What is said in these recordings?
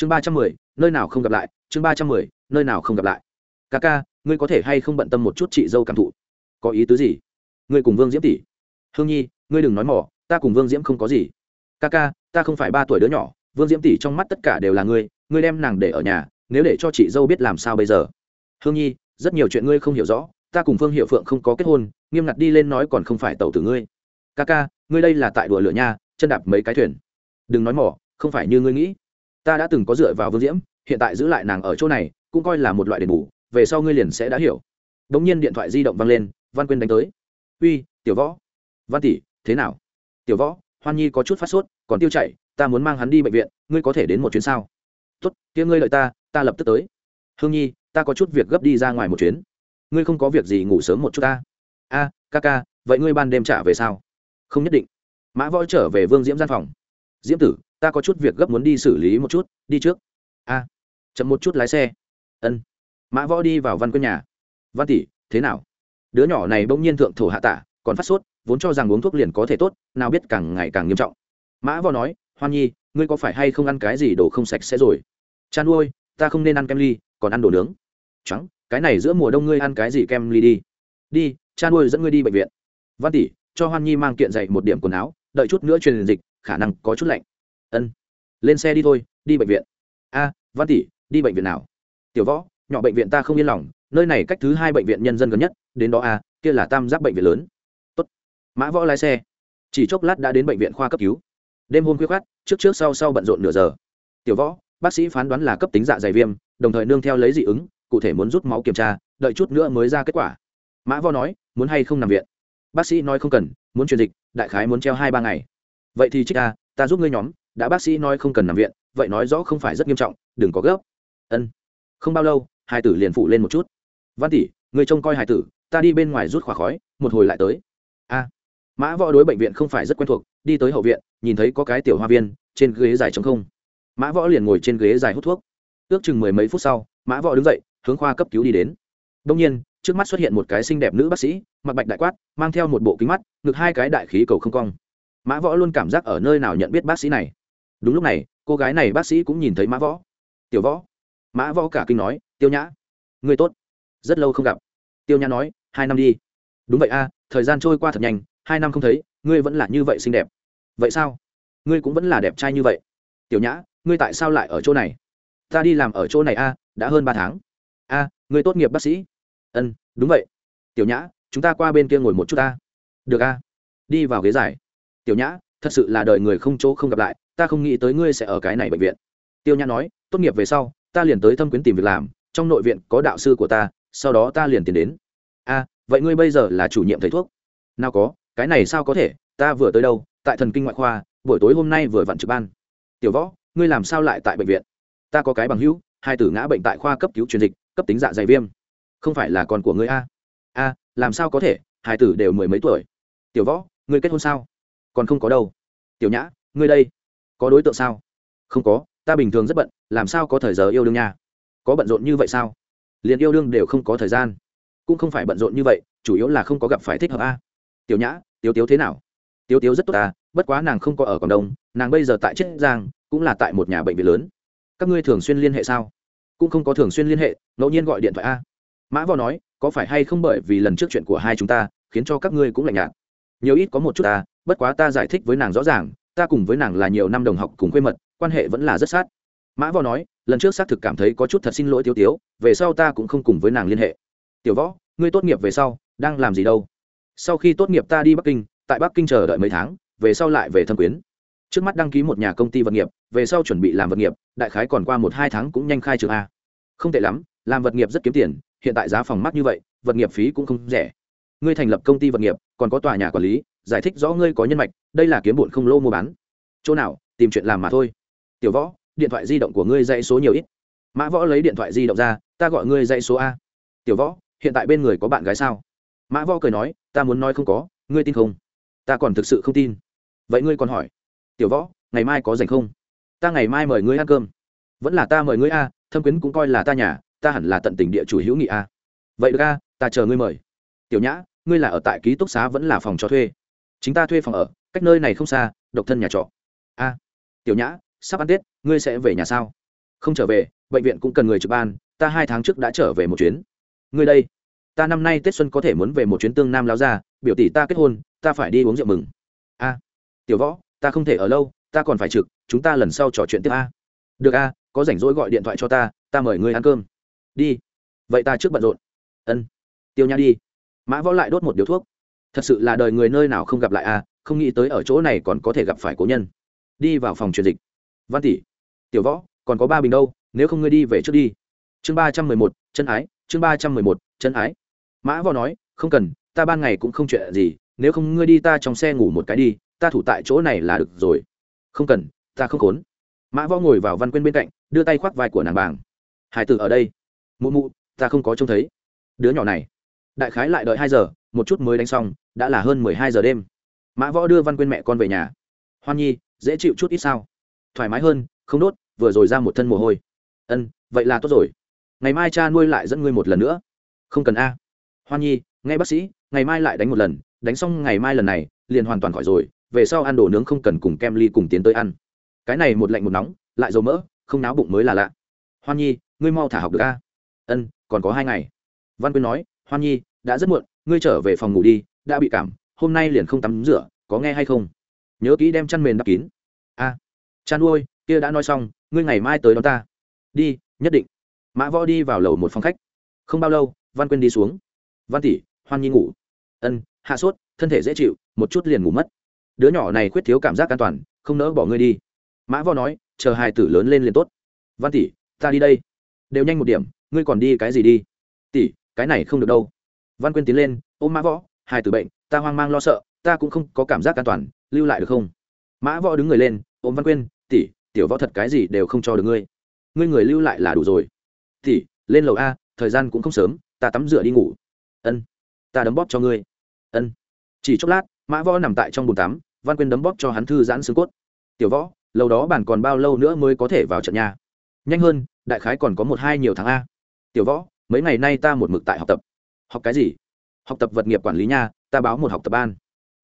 chương ba trăm mười, nơi nào không gặp lại? Chương ba trăm mười, nơi nào không gặp lại? Ca ca, ngươi có thể hay không bận tâm một chút chị dâu cảm thụ? Có ý tứ gì? Ngươi cùng vương diễm tỷ. Hương nhi, ngươi đừng nói mỏ ta cùng vương diễm không có gì. Ca ca, ta không phải ba tuổi đứa nhỏ, vương diễm tỷ trong mắt tất cả đều là ngươi ngươi đem nàng để ở nhà, nếu để cho chị dâu biết làm sao bây giờ? Hương nhi, rất nhiều chuyện ngươi không hiểu rõ, ta cùng phương hiệu phượng không có kết hôn, nghiêm ngặt đi lên nói còn không phải tẩu tử ngươi. Ca ca, ngươi đây là tại đùa lửa nha, chân đạp mấy cái thuyền. Đừng nói mỏ không phải như ngươi nghĩ ta đã từng có dựa vào vương diễm, hiện tại giữ lại nàng ở chỗ này, cũng coi là một loại đền bù, về sau ngươi liền sẽ đã hiểu. Đ ỗ n g nhiên điện thoại di động văng lên, văn quyên đánh tới. Uy, tiểu võ. Văn tỷ, thế nào? Tiểu võ, hoan nhi có chút phát sốt, còn tiêu chảy, ta muốn mang hắn đi bệnh viện, ngươi có thể đến một chuyến sao? Tốt, kia ngươi lợi ta ta lập tức tới. Hương nhi, ta có chút việc gấp đi ra ngoài một chuyến. Ngươi không có việc gì ngủ sớm một chút ta. A, ca ca, vậy ngươi ban đêm trả về sao? Không nhất định. Mã võ trở về vương diễm gian phòng. Diễm tử ta có chút việc gấp muốn đi xử lý một chút, đi trước. A, chậm một chút lái xe. Ân. Mã võ đi vào văn quân nhà. Văn tỷ, thế nào? Đứa nhỏ này bỗng nhiên thượng thổ hạ tả, còn phát sốt, vốn cho rằng uống thuốc liền có thể tốt, nào biết càng ngày càng nghiêm trọng. Mã võ nói, hoan nhi, ngươi có phải hay không ăn cái gì đồ không sạch sẽ rồi? Chan nuôi, ta không nên ăn kem ly, còn ăn đồ nướng. Trắng, cái này giữa mùa đông ngươi ăn cái gì kem ly đi? Đi, cha nuôi dẫn ngươi đi bệnh viện. Văn tỷ, cho hoan nhi mang kiện dạy một điểm quần áo, đợi chút nữa truyền dịch, khả năng có chút lạnh ân. Lên xe đi thôi, đi bệnh viện. A, văn tỷ, đi bệnh viện nào? Tiểu võ, nhỏ bệnh viện ta không yên lòng, nơi này cách thứ hai bệnh viện nhân dân gần nhất, đến đó a, kia là tam giác bệnh viện lớn. Tốt. mã võ lái xe. Chỉ chốc lát đã đến bệnh viện khoa cấp cứu. Đêm hôm khuya khoát trước trước sau sau bận rộn nửa giờ. Tiểu võ, bác sĩ phán đoán là cấp tính dạ dày viêm, đồng thời nương theo lấy dị ứng, cụ thể muốn rút máu kiểm tra, đợi chút nữa mới ra kết quả. Mã võ nói, muốn hay không nằm viện? Bác sĩ nói không cần, muốn truyền dịch, đại khái muốn treo hai ba ngày. Vậy thì trích a, ta giúp ngươi nhóm đã bác sĩ nói không cần nằm viện, vậy nói rõ không phải rất nghiêm trọng, đừng có gấp. Ân. Không bao lâu, hai tử liền phụ lên một chút. Văn tỷ, người trông coi hai tử, ta đi bên ngoài rút khỏa khói, một hồi lại tới. A. Mã võ đối bệnh viện không phải rất quen thuộc, đi tới hậu viện, nhìn thấy có cái tiểu hoa viên, trên ghế dài trống không. Mã võ liền ngồi trên ghế dài hút thuốc. Ước chừng mười mấy phút sau, mã võ đứng dậy, hướng khoa cấp cứu đi đến. Đông nhiên, trước mắt xuất hiện một cái xinh đẹp nữ bác sĩ, mặc bạch đại quát, mang theo một bộ kính mắt, ngực hai cái đại khí cầu không cong. Mã võ luôn cảm giác ở nơi nào nhận biết bác sĩ này đúng lúc này, cô gái này bác sĩ cũng nhìn thấy mã võ. Tiểu võ. Mã võ cả kinh nói, tiêu nhã, người tốt, rất lâu không gặp. Tiêu nhã nói, hai năm đi. Đúng vậy a, thời gian trôi qua thật nhanh, hai năm không thấy, ngươi vẫn là như vậy xinh đẹp. Vậy sao? Ngươi cũng vẫn là đẹp trai như vậy. Tiểu nhã, ngươi tại sao lại ở chỗ này? Ta đi làm ở chỗ này a, đã hơn ba tháng. A, ngươi tốt nghiệp bác sĩ. Ân, đúng vậy. Tiểu nhã, chúng ta qua bên kia ngồi một chút ta. Được a, đi vào ghế dài. Tiểu nhã, thật sự là đời người không chỗ không gặp lại ta không nghĩ tới ngươi sẽ ở cái này bệnh viện. Tiêu nhã nói, tốt nghiệp về sau, ta liền tới thâm quyến tìm việc làm, trong nội viện có đạo sư của ta, sau đó ta liền tìm đến. A, vậy ngươi bây giờ là chủ nhiệm thầy thuốc? Nào có, cái này sao có thể, ta vừa tới đâu, tại thần kinh ngoại khoa, buổi tối hôm nay vừa vặn trực ban. Tiểu võ, ngươi làm sao lại tại bệnh viện? Ta có cái bằng hữu, hai tử ngã bệnh tại khoa cấp cứu truyền dịch, cấp tính dạ dày viêm. Không phải là con của ngươi a? A, làm sao có thể, hai tử đều mười mấy tuổi. Tiểu võ, ngươi kết hôn sao? Còn không có đâu. Tiểu nhã, ngươi đây có đối tượng sao? Không có, ta bình thường rất bận, làm sao có thời giờ yêu đương nha? Có bận rộn như vậy sao? Liền yêu đương đều không có thời gian. Cũng không phải bận rộn như vậy, chủ yếu là không có gặp phải thích hợp a. Tiểu nhã, tiếu tiếu thế nào? Tiếu tiếu rất tốt ta bất quá nàng không có ở cộng đồng nàng bây giờ tại chiết giang, cũng là tại một nhà bệnh viện lớn. Các ngươi thường xuyên liên hệ sao? Cũng không có thường xuyên liên hệ, ngẫu nhiên gọi điện thoại a. Mã võ nói, có phải hay không bởi vì lần trước chuyện của hai chúng ta, khiến cho các ngươi cũng lạnh nhạt? Nhiều ít có một chút ta bất quá ta giải thích với nàng rõ ràng ta cùng với nàng là nhiều năm đồng học cùng quê mật, quan hệ vẫn là rất sát. Mã võ nói, lần trước xác thực cảm thấy có chút thật xin lỗi tiêu tiếu, về sau ta cũng không cùng với nàng liên hệ. Tiểu võ, ngươi tốt nghiệp về sau, đang làm gì đâu? Sau khi tốt nghiệp ta đi bắc kinh, tại bắc kinh chờ đợi mấy tháng, về sau lại về thâm quyến. Trước mắt đăng ký một nhà công ty vật nghiệp, về sau chuẩn bị làm vật nghiệp, đại khái còn qua một hai tháng cũng nhanh khai trường a. Không tệ lắm, làm vật nghiệp rất kiếm tiền, hiện tại giá phòng mắc như vậy, vật nghiệp phí cũng không rẻ. Ngươi thành lập công ty vật nghiệp, còn có tòa nhà quản lý giải thích rõ ngươi có nhân mạch, đây là kiếm bụn không lô mua bán. Chỗ nào, tìm chuyện làm mà thôi. Tiểu võ, điện thoại di động của ngươi dãy số nhiều ít. Mã võ lấy điện thoại di động ra, ta gọi ngươi dãy số a. Tiểu võ, hiện tại bên người có bạn gái sao? Mã võ cười nói, ta muốn nói không có, ngươi tin không? Ta còn thực sự không tin. Vậy ngươi còn hỏi. Tiểu võ, ngày mai có dành không? Ta ngày mai mời ngươi ăn cơm. Vẫn là ta mời ngươi a, thâm quyến cũng coi là ta nhà, ta hẳn là tận tình địa chủ hữu nghị a. Vậy được a, ta chờ ngươi mời. Tiểu nhã, ngươi là ở tại ký túc xá vẫn là phòng cho thuê? Chính ta thuê phòng ở, cách nơi này không xa, độc thân nhà trọ. A, tiểu nhã, sắp ăn tết, ngươi sẽ về nhà sao? Không trở về, bệnh viện cũng cần người trực ban, ta hai tháng trước đã trở về một chuyến. Ngươi đây, ta năm nay tết xuân có thể muốn về một chuyến tương nam láo ra, biểu tỷ ta kết hôn, ta phải đi uống rượu mừng. A, tiểu võ, ta không thể ở lâu, ta còn phải trực, chúng ta lần sau trò chuyện tiếp a. Được a, có rảnh rỗi gọi điện thoại cho ta ta mời ngươi ăn cơm. Đi. Vậy ta trước bận rộn. Ân. Tiêu nha đi. Mã võ lại đốt một điếu thuốc thật sự là đời người nơi nào không gặp lại a, không nghĩ tới ở chỗ này còn có thể gặp phải cố nhân. Đi vào phòng truyền dịch. Văn tỷ, tiểu võ, còn có ba bình đâu, nếu không ngươi đi về trước đi. Chương ba trăm mười một, chân ái, chương ba trăm mười một, chân ái. Mã võ nói, không cần, ta ban ngày cũng không chuyện gì, nếu không ngươi đi ta trong xe ngủ một cái đi, ta thủ tại chỗ này là được rồi. Không cần, ta không khốn. Mã võ ngồi vào văn quyên bên cạnh, đưa tay khoác vai của nàng bàng. Hải tử ở đây. Mụ mụ, ta không có trông thấy. Đứa nhỏ này. Đại khái lại đợi hai giờ, một chút mới đánh xong đã là hơn mười hai giờ đêm. Mã võ đưa văn quyên mẹ con về nhà. Hoan nhi, dễ chịu chút ít sao? Thoải mái hơn, không đốt, vừa rồi ra một thân mồ hôi. Ân, vậy là tốt rồi. Ngày mai cha nuôi lại dẫn ngươi một lần nữa. Không cần a. Hoan nhi, nghe bác sĩ, ngày mai lại đánh một lần. Đánh xong ngày mai lần này, liền hoàn toàn khỏi rồi. Về sau ăn đồ nướng không cần cùng kem ly cùng tiến tới ăn. Cái này một lạnh một nóng, lại dầu mỡ, không náo bụng mới là lạ. Hoan nhi, ngươi mau thả học được a. Ân, còn có hai ngày. Văn quyên nói, hoan nhi, đã rất muộn, ngươi trở về phòng ngủ đi đã bị cảm, hôm nay liền không tắm rửa, có nghe hay không? Nhớ kỹ đem chăn mền đắp kín. À, A chăn ôi kia đã nói xong, ngươi ngày mai tới đón ta. Đi, nhất định. Mã võ đi vào lầu một phòng khách. Không bao lâu, văn quyên đi xuống. Văn tỷ, hoan nhi ngủ. Ân, hạ sốt, thân thể dễ chịu, một chút liền ngủ mất. Đứa nhỏ này khuyết thiếu cảm giác an toàn, không nỡ bỏ ngươi đi. Mã võ nói, chờ hai tử lớn lên liền tốt. Văn tỷ, ta đi đây. Đều nhanh một điểm, ngươi còn đi cái gì đi? Tỷ, cái này không được đâu. Văn quyên tiến lên, ôm mã võ hai từ bệnh, ta hoang mang lo sợ, ta cũng không có cảm giác an toàn, lưu lại được không? Mã võ đứng người lên, ôm văn quyên, tỷ, tiểu võ thật cái gì đều không cho được ngươi. Ngươi người lưu lại là đủ rồi. Tỷ, lên lầu a, thời gian cũng không sớm, ta tắm rửa đi ngủ. Ân, ta đấm bóp cho ngươi. Ân. Chỉ chốc lát, mã võ nằm tại trong bồn tắm, văn quyên đấm bóp cho hắn thư giãn xương cốt. Tiểu võ, lâu đó bản còn bao lâu nữa mới có thể vào trận nhà nhanh hơn, đại khái còn có một hai nhiều tháng a. Tiểu võ, mấy ngày nay ta một mực tại học tập. Học cái gì? Học tập vật nghiệp quản lý nha, ta báo một học tập ban.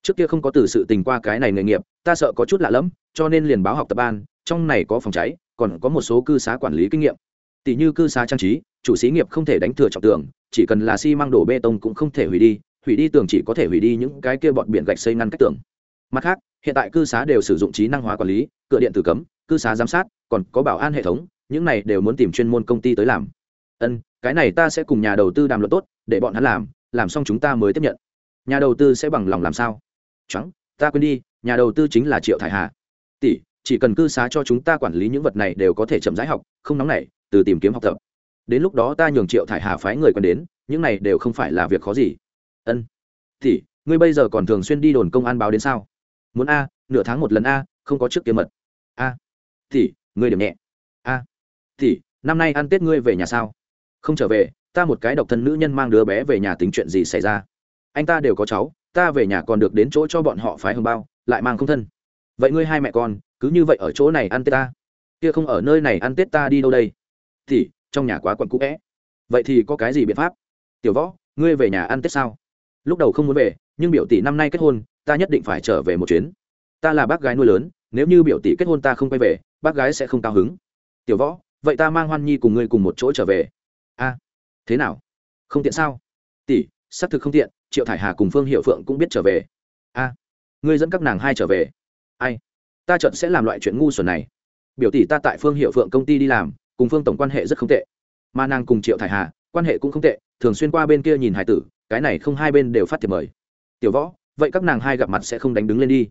Trước kia không có từ sự tình qua cái này nghề nghiệp, ta sợ có chút lạ lẫm, cho nên liền báo học tập ban, trong này có phòng cháy, còn có một số cư xá quản lý kinh nghiệm. Tỷ như cư xá trang trí, chủ xí nghiệp không thể đánh thừa trọng tường, chỉ cần là xi măng đổ bê tông cũng không thể hủy đi hủy đi tường chỉ có thể hủy đi những cái kia bọn biển gạch xây ngăn cách tường. Mặt khác, hiện tại cư xá đều sử dụng trí năng hóa quản lý, cửa điện tử cấm, cư xá giám sát, còn có bảo an hệ thống, những này đều muốn tìm chuyên môn công ty tới làm. Ân, cái này ta sẽ cùng nhà đầu tư đàm luận tốt, để bọn hắn làm làm xong chúng ta mới tiếp nhận. Nhà đầu tư sẽ bằng lòng làm sao? Trắng ta quên đi, nhà đầu tư chính là triệu thải hà. Tỷ, chỉ cần cư xá cho chúng ta quản lý những vật này đều có thể chậm rãi học, không nóng nảy, từ tìm kiếm học tập. Đến lúc đó ta nhường triệu thải hà phái người quen đến, những này đều không phải là việc khó gì. Ân. Tỷ, ngươi bây giờ còn thường xuyên đi đồn công an báo đến sao? Muốn a, nửa tháng một lần a, không có trước kia mật. A. Tỷ, ngươi điểm nhẹ. A. Tỷ, năm nay ăn tết ngươi về nhà sao? Không trở về ta một cái độc thân nữ nhân mang đứa bé về nhà tính chuyện gì xảy ra? Anh ta đều có cháu, ta về nhà còn được đến chỗ cho bọn họ phái hồng bao, lại mang không thân. Vậy ngươi hai mẹ con, cứ như vậy ở chỗ này ăn tết ta? Kia không ở nơi này ăn tết ta đi đâu đây? Thì, trong nhà quá quận cũ vẽ vậy thì có cái gì biện pháp? Tiểu võ, ngươi về nhà ăn tết sao? Lúc đầu không muốn về, nhưng biểu tỷ năm nay kết hôn, ta nhất định phải trở về một chuyến. Ta là bác gái nuôi lớn, nếu như biểu tỷ kết hôn ta không quay về, bác gái sẽ không cao hứng. Tiểu võ, vậy ta mang hoan nhi cùng ngươi cùng một chỗ trở về thế nào? Không tiện sao? Tỷ, xác thực không tiện, triệu thải hà cùng phương hiệu phượng cũng biết trở về. A, ngươi dẫn các nàng hai trở về. Ai? Ta chợt sẽ làm loại chuyện ngu xuẩn này. Biểu tỷ ta tại phương hiệu phượng công ty đi làm, cùng phương tổng quan hệ rất không tệ. Mà nàng cùng triệu thải hà, quan hệ cũng không tệ, thường xuyên qua bên kia nhìn hải tử, cái này không hai bên đều phát thiệp mời. Tiểu võ, vậy các nàng hai gặp mặt sẽ không đánh đứng lên đi.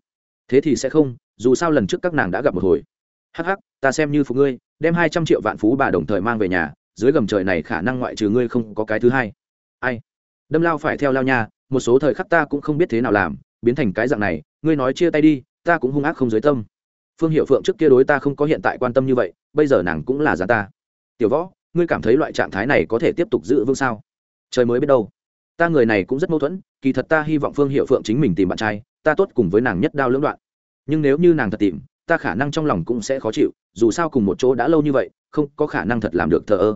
Thế thì sẽ không, dù sao lần trước các nàng đã gặp một hồi. Hắc hắc, ta xem như phụ ngươi, đem hai trăm triệu vạn phú bà đồng thời mang về nhà dưới gầm trời này khả năng ngoại trừ ngươi không có cái thứ hai. Ai? Đâm lao phải theo lao nha, một số thời khắc ta cũng không biết thế nào làm, biến thành cái dạng này, ngươi nói chia tay đi, ta cũng hung ác không dưới tâm. Phương hiệu phượng trước kia đối ta không có hiện tại quan tâm như vậy, bây giờ nàng cũng là giá ta. Tiểu võ, ngươi cảm thấy loại trạng thái này có thể tiếp tục giữ vững sao? Trời mới biết đâu. Ta người này cũng rất mâu thuẫn, kỳ thật ta hy vọng phương hiệu phượng chính mình tìm bạn trai, ta tốt cùng với nàng nhất đao lưỡng đoạn. Nhưng nếu như nàng thật tìm, ta khả năng trong lòng cũng sẽ khó chịu, dù sao cùng một chỗ đã lâu như vậy, không có khả năng thật làm được thờ ơ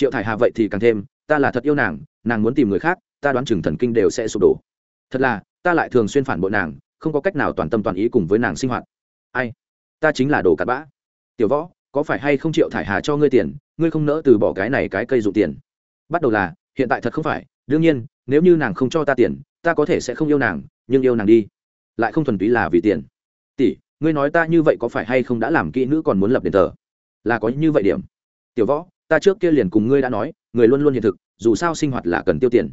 triệu thải hà vậy thì càng thêm, ta là thật yêu nàng nàng muốn tìm người khác, ta đoán chừng thần kinh đều sẽ sụp đổ. Thật là, ta lại thường xuyên phản bội nàng, không có cách nào toàn tâm toàn ý cùng với nàng sinh hoạt. Ai? Ta chính là đồ cặn bã. Tiểu võ, có phải hay không triệu thải hà cho ngươi tiền, ngươi không nỡ từ bỏ cái này cái cây dụ tiền? Bắt đầu là, hiện tại thật không phải, đương nhiên, nếu như nàng không cho ta tiền, ta có thể sẽ không yêu nàng, nhưng yêu nàng đi. Lại không thuần túy là vì tiền. Tỷ, ngươi nói ta như vậy có phải hay không đã làm kỹ nữ còn muốn lập đền thờ? Là có như vậy điểm. Tiểu võ ta trước kia liền cùng ngươi đã nói, người luôn luôn hiện thực, dù sao sinh hoạt là cần tiêu tiền.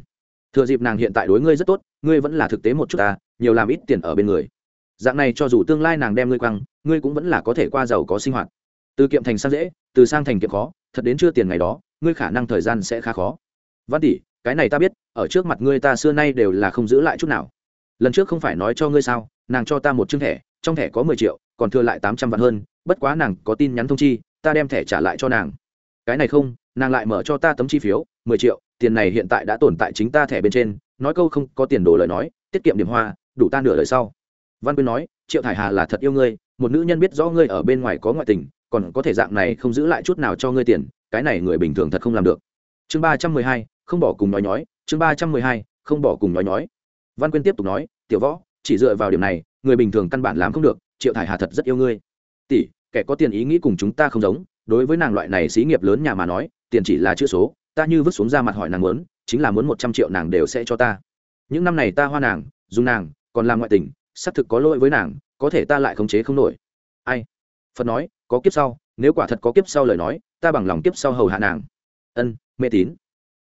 Thừa dịp nàng hiện tại đối ngươi rất tốt, ngươi vẫn là thực tế một chút ta, nhiều làm ít tiền ở bên người. Dạng này cho dù tương lai nàng đem ngươi quăng, ngươi cũng vẫn là có thể qua giàu có sinh hoạt. Từ kiệm thành sang dễ, từ sang thành kiệm khó, thật đến chưa tiền ngày đó, ngươi khả năng thời gian sẽ khá khó. Văn tỷ, cái này ta biết, ở trước mặt ngươi ta xưa nay đều là không giữ lại chút nào. Lần trước không phải nói cho ngươi sao, nàng cho ta một chương thẻ, trong thẻ có mười triệu, còn thừa lại tám trăm vạn hơn, bất quá nàng có tin nhắn thông chi, ta đem thẻ trả lại cho nàng cái này không, nàng lại mở cho ta tấm chi phiếu, mười triệu, tiền này hiện tại đã tồn tại chính ta thẻ bên trên, nói câu không có tiền đồ lời nói, tiết kiệm điểm hoa, đủ ta nửa lời sau. Văn quyên nói, triệu thải hà là thật yêu ngươi, một nữ nhân biết rõ ngươi ở bên ngoài có ngoại tình, còn có thể dạng này không giữ lại chút nào cho ngươi tiền, cái này người bình thường thật không làm được. Chương ba trăm mười hai, không bỏ cùng nói nhói chương ba trăm mười hai, không bỏ cùng nói nhói văn quyên tiếp tục nói, tiểu võ, chỉ dựa vào điểm này, người bình thường căn bản làm không được, triệu thải hà thật rất yêu ngươi. Tỷ, kẻ có tiền ý nghĩ cùng chúng ta không giống đối với nàng loại này xí nghiệp lớn nhà mà nói, tiền chỉ là chữ số, ta như vứt xuống ra mặt hỏi nàng muốn, chính là muốn một trăm triệu nàng đều sẽ cho ta. Những năm này ta hoa nàng, dùng nàng, còn làm ngoại tình, xác thực có lỗi với nàng, có thể ta lại khống chế không nổi. Ai? Phật nói, có kiếp sau, nếu quả thật có kiếp sau lời nói, ta bằng lòng kiếp sau hầu hạ nàng. Ân mê tín.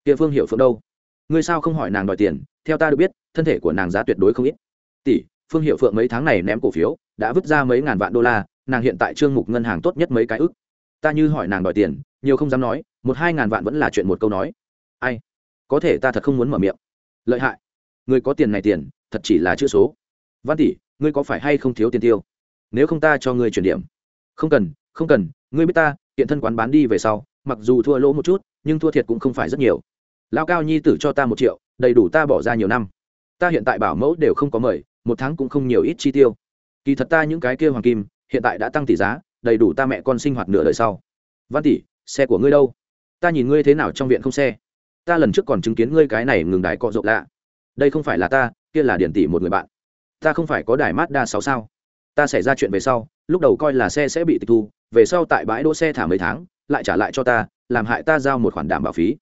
Địa phương hiểu phượng đâu? Ngươi sao không hỏi nàng đòi tiền? Theo ta được biết, thân thể của nàng giá tuyệt đối không ít. Tỷ, phương hiệu phượng mấy tháng này ném cổ phiếu, đã vứt ra mấy ngàn vạn đô la, nàng hiện tại trương mục ngân hàng tốt nhất mấy cái ức ta như hỏi nàng đòi tiền, nhiều không dám nói, một hai ngàn vạn vẫn là chuyện một câu nói. Ai? Có thể ta thật không muốn mở miệng. Lợi hại. Người có tiền này tiền, thật chỉ là chữ số. Văn tỷ, ngươi có phải hay không thiếu tiền tiêu? Nếu không ta cho ngươi chuyển điểm. Không cần không cần, ngươi biết ta hiện thân quán bán đi về sau, mặc dù thua lỗ một chút, nhưng thua thiệt cũng không phải rất nhiều. Lao cao nhi tử cho ta một triệu, đầy đủ ta bỏ ra nhiều năm. Ta hiện tại bảo mẫu đều không có mời, một tháng cũng không nhiều ít chi tiêu. Kỳ thật ta những cái kia hoàng kim, hiện tại đã tăng tỷ giá đầy đủ ta mẹ con sinh hoạt nửa đời sau. Văn tỷ, xe của ngươi đâu? Ta nhìn ngươi thế nào trong viện không xe. Ta lần trước còn chứng kiến ngươi cái này ngừng đài cọ rộng lạ. Đây không phải là ta, kia là điển tỷ một người bạn. Ta không phải có đài mát đa sáu sao? Ta xảy ra chuyện về sau, lúc đầu coi là xe sẽ bị tịch thu, về sau tại bãi đỗ xe thả mấy tháng, lại trả lại cho ta, làm hại ta giao một khoản đảm bảo phí.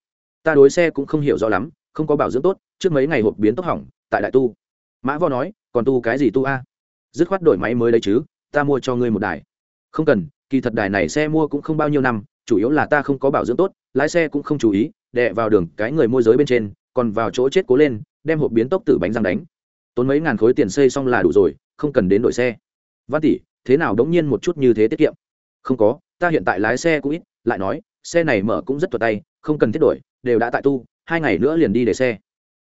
Ta đối xe cũng không hiểu rõ lắm, không có bảo dưỡng tốt, trước mấy ngày hộp biến tốc hỏng, tại đại tu. Mã vo nói, còn tu cái gì tu a? Dứt khoát đổi máy mới đấy chứ, ta mua cho ngươi một đài không cần, kỳ thật đài này xe mua cũng không bao nhiêu năm, chủ yếu là ta không có bảo dưỡng tốt, lái xe cũng không chú ý, đè vào đường cái người môi giới bên trên, còn vào chỗ chết cố lên, đem hộp biến tốc từ bánh răng đánh. Tốn mấy ngàn khối tiền xây xong là đủ rồi, không cần đến đổi xe. Văn tỷ, thế nào đống nhiên một chút như thế tiết kiệm? Không có, ta hiện tại lái xe cũng ít, lại nói, xe này mở cũng rất thuật tay, không cần thiết đổi, đều đã tại tu, hai ngày nữa liền đi để xe.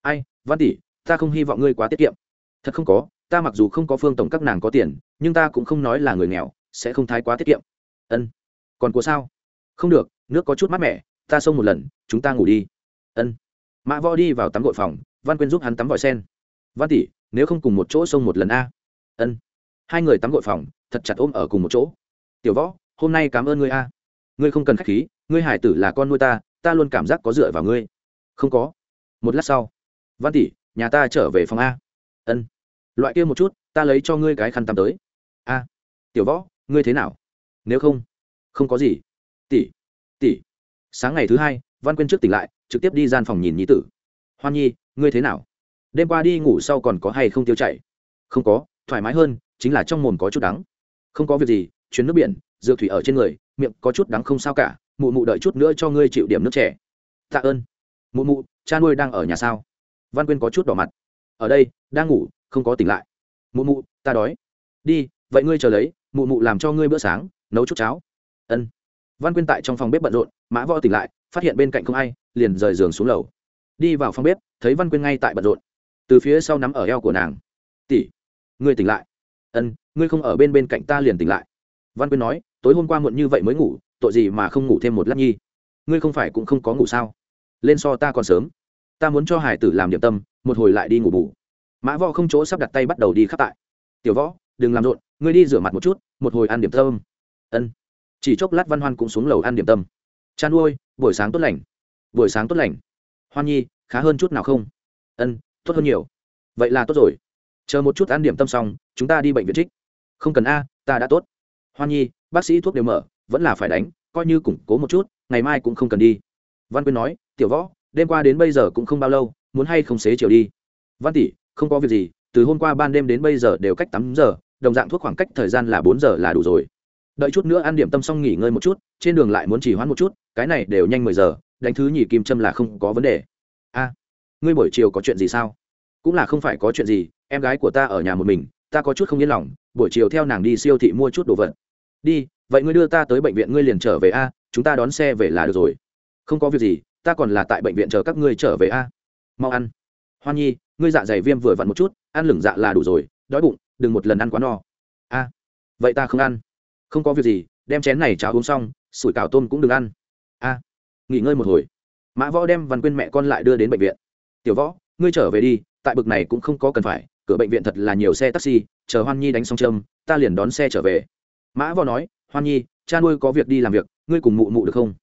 Ai, văn tỷ, ta không hy vọng ngươi quá tiết kiệm. Thật không có, ta mặc dù không có phương tổng các nàng có tiền, nhưng ta cũng không nói là người nghèo sẽ không thái quá tiết kiệm. Ân. Còn của sao? Không được, nước có chút mát mẻ, ta xông một lần, chúng ta ngủ đi. Ân. Mã võ đi vào tắm gội phòng, văn quyên giúp hắn tắm vòi sen. Văn tỷ, nếu không cùng một chỗ xông một lần a? Ân. Hai người tắm gội phòng, thật chặt ôm ở cùng một chỗ. Tiểu võ, hôm nay cảm ơn ngươi a. Ngươi không cần k h á c h khí, ngươi hải tử là con nuôi ta ta luôn cảm giác có dựa vào ngươi. Không có. Một lát sau, văn tỷ, nhà ta trở về phòng a. Ân. Loại kia một chút, ta lấy cho ngươi cái khăn tắm tới. A. Tiểu võ ngươi thế nào? Nếu không không có gì. Tỷ tỷ. Sáng ngày thứ hai, văn quyên trước tỉnh lại, trực tiếp đi gian phòng nhìn nhí tử. Hoan nhi, ngươi thế nào? Đêm qua đi ngủ sau còn có hay không tiêu chảy? Không có, thoải mái hơn, chính là trong mồm có chút đắng. Không có việc gì, chuyến nước biển, dược thủy ở trên người, miệng có chút đắng không sao cả, mụ mụ đợi chút nữa cho ngươi chịu điểm nước trẻ tạ ơn. Mụ mụ, cha nuôi đang ở nhà sao? Văn quyên có chút đỏ mặt. Ở đây, đang ngủ, không có tỉnh lại. Mụ mụ, ta đói. Đi, vậy ngươi chờ lấy mụ mụ làm cho ngươi bữa sáng, nấu chút cháo. Ân. Văn quyên tại trong phòng bếp bận rộn, mã võ tỉnh lại, phát hiện bên cạnh không ai, liền rời giường xuống lầu. Đi vào phòng bếp, thấy văn quyên ngay tại bận rộn. Từ phía sau nắm ở eo của nàng. Tỷ, ngươi tỉnh lại. Ân, ngươi không ở bên bên cạnh ta liền tỉnh lại. Văn quyên nói, tối hôm qua muộn như vậy mới ngủ, tội gì mà không ngủ thêm một lát nhi? Ngươi không phải cũng không có ngủ sao? Lên so ta còn sớm. Ta muốn cho hải tử làm điểm tâm, một hồi lại đi ngủ bù. Mã võ không chỗ sắp đặt tay bắt đầu đi khắp tại. Tiểu võ đừng làm rộn, ngươi đi rửa mặt một chút, một hồi ăn điểm tâm. Ân. Chỉ chốc lát văn hoan cũng xuống lầu ăn điểm tâm. Chan nuôi buổi sáng tốt lành. Buổi sáng tốt lành. Hoan nhi, khá hơn chút nào không? Ân, tốt hơn nhiều. Vậy là tốt rồi. Chờ một chút ăn điểm tâm xong, chúng ta đi bệnh viện trích. Không cần a, ta đã tốt. Hoan nhi, bác sĩ thuốc đều mở, vẫn là phải đánh, coi như củng cố một chút, ngày mai cũng không cần đi. Văn quyên nói, tiểu võ, đêm qua đến bây giờ cũng không bao lâu, muốn hay không xế chiều đi? Văn tỷ, không có việc gì, từ hôm qua ban đêm đến bây giờ đều cách tắm giờ đồng dạng thuốc khoảng cách thời gian là bốn giờ là đủ rồi. Đợi chút nữa ăn điểm tâm xong nghỉ ngơi một chút, trên đường lại muốn chỉ hoãn một chút, cái này đều nhanh mười giờ, đánh thứ nhì kim châm là không có vấn đề. A, ngươi buổi chiều có chuyện gì sao? Cũng là không phải có chuyện gì, em gái của ta ở nhà một mình, ta có chút không yên lòng, buổi chiều theo nàng đi siêu thị mua chút đồ vật. Đi, vậy ngươi đưa ta tới bệnh viện ngươi liền trở về a, chúng ta đón xe về là được rồi. Không có việc gì, ta còn là tại bệnh viện chờ các ngươi trở về a. Mau ăn. Hoa nhi, ngươi dạ dày viêm vừa vặn một chút, ăn lửng dạ là đủ rồi, đói bụng đừng một lần ăn quá no. A, vậy ta không ăn. Không có việc gì, đem chén này cháo uống xong, sủi cảo tôm cũng đừng ăn. A, nghỉ ngơi một hồi. Mã võ đem văn quyên mẹ con lại đưa đến bệnh viện. Tiểu võ, ngươi trở về đi, tại bực này cũng không có cần phải, cửa bệnh viện thật là nhiều xe taxi, chờ hoan nhi đánh xong châm, ta liền đón xe trở về. Mã võ nói, hoan nhi, cha nuôi có việc đi làm việc, ngươi cùng mụ mụ được không?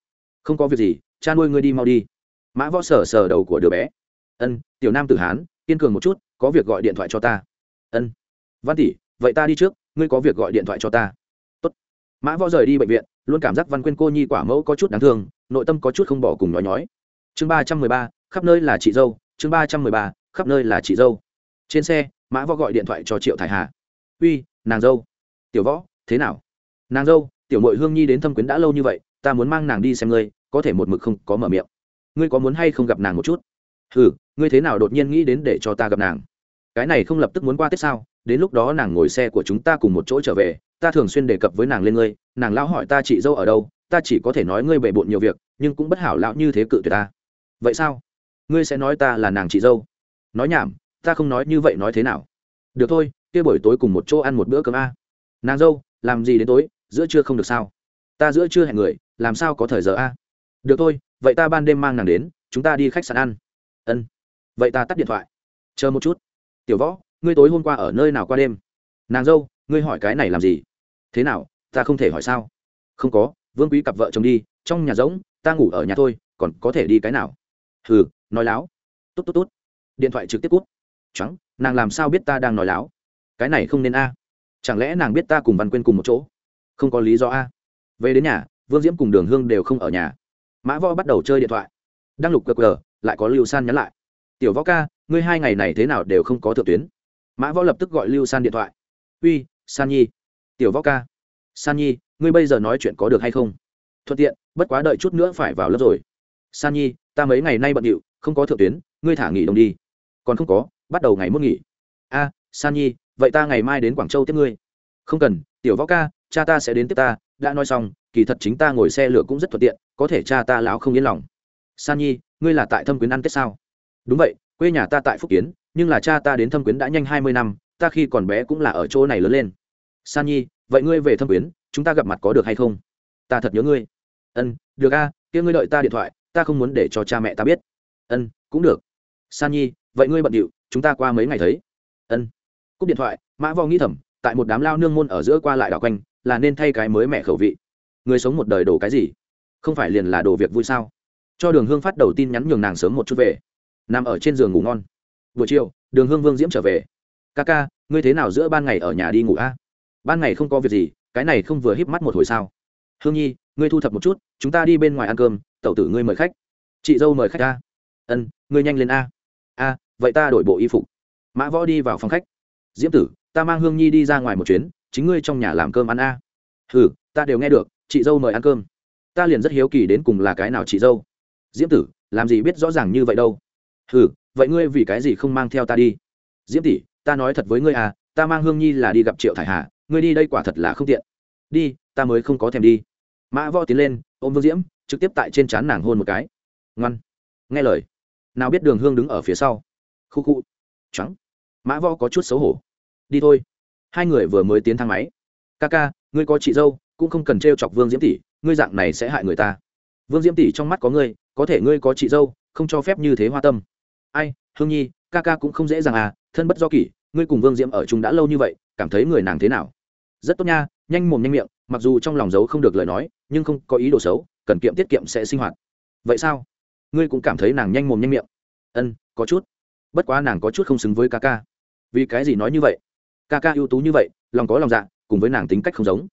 Không có việc gì, cha nuôi ngươi đi mau đi. Mã võ sờ sờ đầu của đứa bé. Ân, tiểu nam tử hán, kiên cường một chút, có việc gọi điện thoại cho ta. Ân văn tỷ, vậy ta đi trước, ngươi có việc gọi điện thoại cho ta. Tốt. mã võ rời đi bệnh viện, luôn cảm giác văn quyên cô nhi quả mẫu có chút đáng thương, nội tâm có chút không bỏ cùng nói nhói. Chương ba trăm mười ba, khắp nơi là chị dâu, chương ba trăm mười ba, khắp nơi là chị dâu. Trên xe, mã võ gọi điện thoại cho triệu thải hà. Uy, nàng dâu. Tiểu võ, thế nào? Nàng dâu, tiểu mội hương nhi đến thâm quyến đã lâu như vậy, ta muốn mang nàng đi xem ngươi, có thể một mực không có mở miệng. Ngươi có muốn hay không gặp nàng một chút? Ừ ngươi thế nào đột nhiên nghĩ đến để cho ta gặp nàng? Cái này không lập tức muốn qua tết sao? Đến lúc đó nàng ngồi xe của chúng ta cùng một chỗ trở về, ta thường xuyên đề cập với nàng lên ngươi, nàng lão hỏi ta chị dâu ở đâu, ta chỉ có thể nói ngươi bề bộn nhiều việc, nhưng cũng bất hảo lão như thế cự tuyệt ta. Vậy sao? Ngươi sẽ nói ta là nàng chị dâu. Nói nhảm, ta không nói như vậy nói thế nào. Được thôi, kia buổi tối cùng một chỗ ăn một bữa cơm a. Nàng dâu, làm gì đến tối, giữa trưa không được sao? Ta giữa trưa hẹn người, làm sao có thời giờ a? Được thôi, vậy ta ban đêm mang nàng đến, chúng ta đi khách sạn ăn. Ân. Vậy ta tắt điện thoại. Chờ một chút tiểu võ, ngươi tối hôm qua ở nơi nào qua đêm? Nàng dâu, ngươi hỏi cái này làm gì? Thế nào, ta không thể hỏi sao? Không có, vương quý cặp vợ chồng đi, trong nhà rỗng, ta ngủ ở nhà thôi, còn có thể đi cái nào? Hừ, nói láo. Tốt tốt tốt điện thoại trực tiếp cút. Trắng, nàng làm sao biết ta đang nói láo? Cái này không nên a. Chẳng lẽ nàng biết ta cùng văn quên cùng một chỗ? Không có lý do a. Về đến nhà, vương diễm cùng đường hương đều không ở nhà. Mã võ bắt đầu chơi điện thoại. Đăng lục qr lại có lưu san nhắn lại. Tiểu võ ca ngươi hai ngày này thế nào đều không có thượng tuyến. Mã võ lập tức gọi lưu san điện thoại. Uy, san nhi. Tiểu võ ca. San nhi, ngươi bây giờ nói chuyện có được hay không? Thuận tiện, bất quá đợi chút nữa phải vào lớp rồi. San nhi, ta mấy ngày nay bận điệu, không có thượng tuyến, ngươi thả nghỉ đồng đi. Còn không có, bắt đầu ngày muốn nghỉ. A, san nhi, vậy ta ngày mai đến quảng châu tiếp ngươi. Không cần, tiểu võ ca, cha ta sẽ đến tiếp ta. Đã nói xong, kỳ thật chính ta ngồi xe lửa cũng rất thuận tiện, có thể cha ta lão không yên lòng. San nhi, ngươi là tại thâm quyến ăn tết sao? Đúng vậy quê nhà ta tại phúc kiến, nhưng là cha ta đến thâm quyến đã nhanh hai mươi năm, ta khi còn bé cũng là ở chỗ này lớn lên. San nhi, vậy ngươi về thâm quyến, chúng ta gặp mặt có được hay không? Ta thật nhớ ngươi. Ân, được a, kia ngươi đợi ta điện thoại, ta không muốn để cho cha mẹ ta biết. Ân, cũng được. San nhi, vậy ngươi bận điệu, chúng ta qua mấy ngày thấy. Ân. Cúp điện thoại, mã vò nghĩ thầm, tại một đám lao nương môn ở giữa qua lại đảo quanh, là nên thay cái mới mẹ khẩu vị. Người sống một đời đồ cái gì? Không phải liền là đồ việc vui sao? Cho đường hương phát đầu tin nhắn nhường nàng sớm một chút về nằm ở trên giường ngủ ngon. Buổi chiều, đường hương vương diễm trở về. Ca ca, ngươi thế nào giữa ban ngày ở nhà đi ngủ a? Ban ngày không có việc gì, cái này không vừa híp mắt một hồi sao? Hương nhi, ngươi thu thập một chút, chúng ta đi bên ngoài ăn cơm, tẩu tử ngươi mời khách. Chị dâu mời khách a ân, ngươi nhanh lên a. A, vậy ta đổi bộ y phục. Mã võ đi vào phòng khách. Diễm tử, ta mang hương nhi đi ra ngoài một chuyến, chính ngươi trong nhà làm cơm ăn a. Ừ ta đều nghe được, chị dâu mời ăn cơm. Ta liền rất hiếu kỳ đến cùng là cái nào chị dâu. Diễm tử, làm gì biết rõ ràng như vậy đâu? Ừ vậy ngươi vì cái gì không mang theo ta đi? Diễm tỷ, ta nói thật với ngươi à ta mang hương nhi là đi gặp triệu thải hà, ngươi đi đây quả thật là không tiện. Đi, ta mới không có thèm đi. Mã võ tiến lên, ôm vương diễm, trực tiếp tại trên trán nàng hôn một cái. Ngoan. Nghe lời. Nào biết đường hương đứng ở phía sau. Khu khu. Trắng mã võ có chút xấu hổ. Đi thôi. Hai người vừa mới tiến thang máy. Ca ca, ngươi có chị dâu, cũng không cần t r e o chọc vương diễm tỷ, ngươi dạng này sẽ hại người ta. Vương diễm tỷ trong mắt có ngươi, có thể ngươi có chị dâu, không cho phép như thế hoa tâm ai, hương nhi, ca ca cũng không dễ dàng à thân bất do kỷ, ngươi cùng vương diễm ở chung đã lâu như vậy, cảm thấy người nàng thế nào? Rất tốt nha, nhanh mồm nhanh miệng, mặc dù trong lòng giấu không được lời nói, nhưng không có ý đồ xấu, cần kiệm tiết kiệm sẽ sinh hoạt. Vậy sao? Ngươi cũng cảm thấy nàng nhanh mồm nhanh miệng. Ân, có chút. Bất quá nàng có chút không xứng với ca ca. Vì cái gì nói như vậy? Ca ca ưu tú như vậy, lòng có lòng dạ cùng với nàng tính cách không giống.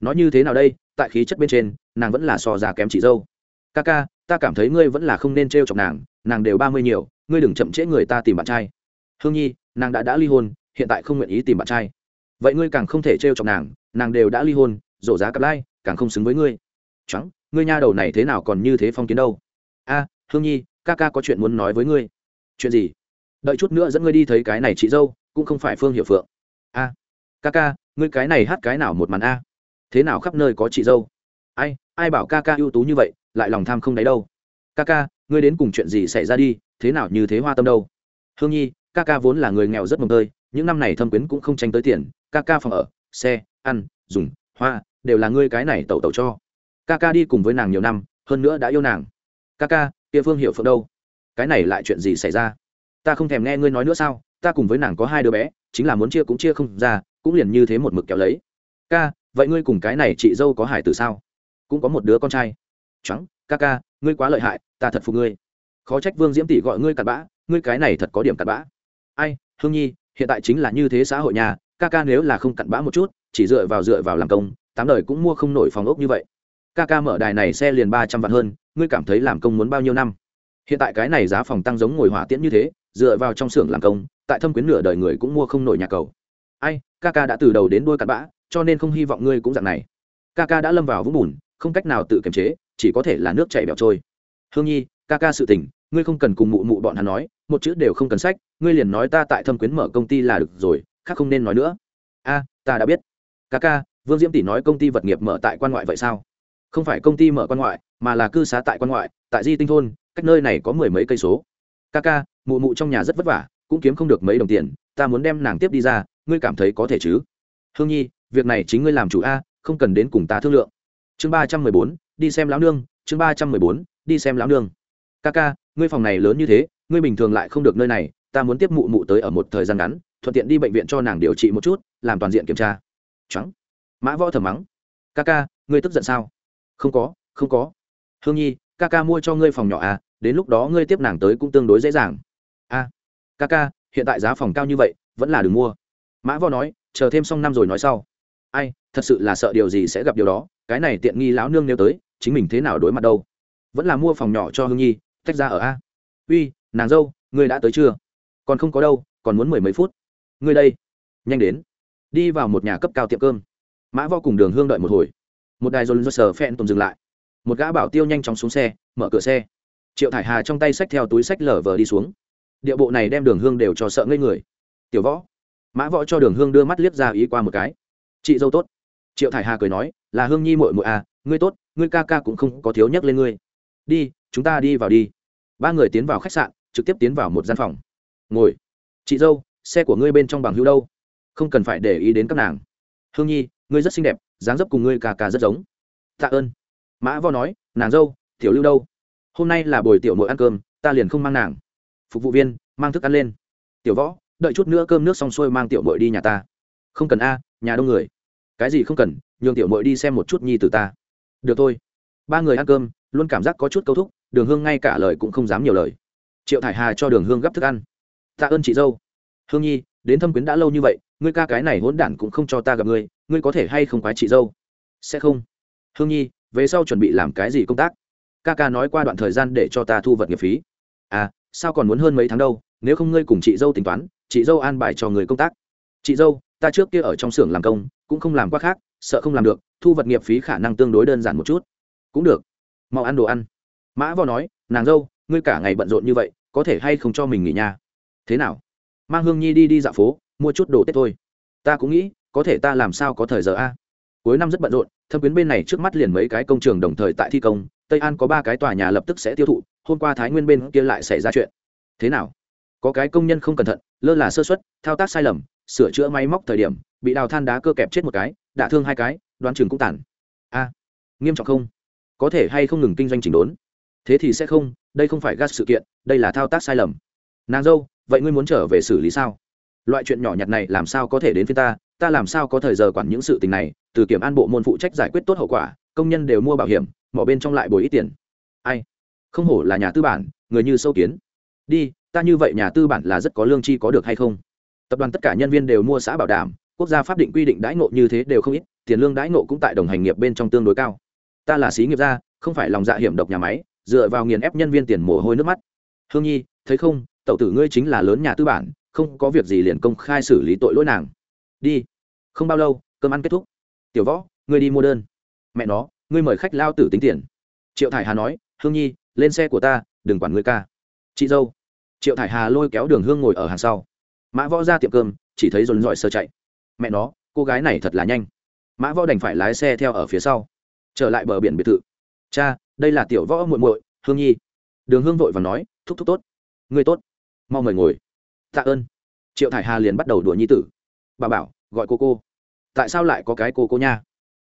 Nói như thế nào đây? Tại khí chất bên trên, nàng vẫn là so già kém chị dâu. Ca ca, ta cảm thấy ngươi vẫn là không nên t r e o chọc nàng nàng đều ba mươi nhiều ngươi đừng chậm trễ người ta tìm bạn trai. Hương nhi, nàng đã đã ly hôn, hiện tại không nguyện ý tìm bạn trai. Vậy ngươi càng không thể trêu chọc nàng nàng đều đã ly hôn, rổ giá cặp lai càng không xứng với ngươi. Trắng ngươi nha đầu này thế nào còn như thế phong kiến đâu? A, hương nhi, ca ca có chuyện muốn nói với ngươi. Chuyện gì? Đợi chút nữa dẫn ngươi đi thấy cái này chị dâu, cũng không phải phương hiệu phượng. A, ca ca, ngươi cái này hát cái nào một màn a? Thế nào khắp nơi có chị dâu? Ai ai bảo ca ca ưu tú như vậy, lại lòng tham không đáy đâu? Ca ca, ngươi đến cùng chuyện gì xảy ra đi? Thế nào như thế hoa tâm đâu. Hương nhi, ca ca vốn là người nghèo rất mồng tơi, những năm này thâm quyến cũng không tranh tới tiền, ca ca phòng ở, xe, ăn, dùng, hoa, đều là ngươi cái này tẩu tẩu cho. Ca ca đi cùng với nàng nhiều năm, hơn nữa đã yêu nàng. Ca ca, kia phương hiệu phượng đâu? Cái này lại chuyện gì xảy ra? Ta không thèm nghe ngươi nói nữa sao? Ta cùng với nàng có hai đứa bé, chính là muốn chia cũng chia không ra, cũng liền như thế một mực kéo lấy. Ca, vậy ngươi cùng cái này chị dâu có hải từ sao? Cũng có một đứa con trai. Trắng ca ca, ngươi quá lợi hại, ta thật phục ngươi khó trách vương diễm tỷ gọi ngươi cặn bã, ngươi cái này thật có điểm cặn bã. Ai, hương nhi, hiện tại chính là như thế xã hội nhà, ca ca nếu là không cặn bã một chút, chỉ dựa vào dựa vào làm công, tám đời cũng mua không nổi phòng ốc như vậy. Ca ca mở đài này xe liền ba trăm vạn hơn, ngươi cảm thấy làm công muốn bao nhiêu năm? Hiện tại cái này giá phòng tăng giống ngồi hỏa tiễn như thế, dựa vào trong xưởng làm công, tại thâm quyến nửa đời người cũng mua không nổi nhà cầu. Ai, ca ca đã từ đầu đến đôi cặn bã, cho nên không hy vọng ngươi cũng dạng này. Ca ca đã lâm vào vũng bùn, không cách nào tự kiềm chế, chỉ có thể là nước chảy bẹo trôi. Hương nhi ca ca sự tình, ngươi không cần cùng mụ mụ bọn hắn nói, một chữ đều không cần sách, ngươi liền nói ta tại thâm quyến mở công ty là được rồi, khác không nên nói nữa. A, ta đã biết. Ca ca, vương diễm tỷ nói công ty vật nghiệp mở tại quan ngoại vậy sao? Không phải công ty mở quan ngoại, mà là cư xá tại quan ngoại, tại di tinh thôn, cách nơi này có mười mấy cây số. Ca ca, mụ mụ trong nhà rất vất vả, cũng kiếm không được mấy đồng tiền, ta muốn đem nàng tiếp đi ra, ngươi cảm thấy có thể chứ? Hương nhi, việc này chính ngươi làm chủ a, không cần đến cùng ta thương lượng. Chương ba trăm mười bốn, đi xem lão nương, chương ba trăm mười bốn, đi xem lão nương ca ca, ngươi phòng này lớn như thế, ngươi bình thường lại không được nơi này, ta muốn tiếp mụ mụ tới ở một thời gian ngắn, thuận tiện đi bệnh viện cho nàng điều trị một chút, làm toàn diện kiểm tra. Trắng. Mã võ thầm mắng. Ca ca, ngươi tức giận sao? Không có không có. Hương nhi, ca ca mua cho ngươi phòng nhỏ à đến lúc đó ngươi tiếp nàng tới cũng tương đối dễ dàng. A. Ca ca, hiện tại giá phòng cao như vậy, vẫn là đừng mua. Mã võ nói, chờ thêm xong năm rồi nói sau. Ai, thật sự là sợ điều gì sẽ gặp điều đó, cái này tiện nghi lão nương nêu tới, chính mình thế nào đối mặt đâu? Vẫn là mua phòng nhỏ cho hương nhi tách ra ở a? Uy, nàng dâu, ngươi đã tới chưa? Còn không có đâu, còn muốn mười mấy phút. Ngươi đây, nhanh đến. Đi vào một nhà cấp cao tiệm cơm. Mã vo cùng đường hương đợi một hồi. Một đài dồn do sờ phen tồn dừng lại. Một gã bảo tiêu nhanh chóng xuống xe, mở cửa xe. Triệu thải hà trong tay xách theo túi sách lở vờ đi xuống. Địa bộ này đem đường hương đều cho sợ ngây người. Tiểu võ. Mã võ cho đường hương đưa mắt liếc ra ý qua một cái. Chị dâu tốt. Triệu thải hà cười nói, là hương nhi mội mội à ngươi tốt, ngươi ca ca cũng không có thiếu nhắc lên ngươi. Đi, chúng ta đi vào đi ba người tiến vào khách sạn, trực tiếp tiến vào một gian phòng. Ngồi, chị dâu, xe của ngươi bên trong bằng hữu đâu? Không cần phải để ý đến các nàng. Hương nhi, ngươi rất xinh đẹp, dáng dấp cùng ngươi cà cà rất giống. Tạ ơn. Mã vo nói, nàng dâu, tiểu lưu đâu? Hôm nay là buổi tiểu nội ăn cơm, ta liền không mang nàng. Phục vụ viên, mang thức ăn lên. Tiểu võ, đợi chút nữa cơm nước xong xuôi mang tiểu mội đi nhà ta. Không cần a, nhà đông người. Cái gì không cần, nhường tiểu mội đi xem một chút nhi từ ta. Được thôi. Ba người ăn cơm, luôn cảm giác có chút câu thúc đường hương ngay cả lời cũng không dám nhiều lời. Triệu thải hà cho đường hương gấp thức ăn. Tạ ơn chị dâu. Hương nhi, đến thâm quyến đã lâu như vậy, ngươi ca cái này hỗn đản cũng không cho ta gặp ngươi ngươi có thể hay không quái chị dâu? Sẽ không. Hương nhi, về sau chuẩn bị làm cái gì công tác? Ca ca nói qua đoạn thời gian để cho ta thu vật nghiệp phí. À sao còn muốn hơn mấy tháng đâu, nếu không ngươi cùng chị dâu tính toán, chị dâu an bài cho người công tác. Chị dâu, ta trước kia ở trong xưởng làm công, cũng không làm quá khác, sợ không làm được, thu vật nghiệp phí khả năng tương đối đơn giản một chút. Cũng được. Mau ăn đồ ăn mã vò nói, nàng dâu, ngươi cả ngày bận rộn như vậy, có thể hay không cho mình nghỉ nhà? Thế nào? Mang hương nhi đi đi dạo phố, mua chút đồ tết thôi. Ta cũng nghĩ, có thể ta làm sao có thời giờ a? Cuối năm rất bận rộn, thâm quyến bên này trước mắt liền mấy cái công trường đồng thời tại thi công, tây an có ba cái tòa nhà lập tức sẽ tiêu thụ, hôm qua thái nguyên bên kia lại xảy ra chuyện. Thế nào? Có cái công nhân không cẩn thận, lơ là sơ xuất thao tác sai lầm, sửa chữa máy móc thời điểm, bị đào than đá cơ kẹp chết một cái, đả thương hai cái, đoán chừng cũng tản a, nghiêm trọng không? Có thể hay không ngừng kinh doanh chỉnh đốn? Thế thì sẽ không, đây không phải gas sự kiện, đây là thao tác sai lầm. Nàng dâu, vậy ngươi muốn trở về xử lý sao? Loại chuyện nhỏ nhặt này làm sao có thể đến phía ta? Ta làm sao có thời giờ quản những sự tình này? Từ kiểm an bộ môn phụ trách giải quyết tốt hậu quả, công nhân đều mua bảo hiểm, mỏ bên trong lại bồi ít tiền. Ai? Không hổ là nhà tư bản, người như sâu kiến. Đi, ta như vậy nhà tư bản là rất có lương chi có được hay không? Tập đoàn tất cả nhân viên đều mua xã bảo đảm, quốc gia pháp định quy định đãi ngộ như thế đều không ít, tiền lương đãi ngộ cũng tại đồng hành nghiệp bên trong tương đối cao. Ta là sĩ nghiệp gia, không phải lòng dạ hiểm độc nhà máy dựa vào nghiền ép nhân viên tiền mồ hôi nước mắt. Hương nhi, thấy không, tẩu tử ngươi chính là lớn nhà tư bản, không có việc gì liền công khai xử lý tội lỗi nàng. Đi. Không bao lâu, cơm ăn kết thúc. Tiểu võ, ngươi đi mua đơn. Mẹ nó, ngươi mời khách lao tử tính tiền. Triệu thải hà nói, hương nhi, lên xe của ta, đừng quản ngươi ca. Chị dâu. Triệu thải hà lôi kéo đường hương ngồi ở hàng sau. Mã võ ra tiệm cơm, chỉ thấy dồn dọi sơ chạy. Mẹ nó, cô gái này thật là nhanh. Mã võ đành phải lái xe theo ở phía sau. Trở lại bờ biển biệt thự. Cha đây là tiểu võ muội muội, hương nhi. Đường hương vội và nói, thúc thúc tốt, người tốt, mau mời ngồi. Tạ ơn. Triệu thải hà liền bắt đầu đùa nhi tử. Bà bảo, gọi cô cô. Tại sao lại có cái cô cô nha?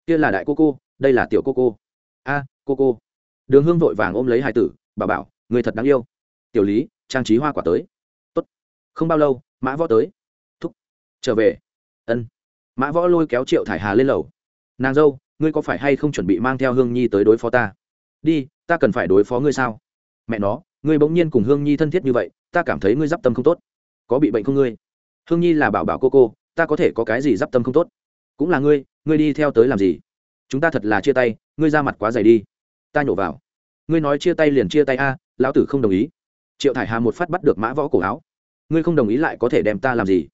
Kia là đại cô cô, đây là tiểu cô cô. A, cô cô. Đường hương vội vàng ôm lấy hai tử, bà bảo, người thật đáng yêu. Tiểu lý, trang trí hoa quả tới. Tốt. không bao lâu, mã võ tới. Thúc, trở về. Ân. Mã võ lôi kéo triệu thải hà lên lầu. Nàng dâu, ngươi có phải hay không chuẩn bị mang theo hương nhi tới đối phó ta? Đi, ta cần phải đối phó ngươi sao? Mẹ nó, ngươi bỗng nhiên cùng hương nhi thân thiết như vậy, ta cảm thấy ngươi d i p tâm không tốt. Có bị bệnh không ngươi? Hương nhi là bảo bảo cô cô, ta có thể có cái gì d i p tâm không tốt? Cũng là ngươi ngươi đi theo tới làm gì? Chúng ta thật là chia tay, ngươi ra mặt quá dày đi. Ta nhổ vào. Ngươi nói chia tay liền chia tay a, lão tử không đồng ý. Triệu thải hà một phát bắt được mã võ cổ áo. Ngươi không đồng ý lại có thể đem ta làm gì?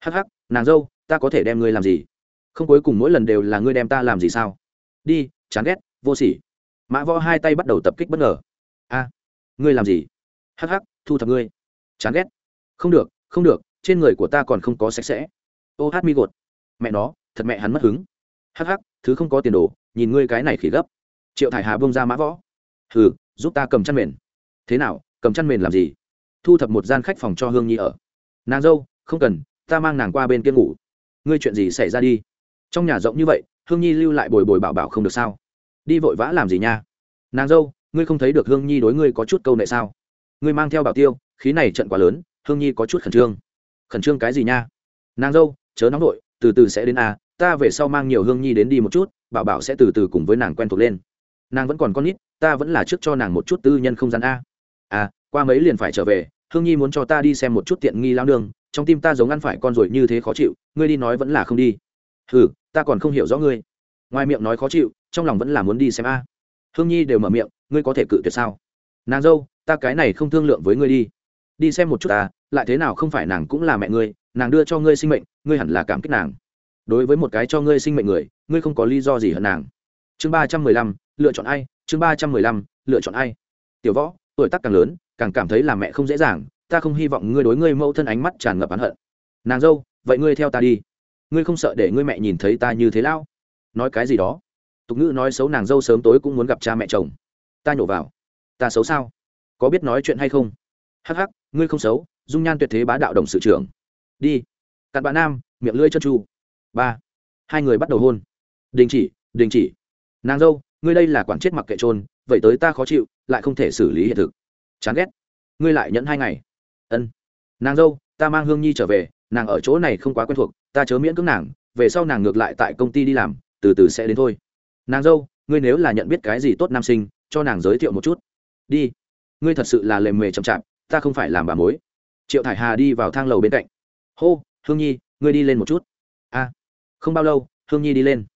Hắc hắc, nàng dâu, ta có thể đem ngươi làm gì? Không, cuối cùng mỗi lần đều là ngươi đem ta làm gì sao? Đi, chán ghét, vô sỉ mã võ hai tay bắt đầu tập kích bất ngờ. A, ngươi làm gì? Hắc hắc, thu thập ngươi. Chán ghét. Không được không được, trên người của ta còn không có sạch sẽ. Ô hát mi gột. Mẹ nó, thật mẹ hắn mất hứng. Hắc hắc, thứ không có tiền đồ, nhìn ngươi cái này khỉ gấp. Triệu thải hà bông ra mã võ. Hừ, giúp ta cầm chăn mền. Thế nào, cầm chăn mền làm gì? Thu thập một gian khách phòng cho hương nhi ở. Nàng dâu, không cần, ta mang nàng qua bên kia ngủ. Ngươi chuyện gì xảy ra đi? Trong nhà rộng như vậy, hương nhi lưu lại bồi bồi bảo bảo không được sao? Đi vội vã làm gì nha? Nàng dâu, ngươi không thấy được hương nhi đối ngươi có chút câu nệ sao? Ngươi mang theo bảo tiêu, khí này trận quá lớn, hương nhi có chút khẩn trương. Khẩn trương cái gì nha? Nàng dâu, chớ nóng nội từ từ sẽ đến a ta về sau mang nhiều hương nhi đến đi một chút, bảo bảo sẽ từ từ cùng với nàng quen thuộc lên. Nàng vẫn còn con nít, ta vẫn là trước cho nàng một chút tư nhân không gian a. À qua mấy liền phải trở về, hương nhi muốn cho ta đi xem một chút tiện nghi lao nương, trong tim ta giống ăn phải con rồi như thế khó chịu, ngươi đi nói vẫn là không đi. Ừ ta còn không hiểu rõ ngươi ngoài miệng nói khó chịu, trong lòng vẫn là muốn đi xem a. Hương nhi đều mở miệng, ngươi có thể cự tuyệt sao? Nàng dâu, ta cái này không thương lượng với ngươi đi. Đi xem một chút ta, lại thế nào không phải nàng cũng là mẹ ngươi, nàng đưa cho ngươi sinh mệnh, ngươi hẳn là cảm kích nàng. Đối với một cái cho ngươi sinh mệnh người, ngươi không có lý do gì hận nàng. Chương ba trăm mười lăm, lựa chọn ai? Chương ba trăm mười lăm, lựa chọn ai? Tiểu võ, tuổi tác càng lớn, càng cảm thấy là mẹ không dễ dàng, ta không hy vọng ngươi đối ngươi mẫu thân ánh mắt tràn ngập oán hận. Nàng dâu, vậy ngươi theo ta đi. Ngươi không sợ để ngươi mẹ nhìn thấy ta như thế lão? Nói cái gì đó. Tục ngữ nói xấu nàng dâu sớm tối cũng muốn gặp cha mẹ chồng. Ta nhổ vào. Ta xấu sao? Có biết nói chuyện hay không? Hắc hắc, ngươi không xấu, dung nhan tuyệt thế bá đạo đồng sự trưởng. Đi. Cặn bạn nam, miệng lưỡi chân tru. Ba. Hai người bắt đầu hôn. Đình chỉ đình chỉ. Nàng dâu, ngươi đây là quản chết mặc kệ trôn, vậy tới ta khó chịu, lại không thể xử lý hiện thực. Chán ghét. Ngươi lại nhẫn hai ngày. Ân. Nàng dâu, ta mang hương nhi trở về, nàng ở chỗ này không quá quen thuộc, ta chớ miễn cưỡng nàng, về sau nàng ngược lại tại công ty đi làm từ từ sẽ đến thôi. Nàng dâu, ngươi nếu là nhận biết cái gì tốt nam sinh, cho nàng giới thiệu một chút. Đi. Ngươi thật sự là lề mề chậm chạp, ta không phải làm bà mối. Triệu thải hà đi vào thang lầu bên cạnh. Hô, hương nhi, ngươi đi lên một chút. A. Không bao lâu, hương nhi đi lên.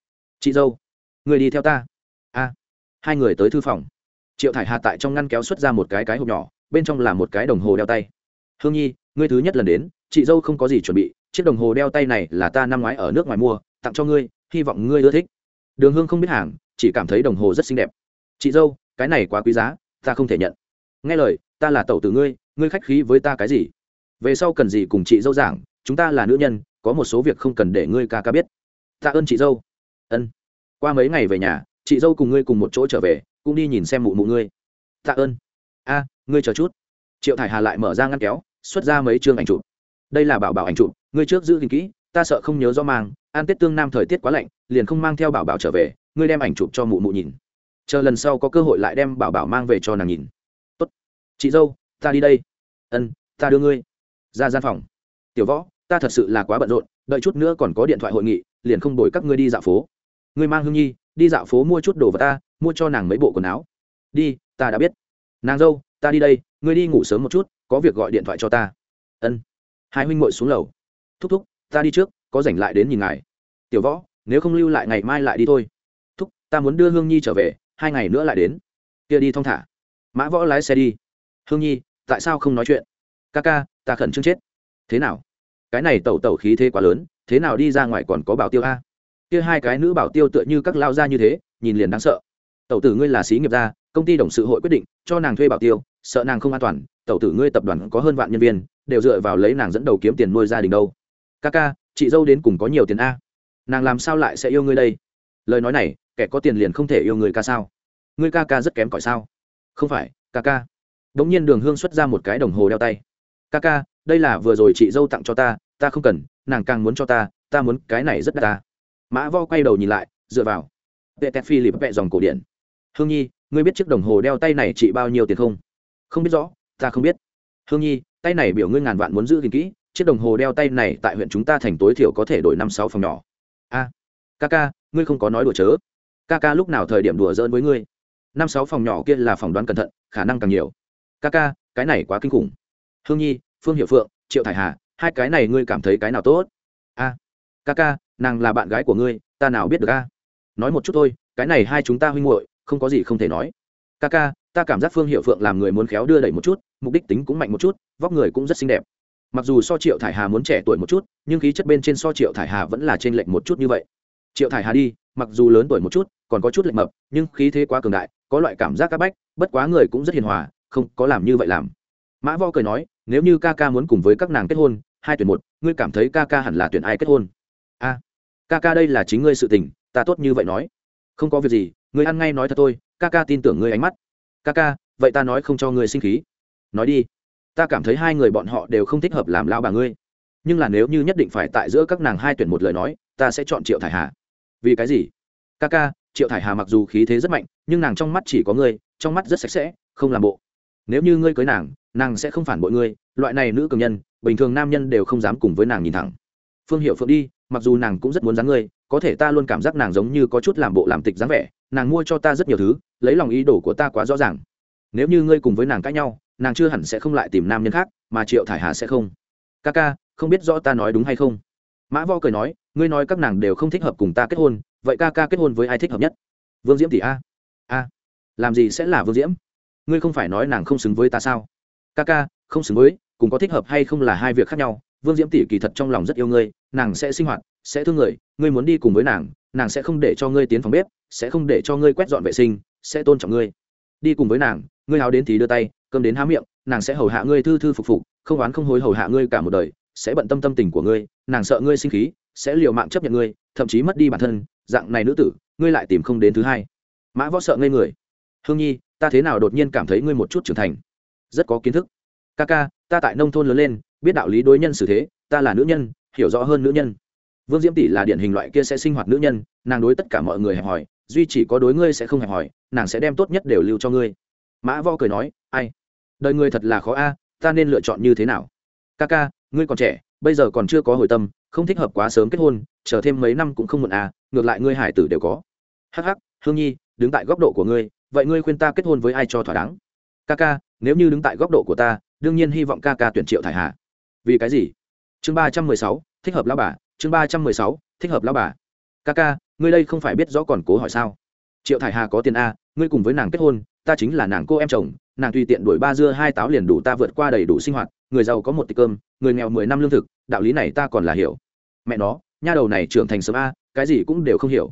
Chị dâu người đi theo ta. A. Hai người tới thư phòng. Triệu thải hà tại trong ngăn kéo xuất ra một cái cái hộp nhỏ, bên trong là một cái đồng hồ đeo tay. Hương nhi, ngươi thứ nhất lần đến, chị dâu không có gì chuẩn bị, chiếc đồng hồ đeo tay này là ta năm ngoái ở nước ngoài mua, tặng cho ngươi hy vọng ngươi ưa thích. Đường hương không biết hàng, chỉ cảm thấy đồng hồ rất xinh đẹp. Chị dâu, cái này quá quý giá, ta không thể nhận. Nghe lời, ta là tẩu từ ngươi ngươi khách khí với ta cái gì? Về sau cần gì cùng chị dâu giảng, chúng ta là nữ nhân, có một số việc không cần để ngươi ca ca biết. Tạ ơn chị dâu. Ân. Qua mấy ngày về nhà, chị dâu cùng ngươi cùng một chỗ trở về, cũng đi nhìn xem mụ mụ ngươi. Tạ ơn. A, ngươi chờ chút. Triệu thải hà lại mở ra ngăn kéo, xuất ra mấy chương ảnh chụp. Đây là bảo bảo ảnh chụp, ngươi trước giữ gìn kỹ, ta sợ không nhớ do mang an tết tương nam thời tiết quá lạnh, liền không mang theo bảo bảo trở về, ngươi đem ảnh chụp cho mụ mụ nhìn. Chờ lần sau có cơ hội lại đem bảo bảo mang về cho nàng nhìn. Tốt. Chị dâu, ta đi đây. Ân, ta đưa ngươi. Ra gian phòng. Tiểu võ, ta thật sự là quá bận rộn, đợi chút nữa còn có điện thoại hội nghị, liền không đổi các ngươi đi dạo phố. Ngươi mang hương nhi, đi dạo phố mua chút đồ vật ta, mua cho nàng mấy bộ quần áo. Đi, ta đã biết. Nàng dâu, ta đi đây, ngươi đi ngủ sớm một chút, có việc gọi điện thoại cho ta. Ân. Hai huynh ngồi xuống lầu. Thúc thúc, ta đi trước có rảnh lại đến nhìn ngài. Tiểu võ, nếu không lưu lại ngày mai lại đi thôi. Thúc, ta muốn đưa hương nhi trở về, hai ngày nữa lại đến. Kia đi thong thả. Mã võ lái xe đi. Hương nhi, tại sao không nói chuyện? Ca ca, ta khẩn trương chết. Thế nào? Cái này tẩu tẩu khí thế quá lớn, thế nào đi ra ngoài còn có bảo tiêu a? Kia hai cái nữ bảo tiêu tựa như các lao ra như thế, nhìn liền đáng sợ. Tẩu tử ngươi là xí nghiệp gia, công ty đồng sự hội quyết định, cho nàng thuê bảo tiêu, sợ nàng không an toàn, tẩu tử ngươi tập đoàn có hơn vạn nhân viên, đều dựa vào lấy nàng dẫn đầu kiếm tiền nuôi gia đình đâu. Ca ca chị dâu đến cùng có nhiều tiền a? Nàng làm sao lại sẽ yêu ngươi đây? Lời nói này, kẻ có tiền liền không thể yêu người ca sao? Ngươi ca ca rất kém cỏi sao? Không phải, ca ca. Đ ỗ n g nhiên đường hương xuất ra một cái đồng hồ đeo tay. Ca ca, đây là vừa rồi chị dâu tặng cho ta ta không cần, nàng càng muốn cho ta ta muốn cái này rất đắt ta. Mã vo quay đầu nhìn lại, dựa vào. Vệ tét phi lịp vẹ dòng cổ điển. Hương nhi, ngươi biết chiếc đồng hồ đeo tay này trị bao nhiêu tiền không? Không biết rõ, ta không biết. Hương nhi, tay này biểu ngươi ngàn vạn muốn giữ gìn kỹ chiếc đồng hồ đeo tay này tại huyện chúng ta thành tối thiểu có thể đổi năm sáu phòng nhỏ. A ca ca ngươi không có nói đùa chớ. Ca ca lúc nào thời điểm đùa giỡn với ngươi? Năm sáu phòng nhỏ kia là phòng đoán cẩn thận, khả năng càng nhiều. Ca ca cái này quá kinh khủng. Hương nhi, phương hiệu phượng, triệu thải hà, hai cái này ngươi cảm thấy cái nào tốt? A ca ca nàng là bạn gái của ngươi, ta nào biết được a? Nói một chút thôi, cái này hai chúng ta huynh muội, không có gì không thể nói. Ca ca ta cảm giác phương hiệu phượng làm người muốn khéo đưa đẩy một chút, mục đích tính cũng mạnh một chút, vóc người cũng rất xinh đẹp mặc dù so triệu thải hà muốn trẻ tuổi một chút, nhưng khí chất bên trên so triệu thải hà vẫn là trên lệnh một chút như vậy. Triệu thải hà đi, mặc dù lớn tuổi một chút, còn có chút lệnh mập, nhưng khí thế quá cường đại, có loại cảm giác c áp bách, bất quá người cũng rất hiền hòa, không có làm như vậy làm. Mã vo cười nói, nếu như ca ca muốn cùng với các nàng kết hôn, hai tuyển một, ngươi cảm thấy ca ca hẳn là tuyển ai kết hôn? A, ca ca đây là chính ngươi sự tình, ta tốt như vậy nói. Không có việc gì, ngươi ăn ngay nói thật tôi ca ca tin tưởng ngươi ánh mắt. Ca ca, vậy ta nói không cho ngươi sinh khí. Nói đi ta cảm thấy hai người bọn họ đều không thích hợp làm lao bà ngươi. Nhưng là nếu như nhất định phải tại giữa các nàng hai tuyển một lời nói, ta sẽ chọn triệu thải hà. Vì cái gì? Ca ca, triệu thải hà mặc dù khí thế rất mạnh, nhưng nàng trong mắt chỉ có ngươi, trong mắt rất sạch sẽ, không làm bộ. Nếu như ngươi cưới nàng nàng sẽ không phản bội ngươi, loại này nữ cường nhân, bình thường nam nhân đều không dám cùng với nàng nhìn thẳng. Phương hiệu phượng đi, mặc dù nàng cũng rất muốn dáng ngươi, có thể ta luôn cảm giác nàng giống như có chút làm bộ làm tịch dáng vẻ, nàng mua cho ta rất nhiều thứ, lấy lòng ý đồ của ta quá rõ ràng. Nếu như ngươi cùng với nàng cãi nhau nàng chưa hẳn sẽ không lại tìm nam nhân khác, mà triệu thải hà sẽ không. Ca ca, không biết rõ ta nói đúng hay không? Mã vo cười nói, ngươi nói các nàng đều không thích hợp cùng ta kết hôn, vậy ca ca kết hôn với ai thích hợp nhất? Vương diễm thì a. A. Làm gì sẽ là vương diễm? Ngươi không phải nói nàng không xứng với ta sao? Ca ca, không xứng với, cùng có thích hợp hay không là hai việc khác nhau. Vương diễm tỷ kỳ thật trong lòng rất yêu ngươi, nàng sẽ sinh hoạt, sẽ thương người, ngươi muốn đi cùng với nàng nàng sẽ không để cho ngươi tiến phòng bếp, sẽ không để cho ngươi quét dọn vệ sinh, sẽ tôn trọng ngươi. Đi cùng với nàng, ngươi háo đến thì đưa tay cơm đến há miệng, nàng sẽ hầu hạ ngươi thư thư phục phục, không oán không hối hầu hạ ngươi cả một đời, sẽ bận tâm tâm tình của ngươi, nàng sợ ngươi sinh khí, sẽ liều mạng chấp nhận ngươi, thậm chí mất đi bản thân, dạng này nữ tử, ngươi lại tìm không đến thứ hai. Mã võ sợ ngây người. Hương nhi, ta thế nào đột nhiên cảm thấy ngươi một chút trưởng thành? Rất có kiến thức. Ca ca, ta tại nông thôn lớn lên, biết đạo lý đối nhân xử thế, ta là nữ nhân, hiểu rõ hơn nữ nhân. Vương diễm tỷ là điển hình loại kia sẽ sinh hoạt nữ nhân, nàng đối tất cả mọi người hẹp hòi, duy chỉ có đối ngươi sẽ không hẹp hòi, nàng sẽ đem tốt nhất đều lưu cho ngươi. Mã võ cười nói, ai đời người thật là khó a, ta nên lựa chọn như thế nào? Ca ca ngươi còn trẻ, bây giờ còn chưa có hồi tâm, không thích hợp quá sớm kết hôn, chờ thêm mấy năm cũng không muộn à ngược lại ngươi hải tử đều có. Hắc hắc, hương nhi, đứng tại góc độ của ngươi, vậy ngươi khuyên ta kết hôn với ai cho thỏa đáng? Ca ca nếu như đứng tại góc độ của ta, đương nhiên hy vọng ca ca tuyển triệu thải hà vì cái gì? Chương ba trăm mười sáu, thích hợp lao bà, chương ba trăm mười sáu, thích hợp lao bà. Ca ca ngươi đây không phải biết rõ còn cố hỏi sao? Triệu thải hà có tiền a, ngươi cùng với nàng kết hôn ta chính là nàng cô em chồng, nàng tùy tiện đuổi ba dưa hai táo liền đủ ta vượt qua đầy đủ sinh hoạt, người giàu có một tịch cơm, người nghèo mười năm lương thực, đạo lý này ta còn là hiểu. Mẹ nó, nha đầu này trưởng thành sớm a, cái gì cũng đều không hiểu.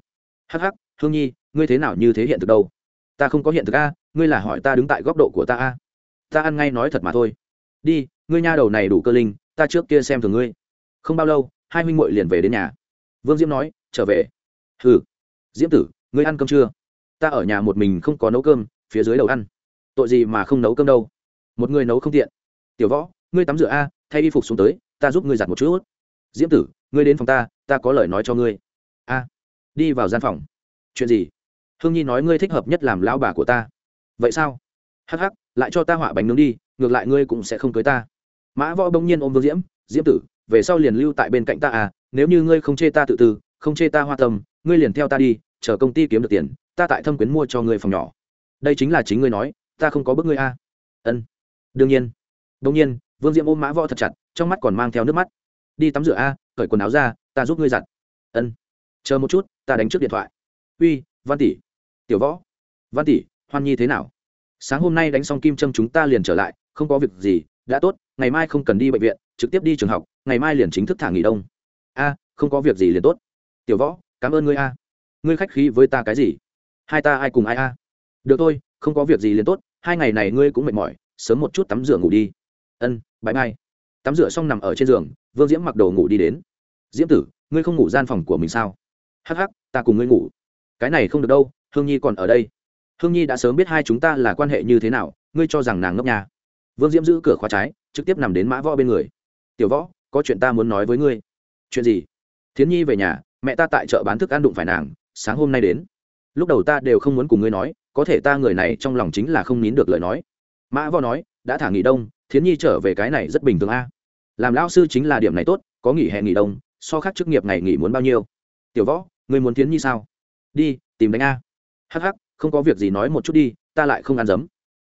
Hắc hắc, hương nhi, ngươi thế nào như thế hiện thực đâu? Ta không có hiện thực a, ngươi là hỏi ta đứng tại góc độ của ta a. Ta ăn ngay nói thật mà thôi. Đi, ngươi nha đầu này đủ cơ linh, ta trước kia xem thường ngươi. Không bao lâu, hai huynh muội liền về đến nhà. Vương diễm nói, trở về. Hừ. Diễm tử, ngươi ăn cơm chưa? Ta ở nhà một mình không có nấu cơm phía dưới đầu ăn. Tội gì mà không nấu cơm đâu? Một người nấu không tiện. Tiểu võ, ngươi tắm rửa a, thay y phục xuống tới, ta giúp ngươi giặt một chút. Diễm tử, ngươi đến phòng ta ta có lời nói cho ngươi. A, đi vào gian phòng. Chuyện gì? Hương nhi nói ngươi thích hợp nhất làm lão bà của ta. Vậy sao? Hắc hắc, lại cho ta họa bánh nướng đi, ngược lại ngươi cũng sẽ không cưới ta. Mã võ bỗng nhiên ôm vương diễm diễm tử, về sau liền lưu tại bên cạnh ta à nếu như ngươi không chê ta tự tư không chê ta hoa tâm, ngươi liền theo ta đi, chờ công ty kiếm được tiền, ta tại thâm quyến mua cho ngươi phòng nhỏ đây chính là chính ngươi nói, ta không có bức ngươi a. Ân. Đương nhiên. Đông nhiên, vương diễm ôm mã võ thật chặt, trong mắt còn mang theo nước mắt. Đi tắm rửa a, cởi quần áo ra, ta giúp ngươi giặt. Ân. Chờ một chút, ta đánh trước điện thoại. Uy, văn tỷ. Tiểu võ. Văn tỷ, hoan nhi thế nào? Sáng hôm nay đánh xong kim trâm chúng ta liền trở lại, không có việc gì, đã tốt, ngày mai không cần đi bệnh viện, trực tiếp đi trường học, ngày mai liền chính thức thả nghỉ đông. A, không có việc gì liền tốt. Tiểu võ, cảm ơn ngươi a. Ngươi khách khí với ta cái gì? Hai ta ai cùng ai a? Được thôi, không có việc gì liền tốt, hai ngày này ngươi cũng mệt mỏi, sớm một chút tắm rửa ngủ đi. Ân bãi mai tắm rửa xong nằm ở trên giường, vương diễm mặc đồ ngủ đi đến. Diễm tử, ngươi không ngủ gian phòng của mình sao? Hắc hắc, ta cùng ngươi ngủ. Cái này không được đâu, hương nhi còn ở đây. Hương nhi đã sớm biết hai chúng ta là quan hệ như thế nào, ngươi cho rằng nàng ngốc nhà vương diễm giữ cửa khóa trái, trực tiếp nằm đến mã võ bên người. Tiểu võ, có chuyện ta muốn nói với ngươi. Chuyện gì? Thiến nhi về nhà, mẹ ta tại chợ bán thức ăn đụng phải nàng, sáng hôm nay đến lúc đầu ta đều không muốn cùng ngươi nói, có thể ta người này trong lòng chính là không nín được lời nói. Mã võ nói, đã thả nghỉ đông, thiến nhi trở về cái này rất bình thường a. Làm lão sư chính là điểm này tốt, có nghỉ hè nghỉ đông, so khác chức nghiệp ngày nghỉ muốn bao nhiêu. Tiểu võ người muốn thiến nhi sao? Đi, tìm đánh a. Hh không có việc gì nói một chút đi, ta lại không ăn dấm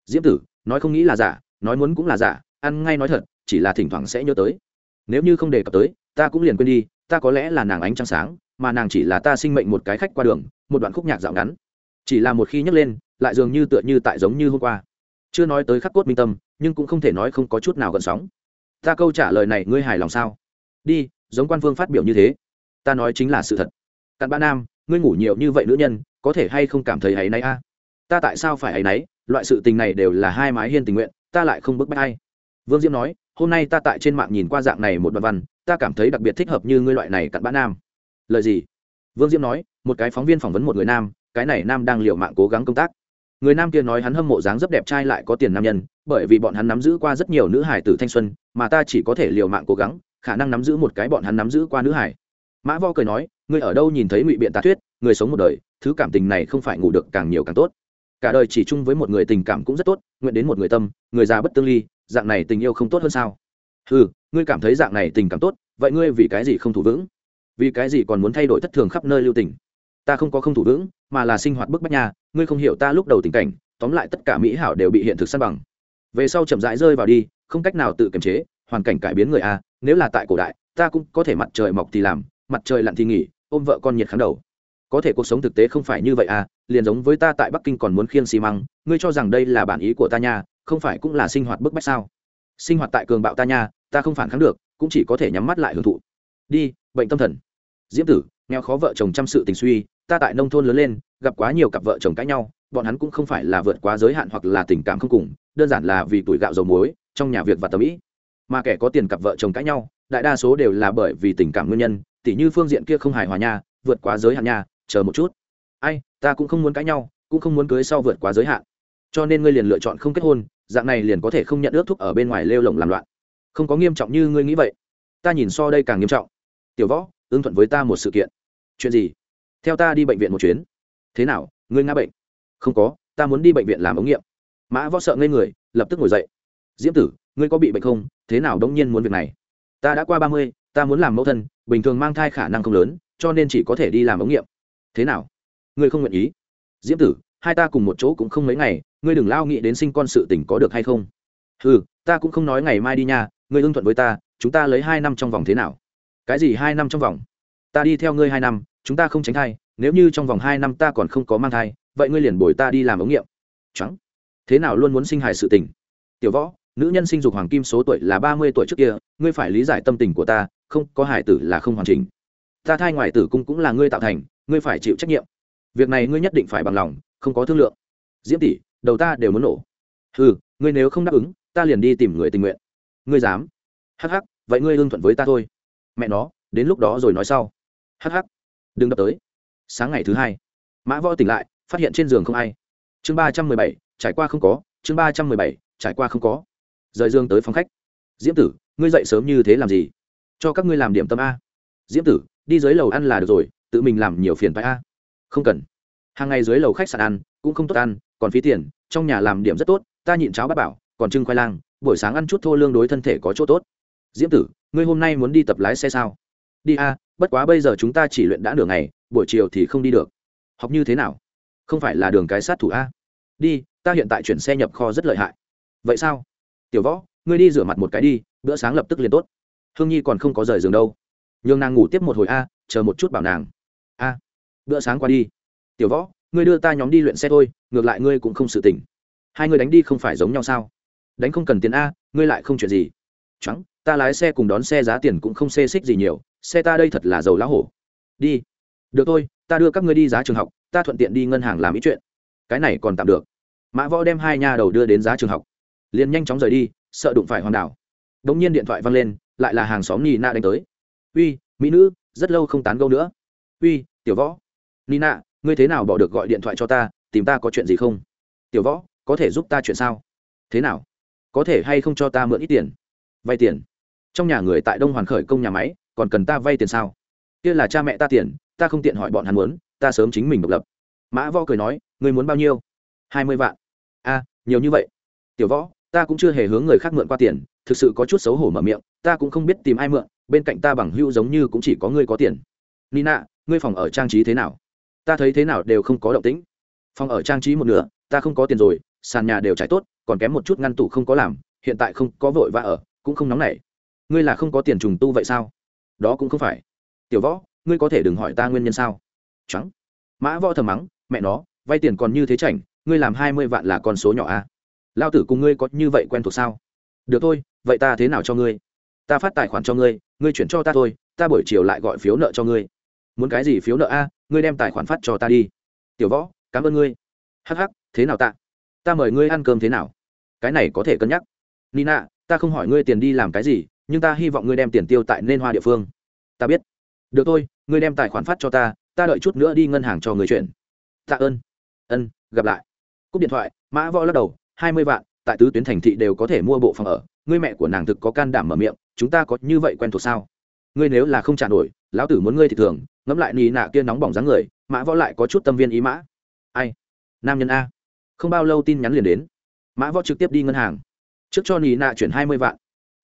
diễm tử, nói không nghĩ là giả, nói muốn cũng là giả, ăn ngay nói thật, chỉ là thỉnh thoảng sẽ nhớ tới. Nếu như không đề cập tới, ta cũng liền quên đi, ta có lẽ là nàng ánh trăng sáng, mà nàng chỉ là ta sinh mệnh một cái khách qua đường một đoạn khúc nhạc dạo ngắn. Chỉ là một khi nhấc lên, lại dường như tựa như tại giống như hôm qua. Chưa nói tới khắc cốt minh tâm, nhưng cũng không thể nói không có chút nào gần sóng. Ta câu trả lời này ngươi hài lòng sao? Đi, giống quan vương phát biểu như thế. Ta nói chính là sự thật. Cặn bã nam, ngươi ngủ nhiều như vậy nữ nhân, có thể hay không cảm thấy hay náy a? Ta tại sao phải hay náy? Loại sự tình này đều là hai mái hiên tình nguyện, ta lại không bức bách ai. Vương diễm nói, hôm nay ta tại trên mạng nhìn qua dạng này một đoạn văn, ta cảm thấy đặc biệt thích hợp như ngươi loại này cặn bã nam. Lời gì? Vương diễm nói một cái phóng viên phỏng vấn một người nam, cái này nam đang liều mạng cố gắng công tác. Người nam kia nói hắn hâm mộ dáng rất đẹp trai lại có tiền nam nhân, bởi vì bọn hắn nắm giữ qua rất nhiều nữ hải tử thanh xuân, mà ta chỉ có thể liều mạng cố gắng, khả năng nắm giữ một cái bọn hắn nắm giữ qua nữ hải. Mã vo cười nói, ngươi ở đâu nhìn thấy ngụy biện tạ thuyết, người sống một đời, thứ cảm tình này không phải ngủ được càng nhiều càng tốt. Cả đời chỉ chung với một người tình cảm cũng rất tốt, nguyện đến một người tâm, người già bất tương ly, dạng này tình yêu không tốt hơn sao? Ừ ngươi cảm thấy dạng này tình cảm tốt, vậy ngươi vì cái gì không thủ vững? Vì cái gì còn muốn thay đổi thất thường khắp nơi lưu tình? Ta không có không thủ vững, mà là sinh hoạt bức bách nhà ngươi không hiểu ta lúc đầu tình cảnh, tóm lại tất cả mỹ hảo đều bị hiện thực săn bằng. Về sau chậm rãi rơi vào đi, không cách nào tự kiềm chế, hoàn cảnh cải biến người a, nếu là tại cổ đại, ta cũng có thể mặt trời mọc thì làm, mặt trời lặn thì nghỉ, ôm vợ con nhiệt kháng đầu. Có thể cuộc sống thực tế không phải như vậy à liền giống với ta tại bắc kinh còn muốn khiêng xi măng, ngươi cho rằng đây là bản ý của ta nha, không phải cũng là sinh hoạt bức bách sao? Sinh hoạt tại cường bạo ta nha, ta không phản kháng được, cũng chỉ có thể nhắm mắt lại hưởng thụ. Đi, bệnh tâm thần. Diễm tử, nghèo khó vợ chồng chăm sự tình suy ta tại nông thôn lớn lên, gặp quá nhiều cặp vợ chồng cãi nhau, bọn hắn cũng không phải là vượt quá giới hạn hoặc là tình cảm không cùng, đơn giản là vì tuổi gạo dầu muối, trong nhà việc và tầm ý. Mà kẻ có tiền cặp vợ chồng cãi nhau, đại đa số đều là bởi vì tình cảm nguyên nhân, tỉ như phương diện kia không hài hòa nha, vượt quá giới hạn nha, chờ một chút. Ai, ta cũng không muốn cãi nhau, cũng không muốn cưới sau vượt quá giới hạn. Cho nên ngươi liền lựa chọn không kết hôn, dạng này liền có thể không nhận ước thúc ở bên ngoài lêu lồng làm loạn. Không có nghiêm trọng như ngươi nghĩ vậy. Ta nhìn so đây càng nghiêm trọng. Tiểu võ ứng thuận với ta một sự kiện. Chuyện gì? Theo ta đi bệnh viện một chuyến. Thế nào, ngươi ngã bệnh? Không có, ta muốn đi bệnh viện làm ống nghiệm. Mã võ sợ ngây người, lập tức ngồi dậy. Diễm tử, ngươi có bị bệnh không? Thế nào đông nhiên muốn việc này? Ta đã qua ba mươi, ta muốn làm mẫu thân, bình thường mang thai khả năng không lớn, cho nên chỉ có thể đi làm ống nghiệm. Thế nào? Ngươi không nguyện ý? Diễm tử, hai ta cùng một chỗ cũng không mấy ngày, ngươi đừng lao nghĩ đến sinh con sự tình có được hay không? Ừ ta cũng không nói ngày mai đi nha, ngươi hưng thuận với ta, chúng ta lấy hai năm trong vòng thế nào? Cái gì hai năm trong vòng? Ta đi theo ngươi hai năm chúng ta không tránh thai, nếu như trong vòng hai năm ta còn không có mang thai, vậy ngươi liền bồi ta đi làm ống nghiệm. Trắng thế nào luôn muốn sinh hài sự tình? Tiểu võ, nữ nhân sinh dục hoàng kim số tuổi là ba mươi tuổi trước kia, ngươi phải lý giải tâm tình của ta, không có hải tử là không hoàn chỉnh. Ta thai ngoài tử cung cũng là ngươi tạo thành, ngươi phải chịu trách nhiệm. Việc này ngươi nhất định phải bằng lòng, không có thương lượng. Diễm tỷ, đầu ta đều muốn nổ. Ừ ngươi nếu không đáp ứng, ta liền đi tìm người tình nguyện. Ngươi dám? Hắc hắc, vậy ngươi hương thuận với ta thôi. Mẹ nó, đến lúc đó rồi nói sau. Hắc hắc đừng đập tới. Sáng ngày thứ hai, mã võ tỉnh lại, phát hiện trên giường không ai. Chương ba trăm mười bảy, trải qua không có, chương ba trăm mười bảy, trải qua không có. Rời dương tới phòng khách. Diễm tử, ngươi dậy sớm như thế làm gì? Cho các ngươi làm điểm tâm a. Diễm tử, đi dưới lầu ăn là được rồi, tự mình làm nhiều phiền phải a. Không cần. Hàng ngày dưới lầu khách sạn ăn, cũng không tốt ăn, còn phí tiền, trong nhà làm điểm rất tốt, ta nhịn cháo bát bảo, còn trưng khoai lang, buổi sáng ăn chút thô lương đối thân thể có chỗ tốt. Diễm tử, ngươi hôm nay muốn đi tập lái xe sao? Đi a, bất quá bây giờ chúng ta chỉ luyện đã nửa ngày, buổi chiều thì không đi được. Học như thế nào? Không phải là đường cái sát thủ a? Đi, ta hiện tại chuyển xe nhập kho rất lợi hại. Vậy sao? Tiểu võ, ngươi đi rửa mặt một cái đi, bữa sáng lập tức liền tốt. Hương nhi còn không có rời giường đâu. Nhường nàng ngủ tiếp một hồi a, chờ một chút bảo nàng. A, bữa sáng qua đi. Tiểu võ, ngươi đưa ta nhóm đi luyện xe thôi, ngược lại ngươi cũng không sự tỉnh. Hai người đánh đi không phải giống nhau sao? Đánh không cần tiền a, ngươi lại không chuyện gì. Trắng ta lái xe cùng đón xe giá tiền cũng không xê xích gì nhiều, xe ta đây thật là giàu lá hổ. Đi. Được thôi, ta đưa các ngươi đi giá trường học, ta thuận tiện đi ngân hàng làm ý chuyện. Cái này còn tạm được. Mã võ đem hai nhà đầu đưa đến giá trường học. Liền nhanh chóng rời đi, sợ đụng phải hoàng đảo. Đ ỗ n g nhiên điện thoại văng lên, lại là hàng xóm nina đánh tới. Uy, mỹ nữ, rất lâu không tán gâu nữa. Uy, tiểu võ. Nina, ngươi thế nào bỏ được gọi điện thoại cho ta, tìm ta có chuyện gì không? Tiểu võ, có thể giúp ta chuyện sao? Thế nào? Có thể hay không cho ta mượn ít tiền? Vay tiền trong nhà người tại đông hoàn khởi công nhà máy, còn cần ta vay tiền sao? Kia là cha mẹ ta tiền, ta không tiện hỏi bọn hắn muốn, ta sớm chính mình độc lập. Mã võ cười nói người muốn bao nhiêu? Hai mươi vạn. A, nhiều như vậy? Tiểu võ, ta cũng chưa hề hướng người khác mượn qua tiền, thực sự có chút xấu hổ mở miệng, ta cũng không biết tìm ai mượn, bên cạnh ta bằng hữu giống như cũng chỉ có ngươi có tiền. Nina, ngươi phòng ở trang trí thế nào? Ta thấy thế nào đều không có động tĩnh. Phòng ở trang trí một nửa, ta không có tiền rồi, sàn nhà đều trải tốt, còn kém một chút ngăn tủ không có làm, hiện tại không có vội vã ở, cũng không nóng nảy ngươi là không có tiền trùng tu vậy sao? Đó cũng không phải. Tiểu võ, ngươi có thể đừng hỏi ta nguyên nhân sao? Trắng. Mã võ thầm mắng, mẹ nó, vay tiền còn như thế chảnh, ngươi làm hai mươi vạn là con số nhỏ a à? lao tử cùng ngươi có như vậy quen thuộc sao? Được thôi, vậy ta thế nào cho ngươi? Ta phát tài khoản cho ngươi ngươi chuyển cho ta thôi, ta buổi chiều lại gọi phiếu nợ cho ngươi. Muốn cái gì phiếu nợ a, ngươi đem tài khoản phát cho ta đi. Tiểu võ, cảm ơn ngươi. Hh thế nào ta ta mời ngươi ăn cơm thế nào? Cái này có thể cân nhắc. Nina, ta không hỏi ngươi tiền đi làm cái gì nhưng ta hy vọng ngươi đem tiền tiêu tại nên hoa địa phương. Ta biết. Được thôi, ngươi đem tài khoản phát cho ta ta đợi chút nữa đi ngân hàng cho người chuyển. Tạ ơn. Ân, gặp lại. Cúp điện thoại, mã võ lắc đầu, hai mươi vạn, tại tứ tuyến thành thị đều có thể mua bộ phòng ở. Ngươi mẹ của nàng thực có can đảm mở miệng, chúng ta có như vậy quen thuộc sao? Ngươi nếu là không trả nổi, lão tử muốn ngươi thì thường, ngẫm lại nì nạ kia nóng bỏng dáng người, mã võ lại có chút tâm viên ý mã. Ai? Nam nhân a. Không bao lâu tin nhắn liền đến. Mã võ trực tiếp đi ngân hàng. Trước cho nì nạ chuyển hai mươi vạn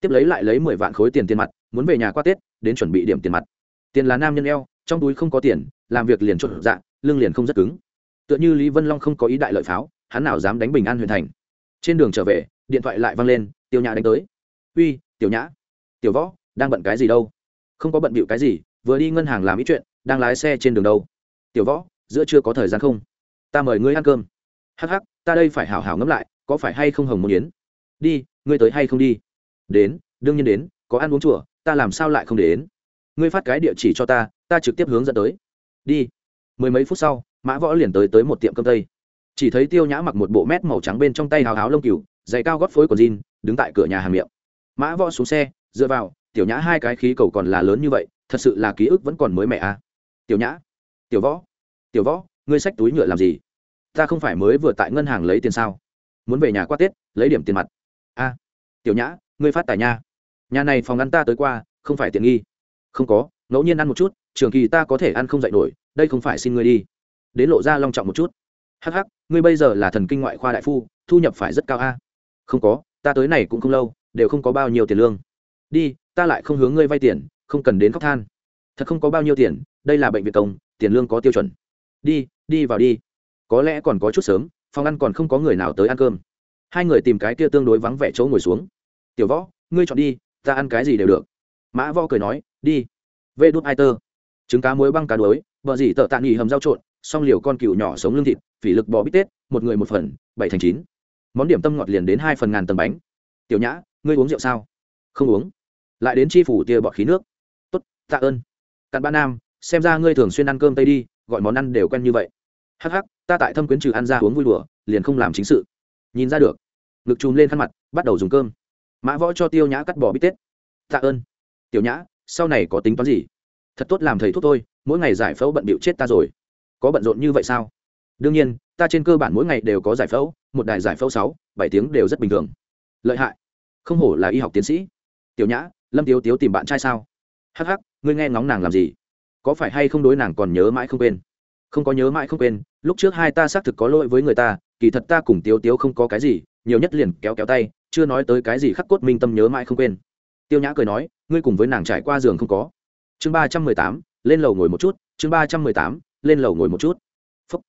tiếp lấy lại lấy mười vạn khối tiền tiền mặt, muốn về nhà qua tết, đến chuẩn bị điểm tiền mặt. Tiền là nam nhân eo, trong túi không có tiền, làm việc liền trộn dạng lưng liền không rất cứng. Tựa như lý vân long không có ý đại lợi pháo, hắn nào dám đánh bình an huyền thành. Trên đường trở về, điện thoại lại văng lên tiêu nhã đánh tới. Uy, tiểu nhã, tiểu võ, đang bận cái gì đâu? Không có bận bịu cái gì, vừa đi ngân hàng làm ít chuyện, đang lái xe trên đường đâu. Tiểu võ, giữa chưa có thời gian không? Ta mời ngươi ăn cơm. Hắc hắc, ta đây phải hảo hảo ngẫm lại, có phải hay không hồng Môn yến? Đi, ngươi tới hay không đi? Đến, đương nhiên đến, có ăn uống chùa, ta làm sao lại không đến? Ngươi phát cái địa chỉ cho ta ta trực tiếp hướng dẫn tới. Đi. Mười mấy phút sau, mã võ liền tới tới một tiệm cơm tây. Chỉ thấy tiêu nhã mặc một bộ mét màu trắng bên trong tay hào háo lông cừu, giày cao gót phối của jean, đứng tại cửa nhà hàng miệng. Mã võ xuống xe, dựa vào, tiểu nhã, hai cái khí cầu còn là lớn như vậy, thật sự là ký ức vẫn còn mới mẻ à. tiểu nhã. Tiểu võ. Tiểu võ, ngươi xách túi nhựa làm gì? Ta không phải mới vừa tại ngân hàng lấy tiền sao? Muốn về nhà qua tết, lấy điểm tiền mặt. A. Tiểu nhã ngươi phát tài nha. Nhà này phòng ăn ta tới qua, không phải tiện nghi. Không có, ngẫu nhiên ăn một chút, trường kỳ ta có thể ăn không dạy nổi, đây không phải xin ngươi đi. Đến lộ ra long trọng một chút. Hh ngươi bây giờ là thần kinh ngoại khoa đại phu, thu nhập phải rất cao a. Không có, ta tới này cũng không lâu, đều không có bao nhiêu tiền lương. Đi, ta lại không hướng ngươi vay tiền, không cần đến khóc than. Thật không có bao nhiêu tiền, đây là bệnh viện công, tiền lương có tiêu chuẩn. Đi đi vào đi. Có lẽ còn có chút sớm, phòng ăn còn không có người nào tới ăn cơm. Hai người tìm cái kia tương đối vắng vẻ chỗ ngồi xuống tiểu võ, ngươi chọn đi, ta ăn cái gì đều được. Mã võ cười nói, đi. Vê đút ai tơ. Trứng cá muối băng cá đuối vợ dì tợ tạ nghỉ hầm rau trộn xong liều con cừu nhỏ sống lương thịt, phỉ lực bò bít tết, một người một phần, bảy thành chín. Món điểm tâm ngọt liền đến hai phần ngàn tầng bánh. Tiểu nhã, ngươi uống rượu sao? Không uống. Lại đến chi phủ tia bọt khí nước. Tốt, tạ ơn. Cặn ba nam, xem ra ngươi thường xuyên ăn cơm tây đi, gọi món ăn đều quen như vậy. Hắc hắc, ta tại thâm quyến trừ ăn ra uống vui đùa, liền không làm chính sự. Nhìn ra được, ngực chùm lên khăn mặt, bắt đầu dùng cơm mã võ cho tiêu nhã cắt bỏ bít tết. Tạ ơn. Tiểu nhã sau này có tính toán gì? Thật tốt làm thầy thuốc tôi, mỗi ngày giải phẫu bận bịu chết ta rồi. Có bận rộn như vậy sao? Đương nhiên ta trên cơ bản mỗi ngày đều có giải phẫu một đài giải phẫu sáu bảy tiếng đều rất bình thường. Lợi hại. Không hổ là y học tiến sĩ. Tiểu nhã lâm tiếu tiếu tìm bạn trai sao? Hắc hắc ngươi nghe ngóng nàng làm gì? Có phải hay không đối nàng còn nhớ mãi không quên? Không có nhớ mãi không quên lúc trước hai ta xác thực có lỗi với người ta kỳ thật ta cùng tiếu tiếu không có cái gì nhiều nhất liền kéo kéo tay chưa nói tới cái gì khắc cốt minh tâm nhớ mãi không quên. Tiêu nhã cười nói, ngươi cùng với nàng trải qua giường không có. Chương ba trăm mười tám, lên lầu ngồi một chút, chương ba trăm mười tám, lên lầu ngồi một chút. Phúc.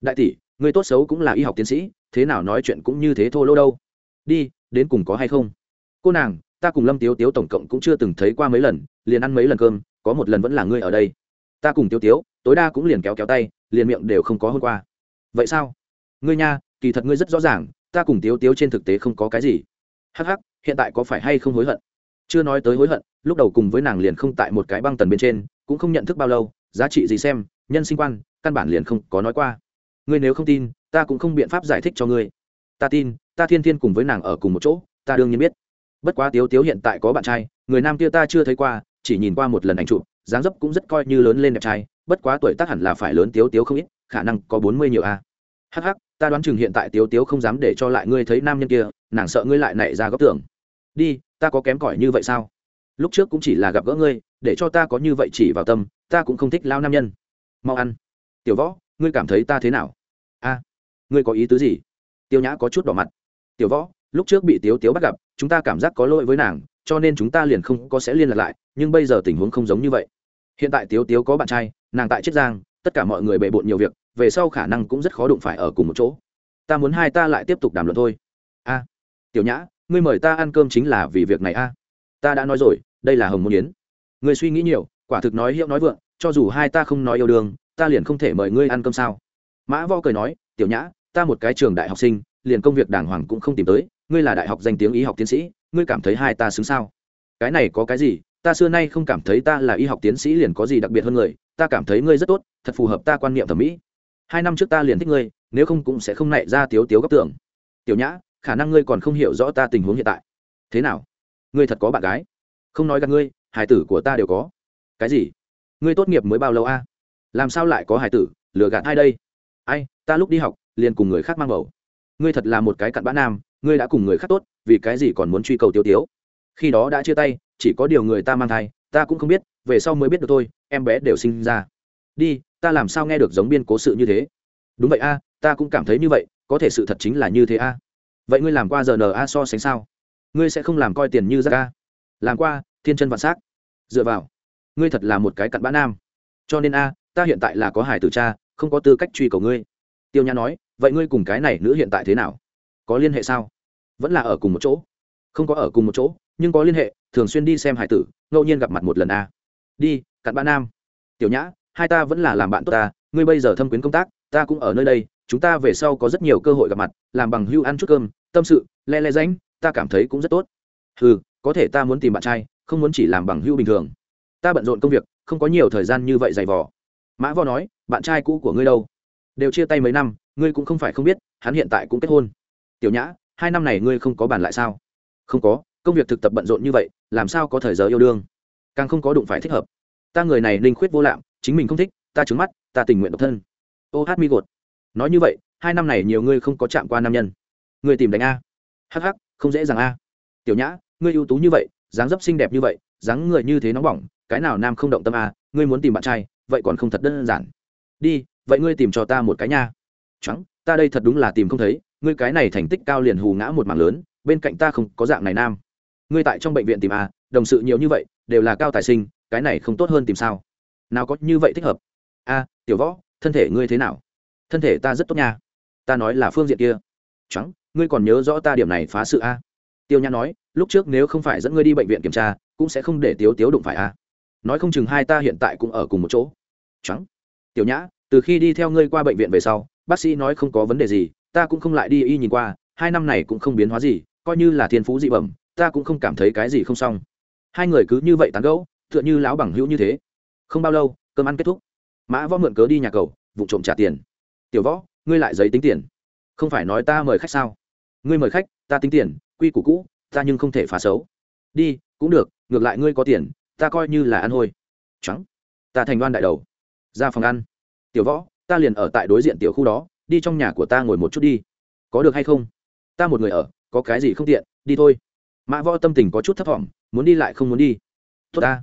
Đại tỷ ngươi tốt xấu cũng là y học tiến sĩ, thế nào nói chuyện cũng như thế thô lỗ đâu. Đi, đến cùng có hay không? Cô nàng, ta cùng lâm tiếu tiếu tổng cộng cũng chưa từng thấy qua mấy lần, liền ăn mấy lần cơm, có một lần vẫn là ngươi ở đây. Ta cùng tiếu tiếu, tối đa cũng liền kéo kéo tay, liền miệng đều không có hôm qua. Vậy sao? Ngươi nha, kỳ thật ngươi rất rõ ràng, ta cùng tiếu tiếu trên thực tế không có cái gì hắc hắc, hiện tại có phải hay không hối hận? Chưa nói tới hối hận, lúc đầu cùng với nàng liền không tại một cái băng tần bên trên, cũng không nhận thức bao lâu, giá trị gì xem, nhân sinh quan, căn bản liền không có nói qua. Ngươi nếu không tin, ta cũng không biện pháp giải thích cho ngươi. Ta tin, ta thiên thiên cùng với nàng ở cùng một chỗ, ta đương nhiên biết. Bất quá tiếu tiếu hiện tại có bạn trai, người nam kia ta chưa thấy qua, chỉ nhìn qua một lần ảnh chụp, dáng dấp cũng rất coi như lớn lên đẹp trai, bất quá tuổi tác hẳn là phải lớn tiếu tiếu không ít, khả năng có bốn mươi nhiều a. À. hh ta đoán chừng hiện tại tiếu tiếu không dám để cho lại ngươi thấy nam nhân kia, nàng sợ ngươi lại nảy ra góc tưởng. Đi, ta có kém cỏi như vậy sao? Lúc trước cũng chỉ là gặp gỡ ngươi, để cho ta có như vậy chỉ vào tâm, ta cũng không thích lao nam nhân. Mau ăn. Tiểu võ, ngươi cảm thấy ta thế nào? A, ngươi có ý tứ gì? Tiêu nhã có chút đỏ mặt. Tiểu võ, lúc trước bị tiếu tiếu bắt gặp, chúng ta cảm giác có lỗi với nàng, cho nên chúng ta liền không có sẽ liên lạc lại, nhưng bây giờ tình huống không giống như vậy. Hiện tại tiếu tiếu có bạn trai, nàng tại chiết giang, tất cả mọi người bề bộn nhiều việc về sau khả năng cũng rất khó đụng phải ở cùng một chỗ. Ta muốn hai ta lại tiếp tục đàm luận thôi. A, tiểu nhã, ngươi mời ta ăn cơm chính là vì việc này a. Ta đã nói rồi, đây là hồng môn yến. Ngươi suy nghĩ nhiều, quả thực nói hiệu nói vượng, cho dù hai ta không nói yêu đương, ta liền không thể mời ngươi ăn cơm sao? Mã võ cười nói, tiểu nhã, ta một cái trường đại học sinh, liền công việc đàng hoàng cũng không tìm tới, ngươi là đại học danh tiếng y học tiến sĩ, ngươi cảm thấy hai ta xứng sao? Cái này có cái gì? Ta xưa nay không cảm thấy ta là y học tiến sĩ liền có gì đặc biệt hơn người, ta cảm thấy ngươi rất tốt, thật phù hợp ta quan niệm thẩm mỹ hai năm trước ta liền thích ngươi, nếu không cũng sẽ không nảy ra tiếu tiếu góc tưởng. Tiểu nhã, khả năng ngươi còn không hiểu rõ ta tình huống hiện tại. Thế nào? Ngươi thật có bạn gái. Không nói gặp ngươi hải tử của ta đều có. Cái gì? Ngươi tốt nghiệp mới bao lâu a? Làm sao lại có hải tử, lừa gạt ai đây? Ai, ta lúc đi học, liền cùng người khác mang bầu. Ngươi thật là một cái cặn bã nam, ngươi đã cùng người khác tốt, vì cái gì còn muốn truy cầu tiêu tiếu? Khi đó đã chia tay, chỉ có điều người ta mang thai, ta cũng không biết, về sau mới biết được thôi, em bé đều sinh ra đi, ta làm sao nghe được giống biên cố sự như thế? Đúng vậy a, ta cũng cảm thấy như vậy, có thể sự thật chính là như thế a. Vậy ngươi làm qua giờ na a so sánh sao? Ngươi sẽ không làm coi tiền như ra ca làm qua, thiên chân vạn s á c dựa vào, ngươi thật là một cái cặn bã nam. Cho nên a, ta hiện tại là có hải tử cha, không có tư cách truy cầu ngươi. Tiêu nhã nói, vậy ngươi cùng cái này nữ hiện tại thế nào? Có liên hệ sao? Vẫn là ở cùng một chỗ. Không có ở cùng một chỗ, nhưng có liên hệ, thường xuyên đi xem hải tử, ngẫu nhiên gặp mặt một lần a. Đi, cặn bã nam. Tiểu nhã hai ta vẫn là làm bạn tốt ta, ngươi bây giờ thâm quyến công tác, ta cũng ở nơi đây, chúng ta về sau có rất nhiều cơ hội gặp mặt, làm bằng hưu ăn chút cơm, tâm sự, le le ránh, ta cảm thấy cũng rất tốt. Ừ có thể ta muốn tìm bạn trai, không muốn chỉ làm bằng hưu bình thường. Ta bận rộn công việc, không có nhiều thời gian như vậy dày vò. Mã võ nói, bạn trai cũ của ngươi đâu? Đều chia tay mấy năm, ngươi cũng không phải không biết, hắn hiện tại cũng kết hôn. Tiểu nhã, hai năm này ngươi không có bàn lại sao? Không có, công việc thực tập bận rộn như vậy, làm sao có thời giờ yêu đương? Càng không có đụng phải thích hợp. Ta người này linh khuyết vô lạm chính mình không thích, ta trứng mắt, ta tình nguyện độc thân. Ô hát mi gột. Nói như vậy, hai năm này nhiều ngươi không có chạm qua nam nhân. Ngươi tìm đánh a. Hh không dễ dàng a. Tiểu nhã, ngươi ưu tú như vậy, dáng dấp xinh đẹp như vậy, dáng người như thế nóng bỏng, cái nào nam không động tâm a, ngươi muốn tìm bạn trai, vậy còn không thật đơn giản. Đi, vậy ngươi tìm cho ta một cái nha. Trắng, ta đây thật đúng là tìm không thấy, ngươi cái này thành tích cao liền hù ngã một mảng lớn, bên cạnh ta không có dạng này nam. Ngươi tại trong bệnh viện tìm a, đồng sự nhiều như vậy, đều là cao tài sinh, cái này không tốt hơn tìm sao nào có như vậy thích hợp? A, tiểu võ, thân thể ngươi thế nào? Thân thể ta rất tốt nha. Ta nói là phương diện kia. Trắng ngươi còn nhớ rõ ta điểm này phá sự a? Tiêu nhã nói, lúc trước nếu không phải dẫn ngươi đi bệnh viện kiểm tra, cũng sẽ không để tiếu tiếu đụng phải a. Nói không chừng hai ta hiện tại cũng ở cùng một chỗ. Trắng tiểu nhã, từ khi đi theo ngươi qua bệnh viện về sau, bác sĩ nói không có vấn đề gì, ta cũng không lại đi y nhìn qua, hai năm này cũng không biến hóa gì, coi như là thiên phú dị bẩm, ta cũng không cảm thấy cái gì không xong. Hai người cứ như vậy tán gẫu, tựa như lão bằng hữu như thế không bao lâu, cơm ăn kết thúc. Mã võ mượn cớ đi nhà cầu, vụ trộm trả tiền. Tiểu võ, ngươi lại giấy tính tiền. Không phải nói ta mời khách sao? Ngươi mời khách, ta tính tiền, quy củ cũ, ta nhưng không thể phá xấu. Đi, cũng được, ngược lại ngươi có tiền, ta coi như là ăn hôi. Trắng, ta thành đoan đại đầu. Ra phòng ăn. Tiểu võ, ta liền ở tại đối diện tiểu khu đó, đi trong nhà của ta ngồi một chút đi. Có được hay không? Ta một người ở, có cái gì không tiện, đi thôi. Mã võ tâm tình có chút thấp t muốn đi lại không muốn đi. Tốt ta,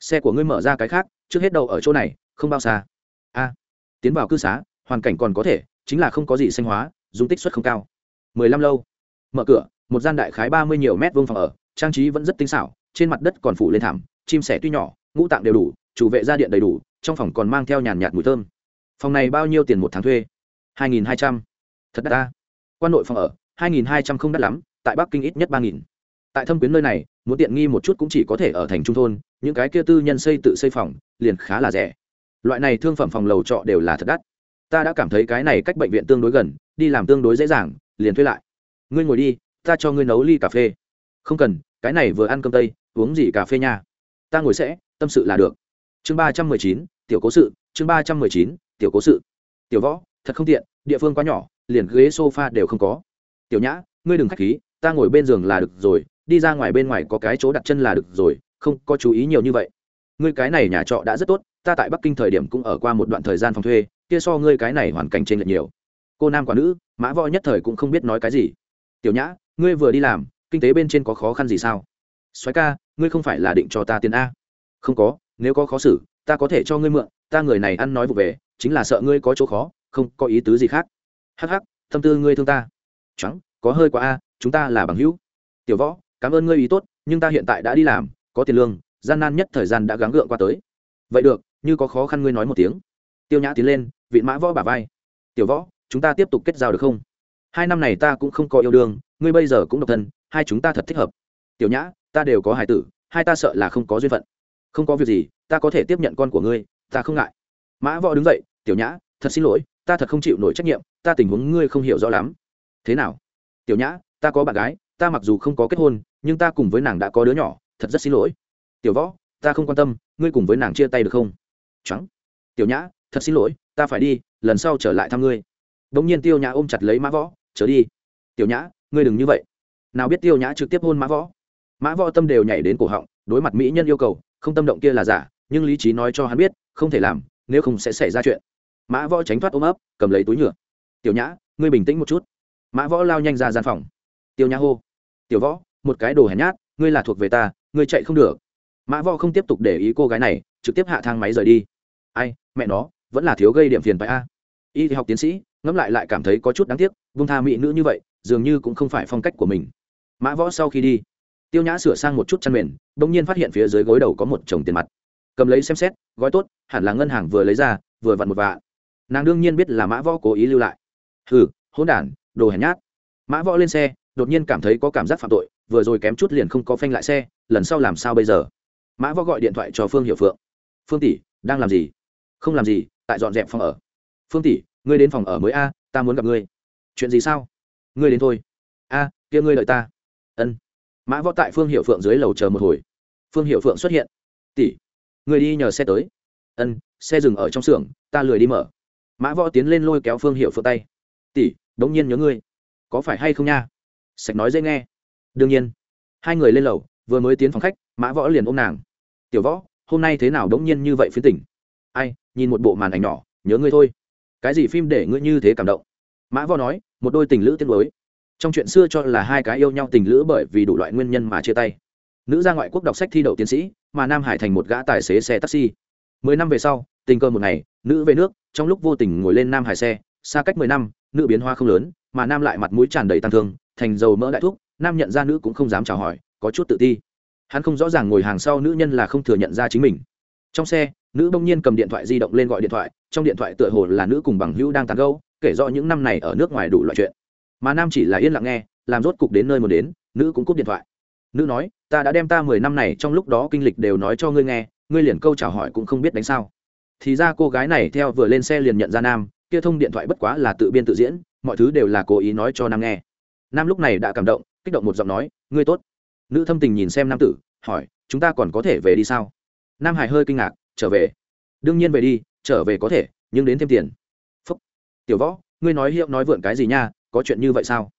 xe của ngươi mở ra cái khác trước hết đầu ở chỗ này, không bao xa. A, tiến vào cư xá, hoàn cảnh còn có thể, chính là không có gì xanh hóa, dung tích suất không cao. Mười lăm lâu. Mở cửa, một gian đại khái ba mươi nhiều mét vuông phòng ở, trang trí vẫn rất tinh xảo, trên mặt đất còn phủ lên thảm, chim sẻ tuy nhỏ, ngũ tạng đều đủ, chủ vệ ra điện đầy đủ, trong phòng còn mang theo nhàn nhạt mùi thơm. Phòng này bao nhiêu tiền một tháng thuê? hai nghìn hai trăm. Thật đắt ta. Quan nội phòng ở, hai nghìn hai trăm không đắt lắm, tại bắc kinh ít nhất ba nghìn tại thâm quyến nơi này, muốn tiện nghi một chút cũng chỉ có thể ở thành trung thôn, những cái kia tư nhân xây tự xây phòng liền khá là rẻ. Loại này thương phẩm phòng lầu trọ đều là thật đắt. Ta đã cảm thấy cái này cách bệnh viện tương đối gần, đi làm tương đối dễ dàng, liền thuê lại. Ngươi ngồi đi, ta cho ngươi nấu ly cà phê. Không cần, cái này vừa ăn cơm tây, uống gì cà phê nha. Ta ngồi sẽ, tâm sự là được. Chương ba trăm mười chín, tiểu cố sự, chương ba trăm mười chín, tiểu cố sự. Tiểu võ, thật không tiện, địa phương quá nhỏ, liền ghế s o f a đều không có. Tiểu nhã, ngươi đừng k h á c h khí, ta ngồi bên giường là được rồi đi ra ngoài bên ngoài có cái chỗ đặt chân là được rồi, không có chú ý nhiều như vậy. Ngươi cái này nhà trọ đã rất tốt, ta tại bắc kinh thời điểm cũng ở qua một đoạn thời gian phòng thuê, kia so ngươi cái này hoàn cảnh trên lệch nhiều. Cô nam quả nữ, mã võ nhất thời cũng không biết nói cái gì. Tiểu nhã, ngươi vừa đi làm, kinh tế bên trên có khó khăn gì sao? Soái ca, ngươi không phải là định cho ta tiền a? Không có, nếu có khó xử, ta có thể cho ngươi mượn, ta người này ăn nói vụ về, chính là sợ ngươi có chỗ khó, không có ý tứ gì khác. Hắc hắc, tâm tư ngươi thương ta. Trắng có hơi quá a, chúng ta là bằng hữu. Tiểu võ cảm ơn ngươi ý tốt, nhưng ta hiện tại đã đi làm, có tiền lương, gian nan nhất thời gian đã gắng gượng qua tới. Vậy được, như có khó khăn ngươi nói một tiếng. Tiêu nhã tiến lên vị mã võ bà vai. Tiểu võ, chúng ta tiếp tục kết giao được không? Hai năm này ta cũng không có yêu đương, ngươi bây giờ cũng độc thân, hai chúng ta thật thích hợp. Tiểu nhã, ta đều có hài tử, hai ta sợ là không có duyên phận. Không có việc gì, ta có thể tiếp nhận con của ngươi, ta không ngại. Mã võ đứng dậy, tiểu nhã, thật xin lỗi, ta thật không chịu nổi trách nhiệm, ta tình huống ngươi không hiểu rõ lắm. Thế nào? Tiểu nhã, ta có bạn gái, ta mặc dù không có kết hôn nhưng ta cùng với nàng đã có đứa nhỏ, thật rất xin lỗi. Tiểu võ, ta không quan tâm, ngươi cùng với nàng chia tay được không? Trắng. Tiểu nhã, thật xin lỗi, ta phải đi, lần sau trở lại thăm ngươi. Đ ỗ n g nhiên tiêu nhã ôm chặt lấy mã võ, trở đi. Tiểu nhã, ngươi đừng như vậy. Nào biết tiêu nhã trực tiếp hôn mã võ. Mã võ tâm đều nhảy đến cổ họng, đối mặt mỹ nhân yêu cầu, không tâm động kia là giả, nhưng lý trí nói cho hắn biết, không thể làm, nếu không sẽ xảy ra chuyện. Mã võ tránh thoát ôm ấp, cầm lấy túi nhựa. Tiểu nhã, ngươi bình tĩnh một chút. Mã võ lao nhanh ra gian phòng. Tiêu nhã hô. Tiểu võ một cái đồ hèn nhát, ngươi là thuộc về ta, ngươi chạy không được. Mã võ không tiếp tục để ý cô gái này, trực tiếp hạ thang máy rời đi. Ai, mẹ nó, vẫn là thiếu gây điểm phiền phải a. Y học tiến sĩ, ngẫm lại lại cảm thấy có chút đáng tiếc, vung tha mỹ nữ như vậy, dường như cũng không phải phong cách của mình. Mã võ sau khi đi, tiêu nhã sửa sang một chút chăn mền đ ỗ n g nhiên phát hiện phía dưới gối đầu có một chồng tiền mặt. Cầm lấy xem xét, gói tốt, hẳn là ngân hàng vừa lấy ra, vừa vặn một vạ. Nàng đương nhiên biết là mã võ cố ý lưu lại. Hừ, hỗn đản, đồ hèn nhát. Mã võ lên xe, đột nhiên cảm thấy có cảm giác phạm tội vừa rồi kém chút liền không có phanh lại xe, lần sau làm sao bây giờ? Mã võ gọi điện thoại cho phương hiệu phượng. Phương tỷ, đang làm gì? Không làm gì, tại dọn dẹp phòng ở. Phương tỷ, ngươi đến phòng ở mới a, ta muốn gặp ngươi. Chuyện gì sao? Ngươi đến thôi. A, kia ngươi đợi ta. Ân. Mã võ tại phương hiệu phượng dưới lầu chờ một hồi. Phương hiệu phượng xuất hiện. Tỷ người đi nhờ xe tới. Ân, xe dừng ở trong xưởng, ta lười đi mở. Mã võ tiến lên lôi kéo phương hiệu phượng tay. Tỷ, đống nhiên nhớ ngươi. Có phải hay không nha? Sạch nói dễ nghe đương nhiên, hai người lên lầu, vừa mới tiến phòng khách, mã võ liền ôm nàng. Tiểu võ, hôm nay thế nào đống nhiên như vậy phiến tỉnh ai, nhìn một bộ màn ảnh nhỏ, nhớ ngươi thôi. Cái gì phim để ngươi như thế cảm động? Mã võ nói, một đôi tình lữ tiết lối trong chuyện xưa cho là hai cái yêu nhau tình lữ bởi vì đủ loại nguyên nhân mà chia tay. Nữ ra ngoại quốc đọc sách thi đậu tiến sĩ, mà nam hải thành một gã tài xế xe taxi. Mười năm về sau, tình cờ một ngày, nữ về nước, trong lúc vô tình ngồi lên nam hải xe, xa cách mười năm, nữ biến hoa không lớn, mà nam lại mặt mũi tràn đầy tăng thương, thành dầu mỡ đại thuốc nam nhận ra nữ cũng không dám chào hỏi, có chút tự ti. Hắn không rõ ràng ngồi hàng sau nữ nhân là không thừa nhận ra chính mình. Trong xe, nữ bỗng nhiên cầm điện thoại di động lên gọi điện thoại, trong điện thoại tựa hồ là nữ cùng bằng hữu đang tàn gâu kể rõ những năm này ở nước ngoài đủ loại chuyện. Mà nam chỉ là yên lặng nghe, làm rốt cục đến nơi muốn đến, nữ cũng cúp điện thoại. Nữ nói, ta đã đem ta mười năm này trong lúc đó kinh lịch đều nói cho ngươi nghe, ngươi liền câu chào hỏi cũng không biết đánh sao. Thì ra cô gái này theo vừa lên xe liền nhận ra nam, kia thông điện thoại bất quá là tự biên tự diễn, mọi thứ đều là cố ý nói cho nam nghe. Nam lúc này đã cảm động kích động một giọng nói, ngươi tốt. Nữ thâm tình nhìn xem nam tử, hỏi, chúng ta còn có thể về đi sao? Nam hải hơi kinh ngạc, trở về. Đương nhiên về đi, trở về có thể, nhưng đến thêm tiền. Phúc. Tiểu võ, ngươi nói hiệu nói vượn cái gì nha, có chuyện như vậy sao?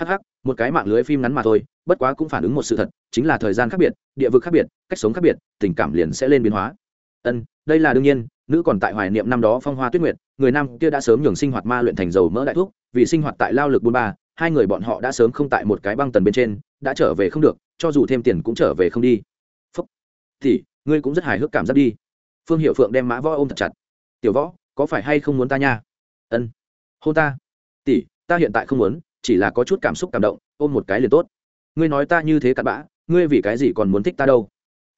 Hh một cái mạng lưới phim ngắn mà thôi, bất quá cũng phản ứng một sự thật, chính là thời gian khác biệt, địa vực khác biệt, cách sống khác biệt, tình cảm liền sẽ lên biến hóa. Ân, đây là đương nhiên, nữ còn tại hoài niệm năm đó phong hoa tuyết nguyệt, người nam kia đã sớm nhường sinh hoạt ma luyện thành dầu mỡ đại thuốc vì sinh hoạt tại lao lực bôn ba hai người bọn họ đã sớm không tại một cái băng tần bên trên, đã trở về không được, cho dù thêm tiền cũng trở về không đi. Phúc. Thì, ngươi cũng rất hài hước cảm giác đi. Phương hiệu phượng đem mã võ ôm thật chặt. Tiểu võ, có phải hay không muốn ta nha? Ân. Hôn ta. Tỷ, ta hiện tại không muốn, chỉ là có chút cảm xúc cảm động, ôm một cái liền tốt. Ngươi nói ta như thế cặn bã, ngươi vì cái gì còn muốn thích ta đâu?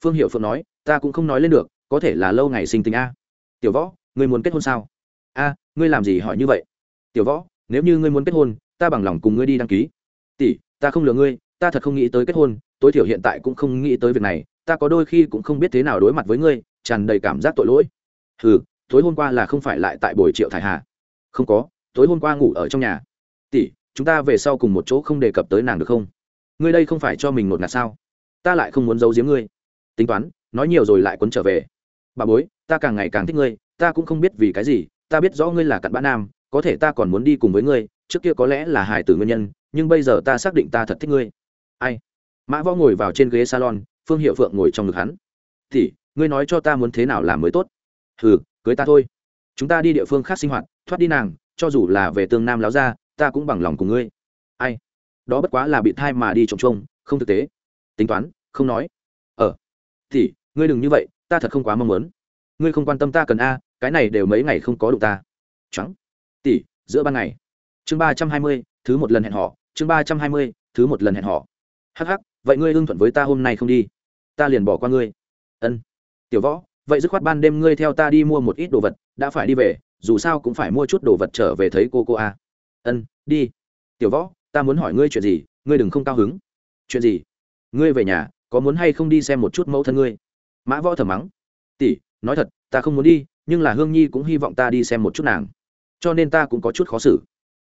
Phương hiệu phượng nói, ta cũng không nói lên được, có thể là lâu ngày sinh tình a. Tiểu võ, ngươi muốn kết hôn sao? A, ngươi làm gì hỏi như vậy? Tiểu võ, nếu như ngươi muốn kết hôn ta bằng lòng cùng ngươi đi đăng ký. Tỷ, ta không lừa ngươi, ta thật không nghĩ tới kết hôn, tối thiểu hiện tại cũng không nghĩ tới việc này, ta có đôi khi cũng không biết thế nào đối mặt với ngươi, tràn đầy cảm giác tội lỗi. Ừ tối hôm qua là không phải lại tại buổi triệu thải hà? Không có, tối hôm qua ngủ ở trong nhà. Tỷ, chúng ta về sau cùng một chỗ không đề cập tới nàng được không? Ngươi đây không phải cho mình một ngạt sao? Ta lại không muốn giấu giếm ngươi. Tính toán, nói nhiều rồi lại quấn trở về. Bà bối, ta càng ngày càng thích ngươi, ta cũng không biết vì cái gì, ta biết rõ ngươi là cặn bã nam, có thể ta còn muốn đi cùng với ngươi trước kia có lẽ là hài tử nguyên nhân, nhưng bây giờ ta xác định ta thật thích ngươi. Ai? Mã võ ngồi vào trên ghế salon, phương hiệu phượng ngồi trong ngực hắn. Thì ngươi nói cho ta muốn thế nào làm mới tốt? Hừ, cưới ta thôi. Chúng ta đi địa phương khác sinh hoạt, thoát đi nàng, cho dù là về tương nam láo ra ta cũng bằng lòng cùng ngươi. Ai? Đó bất quá là bị thai mà đi trồng trông, không thực tế. Tính toán, không nói. Ờ. Thì ngươi đừng như vậy, ta thật không quá mong muốn. Ngươi không quan tâm ta cần a, cái này đều mấy ngày không có đụng ta. Trắng. Tỷ, giữa ban ngày chương ba trăm hai mươi thứ một lần hẹn họ chương ba trăm hai mươi thứ một lần hẹn họ hắc, vậy ngươi hưng thuận với ta hôm nay không đi? Ta liền bỏ qua ngươi. Ân. Tiểu võ vậy dứt khoát ban đêm ngươi theo ta đi mua một ít đồ vật đã phải đi về dù sao cũng phải mua chút đồ vật trở về thấy cô cô a. Ân đi. Tiểu võ ta muốn hỏi ngươi chuyện gì ngươi đừng không cao hứng. Chuyện gì? Ngươi về nhà có muốn hay không đi xem một chút mẫu thân ngươi? Mã võ thầm mắng. Tỷ nói thật ta không muốn đi nhưng là hương nhi cũng hy vọng ta đi xem một chút nàng. Cho nên ta cũng có chút khó xử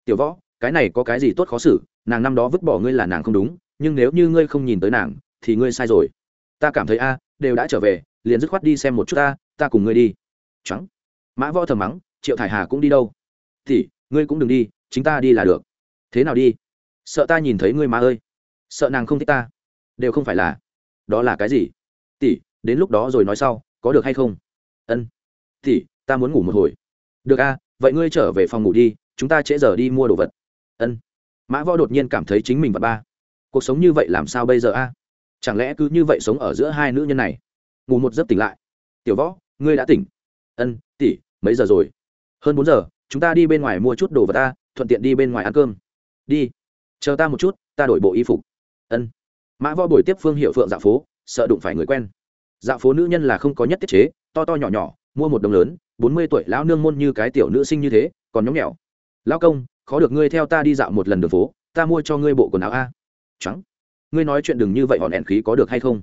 tiểu võ, cái này có cái gì tốt khó xử, nàng năm đó vứt bỏ ngươi là nàng không đúng, nhưng nếu như ngươi không nhìn tới nàng, thì ngươi sai rồi. Ta cảm thấy a, đều đã trở về, liền dứt khoát đi xem một chút ta ta cùng ngươi đi. Trắng. Mã võ thầm mắng, triệu thải hà cũng đi đâu? Thì, ngươi cũng đừng đi, chính ta đi là được. Thế nào đi? Sợ ta nhìn thấy ngươi má ơi. Sợ nàng không thích ta. Đều không phải là. Đó là cái gì? Tỷ, đến lúc đó rồi nói sau, có được hay không? Ân. Tỷ, ta muốn ngủ một hồi. Được a, vậy ngươi trở về phòng ngủ đi chúng ta trễ giờ đi mua đồ vật. Ân. Mã võ đột nhiên cảm thấy chính mình và ba. Cuộc sống như vậy làm sao bây giờ a? Chẳng lẽ cứ như vậy sống ở giữa hai nữ nhân này? Ngủ một giấc tỉnh lại. Tiểu võ, ngươi đã tỉnh. Ân, tỷ, mấy giờ rồi? Hơn bốn giờ, chúng ta đi bên ngoài mua chút đồ vật ta, thuận tiện đi bên ngoài ăn cơm. Đi. Chờ ta một chút, ta đổi bộ y phục. Ân. Mã võ buổi tiếp phương hiệu phượng dạo phố, sợ đụng phải người quen. Dạo phố nữ nhân là không có nhất tiết chế, to to nhỏ nhỏ, mua một đồng lớn, bốn mươi tuổi lão nương môn như cái tiểu nữ sinh như thế, còn nhóm nhẽo lão công, khó được ngươi theo ta đi dạo một lần đường phố, ta mua cho ngươi bộ quần áo a. Trắng. Ngươi nói chuyện đừng như vậy hòn hẹn khí có được hay không?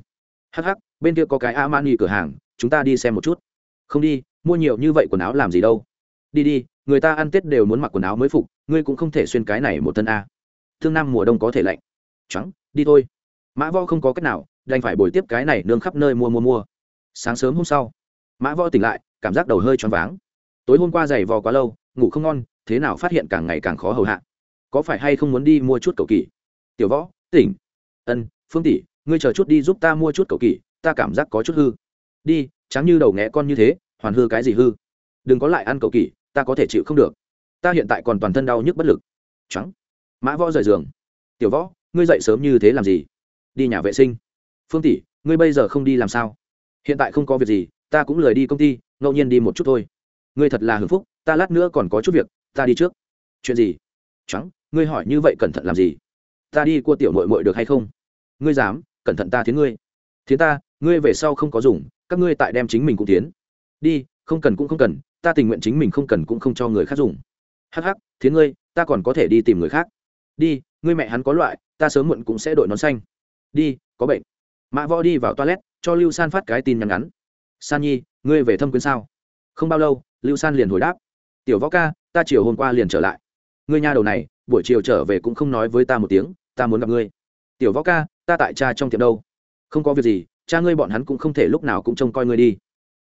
Hắc hắc, bên kia có cái a mani cửa hàng, chúng ta đi xem một chút. Không đi, mua nhiều như vậy quần áo làm gì đâu. Đi đi, người ta ăn tết đều muốn mặc quần áo mới phục, ngươi cũng không thể xuyên cái này một thân a. Thương nam mùa đông có thể lạnh. Trắng, đi thôi. Mã võ không có cách nào, đành phải bồi tiếp cái này nương khắp nơi mua mua mua. Sáng sớm hôm sau, mã võ tỉnh lại, cảm giác đầu hơi choáng váng. Tối hôm qua giày vò quá lâu, ngủ không ngon thế nào phát hiện càng ngày càng khó hầu hạ? Có phải hay không muốn đi mua chút cầu kỳ? Tiểu võ, tỉnh. Ân, phương tỷ, ngươi chờ chút đi giúp ta mua chút cầu kỳ, ta cảm giác có chút hư. Đi trắng như đầu nghẽ con như thế, hoàn hư cái gì hư? Đừng có lại ăn cầu kỳ, ta có thể chịu không được. Ta hiện tại còn toàn thân đau nhức bất lực. Trắng. Mã võ rời giường. Tiểu võ, ngươi dậy sớm như thế làm gì? Đi nhà vệ sinh. Phương tỷ, ngươi bây giờ không đi làm sao? Hiện tại không có việc gì, ta cũng lười đi công ty, ngẫu nhiên đi một chút thôi. Ngươi thật là hưng phúc, ta lát nữa còn có chút việc ta đi trước. Chuyện gì? Trắng, ngươi hỏi như vậy cẩn thận làm gì? Ta đi cua tiểu mội mội được hay không? Ngươi dám, cẩn thận ta thiến ngươi. Thiến ta, ngươi về sau không có dùng, các ngươi tại đem chính mình cũng tiến đi, không cần cũng không cần, ta tình nguyện chính mình không cần cũng không cho người khác dùng. Hắc hắc, thiến ngươi, ta còn có thể đi tìm người khác. Đi, ngươi mẹ hắn có loại, ta sớm muộn cũng sẽ đội nón xanh. Đi, có bệnh. Mã võ đi vào toilet, cho lưu san phát cái tin nhắn ngắn. San nhi, ngươi về thâm quyến sao? Không bao lâu, lưu san liền hồi đáp. Tiểu võ ca ta chiều hôm qua liền trở lại. Ngươi nha đầu này, buổi chiều trở về cũng không nói với ta một tiếng, ta muốn gặp ngươi. Tiểu võ ca, ta tại cha trong tiệm đâu? Không có việc gì, cha ngươi bọn hắn cũng không thể lúc nào cũng trông coi ngươi đi.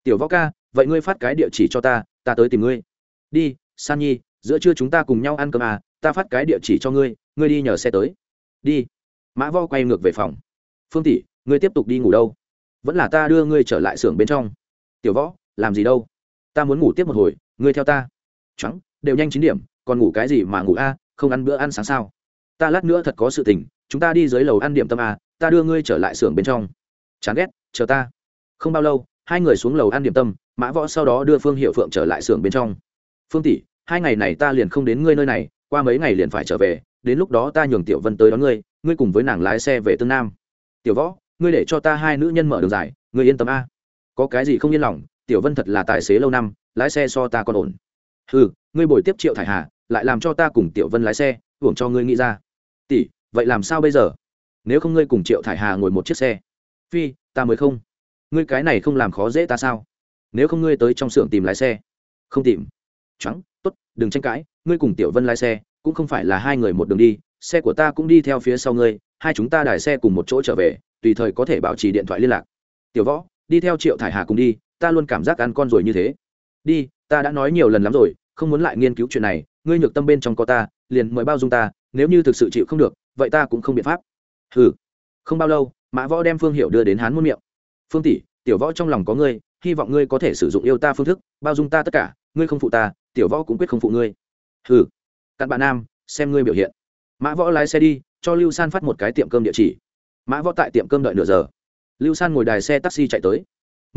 Tiểu võ ca, vậy ngươi phát cái địa chỉ cho ta ta tới tìm ngươi. Đi, san nhi, giữa trưa chúng ta cùng nhau ăn cơm à ta phát cái địa chỉ cho ngươi ngươi đi nhờ xe tới. Đi. Mã võ quay ngược về phòng. Phương tỷ, ngươi tiếp tục đi ngủ đâu? Vẫn là ta đưa ngươi trở lại xưởng bên trong. Tiểu võ, làm gì đâu? Ta muốn ngủ tiếp một hồi, ngươi theo ta. Trắng đều nhanh chín điểm, còn ngủ cái gì mà ngủ a, không ăn bữa ăn sáng sao? Ta lát nữa thật có sự tình, chúng ta đi dưới lầu ăn điểm tâm a, ta đưa ngươi trở lại xưởng bên trong. Chán ghét, chờ ta. Không bao lâu, hai người xuống lầu ăn điểm tâm, mã võ sau đó đưa phương hiệu phượng trở lại xưởng bên trong. Phương tỷ, hai ngày này ta liền không đến ngươi nơi này, qua mấy ngày liền phải trở về, đến lúc đó ta nhường tiểu vân tới đón ngươi ngươi cùng với nàng lái xe về tương nam. Tiểu võ, ngươi để cho ta hai nữ nhân mở đường dài, ngươi yên tâm a. Có cái gì không yên lòng, tiểu vân thật là tài xế lâu năm, lái xe so ta còn ổn ừ ngươi bồi tiếp triệu thải hà, lại làm cho ta cùng tiểu vân lái xe, hưởng cho ngươi nghĩ ra. Tỷ, vậy làm sao bây giờ? Nếu không ngươi cùng triệu thải hà ngồi một chiếc xe. Phi, ta mới không. Ngươi cái này không làm khó dễ ta sao? Nếu không ngươi tới trong xưởng tìm lái xe. Không tìm. Trắng, tốt, đừng tranh cãi, ngươi cùng tiểu vân lái xe, cũng không phải là hai người một đường đi, xe của ta cũng đi theo phía sau ngươi, hai chúng ta đài xe cùng một chỗ trở về, tùy thời có thể bảo trì điện thoại liên lạc. Tiểu võ, đi theo triệu thải hà cùng đi, ta luôn cảm giác ăn con rồi như thế. Đi ta đã nói nhiều lần lắm rồi, không muốn lại nghiên cứu chuyện này, ngươi nhược tâm bên trong có ta, liền mời bao dung ta, nếu như thực sự chịu không được, vậy ta cũng không biện pháp. Ừ không bao lâu, mã võ đem phương hiệu đưa đến hán muôn miệng. Phương tỷ, tiểu võ trong lòng có ngươi, hy vọng ngươi có thể sử dụng yêu ta phương thức, bao dung ta tất cả, ngươi không phụ ta, tiểu võ cũng quyết không phụ ngươi. Ừ cặn bạn nam, xem ngươi biểu hiện. Mã võ lái xe đi, cho lưu san phát một cái tiệm cơm địa chỉ. Mã võ tại tiệm cơm đợi nửa giờ. Lưu san ngồi đài xe taxi chạy tới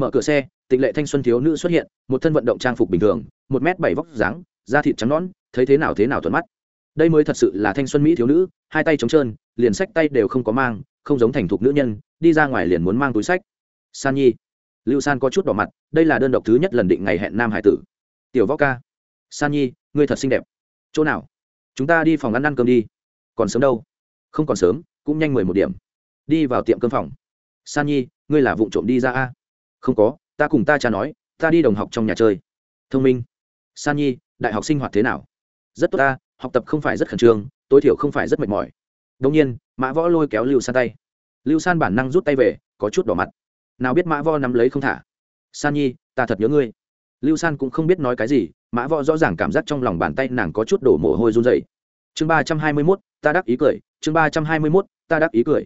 mở cửa xe, tịnh lệ thanh xuân thiếu nữ xuất hiện, một thân vận động trang phục bình thường, một m bảy vóc dáng, da thịt trắng nõn, thấy thế nào thế nào thuận mắt. Đây mới thật sự là thanh xuân mỹ thiếu nữ, hai tay trống trơn, liền sách tay đều không có mang, không giống thành thục nữ nhân, đi ra ngoài liền muốn mang túi sách. San nhi. Lưu san có chút đỏ mặt, đây là đơn độc thứ nhất lần định ngày hẹn nam hải tử. Tiểu võ ca. San nhi, ngươi thật xinh đẹp. Chỗ nào? Chúng ta đi phòng ăn ăn cơm đi. Còn sớm đâu? Không còn sớm, cũng nhanh mười một điểm. Đi vào tiệm cơm phòng. San nhi, ngươi là vụ trộm đi ra a? Không có, ta cùng ta cha nói, ta đi đồng học trong nhà chơi. Thông minh. San nhi, đại học sinh hoạt thế nào? Rất tốt ta, học tập không phải rất khẩn trương, tối thiểu không phải rất mệt mỏi. Đông nhiên, mã võ lôi kéo lưu san tay. Lưu san bản năng rút tay về, có chút đỏ mặt. Nào biết mã võ nắm lấy không thả? San nhi, ta thật nhớ ngươi. Lưu san cũng không biết nói cái gì, mã võ rõ ràng cảm giác trong lòng bàn tay nàng có chút đổ mồ hôi run dậy chương ba trăm hai mươi mốt, ta đắc ý cười. Chương ba trăm hai mươi mốt, ta đắc ý cười.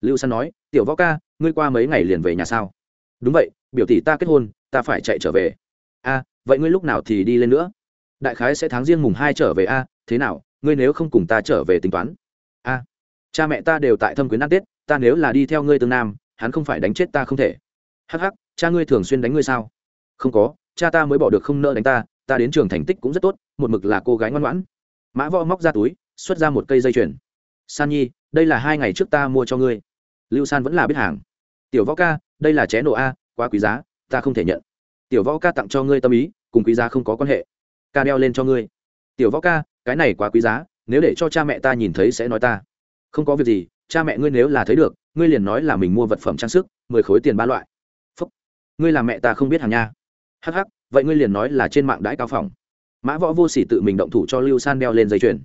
Lưu san nói, tiểu võ ca, ngươi qua mấy ngày liền về nhà sao? Đúng vậy, biểu tỷ ta kết hôn, ta phải chạy trở về. A, vậy ngươi lúc nào thì đi lên nữa? Đại khái sẽ tháng riêng mùng hai trở về a, thế nào, ngươi nếu không cùng ta trở về tính toán? A, cha mẹ ta đều tại thâm quyến ăn tết, ta nếu là đi theo ngươi tương nam, hắn không phải đánh chết ta không thể. Hắc hắc, cha ngươi thường xuyên đánh ngươi sao? Không có, cha ta mới bỏ được không nợ đánh ta ta đến trường thành tích cũng rất tốt, một mực là cô gái ngoan ngoãn. Mã võ móc ra túi, xuất ra một cây dây chuyền. San nhi, đây là hai ngày trước ta mua cho ngươi. Lưu san vẫn là biết hàng. Tiểu võ ca đây là ché nổ a, quá quý giá, ta không thể nhận. Tiểu võ ca tặng cho ngươi tâm ý, cùng quý giá không có quan hệ. Ca đeo lên cho ngươi. Tiểu võ ca, cái này quá quý giá, nếu để cho cha mẹ ta nhìn thấy sẽ nói ta. Không có việc gì, cha mẹ ngươi nếu là thấy được, ngươi liền nói là mình mua vật phẩm trang sức, mười khối tiền ba loại. Phúc. Ngươi là mẹ ta không biết hàng nha. Hh ắ c ắ c vậy ngươi liền nói là trên mạng đãi cao phòng mã võ vô s ỉ tự mình động thủ cho lưu san đeo lên dây chuyền.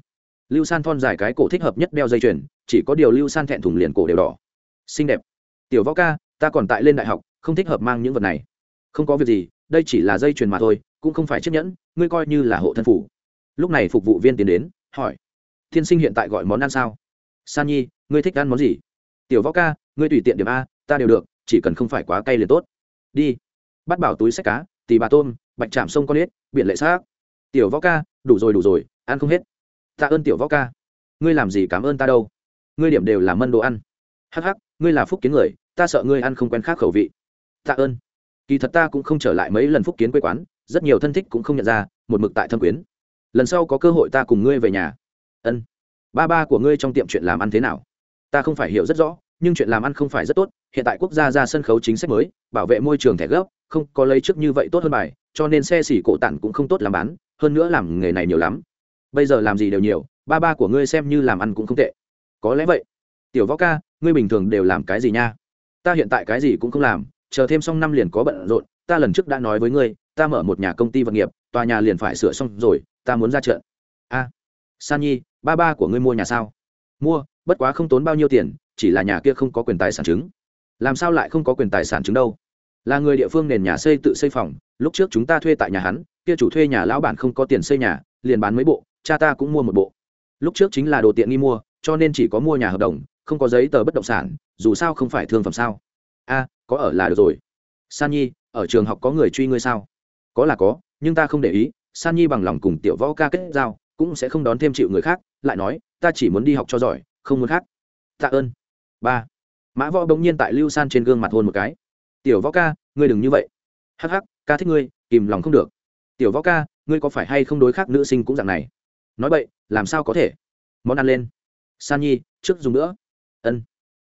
Lưu san thon dài cái cổ thích hợp nhất đeo dây chuyền, chỉ có điều lưu san thẹn thùng liền cổ đều đỏ. Xinh đẹp. Tiểu võ ca ta còn tại lên đại học, không thích hợp mang những vật này. Không có việc gì, đây chỉ là dây chuyền mà thôi, cũng không phải chiếc nhẫn, ngươi coi như là hộ thân phủ. Lúc này phục vụ viên tiến đến, hỏi, tiên sinh hiện tại gọi món ăn sao? San nhi, ngươi thích ăn món gì? Tiểu võ ca, ngươi tùy tiện điểm a, ta đều được, chỉ cần không phải quá cay liền tốt. Đi. Bắt bảo túi sách cá tì bà tôm, bạch chạm sông con ếch, biển lệ xác. Tiểu võ ca, đủ rồi đủ rồi, ăn không hết. Tạ ơn tiểu võ ca. Ngươi làm gì cảm ơn ta đâu? Ngươi điểm đều là mân đồ ăn. Hắc hắc, ngươi là phúc kiến người ta sợ ngươi ăn không quen khác khẩu vị. Tạ ơn. Kỳ thật ta cũng không trở lại mấy lần phúc kiến quê quán, rất nhiều thân thích cũng không nhận ra, một mực tại thâm quyến. Lần sau có cơ hội ta cùng ngươi về nhà. Ân. Ba ba của ngươi trong tiệm chuyện làm ăn thế nào? Ta không phải hiểu rất rõ, nhưng chuyện làm ăn không phải rất tốt, hiện tại quốc gia ra sân khấu chính sách mới, bảo vệ môi trường thẻ gốc, không có lấy trước như vậy tốt hơn bài, cho nên xe xỉ cổ tặng cũng không tốt làm bán, hơn nữa làm nghề này nhiều lắm. Bây giờ làm gì đều nhiều, ba ba của ngươi xem như làm ăn cũng không tệ. Có lẽ vậy. Tiểu võ ca, ngươi bình thường đều làm cái gì nha? Ta hiện tại cái gì cũng không làm, chờ thêm xong năm liền có bận rộn, ta lần trước đã nói với ngươi, ta mở một nhà công ty vật nghiệp, tòa nhà liền phải sửa xong rồi, ta muốn ra trận a, san nhi, ba ba của ngươi mua nhà sao? Mua, bất quá không tốn bao nhiêu tiền, chỉ là nhà kia không có quyền tài sản chứng. Làm sao lại không có quyền tài sản chứng đâu? Là người địa phương nền nhà xây tự xây phòng, lúc trước chúng ta thuê tại nhà hắn, kia chủ thuê nhà lão bản không có tiền xây nhà, liền bán mấy bộ, cha ta cũng mua một bộ. Lúc trước chính là đồ tiện nghi mua, cho nên chỉ có mua nhà hợp đồng, không có giấy tờ bất động sản dù sao không phải thương phẩm sao? A, có ở là được rồi. San nhi, ở trường học có người truy ngươi sao? Có là có, nhưng ta không để ý. San nhi bằng lòng cùng tiểu võ ca kết giao, cũng sẽ không đón thêm chịu người khác, lại nói, ta chỉ muốn đi học cho giỏi, không muốn khác. Tạ ơn. Ba. Mã võ bỗng nhiên tại lưu san trên gương mặt hôn một cái. Tiểu võ ca, ngươi đừng như vậy. Hắc hắc, ca thích ngươi, kìm lòng không được. Tiểu võ ca, ngươi có phải hay không đối khác nữ sinh cũng dạng này? Nói vậy làm sao có thể? Món ăn lên. San nhi, trước dùng nữa. Ân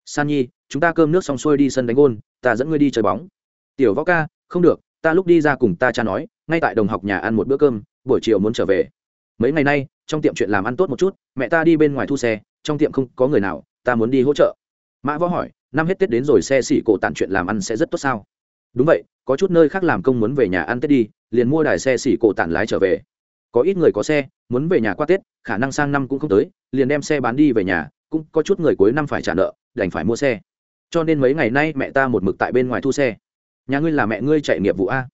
san nhi, chúng ta cơm nước xong xuôi đi sân đánh gôn, ta dẫn ngươi đi chơi bóng. Tiểu võ ca, không được, ta lúc đi ra cùng ta cha nói, ngay tại đồng học nhà ăn một bữa cơm, buổi chiều muốn trở về. Mấy ngày nay, trong tiệm chuyện làm ăn tốt một chút, mẹ ta đi bên ngoài thu xe, trong tiệm không có người nào, ta muốn đi hỗ trợ. Mã võ hỏi, năm hết tết đến rồi xe xỉ cổ tản chuyện làm ăn sẽ rất tốt sao? Đúng vậy, có chút nơi khác làm công muốn về nhà ăn tết đi, liền mua đài xe xỉ cổ tản lái trở về. Có ít người có xe, muốn về nhà qua tết, khả năng sang năm cũng không tới, liền đem xe bán đi về nhà, cũng có chút người cuối năm phải trả nợ đành phải mua xe. Cho nên mấy ngày nay mẹ ta một mực tại bên ngoài thu xe. Nhà ngươi là mẹ ngươi chạy nghiệp vụ a.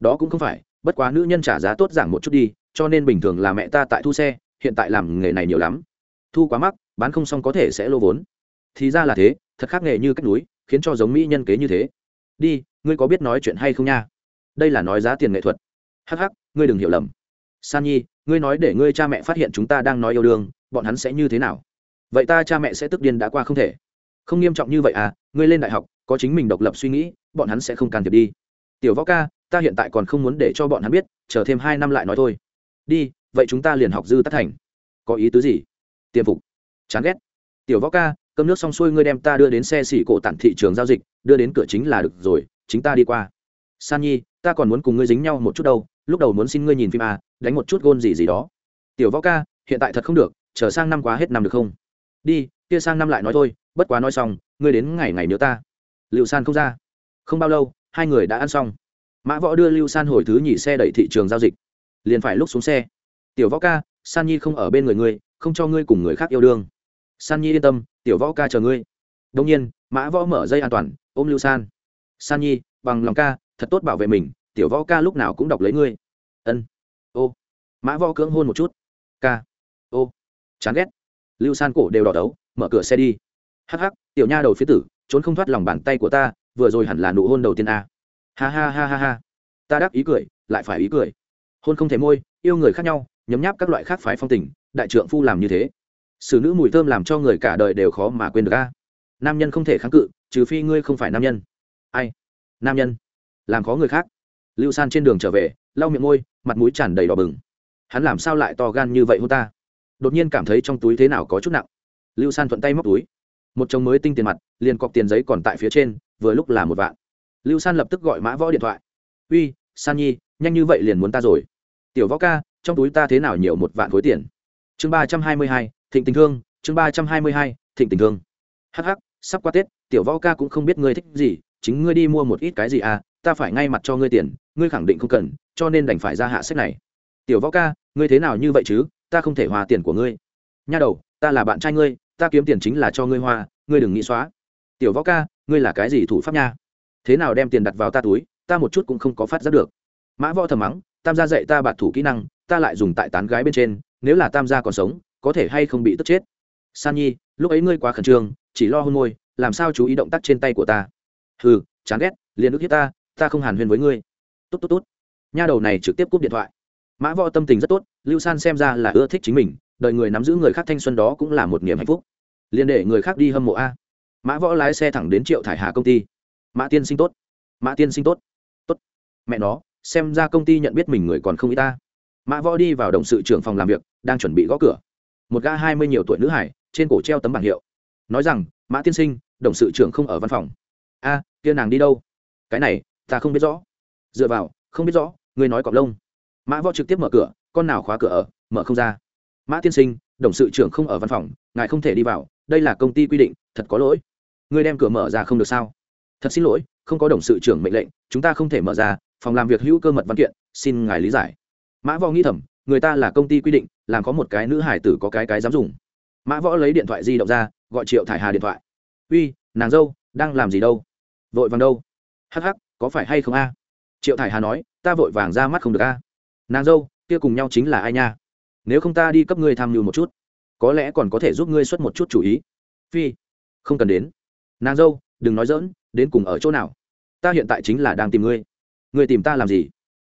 Đó cũng không phải, bất quá nữ nhân trả giá tốt giảm một chút đi, cho nên bình thường là mẹ ta tại thu xe, hiện tại làm nghề này nhiều lắm. Thu quá mắc, bán không xong có thể sẽ lô vốn. Thì ra là thế, thật khác nghề như cách núi, khiến cho giống mỹ nhân kế như thế. Đi, ngươi có biết nói chuyện hay không nha? Đây là nói giá tiền nghệ thuật. Hh ngươi đừng hiểu lầm. San nhi, ngươi nói để ngươi cha mẹ phát hiện chúng ta đang nói yêu đương, bọn hắn sẽ như thế nào? Vậy ta cha mẹ sẽ tức điên đã qua không thể không nghiêm trọng như vậy à ngươi lên đại học có chính mình độc lập suy nghĩ bọn hắn sẽ không can thiệp đi. Tiểu võ ca ta hiện tại còn không muốn để cho bọn hắn biết chờ thêm hai năm lại nói thôi. Đi vậy chúng ta liền học dư tất thành. Có ý tứ gì? Tiêm phục. Chán ghét. Tiểu võ ca cơm nước xong xuôi ngươi đem ta đưa đến xe xỉ cổ tản thị trường giao dịch đưa đến cửa chính là được rồi chính ta đi qua. San nhi ta còn muốn cùng ngươi dính nhau một chút đâu lúc đầu muốn xin ngươi nhìn phim à, đánh một chút gôn gì gì đó. Tiểu võ ca hiện tại thật không được chờ sang năm quá hết năm được không? Đi kia sang năm lại nói thôi bất quá nói xong, ngươi đến ngày ngày nhớ ta. Liệu san không ra. Không bao lâu, hai người đã ăn xong. Mã võ đưa lưu san hồi thứ nhì xe đẩy thị trường giao dịch. Liền phải lúc xuống xe. Tiểu võ ca, san nhi không ở bên người ngươi, không cho ngươi cùng người khác yêu đương. San nhi yên tâm, tiểu võ ca chờ ngươi. Đông nhiên, mã võ mở dây an toàn, ôm lưu san. San nhi, bằng lòng ca, thật tốt bảo vệ mình, tiểu võ ca lúc nào cũng đọc lấy ngươi. Ân. Ô. Mã võ cưỡng hôn một chút. Ca. Ô. Chán ghét. Lưu san cổ đều đỏ đấu, mở cửa xe đi hắc hắc, tiểu nha đầu phía tử, trốn không thoát lòng bàn tay của ta, vừa rồi hẳn là nụ hôn đầu tiên a. Ha ha ha ha ha. Ta đáp ý cười, lại phải ý cười. Hôn không thể môi, yêu người khác nhau, nhấm nháp các loại khác phái phong tình, đại trượng phu làm như thế. Xử nữ mùi thơm làm cho người cả đời đều khó mà quên được a. Nam nhân không thể kháng cự, trừ phi ngươi không phải nam nhân. Ai? Nam nhân. Làm khó người khác. Lưu san trên đường trở về, lau miệng môi, mặt mũi tràn đầy đỏ bừng. Hắn làm sao lại to gan như vậy hôn ta? Đột nhiên cảm thấy trong túi thế nào có chút nặng. Lưu san thuận tay móc túi một chồng mới tinh tiền mặt, liền cọc tiền giấy còn tại phía trên, vừa lúc là một vạn. Lưu san lập tức gọi mã võ điện thoại. Uy, san nhi, nhanh như vậy liền muốn ta rồi? Tiểu võ ca, trong túi ta thế nào nhiều một vạn khối tiền? Chương ba trăm hai mươi hai, thịnh tình thương, chương ba trăm hai mươi hai, thịnh tình thương. Hh sắp qua tết, tiểu võ ca cũng không biết ngươi thích gì, chính ngươi đi mua một ít cái gì à ta phải ngay mặt cho ngươi tiền, ngươi khẳng định không cần, cho nên đành phải ra hạ sách này. Tiểu võ ca, ngươi thế nào như vậy chứ, ta không thể hòa tiền của ngươi. Nha đầu, ta là bạn trai ngươi ta kiếm tiền chính là cho ngươi hoa, ngươi đừng nghĩ xóa. Tiểu võ ca, ngươi là cái gì thủ pháp nha? Thế nào đem tiền đặt vào ta túi, ta một chút cũng không có phát giác được. Mã võ thầm mắng, tam gia dạy ta bạt thủ kỹ năng, ta lại dùng tại tán gái bên trên, nếu là tam gia còn sống, có thể hay không bị tức chết. San nhi, lúc ấy ngươi quá khẩn trương, chỉ lo hôn môi, làm sao chú ý động tác trên tay của ta? Hừ, chán ghét, liền ức hiếp ta ta không hàn huyên với ngươi. Tốt tốt tốt. Nha đầu này trực tiếp cúp điện thoại. Mã võ tâm tình rất tốt, lưu san xem ra là ưa thích chính mình đợi người nắm giữ người khác thanh xuân đó cũng là một niềm hạnh phúc. Liền để người khác đi hâm mộ a. Mã võ lái xe thẳng đến triệu thải hà công ty. Mã tiên sinh tốt. Mã tiên sinh tốt. Tốt. Mẹ nó, xem ra công ty nhận biết mình người còn không y ta. Mã võ đi vào đồng sự trưởng phòng làm việc, đang chuẩn bị gõ cửa. Một gã hai mươi nhiều tuổi nữ hải, trên cổ treo tấm bảng hiệu. Nói rằng, mã tiên sinh, đồng sự trưởng không ở văn phòng. A, kia nàng đi đâu? Cái này, ta không biết rõ. Dựa vào, không biết rõ người nói cọp lông. Mã võ trực tiếp mở cửa, con nào khóa cửa ở? Mở không ra mã tiên sinh, đồng sự trưởng không ở văn phòng, ngài không thể đi vào, đây là công ty quy định, thật có lỗi. Ngươi đem cửa mở ra không được sao? Thật xin lỗi, không có đồng sự trưởng mệnh lệnh, chúng ta không thể mở ra, phòng làm việc hữu cơ mật văn kiện, xin ngài lý giải. Mã võ nghĩ thầm, người ta là công ty quy định, làm có một cái nữ hải tử có cái cái dám dùng. Mã võ lấy điện thoại di động ra, gọi triệu thải hà điện thoại. Uy, nàng dâu, đang làm gì đâu? Vội vàng đâu? Hắc hắc, có phải hay không a? Triệu thải hà nói, ta vội vàng ra mắt không được a. Nàng dâu, kia cùng nhau chính là ai nha? Nếu không ta đi cấp ngươi tham mưu một chút, có lẽ còn có thể giúp ngươi xuất một chút chủ ý. Phi, không cần đến. Nàng dâu, đừng nói dỡn đến cùng ở chỗ nào? Ta hiện tại chính là đang tìm ngươi. Ngươi tìm ta làm gì?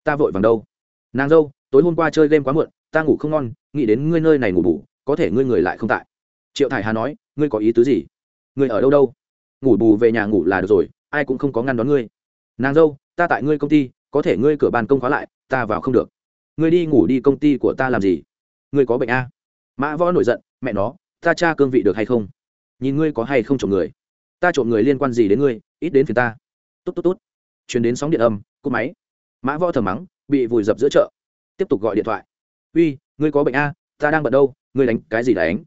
Ta vội vàng đâu? Nàng dâu, tối hôm qua chơi game quá muộn, ta ngủ không ngon, nghĩ đến ngươi nơi này ngủ bù, có thể ngươi người lại không tại. Triệu thải hà nói, ngươi có ý tứ gì? Ngươi ở đâu đâu? Ngủ bù về nhà ngủ là được rồi, ai cũng không có ngăn đón ngươi. Nàng dâu, ta tại ngươi công ty, có thể ngươi cửa bàn công khóa lại, ta vào không được. Ngươi đi ngủ đi công ty của ta làm gì? Ngươi có bệnh a? Mã võ nổi giận, mẹ nó, ta cha cương vị được hay không? Nhìn ngươi có hay không trộm người. Ta trộm người liên quan gì đến ngươi, ít đến phiền ta. Tốt tốt tốt. Chuyển đến sóng điện âm, cúp máy. Mã võ thờ mắng, bị vùi dập giữa chợ. Tiếp tục gọi điện thoại. Uy, ngươi có bệnh a? Ta đang bận đâu? Ngươi đánh cái gì đánh?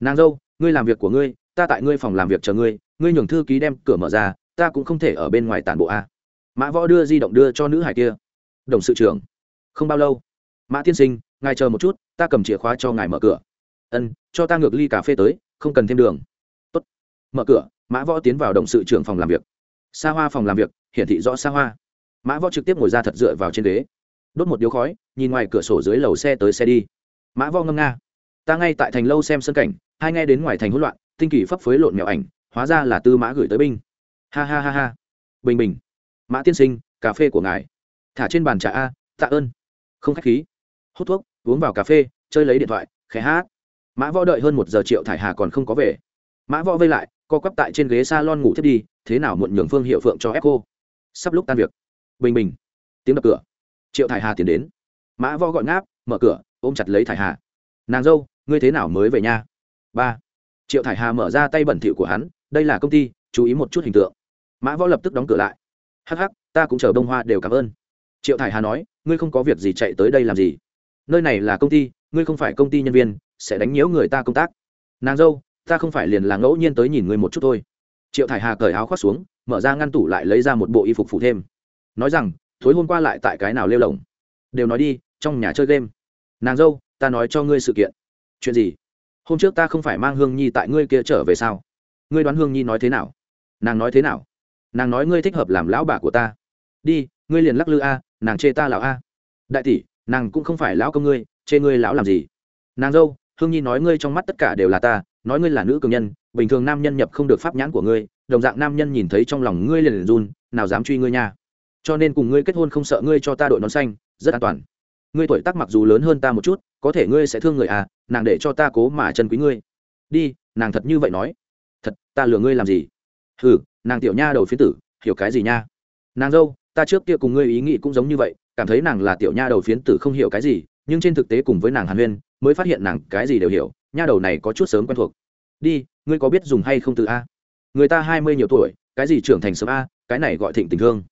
Nàng dâu, ngươi làm việc của ngươi, ta tại ngươi phòng làm việc chờ ngươi. Ngươi nhường thư ký đem cửa mở ra, ta cũng không thể ở bên ngoài tản bộ a. Mã võ đưa di động đưa cho nữ hải kia. Đồng sự trưởng. Không bao lâu, mã tiên sinh ngài chờ một chút, ta cầm chìa khóa cho ngài mở cửa. Ân, cho ta ngược ly cà phê tới, không cần thêm đường. Tốt. mở cửa. Mã võ tiến vào động sự trưởng phòng làm việc. Xa hoa phòng làm việc, hiển thị rõ xa hoa. Mã võ trực tiếp ngồi ra thật dựa vào trên ghế. Đốt một điếu khói, nhìn ngoài cửa sổ dưới lầu xe tới xe đi. Mã võ ngâm nga. Ta ngay tại thành lâu xem sân cảnh hai nghe đến ngoài thành hỗn loạn, tinh kỳ phấp phới lộn mèo ảnh, hóa ra là tư mã gửi tới binh. Ha ha ha ha. Bình bình. Mã tiên sinh, cà phê của ngài. Thả trên bàn trà a, tạ ơn. Không khách khí. Hút thuốc uống vào cà phê, chơi lấy điện thoại, khẽ hát. Mã võ đợi hơn một giờ triệu thải hà còn không có về. Mã võ vây lại, co quắp tại trên ghế s a lon ngủ thiết đi, thế nào muộn nhường phương hiệu phượng cho ép cô sắp lúc tan việc. Bình bình. Tiếng đập cửa. Triệu thải hà tiến đến. Mã võ gọi ngáp, mở cửa, ôm chặt lấy thải hà. Nàng dâu, ngươi thế nào mới về nhà? Ba. Triệu thải hà mở ra tay bẩn thỉu của hắn, đây là công ty, chú ý một chút hình tượng. Mã võ lập tức đóng cửa lại. Hắc hắc, ta cũng chờ bông hoa đều cảm ơn. Triệu thải hà nói, ngươi không có việc gì chạy tới đây làm gì? Nơi này là công ty, ngươi không phải công ty nhân viên, sẽ đánh nhiễu người ta công tác. Nàng dâu, ta không phải liền là ngẫu nhiên tới nhìn ngươi một chút thôi. Triệu thải hà cởi áo khoác xuống, mở ra ngăn tủ lại lấy ra một bộ y phục phụ thêm. Nói rằng thối hôm qua lại tại cái nào lêu lồng đều nói đi, trong nhà chơi game. Nàng dâu, ta nói cho ngươi sự kiện. Chuyện gì? Hôm trước ta không phải mang hương nhi tại ngươi kia trở về sao? Ngươi đoán hương nhi nói thế nào? Nàng nói thế nào? Nàng nói ngươi thích hợp làm lão bà của ta. Đi, ngươi liền lắc lư a, nàng chê ta lão a. Đại tỷ nàng cũng không phải lão công ngươi chê ngươi lão làm gì? Nàng dâu hương nhi nói ngươi trong mắt tất cả đều là ta nói ngươi là nữ cường nhân bình thường nam nhân nhập không được pháp nhãn của ngươi đồng dạng nam nhân nhìn thấy trong lòng ngươi liền, liền run nào dám truy ngươi nha. Cho nên cùng ngươi kết hôn không sợ ngươi cho ta đội nón xanh rất an toàn. Ngươi tuổi tác mặc dù lớn hơn ta một chút có thể ngươi sẽ thương người à nàng để cho ta cố mà chân quý ngươi. Đi nàng thật như vậy nói. Thật ta lừa ngươi làm gì? Hừ nàng tiểu nha đầu phiến tử hiểu cái gì nha? Nàng dâu ta trước kia cùng ngươi ý nghĩ cũng giống như vậy cảm thấy nàng là tiểu nha đầu phiến tử không hiểu cái gì, nhưng trên thực tế cùng với nàng hàn huyên, mới phát hiện nàng cái gì đều hiểu, nha đầu này có chút sớm quen thuộc. Đi, ngươi có biết dùng hay không từ a? Người ta hai mươi nhiều tuổi, cái gì trưởng thành sớm a, cái này gọi thịnh tình thương.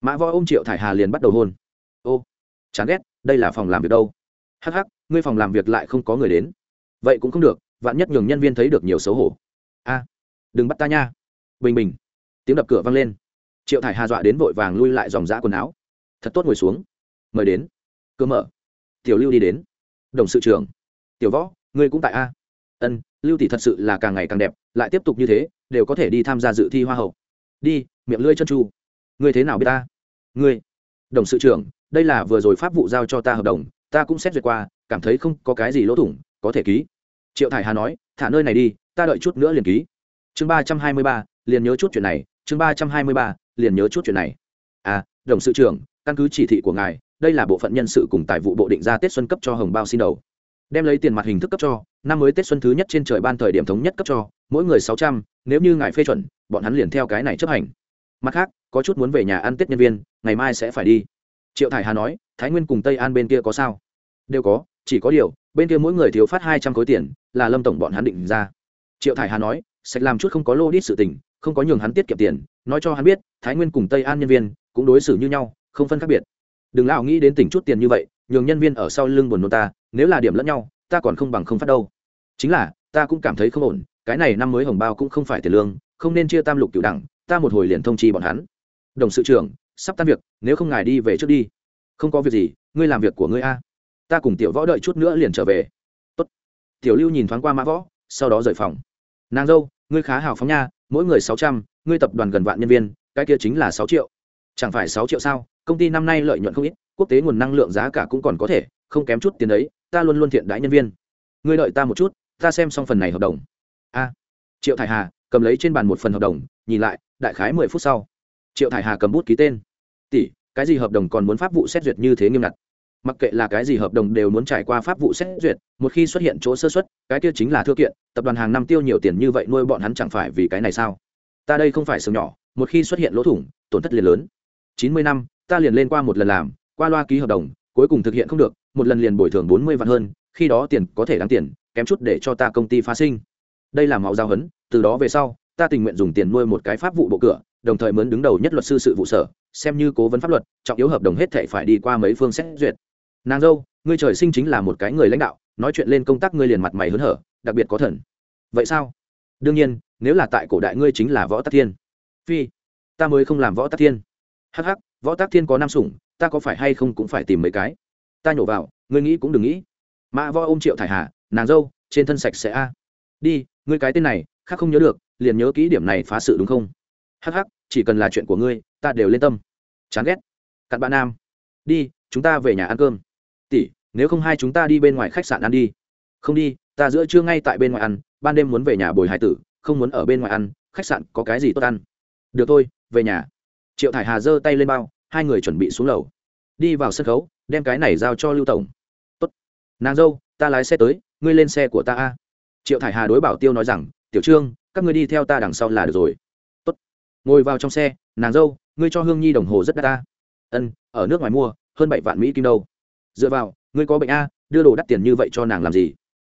Mã võ ôm triệu thải hà liền bắt đầu hôn. Ô, chán ghét, đây là phòng làm việc đâu? Hh ngươi phòng làm việc lại không có người đến. Vậy cũng không được, vạn nhất nhường nhân viên thấy được nhiều xấu hổ. A, đừng bắt ta nha. Bình bình. Tiếng đập cửa vang lên. Triệu thải hà dọa đến vội vàng lui lại dòng giã quần áo. Thật tốt ngồi xuống mời đến. Cơ mở. Tiểu lưu đi đến. Đồng sự trưởng. Tiểu võ, ngươi cũng tại a. Ân, lưu tỷ thật sự là càng ngày càng đẹp, lại tiếp tục như thế, đều có thể đi tham gia dự thi hoa hậu. Đi, miệng lưỡi chân tru. Ngươi thế nào biết ta? Ngươi. Đồng sự trưởng, đây là vừa rồi pháp vụ giao cho ta hợp đồng, ta cũng xét duyệt qua, cảm thấy không có cái gì lỗ thủng, có thể ký. Triệu thải hà nói, thả nơi này đi, ta đợi chút nữa liền ký. Chương ba trăm hai mươi ba, liền nhớ chút chuyện này, chương ba trăm hai mươi ba, liền nhớ chút chuyện này. À đồng sự trưởng, căn cứ chỉ thị của ngài đây là bộ phận nhân sự cùng tài vụ bộ định ra tết xuân cấp cho hồng bao xin đầu. Đem lấy tiền mặt hình thức cấp cho, năm mới tết xuân thứ nhất trên trời ban thời điểm thống nhất cấp cho, mỗi người sáu trăm, nếu như ngài phê chuẩn, bọn hắn liền theo cái này chấp hành. Mặt khác, có chút muốn về nhà ăn tết nhân viên, ngày mai sẽ phải đi. Triệu thải hà nói, thái nguyên cùng tây an bên kia có sao? Đều có, chỉ có điều, bên kia mỗi người thiếu phát hai trăm khối tiền, là lâm tổng bọn hắn định ra. Triệu thải hà nói, sạch làm chút không có lô đít sự tình, không có nhường hắn tiết kiệm tiền, nói cho hắn biết, thái nguyên cùng tây an nhân viên, cũng đối xử như nhau, không phân khác biệt đừng lão nghĩ đến tỉnh chút tiền như vậy, nhường nhân viên ở sau lưng buồn nôn ta, nếu là điểm lẫn nhau, ta còn không bằng không phát đâu. Chính là, ta cũng cảm thấy không ổn, cái này năm mới hồng bao cũng không phải tiền lương, không nên chia tam lục cựu đẳng, ta một hồi liền thông chi bọn hắn. Đồng sự trưởng, sắp tan việc, nếu không ngài đi về trước đi. Không có việc gì, ngươi làm việc của ngươi a. Ta cùng tiểu võ đợi chút nữa liền trở về. Tốt. tiểu lưu nhìn thoáng qua mã võ, sau đó rời phòng. Nàng dâu, ngươi khá hào phóng nha, mỗi người sáu trăm, ngươi tập đoàn gần vạn nhân viên, cái kia chính là sáu triệu. Chẳng phải sáu triệu sao? Công ty năm nay lợi nhuận không ít, quốc tế nguồn năng lượng giá cả cũng còn có thể, không kém chút tiền đấy, ta luôn luôn thiện đãi nhân viên. Ngươi đợi ta một chút, ta xem xong phần này hợp đồng. A. Triệu thải hà cầm lấy trên bàn một phần hợp đồng, nhìn lại, đại khái mười phút sau. Triệu thải hà cầm bút ký tên. Tỷ, cái gì hợp đồng còn muốn pháp vụ xét duyệt như thế nghiêm ngặt? Mặc kệ là cái gì hợp đồng đều muốn trải qua pháp vụ xét duyệt, một khi xuất hiện chỗ sơ xuất cái kia chính là thư kiện, tập đoàn hàng năm tiêu nhiều tiền như vậy nuôi bọn hắn chẳng phải vì cái này sao? Ta đây không phải sừng nhỏ, một khi xuất hiện lỗ thủng, tổn thất liền lớn. Chín mươi năm ta liền lên qua một lần làm, qua loa ký hợp đồng, cuối cùng thực hiện không được, một lần liền bồi thường bốn mươi vạn hơn, khi đó tiền có thể đáng tiền, kém chút để cho ta công ty phá sinh. Đây là máu giao hấn từ đó về sau, ta tình nguyện dùng tiền nuôi một cái pháp vụ bộ cửa, đồng thời mướn đứng đầu nhất luật sư sự vụ sở, xem như cố vấn pháp luật, trọng yếu hợp đồng hết thể phải đi qua mấy phương xét duyệt. Nàng dâu, ngươi trời sinh chính là một cái người lãnh đạo, nói chuyện lên công tác ngươi liền mặt mày hớn hở, đặc biệt có thần. Vậy sao? Đương nhiên, nếu là tại cổ đại ngươi chính là võ tắc thiên. Phi, ta mới không làm võ tắc thiên. Hh võ Tác thiên có năm sủng, ta có phải hay không cũng phải tìm mấy cái. Ta nhổ vào, ngươi nghĩ cũng đừng nghĩ. Mã võ ôm triệu thải hà, nàng dâu, trên thân sạch sẽ a. Đi, ngươi cái tên này, khác không nhớ được, liền nhớ kỹ điểm này phá sự đúng không? Hh chỉ cần là chuyện của ngươi, ta đều lên tâm. Chán ghét. Cặn bạn nam. Đi, chúng ta về nhà ăn cơm. Tỷ, nếu không hai chúng ta đi bên ngoài khách sạn ăn đi. Không đi, ta giữa trưa ngay tại bên ngoài ăn, ban đêm muốn về nhà bồi hải tử, không muốn ở bên ngoài ăn, khách sạn có cái gì tốt ăn. Được thôi, về nhà. Triệu thải hà giơ tay lên bao hai người chuẩn bị xuống lầu. Đi vào sân khấu, đem cái này giao cho lưu tổng. Tốt. Nàng dâu, ta lái xe tới, ngươi lên xe của ta a. Triệu thải hà đối bảo tiêu nói rằng, tiểu trương, các ngươi đi theo ta đằng sau là được rồi. Tốt. Ngồi vào trong xe, nàng dâu, ngươi cho hương nhi đồng hồ rất đắt ta. Ân, ở nước ngoài mua, hơn bảy vạn mỹ kim đâu. Dựa vào, ngươi có bệnh a, đưa đồ đắt tiền như vậy cho nàng làm gì?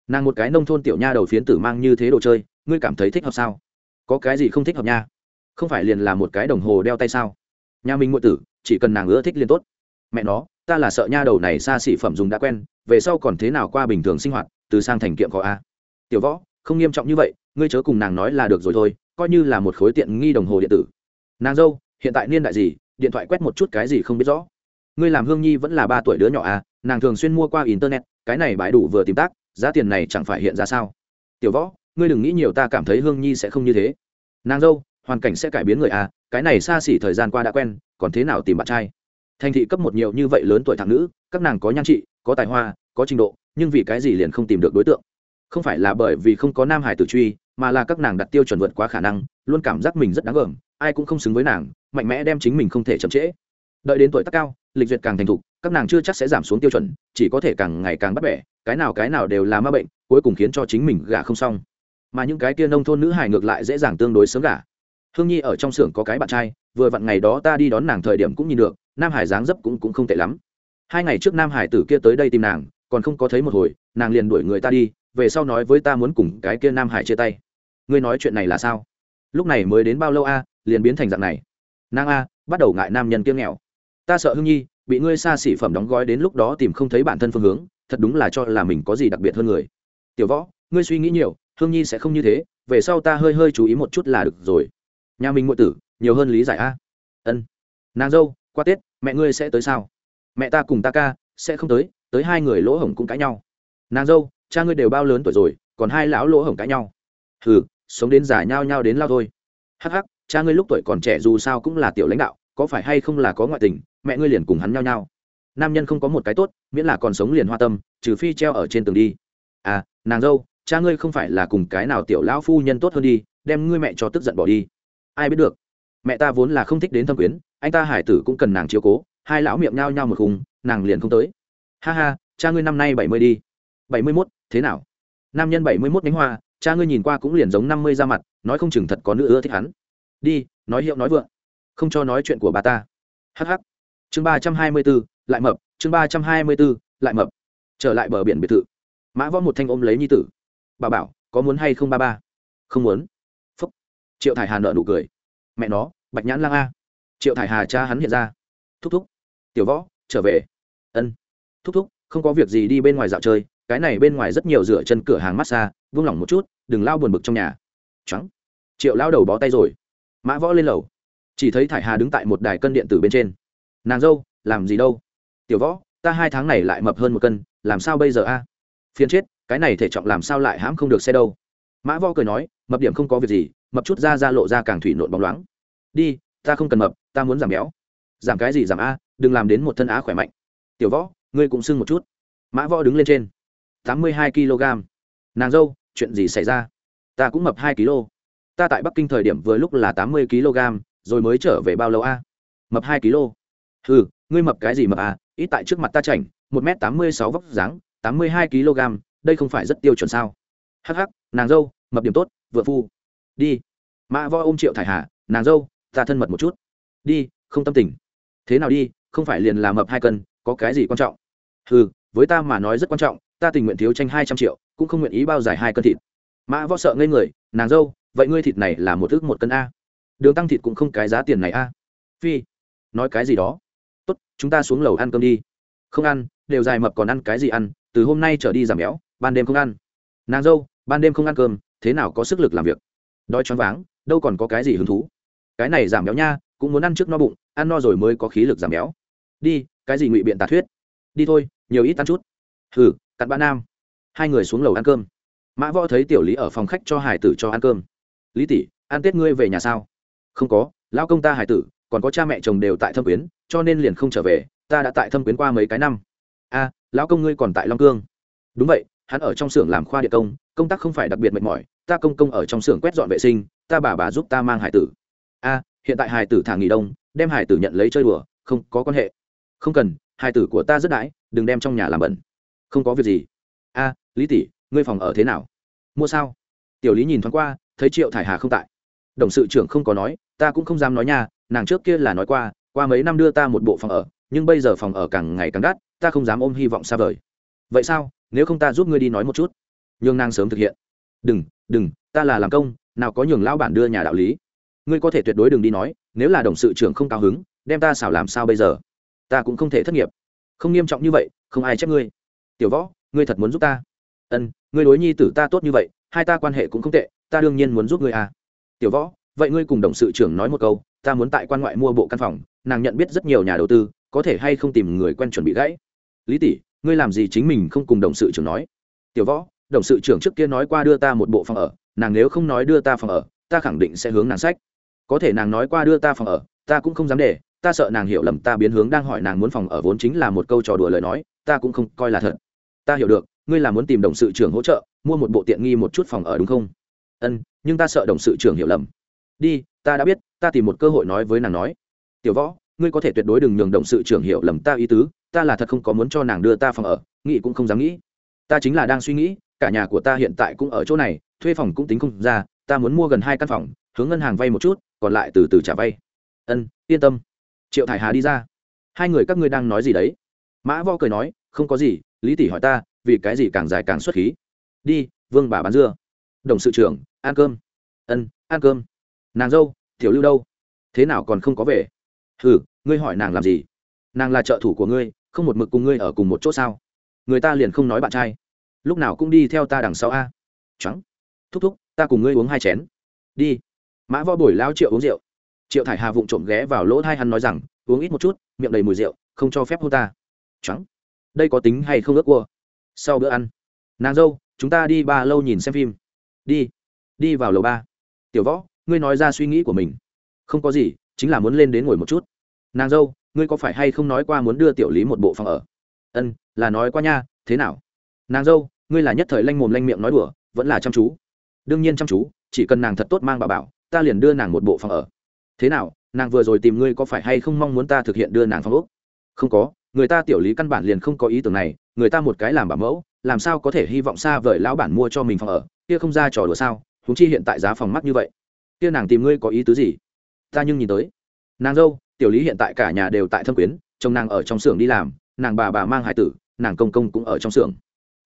Nàng một cái nông thôn tiểu nha đầu phiến tử mang như thế đồ chơi, ngươi cảm thấy thích hợp sao? Có cái gì không thích hợp nha? Không phải liền là một cái đồng hồ đeo tay sao? Nhà mình ngụy tử, chỉ cần nàng ưa thích liền tốt. Mẹ nó, ta là sợ nha đầu này xa xỉ phẩm dùng đã quen, về sau còn thế nào qua bình thường sinh hoạt, từ sang thành kiệm có a. Tiểu võ, không nghiêm trọng như vậy, ngươi chớ cùng nàng nói là được rồi thôi, coi như là một khối tiện nghi đồng hồ điện tử. Nàng dâu, hiện tại niên đại gì, điện thoại quét một chút cái gì không biết rõ. Ngươi làm hương nhi vẫn là ba tuổi đứa nhỏ à nàng thường xuyên mua qua internet, cái này bãi đủ vừa tìm tác, giá tiền này chẳng phải hiện ra sao. Tiểu võ, ngươi đừng nghĩ nhiều, ta cảm thấy hương nhi sẽ không như thế. Nàng dâu, hoàn cảnh sẽ cải biến người à cái này xa xỉ thời gian qua đã quen, còn thế nào tìm bạn trai? Thành thị cấp một nhiều như vậy lớn tuổi thằng nữ, các nàng có nhan trị, có tài hoa, có trình độ, nhưng vì cái gì liền không tìm được đối tượng? Không phải là bởi vì không có nam hải tử truy, mà là các nàng đặt tiêu chuẩn vượt quá khả năng, luôn cảm giác mình rất đáng gờm, ai cũng không xứng với nàng, mạnh mẽ đem chính mình không thể chậm trễ. Đợi đến tuổi tác cao, lịch duyệt càng thành thục, các nàng chưa chắc sẽ giảm xuống tiêu chuẩn, chỉ có thể càng ngày càng bắt bẻ, cái nào cái nào đều là ma bệnh, cuối cùng khiến cho chính mình gả không xong. Mà những cái kia nông thôn nữ hải ngược lại dễ dàng tương đối sớm gả hương nhi ở trong xưởng có cái bạn trai, vừa vặn ngày đó ta đi đón nàng thời điểm cũng nhìn được, nam hải dáng dấp cũng cũng không tệ lắm. Hai ngày trước nam hải tử kia tới đây tìm nàng, còn không có thấy một hồi, nàng liền đuổi người ta đi, về sau nói với ta muốn cùng cái kia nam hải chia tay. Ngươi nói chuyện này là sao? Lúc này mới đến bao lâu a, liền biến thành dạng này. Nàng a, bắt đầu ngại nam nhân kiêng nghèo. Ta sợ hương nhi, bị ngươi xa xỉ phẩm đóng gói đến lúc đó tìm không thấy bản thân phương hướng, thật đúng là cho là mình có gì đặc biệt hơn người. Tiểu võ, ngươi suy nghĩ nhiều, hương nhi sẽ không như thế, về sau ta hơi hơi chú ý một chút là được rồi nhà mình ngụy tử, nhiều hơn lý giải a. Ân. Nàng dâu, qua tết, mẹ ngươi sẽ tới sao? Mẹ ta cùng ta ca, sẽ không tới tới hai người lỗ hổng cũng cãi nhau. Nàng dâu, cha ngươi đều bao lớn tuổi rồi, còn hai lão lỗ hổng cãi nhau. Hừ, sống đến già nhau nhau đến lao thôi. Hắc hắc, cha ngươi lúc tuổi còn trẻ dù sao cũng là tiểu lãnh đạo, có phải hay không là có ngoại tình, mẹ ngươi liền cùng hắn nhau nhau nam nhân không có một cái tốt, miễn là còn sống liền hoa tâm, trừ phi treo ở trên tường đi. À nàng dâu, cha ngươi không phải là cùng cái nào tiểu lão phu nhân tốt hơn đi, đem ngươi mẹ cho tức giận bỏ đi ai biết được. Mẹ ta vốn là không thích đến thâm quyến, anh ta hải tử cũng cần nàng chiếu cố, hai lão miệng nhao nhao một khùng nàng liền không tới. Ha ha, cha ngươi năm nay bảy mươi đi. Bảy mươi mốt, thế nào? Nam nhân bảy mươi mốt nhánh hoa, cha ngươi nhìn qua cũng liền giống năm mươi ra mặt, nói không chừng thật có nữ ưa thích hắn. Đi, nói hiệu nói vượng. Không cho nói chuyện của bà ta. Hh chương ba trăm hai mươi b ố lại mập. Chương ba trăm hai mươi b ố lại mập. Trở lại bờ biển biệt thự. Mã võ một thanh ôm lấy nhi tử. Bà bảo, có muốn hay không ba ba? Không muốn triệu thải hà nợ nụ cười. Mẹ nó, bạch nhãn lang a. Triệu thải hà cha hắn hiện ra. Thúc thúc. Tiểu võ, trở về. Ân. Thúc thúc, không có việc gì đi bên ngoài dạo chơi. Cái này bên ngoài rất nhiều rửa chân cửa hàng massage vung lỏng một chút, đừng lao buồn bực trong nhà. Trắng triệu lao đầu bó tay rồi. Mã võ lên lầu. Chỉ thấy thải hà đứng tại một đài cân điện tử bên trên. Nàng dâu, làm gì đâu? Tiểu võ, ta hai tháng này lại mập hơn một cân, làm sao bây giờ a? Phiên chết, cái này thể trọng làm sao lại hãm không được xe đâu? Mã võ cười nói, mập điểm không có việc gì mập chút ra ra lộ ra càng thủy nộn bóng loáng. Đi, ta không cần mập, ta muốn giảm béo. Giảm cái gì giảm a, đừng làm đến một thân á khỏe mạnh. Tiểu võ, ngươi cũng sưng một chút. Mã võ đứng lên trên. Tám mươi hai kg. Nàng dâu, chuyện gì xảy ra? Ta cũng mập hai kg. Ta tại bắc kinh thời điểm vừa lúc là tám mươi kg, rồi mới trở về bao lâu a? Mập hai kg. Ừ ngươi mập cái gì mập à ít tại trước mặt ta chảnh, một m tám mươi sáu vóc dáng, tám mươi hai kg, đây không phải rất tiêu chuẩn sao? Hh nàng dâu, mập điểm tốt vừa phu đi. Mã võ ôm triệu thải hà, nàng dâu, ta thân mật một chút. Đi, không tâm tình. Thế nào đi, không phải liền làm mập hai cân, có cái gì quan trọng? Ừ với ta mà nói rất quan trọng, ta tình nguyện thiếu tranh hai trăm triệu, cũng không nguyện ý bao dài hai cân thịt. Mã võ sợ ngây người, nàng dâu, vậy ngươi thịt này là một ước một cân a? Đường tăng thịt cũng không cái giá tiền này a. Phi, nói cái gì đó? Tốt, chúng ta xuống lầu ăn cơm đi. Không ăn, đều dài mập còn ăn cái gì ăn, từ hôm nay trở đi giảm béo, ban đêm không ăn. Nàng dâu, ban đêm không ăn cơm, thế nào có sức lực làm việc? Đói choáng váng, đâu còn có cái gì hứng thú. Cái này giảm béo nha, cũng muốn ăn trước no bụng, ăn no rồi mới có khí lực giảm béo. Đi, cái gì ngụy biện tà thuyết? Đi thôi, nhiều ít ăn chút. Hừ, cặn bã nam. Hai người xuống lầu ăn cơm. Mã võ thấy tiểu lý ở phòng khách cho hải tử cho ăn cơm. Lý tỷ, ăn tết ngươi về nhà sao? Không có, lão công ta hải tử, còn có cha mẹ chồng đều tại thâm quyến, cho nên liền không trở về, ta đã tại thâm quyến qua mấy cái năm. A, lão công ngươi còn tại long cương. Đúng vậy hắn ở trong xưởng làm khoa địa công công tác không phải đặc biệt mệt mỏi, ta công công ở trong xưởng quét dọn vệ sinh, ta bà bà giúp ta mang hải tử. A, hiện tại hải tử thả nghỉ đông, đem hải tử nhận lấy chơi đùa, không có quan hệ. Không cần, hải tử của ta rất đãi, đừng đem trong nhà làm bẩn. Không có việc gì. A, lý tỷ, ngươi phòng ở thế nào? Mua sao? Tiểu lý nhìn thoáng qua, thấy triệu thải hà không tại. Đồng sự trưởng không có nói, ta cũng không dám nói nha, nàng trước kia là nói qua qua mấy năm đưa ta một bộ phòng ở, nhưng bây giờ phòng ở càng ngày càng đắt, ta không dám ôm hy vọng xa vời vậy sao? Nếu không ta giúp ngươi đi nói một chút. Nhường nàng sớm thực hiện. Đừng đừng, ta là làm công, nào có nhường lão bản đưa nhà đạo lý. Ngươi có thể tuyệt đối đừng đi nói, nếu là đồng sự trưởng không cao hứng, đem ta xảo làm sao bây giờ? Ta cũng không thể thất nghiệp. Không nghiêm trọng như vậy, không ai trách ngươi. Tiểu võ, ngươi thật muốn giúp ta? Ân, ngươi đối nhi tử ta tốt như vậy, hai ta quan hệ cũng không tệ, ta đương nhiên muốn giúp ngươi à. Tiểu võ, vậy ngươi cùng đồng sự trưởng nói một câu, ta muốn tại quan ngoại mua bộ căn phòng, nàng nhận biết rất nhiều nhà đầu tư, có thể hay không tìm người quen chuẩn bị gãy? Lý tỷ ngươi làm gì chính mình không cùng đồng sự trưởng nói? Tiểu võ, đồng sự trưởng trước kia nói qua đưa ta một bộ phòng ở, nàng nếu không nói đưa ta phòng ở, ta khẳng định sẽ hướng nàng sách. Có thể nàng nói qua đưa ta phòng ở, ta cũng không dám để, ta sợ nàng hiểu lầm, ta biến hướng đang hỏi nàng muốn phòng ở vốn chính là một câu trò đùa lời nói, ta cũng không coi là thật. Ta hiểu được, ngươi là muốn tìm đồng sự trưởng hỗ trợ, mua một bộ tiện nghi một chút phòng ở đúng không? Ân, nhưng ta sợ đồng sự trưởng hiểu lầm. Đi, ta đã biết, ta tìm một cơ hội nói với nàng nói. Tiểu võ, ngươi có thể tuyệt đối đừng nhường đồng sự trưởng hiểu lầm ta ý tứ ta là thật không có muốn cho nàng đưa ta phòng ở, nghĩ cũng không dám nghĩ. Ta chính là đang suy nghĩ, cả nhà của ta hiện tại cũng ở chỗ này, thuê phòng cũng tính không ra, ta muốn mua gần hai căn phòng, hướng ngân hàng vay một chút, còn lại từ từ trả vay. Ân, yên tâm. Triệu thải hà đi ra. Hai người các ngươi đang nói gì đấy? Mã vo cười nói, không có gì, lý tỷ hỏi ta, vì cái gì càng dài càng xuất khí? Đi, vương bà bán dưa. Đồng sự trưởng, ăn cơm. Ân, ăn cơm. Nàng dâu, tiểu lưu đâu? Thế nào còn không có về? Hừ, ngươi hỏi nàng làm gì? Nàng là trợ thủ của ngươi không một mực cùng ngươi ở cùng một chỗ sao? Người ta liền không nói bạn trai. Lúc nào cũng đi theo ta đằng sau a. Trắng. Thúc thúc, ta cùng ngươi uống hai chén. Đi. Mã vo bồi lao triệu uống rượu. Triệu thải hà vụng trộm ghé vào lỗ thai hắn nói rằng, uống ít một chút, miệng đầy mùi rượu, không cho phép hô ta. Trắng. Đây có tính hay không ước cua sau bữa ăn. Nàng dâu, chúng ta đi ba lâu nhìn xem phim. Đi. Đi vào lầu ba. Tiểu võ, ngươi nói ra suy nghĩ của mình. Không có gì, chính là muốn lên đến ngồi một chút. Nàng dâu ngươi có phải hay không nói qua muốn đưa tiểu lý một bộ phòng ở? Ân, là nói qua nha, thế nào? Nàng dâu, ngươi là nhất thời lanh mồm lanh miệng nói đùa, vẫn là chăm chú. Đương nhiên chăm chú, chỉ cần nàng thật tốt mang bà bảo, ta liền đưa nàng một bộ phòng ở. Thế nào, nàng vừa rồi tìm ngươi có phải hay không mong muốn ta thực hiện đưa nàng phòng ốc? không có, người ta tiểu lý căn bản liền không có ý tưởng này, người ta một cái làm bảo mẫu, làm sao có thể hy vọng xa vời lão bản mua cho mình phòng ở? Kia không ra trò đùa sao? Húng chi hiện tại giá phòng mắc như vậy. Kia nàng tìm ngươi có ý tứ gì? Ta nhưng nhìn tới. Nàng dâu tiểu lý hiện tại cả nhà đều tại thâm quyến, chồng nàng ở trong xưởng đi làm, nàng bà bà mang hải tử, nàng công công cũng ở trong xưởng.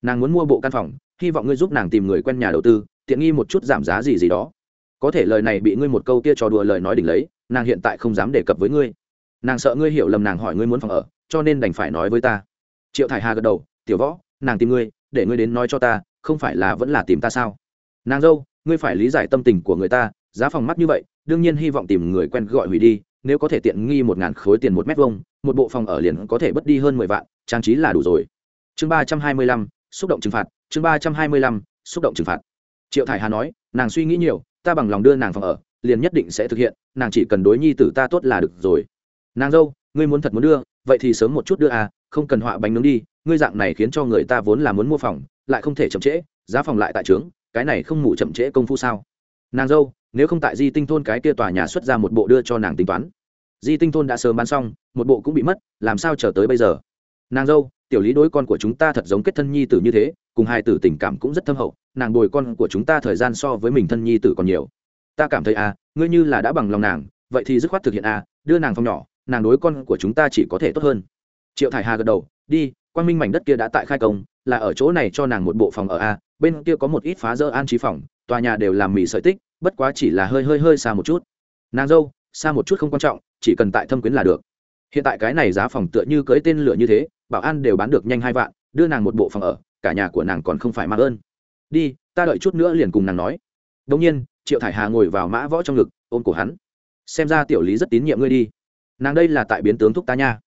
Nàng muốn mua bộ căn phòng, hy vọng ngươi giúp nàng tìm người quen nhà đầu tư, tiện nghi một chút giảm giá gì gì đó. Có thể lời này bị ngươi một câu kia trò đùa lời nói đỉnh lấy, nàng hiện tại không dám đề cập với ngươi. Nàng sợ ngươi hiểu lầm nàng hỏi ngươi muốn phòng ở, cho nên đành phải nói với ta. Triệu thải hà gật đầu, tiểu võ, nàng tìm ngươi, để ngươi đến nói cho ta, không phải là vẫn là tìm ta sao? Nàng dâu, ngươi phải lý giải tâm tình của người ta, giá phòng mắc như vậy, đương nhiên hy vọng tìm người quen gọi hủy đi nếu có thể tiện nghi một ngàn khối tiền một mét vuông, một bộ phòng ở liền có thể bất đi hơn mười vạn, trang trí là đủ rồi. Chương ba trăm hai mươi lăm, xúc động trừng phạt, chương ba trăm hai mươi lăm, xúc động trừng phạt. Triệu thải hà nói, nàng suy nghĩ nhiều, ta bằng lòng đưa nàng phòng ở, liền nhất định sẽ thực hiện, nàng chỉ cần đối nhi tử ta tốt là được rồi. Nàng dâu, ngươi muốn thật muốn đưa, vậy thì sớm một chút đưa à không cần họa bánh nướng đi, ngươi dạng này khiến cho người ta vốn là muốn mua phòng, lại không thể chậm trễ, giá phòng lại tại trướng, cái này không ngủ chậm trễ công phu sao? Nàng dâu nếu không tại di tinh thôn cái kia tòa nhà xuất ra một bộ đưa cho nàng tính toán. Di tinh thôn đã sớm bán xong, một bộ cũng bị mất, làm sao chờ tới bây giờ? Nàng dâu, tiểu lý đối con của chúng ta thật giống kết thân nhi tử như thế, cùng hai tử tình cảm cũng rất thâm hậu, nàng bồi con của chúng ta thời gian so với mình thân nhi tử còn nhiều. Ta cảm thấy à ngươi như là đã bằng lòng nàng, vậy thì dứt khoát thực hiện à đưa nàng phòng nhỏ, nàng đối con của chúng ta chỉ có thể tốt hơn. Triệu thải hà gật đầu, đi quan minh mảnh đất kia đã tại khai công, là ở chỗ này cho nàng một bộ phòng ở a bên kia có một ít phá rỡ an trí phòng, tòa nhà đều làm mì sợi tích bất quá chỉ là hơi hơi hơi xa một chút. Nàng dâu, xa một chút không quan trọng, chỉ cần tại thâm quyến là được. Hiện tại cái này giá phòng tựa như cưới tên lửa như thế, bảo an đều bán được nhanh hai vạn, đưa nàng một bộ phòng ở, cả nhà của nàng còn không phải mang ơn. Đi, ta đợi chút nữa liền cùng nàng nói. Đ nhiên, triệu thải hà ngồi vào mã võ trong ngực, ôm cổ hắn. Xem ra tiểu lý rất tín nhiệm ngươi đi. Nàng đây là tại biến tướng thúc ta nha.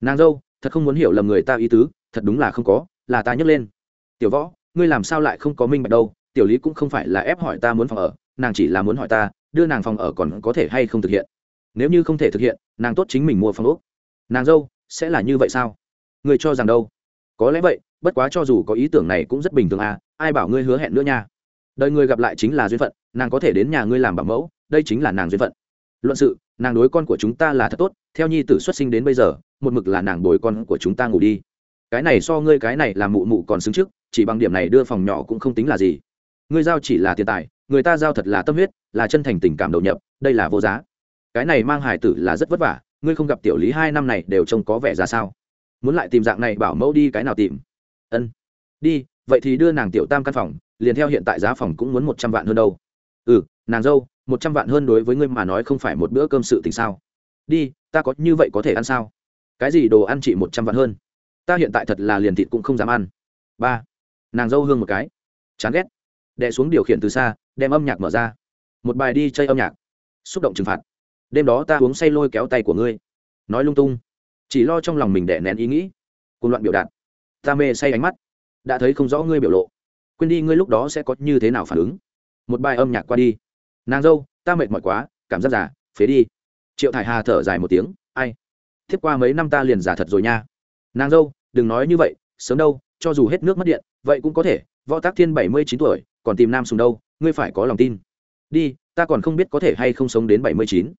Nàng dâu, thật không muốn hiểu lầm người ta ý tứ, thật đúng là không có, là ta nhấc lên. Tiểu võ, ngươi làm sao lại không có minh bạch đâu, tiểu lý cũng không phải là ép hỏi ta muốn phòng ở nàng chỉ là muốn hỏi ta, đưa nàng phòng ở còn có thể hay không thực hiện. Nếu như không thể thực hiện, nàng tốt chính mình mua phòng úc nàng dâu, sẽ là như vậy sao? Người cho rằng đâu? Có lẽ vậy, bất quá cho dù có ý tưởng này cũng rất bình thường à ai bảo ngươi hứa hẹn nữa nha? Đời người gặp lại chính là duyên phận, nàng có thể đến nhà ngươi làm bảo mẫu, đây chính là nàng duyên phận. Luận sự, nàng đối con của chúng ta là thật tốt, theo nhi tử xuất sinh đến bây giờ, một mực là nàng bồi con của chúng ta ngủ đi. Cái này so ngươi cái này là mụ mụ còn xứng trước, chỉ bằng điểm này đưa phòng nhỏ cũng không tính là gì. Ngươi giao chỉ là tiền tài người ta giao thật là tâm huyết, là chân thành tình cảm đầu nhập, đây là vô giá. Cái này mang hài tử là rất vất vả, ngươi không gặp tiểu lý hai năm này đều trông có vẻ ra sao? Muốn lại tìm dạng này bảo mẫu đi cái nào tìm? Ân, đi, vậy thì đưa nàng tiểu tam căn phòng, liền theo hiện tại giá phòng cũng muốn một trăm vạn hơn đâu. Ừ nàng dâu, một trăm vạn hơn đối với ngươi mà nói không phải một bữa cơm sự tình sao? Đi, ta có như vậy có thể ăn sao? Cái gì đồ ăn chị một trăm vạn hơn? Ta hiện tại thật là liền thịt cũng không dám ăn. Ba, nàng dâu hương một cái. Chán ghét đè xuống điều khiển từ xa, đem âm nhạc mở ra. Một bài đi chơi âm nhạc. Xúc động trừng phạt. Đêm đó ta uống say lôi kéo tay của ngươi. Nói lung tung. Chỉ lo trong lòng mình đẻ nén ý nghĩ. Cùng loạn biểu đạt. Ta mê say ánh mắt. Đã thấy không rõ ngươi biểu lộ. Quên đi ngươi lúc đó sẽ có như thế nào phản ứng. Một bài âm nhạc qua đi. Nàng dâu, ta mệt mỏi quá, cảm giác già, phế đi. Triệu thải hà thở dài một tiếng, ai? Thiếp qua mấy năm ta liền già thật rồi nha. Nàng dâu, đừng nói như vậy, sớm đâu, cho dù hết nước mất điện, vậy cũng có thể, võ tác thiên bảy mươi chín tuổi còn tìm nam sùng đâu, ngươi phải có lòng tin. Đi, ta còn không biết có thể hay không sống đến bảy mươi chín.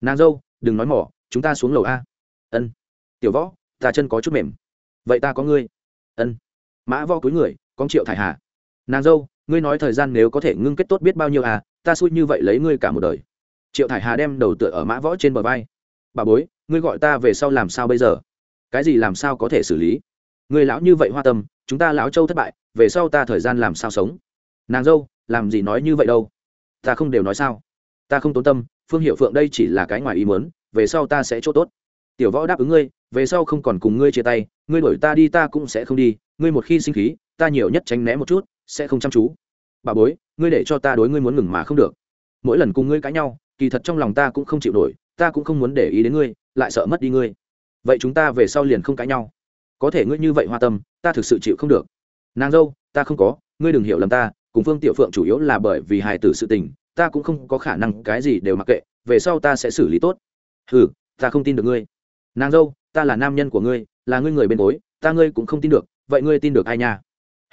Nàng dâu, đừng nói mỏ, chúng ta xuống lầu a. Ân. Tiểu võ, ta chân có chút mềm. Vậy ta có ngươi. Ân. Mã võ cúi người, con triệu thải hà. Nàng dâu, ngươi nói thời gian nếu có thể ngưng kết tốt biết bao nhiêu à ta xui như vậy lấy ngươi cả một đời. Triệu thải hà đem đầu tựa ở mã võ trên bờ vai. Bà bối, ngươi gọi ta về sau làm sao bây giờ? Cái gì làm sao có thể xử lý? Người lão như vậy hoa tâm, chúng ta lão châu thất bại, về sau ta thời gian làm sao sống? Nàng dâu, làm gì nói như vậy đâu? Ta không đều nói sao? Ta không tốn tâm, phương hiệu phượng đây chỉ là cái ngoài ý muốn, về sau ta sẽ chỗ tốt. Tiểu võ đáp ứng ngươi, về sau không còn cùng ngươi chia tay, ngươi đuổi ta đi ta cũng sẽ không đi, ngươi một khi sinh khí, ta nhiều nhất tránh né một chút, sẽ không chăm chú. Bà bối, ngươi để cho ta đối ngươi muốn ngừng mà không được. Mỗi lần cùng ngươi cãi nhau, kỳ thật trong lòng ta cũng không chịu nổi, ta cũng không muốn để ý đến ngươi, lại sợ mất đi ngươi. Vậy chúng ta về sau liền không cãi nhau. Có thể ngươi như vậy hoa tâm, ta thực sự chịu không được. Nàng dâu, ta không có, ngươi đừng hiểu lầm ta cùng phương tiểu phượng chủ yếu là bởi vì hài tử sự tình, ta cũng không có khả năng cái gì đều mặc kệ, về sau ta sẽ xử lý tốt. Ừ ta không tin được ngươi. Nàng dâu, ta là nam nhân của ngươi, là ngươi người bên bối ta ngươi cũng không tin được, vậy ngươi tin được ai nha?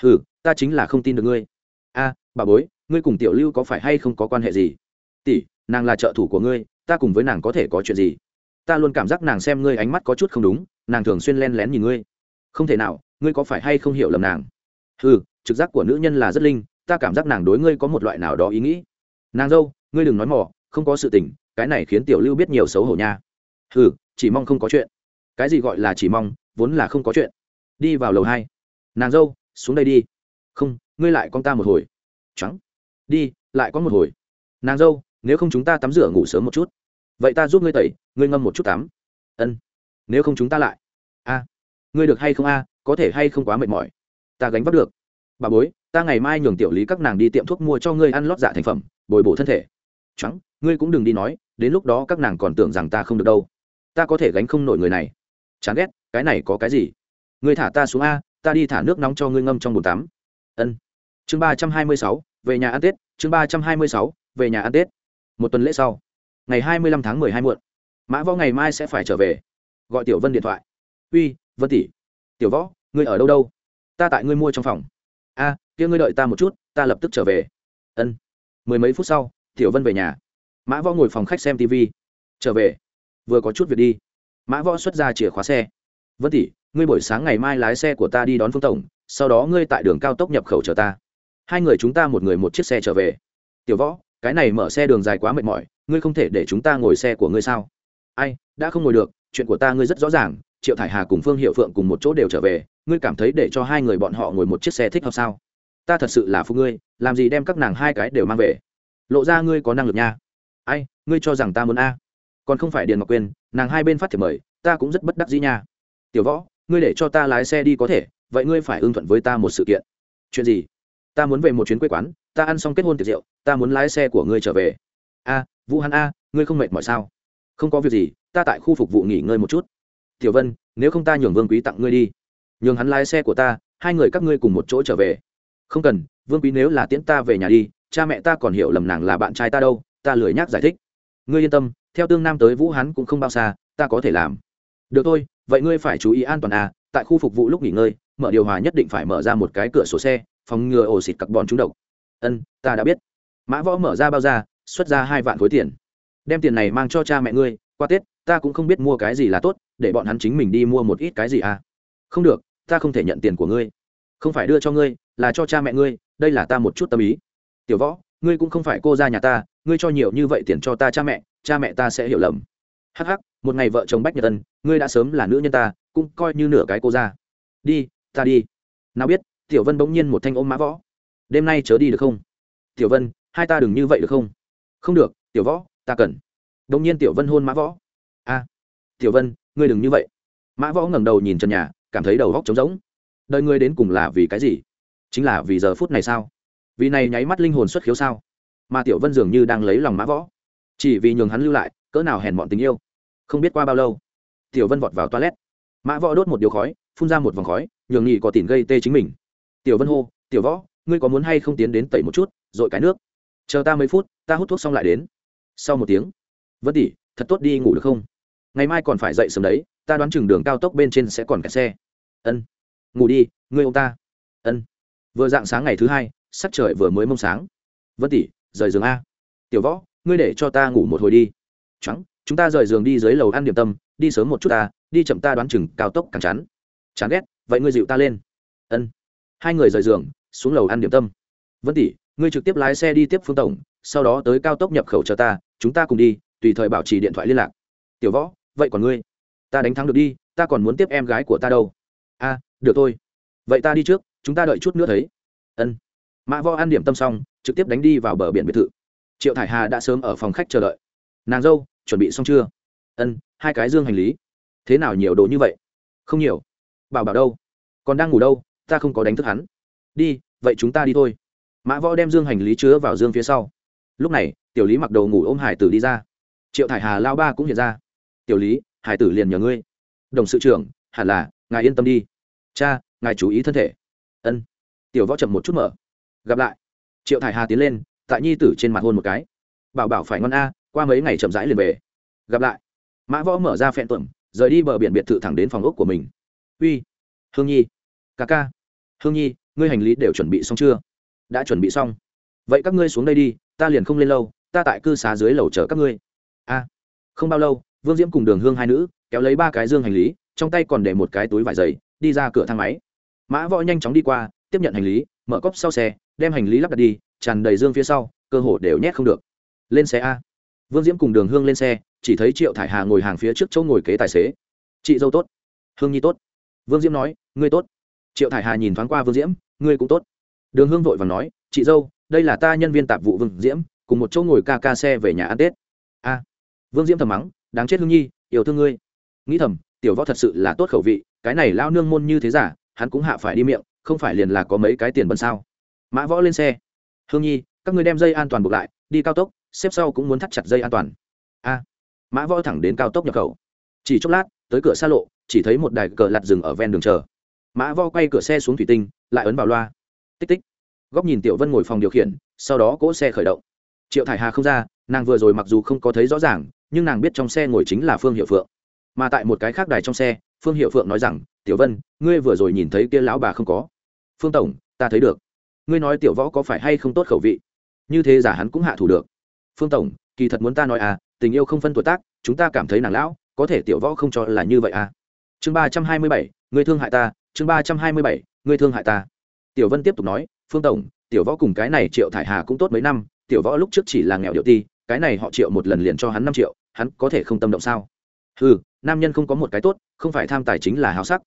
Ừ ta chính là không tin được ngươi. A, bà bối, ngươi cùng tiểu lưu có phải hay không có quan hệ gì? Tỷ, nàng là trợ thủ của ngươi, ta cùng với nàng có thể có chuyện gì? Ta luôn cảm giác nàng xem ngươi ánh mắt có chút không đúng, nàng thường xuyên len lén nhìn ngươi. Không thể nào, ngươi có phải hay không hiểu lầm nàng? Ừ trực giác của nữ nhân là rất linh ta cảm giác nàng đối ngươi có một loại nào đó ý nghĩ. Nàng dâu, ngươi đừng nói mỏ không có sự tình, cái này khiến tiểu lưu biết nhiều xấu hổ nha. Ừ chỉ mong không có chuyện. Cái gì gọi là chỉ mong, vốn là không có chuyện. Đi vào lầu hai. Nàng dâu, xuống đây đi. Không, ngươi lại con ta một hồi. Trắng. Đi, lại có một hồi. Nàng dâu, nếu không chúng ta tắm rửa ngủ sớm một chút. Vậy ta giúp ngươi tẩy, ngươi ngâm một chút tắm. Ân. Nếu không chúng ta lại. A. Ngươi được hay không a, có thể hay không quá mệt mỏi. Ta gánh vác được. Bà bối ta ngày mai nhường tiểu lý các nàng đi tiệm thuốc mua cho ngươi ăn lót dạ thành phẩm, bồi bổ thân thể. Trắng ngươi cũng đừng đi nói, đến lúc đó các nàng còn tưởng rằng ta không được đâu. Ta có thể gánh không nổi người này. Chán ghét, cái này có cái gì? Ngươi thả ta xuống a, ta đi thả nước nóng cho ngươi ngâm trong bồn tắm. Ân. Chương ba trăm hai mươi sáu, về nhà ăn tết. Chương ba trăm hai mươi sáu, về nhà ăn tết. Một tuần lễ sau, ngày hai mươi lăm tháng mười hai muộn, mã võ ngày mai sẽ phải trở về. Gọi tiểu vân điện thoại. Uy, vân tỷ, tiểu võ, ngươi ở đâu đâu? Ta tại ngươi mua trong phòng. A kia ngươi đợi ta một chút, ta lập tức trở về. Ân. Mười mấy phút sau, tiểu vân về nhà. Mã võ ngồi phòng khách xem tv trở về. Vừa có chút việc đi. Mã võ xuất ra chìa khóa xe. Vân tỷ, ngươi buổi sáng ngày mai lái xe của ta đi đón phương tổng, sau đó ngươi tại đường cao tốc nhập khẩu chờ ta. Hai người chúng ta một người một chiếc xe trở về. Tiểu võ, cái này mở xe đường dài quá mệt mỏi, ngươi không thể để chúng ta ngồi xe của ngươi sao? Ai, đã không ngồi được, chuyện của ta ngươi rất rõ ràng, triệu thải hà cùng phương hiệu phượng cùng một chỗ đều trở về, ngươi cảm thấy để cho hai người bọn họ ngồi một chiếc xe thích hợp sao? Ta thật sự là phụ ngươi, làm gì đem các nàng hai cái đều mang về? Lộ ra ngươi có năng lực nha. Ai, ngươi cho rằng ta muốn a? Còn không phải điền ngọc quyên, nàng hai bên phát thiệp mời, ta cũng rất bất đắc dĩ nha. Tiểu võ, ngươi để cho ta lái xe đi có thể, vậy ngươi phải ưng thuận với ta một sự kiện. Chuyện gì? Ta muốn về một chuyến quê quán, ta ăn xong kết hôn tiệc rượu, ta muốn lái xe của ngươi trở về. A, vũ hắn a, ngươi không mệt mỏi sao? Không có việc gì, ta tại khu phục vụ nghỉ ngơi một chút. Tiểu vân, nếu không ta nhường vương quý tặng ngươi đi. Nhường hắn lái xe của ta, hai người các ngươi cùng một chỗ trở về không cần, vương quý nếu là tiễn ta về nhà đi, cha mẹ ta còn hiểu lầm nàng là bạn trai ta đâu, ta lười nhác giải thích. Ngươi yên tâm, theo tương nam tới vũ hắn cũng không bao xa, ta có thể làm. Được thôi, vậy ngươi phải chú ý an toàn à tại khu phục vụ lúc nghỉ ngơi, mở điều hòa nhất định phải mở ra một cái cửa sổ xe, phòng ngừa ổ xịt carbon trúng độc. Ân, ta đã biết. Mã võ mở ra bao ra, xuất ra hai vạn khối tiền. Đem tiền này mang cho cha mẹ ngươi, qua tết, ta cũng không biết mua cái gì là tốt, để bọn hắn chính mình đi mua một ít cái gì à. Không được, ta không thể nhận tiền của ngươi không phải đưa cho ngươi, là cho cha mẹ ngươi, đây là ta một chút tâm ý. Tiểu võ, ngươi cũng không phải cô ra nhà ta, ngươi cho nhiều như vậy tiền cho ta cha mẹ cha mẹ ta sẽ hiểu lầm. Hắc hắc, một ngày vợ chồng bách nhật tân, ngươi đã sớm là nữ nhân ta, cũng coi như nửa cái cô ra đi, ta đi. Nào biết, tiểu vân bỗng nhiên một thanh ôm mã võ. Đêm nay chớ đi được không? Tiểu vân, hai ta đừng như vậy được không? Không được, tiểu võ, ta cần. Bỗng nhiên tiểu vân hôn mã võ. A, tiểu vân, ngươi đừng như vậy. Mã võ ngẩng đầu nhìn trần nhà, cảm thấy đầu góc trống rỗng đời ngươi đến cùng là vì cái gì? Chính là vì giờ phút này sao? Vì này nháy mắt linh hồn xuất khiếu sao? Mà tiểu vân dường như đang lấy lòng mã võ. Chỉ vì nhường hắn lưu lại, cỡ nào hèn bọn tình yêu. Không biết qua bao lâu, tiểu vân vọt vào toilet. Mã võ đốt một điếu khói, phun ra một vòng khói, nhường nhị có tiền gây tê chính mình. Tiểu vân hô, tiểu võ, ngươi có muốn hay không tiến đến tẩy một chút r ồ i cái nước? Chờ ta mấy phút, ta hút thuốc xong lại đến. Sau một tiếng, vân tỉ thật tốt đi ngủ được không? Ngày mai còn phải dậy sớm đấy, ta đoán chừng đường cao tốc bên trên sẽ còn kẹt xe. Ân ngủ đi ngươi ông ta. Ân. Vừa dạng sáng ngày thứ hai sắc trời vừa mới mông sáng. Vân tỷ, rời giường a. Tiểu võ ngươi để cho ta ngủ một hồi đi. Trắng chúng ta rời giường đi dưới lầu ăn điểm tâm đi sớm một chút ta đi chậm ta đoán chừng cao tốc càng chắn chán ghét vậy ngươi dịu ta lên. Ân. Hai người rời giường xuống lầu ăn điểm tâm. Vân tỷ ngươi trực tiếp lái xe đi tiếp phương tổng sau đó tới cao tốc nhập khẩu cho ta chúng ta cùng đi tùy thời bảo trì điện thoại liên lạc. Tiểu võ vậy còn ngươi? Ta đánh thắng được đi ta còn muốn tiếp em gái của ta đâu. A được thôi, vậy ta đi trước, chúng ta đợi chút nữa thấy. Ân. Mã võ ăn điểm tâm xong, trực tiếp đánh đi vào bờ biển biệt thự. Triệu thải hà đã sớm ở phòng khách chờ đợi. Nàng dâu, chuẩn bị xong chưa? Ân, hai cái dương hành lý. Thế nào nhiều đồ như vậy? Không nhiều. Bảo bảo đâu? Còn đang ngủ đâu? Ta không có đánh thức hắn. Đi, vậy chúng ta đi thôi. Mã võ đem dương hành lý chứa vào dương phía sau. Lúc này, tiểu lý mặc đồ ngủ ôm hải tử đi ra. Triệu thải hà lao ba cũng hiện ra. Tiểu lý, hải tử liền nhờ ngươi. Đồng sự trưởng, hẳn là, ngài yên tâm đi cha, ngài chú ý thân thể. Ân. Tiểu võ chậm một chút mở. Gặp lại. Triệu thải hà tiến lên, tại nhi tử trên mặt hôn một cái. Bảo bảo phải ngon a, qua mấy ngày chậm rãi liền về. Gặp lại. Mã võ mở ra phẹn tuẩm, rời đi bờ biển biệt thự thẳng đến phòng ốc của mình. Uy. Hương nhi. Ca ca. Hương nhi, ngươi hành lý đều chuẩn bị xong chưa? Đã chuẩn bị xong. Vậy các ngươi xuống đây đi, ta liền không lên lâu, ta tại cư xá dưới lầu chở các ngươi. A. Không bao lâu, vương diễm cùng đường hương hai nữ, kéo lấy ba cái dương hành lý, trong tay còn để một cái túi vải dày đi ra cửa thang máy. Mã võ nhanh chóng đi qua, tiếp nhận hành lý, mở cốc sau xe, đem hành lý lắp đặt đi, tràn đầy dương phía sau, cơ hồ đều nhét không được. Lên xe a. Vương diễm cùng đường hương lên xe, chỉ thấy triệu thải hà ngồi hàng phía trước chỗ ngồi kế tài xế. Chị dâu tốt. Hương nhi tốt. Vương diễm nói, ngươi tốt. Triệu thải hà nhìn thoáng qua vương diễm, ngươi cũng tốt. Đường hương vội và nói, chị dâu, đây là ta nhân viên tạp vụ vương diễm, cùng một chỗ ngồi ca ca xe về nhà ăn tết. A. Vương diễm thầm mắng, đáng chết hương nhi, yêu thương ngươi. Nghĩ thầm, tiểu võ thật sự là tốt khẩu vị cái này lao nương môn như thế giả, hắn cũng hạ phải đi miệng, không phải liền là có mấy cái tiền bẩn sao? Mã võ lên xe. Hương nhi, các ngươi đem dây an toàn buộc lại, đi cao tốc, xếp sau cũng muốn thắt chặt dây an toàn. A. Mã võ thẳng đến cao tốc nhập khẩu. Chỉ chốc lát, tới cửa xa lộ, chỉ thấy một đài cờ lặt rừng ở ven đường chờ. Mã võ quay cửa xe xuống thủy tinh, lại ấn vào loa. Tích tích. Góc nhìn tiểu vân ngồi phòng điều khiển, sau đó cỗ xe khởi động. Triệu thải hà không ra, nàng vừa rồi mặc dù không có thấy rõ ràng, nhưng nàng biết trong xe ngồi chính là phương hiệu phượng. Mà tại một cái khác đài trong xe phương hiệu phượng nói rằng, tiểu vân, ngươi vừa rồi nhìn thấy kia lão bà không có? Phương tổng, ta thấy được. Ngươi nói tiểu võ có phải hay không tốt khẩu vị? Như thế giả hắn cũng hạ thủ được. Phương tổng, kỳ thật muốn ta nói à tình yêu không phân tuổi tác, chúng ta cảm thấy nàng lão, có thể tiểu võ không cho là như vậy à. Chương ba trăm hai mươi bảy người thương hại ta. Chương ba trăm hai mươi bảy người thương hại ta. Tiểu vân tiếp tục nói, phương tổng, tiểu võ cùng cái này triệu thải hà cũng tốt mấy năm, tiểu võ lúc trước chỉ là nghèo điệu ti, cái này họ triệu một lần liền cho hắn năm triệu, hắn có thể không tâm động sao? Ừ nam nhân không có một cái tốt không phải tham tài chính là hào sắc.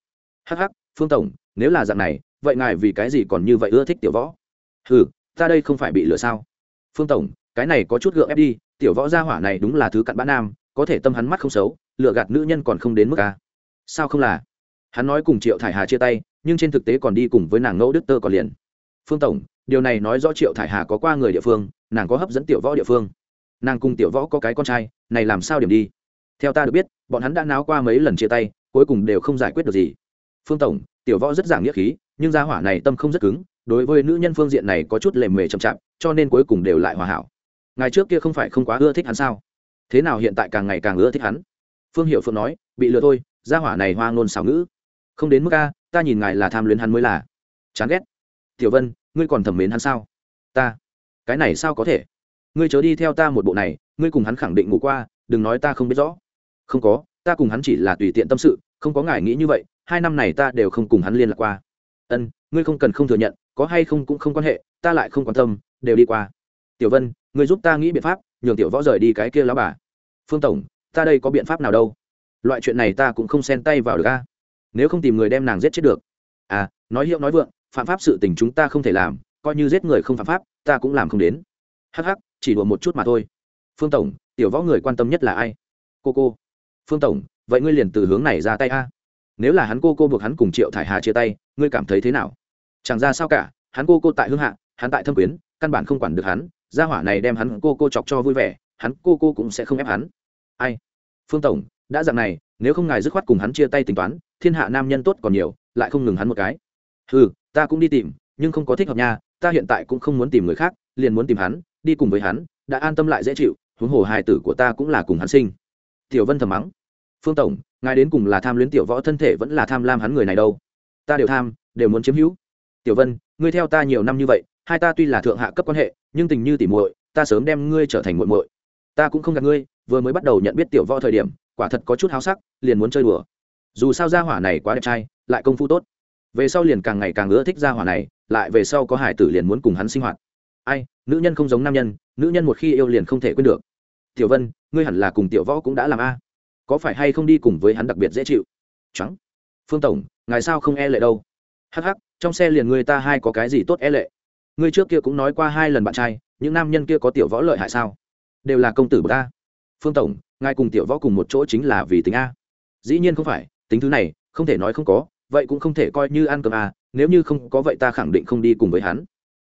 Hắc hắc, phương tổng nếu là dạng này vậy ngài vì cái gì còn như vậy ưa thích tiểu võ? Ừ ta đây không phải bị lừa sao? Phương tổng cái này có chút gượng ép đi tiểu võ gia hỏa này đúng là thứ cặn bã nam có thể tâm hắn mắt không xấu lựa gạt nữ nhân còn không đến mức à. sao không là? Hắn nói cùng triệu thải hà chia tay nhưng trên thực tế còn đi cùng với nàng ngẫu đức tơ còn liền. Phương tổng điều này nói rõ triệu thải hà có qua người địa phương nàng có hấp dẫn tiểu võ địa phương. Nàng cùng tiểu võ có cái con trai này làm sao điểm đi? Theo ta được biết bọn hắn đã náo qua mấy lần chia tay, cuối cùng đều không giải quyết được gì. Phương tổng, tiểu võ rất giảng nghĩa khí, nhưng gia hỏa này tâm không rất cứng, đối với nữ nhân phương diện này có chút lề mề chậm chạp, cho nên cuối cùng đều lại hòa hảo. Ngày trước kia không phải không quá ưa thích hắn sao? Thế nào hiện tại càng ngày càng ưa thích hắn? Phương hiệu phượng nói, bị lừa thôi, gia hỏa này hoang ngôn xảo ngữ. Không đến mức a, ta nhìn ngài là tham luyến hắn mới là. Chán ghét. Tiểu vân, ngươi còn thẩm mến hắn sao? Ta. Cái này sao có thể? Ngươi chớ đi theo ta một bộ này, ngươi cùng hắn khẳng định ngủ qua, đừng nói ta không biết rõ không có, ta cùng hắn chỉ là tùy tiện tâm sự, không có ngài nghĩ như vậy, hai năm này ta đều không cùng hắn liên lạc qua. Ân, ngươi không cần không thừa nhận, có hay không cũng không quan hệ, ta lại không quan tâm, đều đi qua. Tiểu vân, ngươi giúp ta nghĩ biện pháp, nhường tiểu võ rời đi cái kia lão bà. Phương tổng, ta đây có biện pháp nào đâu? Loại chuyện này ta cũng không xen tay vào được a. Nếu không tìm người đem nàng giết chết được. À nói hiệu nói vượng, phạm pháp sự tình chúng ta không thể làm, coi như giết người không phạm pháp, ta cũng làm không đến. Hắc hắc, chỉ đùa một chút mà thôi. Phương tổng, tiểu võ người quan tâm nhất là ai? Cô cô phương tổng, vậy ngươi liền từ hướng này ra tay a. Nếu là hắn cô cô buộc hắn cùng triệu thải hà chia tay, ngươi cảm thấy thế nào? Chẳng ra sao cả, hắn cô cô tại hương hạ, hắn tại thâm quyến, căn bản không quản được hắn, gia hỏa này đem hắn cô cô chọc cho vui vẻ, hắn cô cô cũng sẽ không ép hắn. Ai? Phương tổng, đã dặn này, nếu không ngài dứt khoát cùng hắn chia tay tính toán, thiên hạ nam nhân tốt còn nhiều, lại không ngừng hắn một cái. Ừ ta cũng đi tìm, nhưng không có thích hợp nha, ta hiện tại cũng không muốn tìm người khác, liền muốn tìm hắn, đi cùng với hắn, đã an tâm lại dễ chịu, huống hồ hài tử của ta cũng là cùng hắn sinh tiểu vân thầm mắng. Phương tổng, ngài đến cùng là tham luyến tiểu võ thân thể vẫn là tham lam hắn người này đâu? Ta đều tham, đều muốn chiếm hữu. Tiểu vân, ngươi theo ta nhiều năm như vậy, hai ta tuy là thượng hạ cấp quan hệ, nhưng tình như tỉ muội, ta sớm đem ngươi trở thành muội muội. Ta cũng không gạt ngươi, vừa mới bắt đầu nhận biết tiểu võ thời điểm, quả thật có chút háo sắc, liền muốn chơi đùa. Dù sao gia hỏa này quá đẹp trai, lại công phu tốt. Về sau liền càng ngày càng ưa thích gia hỏa này, lại về sau có hải tử liền muốn cùng hắn sinh hoạt. Ai, nữ nhân không giống nam nhân, nữ nhân một khi yêu liền không thể quên được tiểu vân, ngươi hẳn là cùng tiểu võ cũng đã làm a. Có phải hay không đi cùng với hắn đặc biệt dễ chịu? Trắng. Phương tổng, ngài sao không e lệ đâu? Hh trong xe liền người ta hai có cái gì tốt e lệ? Ngươi trước kia cũng nói qua hai lần bạn trai, những nam nhân kia có tiểu võ lợi hại sao? Đều là công tử bậc a. Phương tổng, ngài cùng tiểu võ cùng một chỗ chính là vì tính a. Dĩ nhiên không phải, tính thứ này, không thể nói không có, vậy cũng không thể coi như ăn cơm a, nếu như không có vậy ta khẳng định không đi cùng với hắn.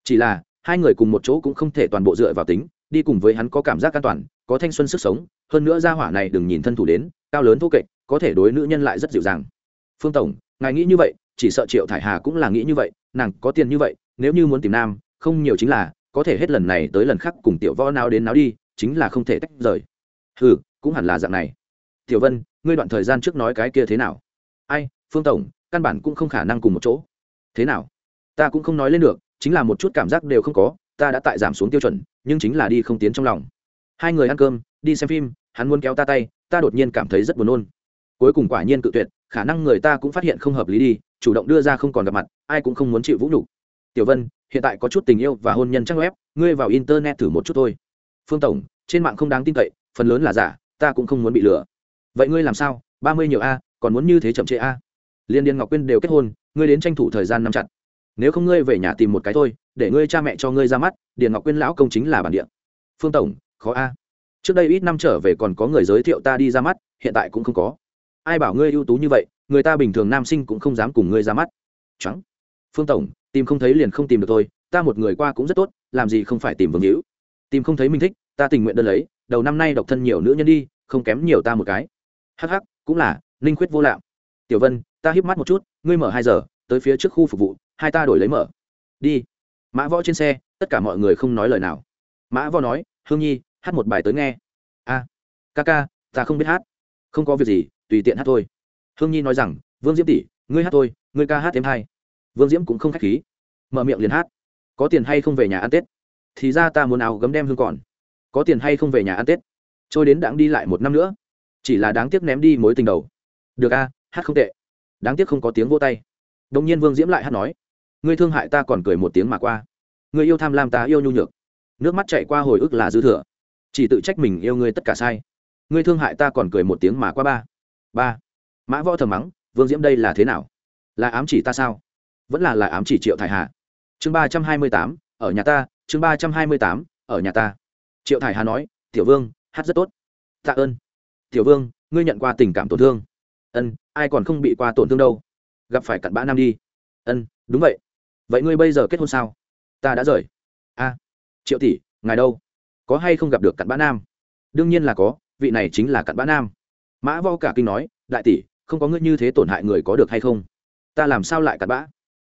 Chỉ là, hai người cùng một chỗ cũng không thể toàn bộ dựa vào tính, đi cùng với hắn có cảm giác an toàn có thanh xuân sức sống, hơn nữa gia hỏa này đừng nhìn thân thủ đến, cao lớn thô kệch, có thể đối nữ nhân lại rất dịu dàng. Phương tổng, ngài nghĩ như vậy, chỉ sợ triệu thải hà cũng là nghĩ như vậy, nàng có tiền như vậy, nếu như muốn tìm nam, không nhiều chính là, có thể hết lần này tới lần khác cùng tiểu võ nào đến nào đi, chính là không thể tách rời. Ừ cũng hẳn là dạng này. Tiểu vân, ngươi đoạn thời gian trước nói cái kia thế nào? Ai, phương tổng, căn bản cũng không khả năng cùng một chỗ. Thế nào? Ta cũng không nói lên được, chính là một chút cảm giác đều không có, ta đã tại giảm xuống tiêu chuẩn, nhưng chính là đi không tiến trong lòng hai người ăn cơm, đi xem phim, hắn muốn kéo ta tay, ta đột nhiên cảm thấy rất buồn nôn. Cuối cùng quả nhiên cự tuyệt, khả năng người ta cũng phát hiện không hợp lý đi, chủ động đưa ra không còn gặp mặt, ai cũng không muốn chịu vũ nhục. Tiểu vân, hiện tại có chút tình yêu và hôn nhân trang web, ngươi vào internet thử một chút thôi. Phương tổng, trên mạng không đáng tin cậy, phần lớn là giả, ta cũng không muốn bị lừa. Vậy ngươi làm sao? Ba mươi nhiều a, còn muốn như thế chậm trễ a? Liên điên ngọc quyên đều kết hôn, ngươi đến tranh thủ thời gian nắm chặt. Nếu không ngươi về nhà tìm một cái thôi, để ngươi cha mẹ cho ngươi ra mắt, điền ngọc quyên lão công chính là bản địa. Phương tổng khó a. Trước đây ít năm trở về còn có người giới thiệu ta đi ra mắt, hiện tại cũng không có. Ai bảo ngươi ưu tú như vậy, người ta bình thường nam sinh cũng không dám cùng ngươi ra mắt. Trắng. Phương tổng, tìm không thấy liền không tìm được tôi ta một người qua cũng rất tốt, làm gì không phải tìm vương hữu. Tìm không thấy mình thích, ta tình nguyện đơn lấy, đầu năm nay độc thân nhiều nữ nhân đi, không kém nhiều ta một cái. Hh cũng là, ninh khuyết vô lạm. Tiểu vân, ta híp mắt một chút, ngươi mở hai giờ, tới phía trước khu phục vụ, hai ta đổi lấy mở. Đi. Mã võ trên xe, tất cả mọi người không nói lời nào. Mã võ nói, hương nhi hát một bài tới nghe. A, ca ca, ta không biết hát. Không có việc gì, tùy tiện hát thôi. Hương nhi nói rằng, vương diễm tỷ, ngươi hát thôi, ngươi ca hát thêm hai. Vương diễm cũng không k h á c h khí. Mở miệng liền hát. Có tiền hay không về nhà ăn tết? Thì ra ta muốn áo gấm đem hương còn. Có tiền hay không về nhà ăn tết? Trôi đến đãng đi lại một năm nữa. Chỉ là đáng tiếc ném đi mối tình đầu. Được a, hát không tệ. Đáng tiếc không có tiếng vô tay. Đông nhiên vương diễm lại hát nói, ngươi thương hại ta còn cười một tiếng mà qua. Ngươi yêu tham lam ta yêu nhu nhược. Nước mắt chạy qua hồi ức là dư thừa chỉ tự trách mình yêu ngươi tất cả sai. Ngươi thương hại ta còn cười một tiếng mà qua ba. Ba. Mã võ thầm mắng, vương diễm đây là thế nào? Là ám chỉ ta sao? Vẫn là là ám chỉ triệu thải hà. Chương ba trăm hai mươi tám, ở nhà ta. Chương ba trăm hai mươi tám, ở nhà ta. Triệu thải hà nói, tiểu vương, hát rất tốt. Tạ ơn. Tiểu vương, ngươi nhận qua tình cảm tổn thương. Ân, ai còn không bị qua tổn thương đâu. Gặp phải cặn bã nam đi. Ân, đúng vậy. Vậy ngươi bây giờ kết hôn sao? Ta đã rời. A. Triệu tỷ, ngài đâu? Có hay không gặp được cặn bã nam? Đương nhiên là có, vị này chính là cặn bã nam. Mã vo cả kinh nói, đại tỷ, không có ngươi như thế tổn hại người có được hay không? Ta làm sao lại cặn bã?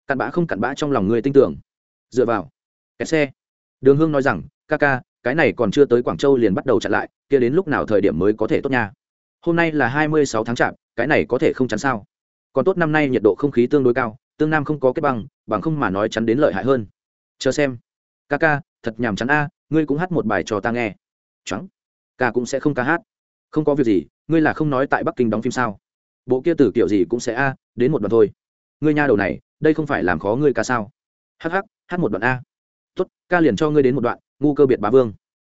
Cặn bã không cặn bã trong lòng ngươi tin tưởng. Dựa vào kẹt xe. Đường hương nói rằng, ca ca, cái này còn chưa tới quảng châu liền bắt đầu chặn lại, kia đến lúc nào thời điểm mới có thể tốt nha? Hôm nay là hai mươi sáu tháng chạp, cái này có thể không chắn sao? Còn tốt năm nay nhiệt độ không khí tương đối cao, tương nam không có kết băng, bằng không mà nói chắn đến lợi hại hơn. Chờ xem. Ca ca, thật nhàm chán a ngươi cũng hát một bài cho ta nghe. Trắng. Ca cũng sẽ không ca hát. Không có việc gì, ngươi là không nói tại bắc kinh đóng phim sao? Bộ kia từ kiểu gì cũng sẽ a, đến một đoạn thôi. Ngươi nha đầu này, đây không phải làm khó ngươi ca sao? Hh hát một đoạn a. Tuất ca liền cho ngươi đến một đoạn, ngu cơ biệt bá vương.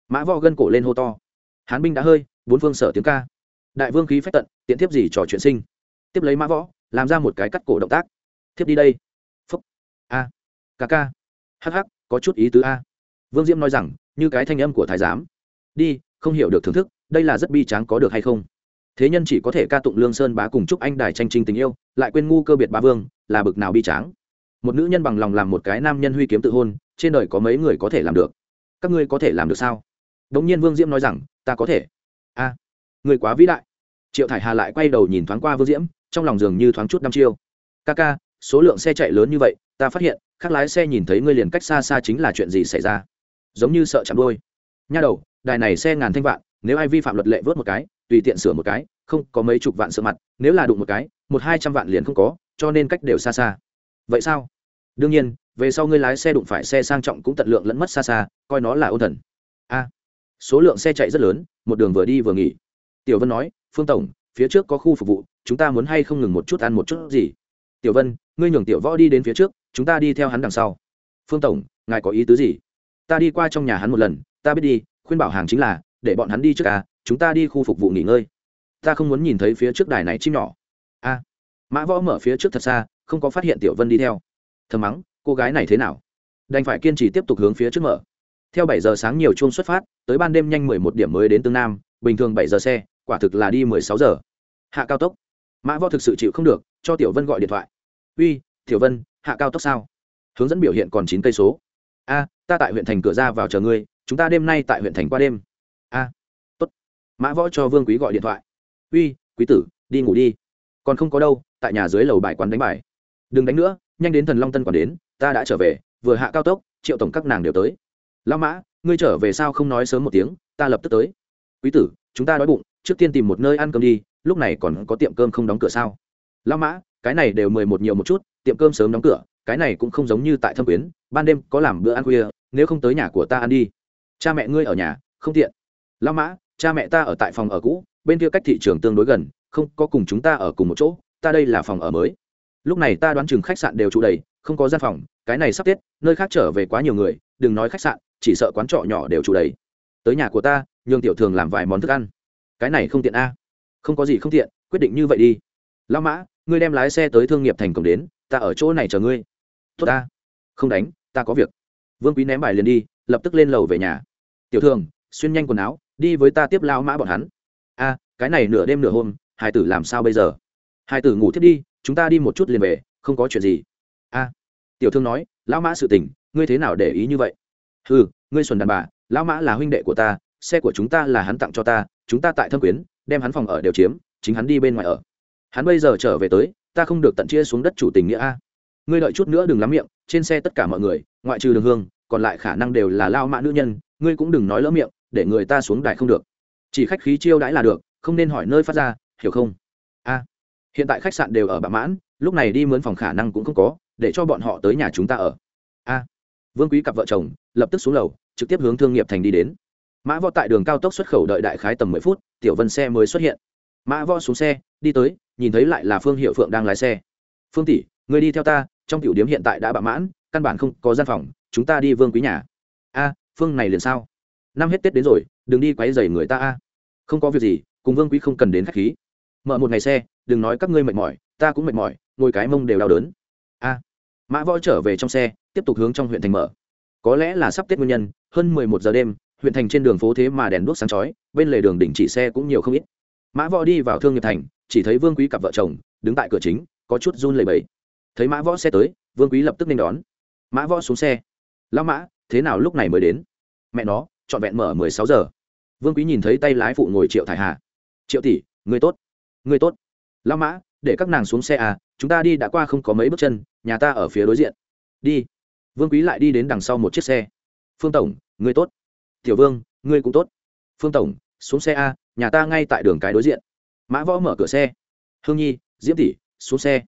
Mã võ gân cổ lên hô to. Hán binh đã hơi, bốn phương sở tiếng ca. Đại vương khí phách tận, tiện tiếp gì trò chuyện sinh. Tiếp lấy mã võ, làm ra một cái cắt cổ động tác. Thiếp đi đây. Phúc. A. Ca ca. Hh có chút ý tứ a. Vương diễm nói rằng như cái thanh âm của thái giám. Đi, không hiểu được thưởng thức, đây là rất bi tráng có được hay không? Thế nhân chỉ có thể ca tụng lương sơn bá cùng chúc anh đài tranh trinh tình yêu, lại quên ngu cơ biệt bá vương, là bực nào bi tráng? Một nữ nhân bằng lòng làm một cái nam nhân huy kiếm tự hôn, trên đời có mấy người có thể làm được? Các ngươi có thể làm được sao? Đ ỗ n g nhiên vương diễm nói rằng, ta có thể. A, người quá vĩ đại. Triệu thải hà lại quay đầu nhìn thoáng qua vương diễm, trong lòng dường như thoáng chút năm chiêu. Ca ca, số lượng xe chạy lớn như vậy, ta phát hiện các lái xe nhìn thấy ngươi liền cách xa xa chính là chuyện gì xảy ra? Giống như sợ chạm đôi nha đầu, đài này xe ngàn thanh vạn, nếu ai vi phạm luật lệ vớt một cái, tùy tiện sửa một cái, không có mấy chục vạn sửa mặt, nếu là đụng một cái, một hai trăm vạn liền không có, cho nên cách đều xa xa. Vậy sao? Đương nhiên, về sau ngươi lái xe đụng phải xe sang trọng cũng tận lượng lẫn mất xa xa, coi nó là ôn thần. A. Số lượng xe chạy rất lớn, một đường vừa đi vừa nghỉ. Tiểu vân nói, phương tổng, phía trước có khu phục vụ, chúng ta muốn hay không ngừng một chút ăn một chút gì? Tiểu vân, ngươi nhường tiểu võ đi đến phía trước, chúng ta đi theo hắn đằng sau. Phương tổng, ngài có ý tứ gì? Ta đi qua trong nhà hắn một lần, ta biết đi, khuyên bảo hàng chính là, để bọn hắn đi trước à chúng ta đi khu phục vụ nghỉ ngơi. Ta không muốn nhìn thấy phía trước đài này chim nhỏ. A mã võ mở phía trước thật xa, không có phát hiện tiểu vân đi theo. Thầm mắng, cô gái này thế nào? Đành phải kiên trì tiếp tục hướng phía trước mở. Theo bảy giờ sáng nhiều chuông xuất phát, tới ban đêm nhanh mười một điểm mới đến tương nam, bình thường bảy giờ xe, quả thực là đi mười sáu giờ. Hạ cao tốc. Mã võ thực sự chịu không được, cho tiểu vân gọi điện thoại. Uy, tiểu vân, hạ cao tốc sao? Hướng dẫn biểu hiện còn chín cây số. A ta tại huyện thành cửa ra vào chờ ngươi, chúng ta đêm nay tại huyện thành qua đêm. A, tốt. Mã võ cho vương quý gọi điện thoại. Uy, quý tử, đi ngủ đi. Còn không có đâu, tại nhà dưới lầu bài quán đánh bài. Đừng đánh nữa, nhanh đến thần long tân còn đến, ta đã trở về, vừa hạ cao tốc, triệu tổng các nàng đều tới. Lao mã, ngươi trở về sao không nói sớm một tiếng, ta lập tức tới. Quý tử, chúng ta đói bụng, trước tiên tìm một nơi ăn cơm đi, lúc này còn có tiệm cơm không đóng cửa sao? Lao mã, cái này đều mười một nhiều một chút, tiệm cơm sớm đóng cửa cái này cũng không giống như tại thâm quyến, ban đêm có làm bữa ăn khuya, nếu không tới nhà của ta ăn đi. Cha mẹ ngươi ở nhà, không tiện. Lao mã, cha mẹ ta ở tại phòng ở cũ, bên kia cách thị trường tương đối gần, không có cùng chúng ta ở cùng một chỗ, ta đây là phòng ở mới. Lúc này ta đoán chừng khách sạn đều trụ đầy, không có gian phòng, cái này sắp tết, nơi khác trở về quá nhiều người, đừng nói khách sạn, chỉ sợ quán trọ nhỏ đều trụ đầy. Tới nhà của ta, nhường tiểu thường làm vài món thức ăn. Cái này không tiện a. Không có gì không tiện, quyết định như vậy đi. Lao mã, ngươi đem lái xe tới thương nghiệp thành cổng đến, ta ở chỗ này chờ ngươi tốt ta. Không đánh, ta có việc. Vương quý ném bài liền đi, lập tức lên lầu về nhà. Tiểu thường, xuyên nhanh quần áo, đi với ta tiếp lao mã bọn hắn. A, cái này nửa đêm nửa hôm hai tử làm sao bây giờ? Hai tử ngủ thiết đi, chúng ta đi một chút liền về, không có chuyện gì. A, tiểu thương nói, lão mã sự tình, ngươi thế nào để ý như vậy? Ừ ngươi xuân đàn bà, lão mã là huynh đệ của ta, xe của chúng ta là hắn tặng cho ta, chúng ta tại thâm quyến, đem hắn phòng ở đều chiếm, chính hắn đi bên ngoài ở. Hắn bây giờ trở về tới, ta không được tận chia xuống đất chủ tình nghĩa a ngươi đợi chút nữa đừng lắm miệng, trên xe tất cả mọi người, ngoại trừ đường hương, còn lại khả năng đều là lao mã nữ nhân, ngươi cũng đừng nói lỡ miệng, để người ta xuống đài không được. Chỉ khách khí chiêu đãi là được, không nên hỏi nơi phát ra, hiểu không? A, hiện tại khách sạn đều ở bạ mãn, lúc này đi mướn phòng khả năng cũng không có, để cho bọn họ tới nhà chúng ta ở. A, vương quý cặp vợ chồng, lập tức xuống lầu, trực tiếp hướng thương nghiệp thành đi đến. Mã võ tại đường cao tốc xuất khẩu đợi đại khái tầm mười phút, tiểu vân xe mới xuất hiện. Mã võ xuống xe, đi tới, nhìn thấy lại là phương hiệu phượng đang lái xe. Phương tỷ người đi theo ta trong tiểu điểm hiện tại đã bạ mãn, căn bản không có gian phòng, chúng ta đi vương quý nhà. A, phương này liền sao? Năm hết tết đến rồi, đừng đi quấy dày người ta a. Không có việc gì, cùng vương quý không cần đến khách khí. Mở một ngày xe, đừng nói các ngươi mệt mỏi, ta cũng mệt mỏi, ngồi cái mông đều đau đớn. A. Mã võ trở về trong xe, tiếp tục hướng trong huyện thành mở. Có lẽ là sắp tết nguyên nhân, hơn mười một giờ đêm, huyện thành trên đường phố thế mà đèn đuốc sáng chói, bên lề đường đỉnh chỉ xe cũng nhiều không ít. Mã võ đi vào thương nghiệp thành, chỉ thấy vương quý cặp vợ chồng, đứng tại cửa chính, có chút run lầy bầy thấy mã võ xe tới, vương quý lập tức nên đón. Mã võ xuống xe. Lão mã, thế nào lúc này mới đến? Mẹ nó, trọn vẹn mở mười sáu giờ. Vương quý nhìn thấy tay lái phụ ngồi triệu thải hà. Triệu tỷ, người tốt người tốt. Lão mã, để các nàng xuống xe à chúng ta đi đã qua không có mấy bước chân, nhà ta ở phía đối diện. Đi. Vương quý lại đi đến đằng sau một chiếc xe. Phương tổng, người tốt. Tiểu vương, ngươi cũng tốt. Phương tổng, xuống xe a nhà ta ngay tại đường cái đối diện. Mã võ mở cửa xe. Hương nhi, diễm tỷ, xuống xe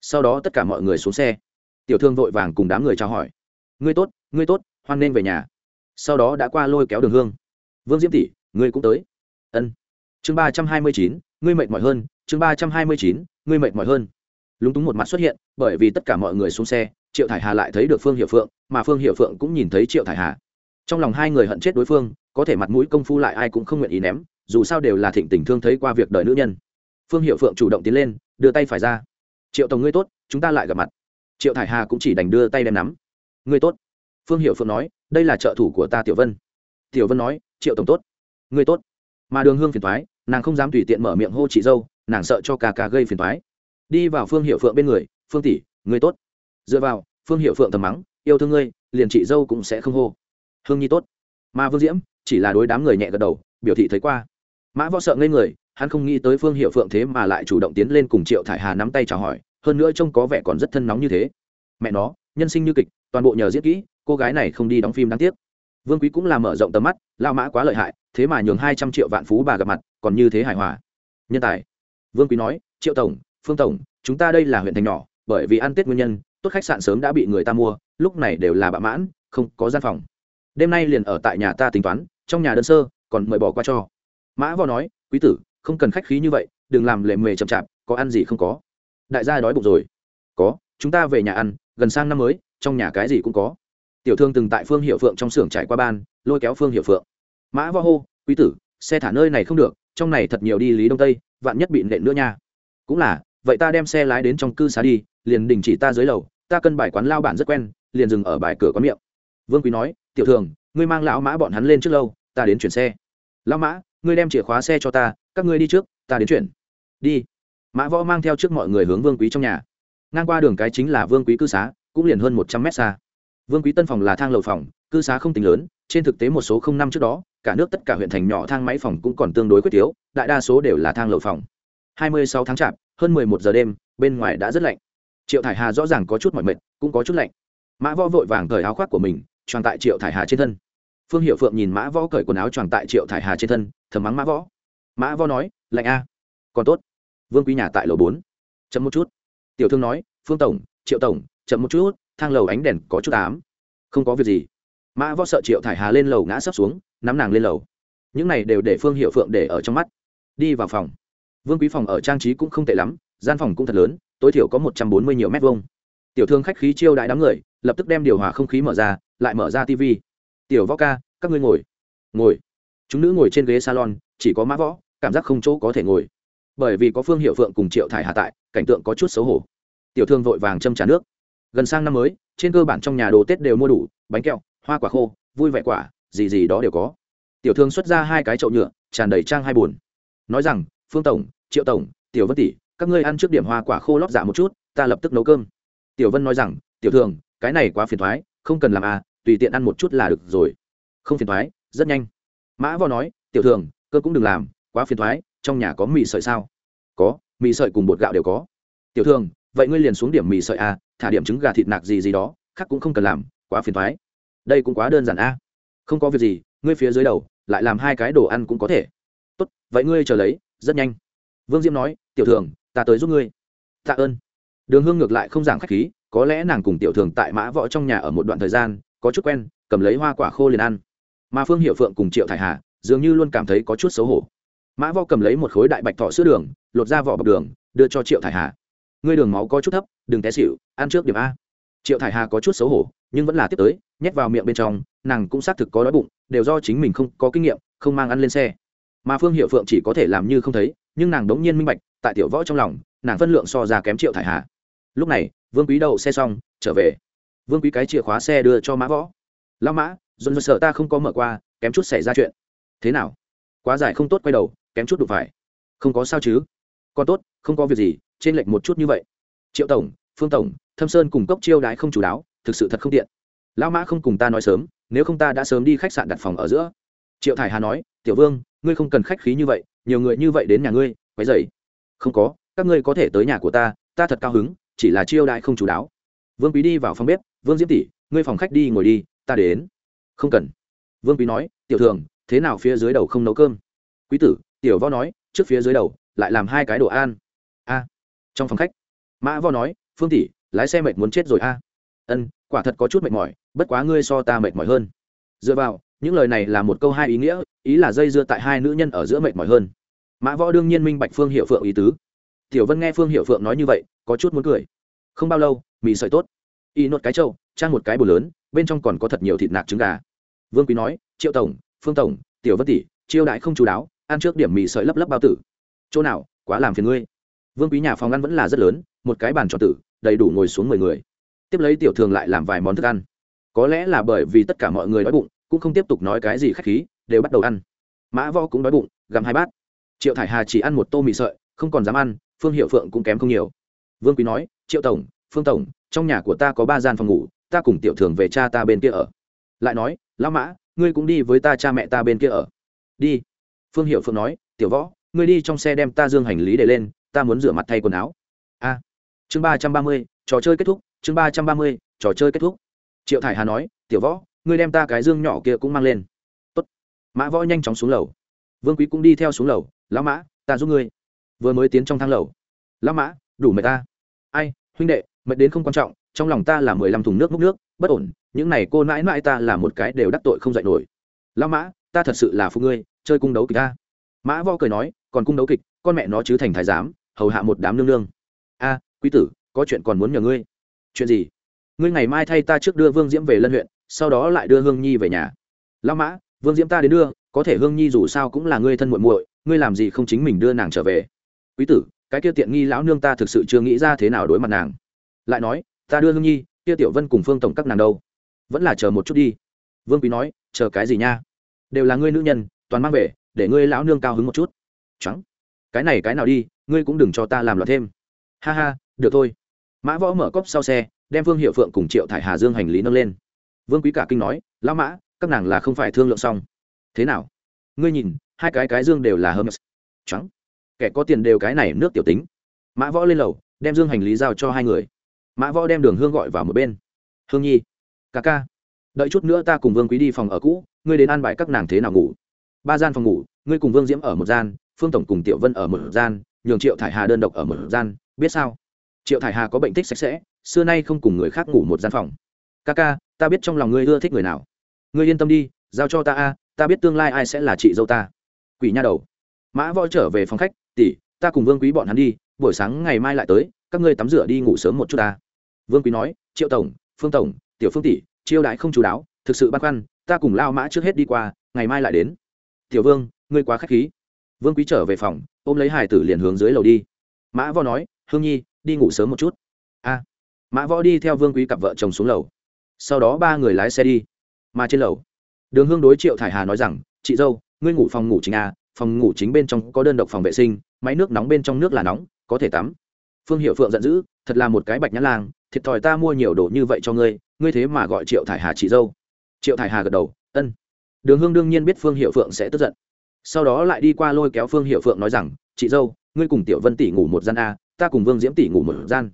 sau đó tất cả mọi người xuống xe. Tiểu thương vội vàng cùng đám người chào hỏi. Ngươi tốt ngươi tốt, hoan nên về nhà. Sau đó đã qua lôi kéo đường hương. Vương diễm tỷ, ngươi cũng tới. Ân. Chương ba trăm hai mươi chín, ngươi mệt mỏi hơn. Chương ba trăm hai mươi chín, ngươi mệt mỏi hơn. Lúng túng một mặt xuất hiện, bởi vì tất cả mọi người xuống xe, triệu thải hà lại thấy được phương hiệu phượng, mà phương hiệu phượng cũng nhìn thấy triệu thải hà. Trong lòng hai người hận chết đối phương, có thể mặt mũi công phu lại ai cũng không nguyện ý ném, dù sao đều là thịnh tình thương thấy qua việc đời nữ nhân. Phương hiệu phượng chủ động tiến lên, đưa tay phải ra triệu tổng ngươi tốt, chúng ta lại gặp mặt. Triệu thải hà cũng chỉ đành đưa tay đem nắm. Ngươi tốt. Phương hiệu phượng nói, đây là trợ thủ của ta tiểu vân. Tiểu vân nói, triệu tổng tốt. Ngươi tốt. Mà đường hương phiền thoái nàng không dám tùy tiện mở miệng hô chị dâu, nàng sợ cho ca ca gây phiền thoái đi vào phương hiệu phượng bên người, phương tỷ, ngươi tốt. Dựa vào, phương hiệu phượng thầm mắng, yêu thương ngươi, liền chị dâu cũng sẽ không hô. Hương nhi tốt. Mà vương diễm chỉ là đối đám người nhẹ gật đầu, biểu thị thấy qua. Mã võ sợ ngây người hắn không nghĩ tới phương hiệu phượng thế mà lại chủ động tiến lên cùng triệu thải hà nắm tay chào hỏi, hơn nữa trông có vẻ còn rất thân nóng như thế. Mẹ nó, nhân sinh như kịch, toàn bộ nhờ diễn kỹ, cô gái này không đi đóng phim đáng tiếc. Vương quý cũng làm mở rộng tầm mắt lao mã quá lợi hại, thế mà nhường hai trăm triệu vạn phú bà gặp mặt, còn như thế hài hòa. Nhân tài. Vương quý nói, triệu tổng, phương tổng, chúng ta đây là huyện thành nhỏ, bởi vì ăn tết nguyên nhân, tốt khách sạn sớm đã bị người ta mua, lúc này đều là bạ mãn, không có gian phòng. Đêm nay liền ở tại nhà ta tính toán, trong nhà đơn sơ, còn mời bỏ qua cho. Mã võ nói, quý tử không cần khách khí như vậy, đừng làm lệ mề chậm chạp, có ăn gì không có. Đại gia đói bụng rồi. Có, chúng ta về nhà ăn, gần sang năm mới, trong nhà cái gì cũng có. Tiểu thương từng tại phương hiệu phượng trong xưởng trải qua ban, lôi kéo phương hiệu phượng. Mã võ hô, quý tử, xe thả nơi này không được, trong này thật nhiều đi lý đông tây, vạn nhất bị nện nữa nha. Cũng là, vậy ta đem xe lái đến trong cư xá đi, liền đình chỉ ta dưới lầu, ta cân bài quán lao bản rất quen, liền dừng ở bài cửa quán miệng. Vương quý nói, tiểu thường, ngươi mang lão mã bọn hắn lên trước lâu, ta đến chuyển xe. Lão mã, ngươi đem chìa khóa xe cho ta các ngươi đi trước, ta đến chuyện. đi. Mã võ mang theo trước mọi người hướng vương quý trong nhà. Ngang qua đường cái chính là vương quý cư xá, cũng liền hơn một trăm mét xa. Vương quý tân phòng là thang lầu phòng, cư xá không tính lớn, trên thực tế một số không năm trước đó, cả nước tất cả huyện thành nhỏ thang máy phòng cũng còn tương đối quyết yếu, đại đa số đều là thang lầu phòng. Hai mươi sáu tháng chạp, hơn mười một giờ đêm, bên ngoài đã rất lạnh. Triệu thải hà rõ ràng có chút mỏi mệt, cũng có chút lạnh. Mã võ vội vàng cởi áo khoác của mình tròn tại triệu thải hà trên thân. Phương hiệu phượng nhìn mã võ cởi quần áo tròn tại triệu thải hà trên thân, thầm mắng mã võ mã võ nói, lạnh a, còn tốt, vương quý nhà tại lầu bốn. Chậm một chút. Tiểu thương nói, phương tổng, triệu tổng, chậm một chút, thang lầu ánh đèn có chút ám, không có việc gì. Mã võ sợ triệu thải hà lên lầu ngã sấp xuống, nắm nàng lên lầu. Những này đều để phương hiệu phượng để ở trong mắt. Đi vào phòng. Vương quý phòng ở trang trí cũng không tệ lắm, gian phòng cũng thật lớn, tối thiểu có một trăm bốn mươi nhiều mét vuông. Tiểu thương khách khí chiêu đại đám người, lập tức đem điều hòa không khí mở ra, lại mở ra tv tiểu võ ca, các ngươi ngồi. Ngồi. Chúng nữ ngồi trên ghế salon chỉ có mã võ, cảm giác không chỗ có thể ngồi. Bởi vì có phương hiệu phượng cùng triệu thải hà tại, cảnh tượng có chút xấu hổ. Tiểu thương vội vàng châm trả nước. Gần sang năm mới, trên cơ bản trong nhà đồ tết đều mua đủ, bánh kẹo, hoa quả khô, vui vẻ quả, gì gì đó đều có. Tiểu thương xuất ra hai cái chậu nhựa, tràn đầy trang hai bùn nói rằng, phương tổng, triệu tổng, tiểu vân tỷ, các ngươi ăn trước điểm hoa quả khô lót dạ một chút, ta lập tức nấu cơm. Tiểu vân nói rằng, tiểu thường cái này quá phiền thoái, không cần làm à tùy tiện ăn một chút là được rồi. Không phiền thoái, rất nhanh. Mã võ nói, tiểu thường cơ cũng đừng làm, quá phiền thoái, trong nhà có mì sợi sao? Có, mì sợi cùng bột gạo đều có. Tiểu thường, vậy ngươi liền xuống điểm mì sợi a thả điểm trứng gà thịt nạc gì gì đó, khác cũng không cần làm, quá phiền thoái. Đây cũng quá đơn giản a không có việc gì, ngươi phía dưới đầu, lại làm hai cái đồ ăn cũng có thể. Tốt, vậy ngươi chờ lấy, rất nhanh. Vương diễm nói, tiểu thường, ta tới giúp ngươi. Tạ ơn. Đường hương ngược lại không giảng k h á c h khí, có lẽ nàng cùng tiểu thường tại mã võ trong nhà ở một đoạn thời gian, có chút quen, cầm lấy hoa quả khô liền ăn. Mà phương hiệu phượng cùng triệu thải hà dường như luôn cảm thấy có chút xấu hổ. Mã võ cầm lấy một khối đại bạch thọ sữa đường, lột ra vỏ bọc đường, đưa cho triệu thải hà. Ngươi đường máu có chút thấp, đừng té xịu ăn trước điểm a. Triệu thải hà có chút xấu hổ, nhưng vẫn là tiếp tới, nhét vào miệng bên trong, nàng cũng xác thực có đói bụng, đều do chính mình không có kinh nghiệm, không mang ăn lên xe. Mà phương hiệu phượng chỉ có thể làm như không thấy, nhưng nàng đống nhiên minh bạch, tại tiểu võ trong lòng, nàng phân lượng so ra kém triệu thải hà. Lúc này, vương quý đậu xe xong, trở về. Vương quý cái chìa khóa xe đưa cho mã võ. Lao mã dồn dồn sợ ta không có mở qua, kém chút xảy ra chuyện thế nào? Quá dài không tốt quay đầu, kém chút đụng phải. Không có sao chứ? Còn tốt, không có việc gì, trên lệnh một chút như vậy. Triệu tổng, phương tổng, thâm sơn cùng cốc chiêu đái không chủ đáo, thực sự thật không tiện. Lão mã không cùng ta nói sớm, nếu không ta đã sớm đi khách sạn đặt phòng ở giữa. Triệu thải hà nói, tiểu vương, ngươi không cần khách khí như vậy, nhiều người như vậy đến nhà ngươi, quấy dậy không có, các ngươi có thể tới nhà của ta ta thật cao hứng, chỉ là chiêu đại không chú đáo. Vương quý đi vào phòng bếp, vương diễm tỷ, ngươi phòng khách đi ngồi đi, ta đến. Không cần. Vương quý nói, tiểu thường thế nào phía dưới đầu không nấu cơm? Quý tử, tiểu võ nói, trước phía dưới đầu, lại làm hai cái đồ an a. Trong phòng khách, mã võ nói, phương tỷ, lái xe mệt muốn chết rồi a. Ân, quả thật có chút mệt mỏi, bất quá ngươi so ta mệt mỏi hơn. Dựa vào, những lời này là một câu hai ý nghĩa, ý là dây dưa tại hai nữ nhân ở giữa mệt mỏi hơn. Mã võ đương nhiên minh bạch phương hiệu phượng ý tứ. Tiểu vân nghe phương hiệu phượng nói như vậy, có chút muốn cười. Không bao lâu, mì sợi tốt. Y nốt cái trâu, trang một cái bồ lớn, bên trong còn có thật nhiều thịt nạc trứng gà. Vương quý nói, triệu tổng phương tổng, tiểu vân tỷ, chiêu đãi không chú đáo, ăn trước điểm mì sợi lấp lấp bao tử. Chỗ nào, quá làm phiền ngươi. Vương quý nhà phòng ăn vẫn là rất lớn, một cái bàn tròn tử, đầy đủ ngồi xuống mười người. Tiếp lấy tiểu thường lại làm vài món thức ăn. Có lẽ là bởi vì tất cả mọi người đói bụng, cũng không tiếp tục nói cái gì khách khí, đều bắt đầu ăn. Mã võ cũng đói bụng, gặm hai bát. Triệu thải hà chỉ ăn một tô mì sợi, không còn dám ăn, phương hiệu phượng cũng kém không nhiều. Vương quý nói, triệu tổng, phương tổng, trong nhà của ta có ba gian phòng ngủ, ta cùng tiểu thường về cha ta bên kia ở. Lại nói, lão mã ngươi cũng đi với ta cha mẹ ta bên kia ở. Đi. Phương hiệu phượng nói, tiểu võ, ngươi đi trong xe đem ta dương hành lý để lên, ta muốn rửa mặt thay quần áo. A. Chương ba trăm ba mươi, trò chơi kết thúc, chương ba trăm ba mươi, trò chơi kết thúc. Triệu thải hà nói, tiểu võ, ngươi đem ta cái dương nhỏ kia cũng mang lên. Tốt. mã võ nhanh chóng xuống lầu. Vương quý cũng đi theo xuống lầu, lão mã, ta giúp ngươi. Vừa mới tiến trong thang lầu. Lão mã, đủ mệt ta. Ai, huynh đệ, mệt đến không quan trọng, trong lòng ta là mười lăm thùng nước múc nước, bất ổn những này cô nãi nãi ta là một cái đều đắc tội không dạy nổi. Lão mã, ta thật sự là phụ ngươi, chơi cung đấu kịch ta. Mã võ cười nói, còn cung đấu kịch, con mẹ nó chứ thành thái giám, hầu hạ một đám nương nương. A, quý tử, có chuyện còn muốn nhờ ngươi. Chuyện gì? Ngươi ngày mai thay ta trước đưa vương diễm về lân huyện, sau đó lại đưa hương nhi về nhà. Lão mã, vương diễm ta đến đưa, có thể hương nhi dù sao cũng là ngươi thân muội muội, ngươi làm gì không chính mình đưa nàng trở về. Quý tử, cái kia tiện nghi lão nương ta thực sự chưa nghĩ ra thế nào đối mặt nàng. Lại nói, ta đưa hương nhi, kia tiểu vân cùng phương tổng các nàng đâu? Vẫn là chờ một chút đi. Vương quý nói, chờ cái gì nha? Đều là ngươi nữ nhân, toàn mang về, để ngươi lão nương cao hứng một chút. Trắng cái này cái nào đi, ngươi cũng đừng cho ta làm loạn thêm. Ha ha, được thôi. Mã võ mở cốc sau xe, đem vương hiệu phượng cùng triệu thải hà dương hành lý nâng lên. Vương quý cả kinh nói, lão mã, các nàng là không phải thương lượng xong. Thế nào? Ngươi nhìn, hai cái cái dương đều là hermes. Trắng kẻ có tiền đều cái này nước tiểu tính. Mã võ lên lầu, đem dương hành lý giao cho hai người. Mã võ đem đường hương gọi vào một bên. Hương nhi ca ca, đợi chút nữa ta cùng vương quý đi phòng ở cũ, ngươi đến an bài các nàng thế nào ngủ? Ba gian phòng ngủ, ngươi cùng vương diễm ở một gian, phương tổng cùng tiểu vân ở một gian, nhường triệu thải hà đơn độc ở một gian, biết sao? Triệu thải hà có bệnh tích sạch sẽ, xưa nay không cùng người khác ngủ một gian phòng. Ca ca, ta biết trong lòng ngươi ưa thích người nào. Ngươi yên tâm đi, giao cho ta a, ta biết tương lai ai sẽ là chị dâu ta. Quỷ nha đầu. Mã võ trở về phòng khách, tỷ, ta cùng vương quý bọn hắn đi, buổi sáng ngày mai lại tới, các ngươi tắm rửa đi ngủ sớm một chút ta. Vương quý nói, triệu tổng, phương tổng tiểu phương tỷ, chiêu đại không chú đáo, thực sự băn khoăn, ta cùng lao mã trước hết đi qua, ngày mai lại đến. Tiểu vương, ngươi quá k h á c h khí. Vương quý trở về phòng, ôm lấy hải tử liền hướng dưới lầu đi. Mã võ nói, hương nhi, đi ngủ sớm một chút. A. Mã võ đi theo vương quý cặp vợ chồng xuống lầu. Sau đó ba người lái xe đi. Mà trên lầu, đường hương đối triệu thải hà nói rằng, chị dâu, ngươi ngủ phòng ngủ chính a phòng ngủ chính bên trong có đơn độc phòng vệ sinh, máy nước nóng bên trong nước là nóng, có thể tắm. Phương hiệu phượng giận dữ, thật là một cái bạch nhãn lang thiệt thòi ta mua nhiều đồ như vậy cho ngươi ngươi thế mà gọi triệu thải hà chị dâu. Triệu thải hà gật đầu, ân. Đường hương đương nhiên biết phương hiệu phượng sẽ tức giận. Sau đó lại đi qua lôi kéo phương hiệu phượng nói rằng, chị dâu, ngươi cùng tiểu vân tỷ ngủ một gian a, ta cùng vương diễm tỷ ngủ một gian.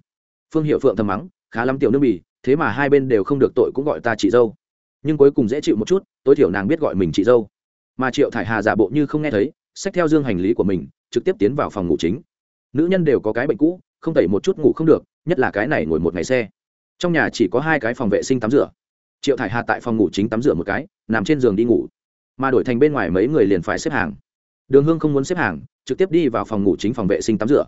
Phương hiệu phượng thầm mắng, khá lắm tiểu nước bì thế mà hai bên đều không được tội cũng gọi ta chị dâu. Nhưng cuối cùng dễ chịu một chút, tối thiểu nàng biết gọi mình chị dâu. Mà triệu thải hà giả bộ như không nghe thấy, xách theo dương hành lý của mình, trực tiếp tiến vào phòng ngủ chính. Nữ nhân đều có cái bệnh cũ, không tẩy một chút ngủ không được nhất là cái này ngồi một ngày xe. Trong nhà chỉ có hai cái phòng vệ sinh tắm rửa. Triệu thải hà tại phòng ngủ chính tắm rửa một cái, nằm trên giường đi ngủ. Mà đổi thành bên ngoài mấy người liền phải xếp hàng. Đường hương không muốn xếp hàng, trực tiếp đi vào phòng ngủ chính phòng vệ sinh tắm rửa.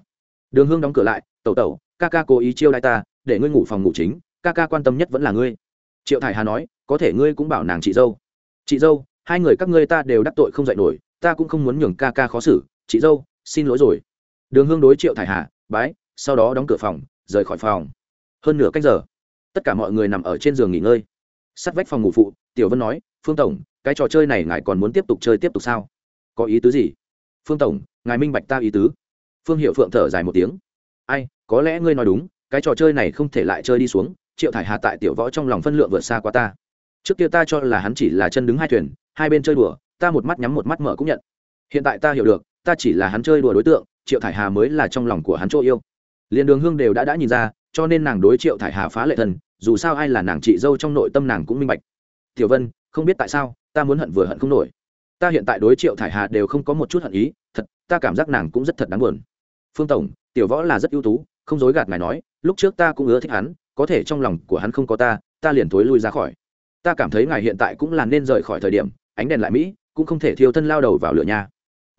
Đường hương đóng cửa lại, tẩu tẩu, ca ca cố ý chiêu đai ta, để ngươi ngủ phòng ngủ chính, ca ca quan tâm nhất vẫn là ngươi. Triệu thải hà nói, có thể ngươi cũng bảo nàng chị dâu. Chị dâu, hai người các ngươi ta đều đắc tội không dạy nổi, ta cũng không muốn nhường ca ca khó xử, chị dâu, xin lỗi rồi. Đường hương đối triệu thải hà, bái, sau đó đóng cửa phòng rời khỏi phòng. Hơn nửa cách giờ, tất cả mọi người nằm ở trên giường nghỉ ngơi. Sắt vách phòng ngủ phụ, tiểu vân nói, phương tổng, cái trò chơi này ngài còn muốn tiếp tục chơi tiếp tục sao? Có ý tứ gì? Phương tổng, ngài minh bạch ta ý tứ. Phương hiệu phượng thở dài một tiếng. Ai, có lẽ ngươi nói đúng, cái trò chơi này không thể lại chơi đi xuống, triệu thải hà tại tiểu võ trong lòng phân lượng vượt xa qua ta. Trước kia ta cho là hắn chỉ là chân đứng hai thuyền, hai bên chơi đùa, ta một mắt nhắm một mắt mở cũng nhận. Hiện tại ta hiểu được, ta chỉ là hắn chơi đùa đối tượng, triệu thải hà mới là trong lòng của hắn chỗ yêu liền đường hương đều đã đã nhìn ra, cho nên nàng đối triệu thải hà phá lệ thân dù sao ai là nàng chị dâu trong nội tâm nàng cũng minh bạch. Tiểu vân, không biết tại sao, ta muốn hận vừa hận không nổi. Ta hiện tại đối triệu thải hà đều không có một chút hận ý, thật, ta cảm giác nàng cũng rất thật đáng buồn. Phương tổng, tiểu võ là rất ưu tú, không dối gạt ngài nói, lúc trước ta cũng ưa thích hắn, có thể trong lòng của hắn không có ta ta liền thối lui ra khỏi. Ta cảm thấy ngài hiện tại cũng là nên rời khỏi thời điểm, ánh đèn lại mỹ, cũng không thể thiêu thân lao đầu vào lửa nhà.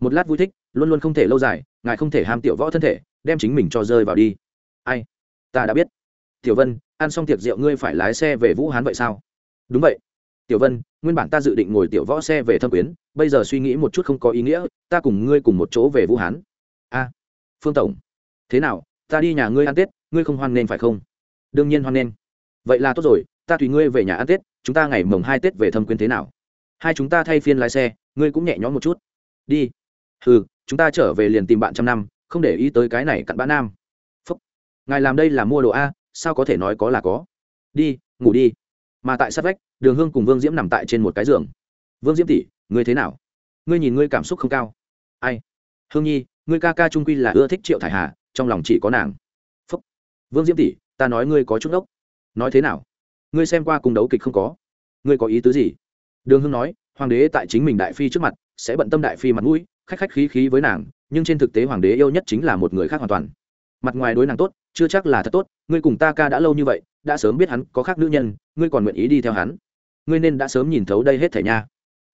Một lát vui thích, luôn luôn không thể lâu dài, ngài không thể ham tiểu võ thân thể đem chính mình cho rơi vào đi. Ai? Ta đã biết. Tiểu vân, ăn xong tiệc rượu ngươi phải lái xe về vũ hán vậy sao? Đúng vậy. Tiểu vân, nguyên bản ta dự định ngồi tiểu võ xe về thâm quyến, bây giờ suy nghĩ một chút không có ý nghĩa, ta cùng ngươi cùng một chỗ về vũ hán. A, phương tổng. Thế nào, ta đi nhà ngươi ăn tết, ngươi không hoan nên phải không? Đương nhiên hoan nên. vậy là tốt rồi, ta tùy ngươi về nhà ăn tết, chúng ta ngày mồng hai tết về thâm quyến thế nào? Hai chúng ta thay phiên lái xe, ngươi cũng nhẹ nhõm một chút. Đi. Ừ chúng ta trở về liền tìm bạn trăm năm không để ý tới cái này cặn bã nam. Phúc. Ngài làm đây là mua đồ a, sao có thể nói có là có? Đi, ngủ đi. Mà tại sát vách, đường hương cùng vương diễm nằm tại trên một cái giường. Vương diễm tỷ, ngươi thế nào? Ngươi nhìn ngươi cảm xúc không cao. Ai? Hương nhi, ngươi ca ca trung quy là ưa thích triệu thải hà, trong lòng chỉ có nàng. Phúc. Vương diễm tỷ, ta nói ngươi có chút ốc. Nói thế nào? Ngươi xem qua cùng đấu kịch không có? Ngươi có ý tứ gì? Đường hương nói, hoàng đế tại chính mình đại phi trước mặt, sẽ bận tâm đại phi mặt mũi, khách khách khí khí với nàng nhưng trên thực tế hoàng đế yêu nhất chính là một người khác hoàn toàn. Mặt ngoài đối nàng tốt, chưa chắc là thật tốt, ngươi cùng ta ca đã lâu như vậy, đã sớm biết hắn có khác nữ nhân, ngươi còn nguyện ý đi theo hắn. Ngươi nên đã sớm nhìn thấu đây hết thể nha.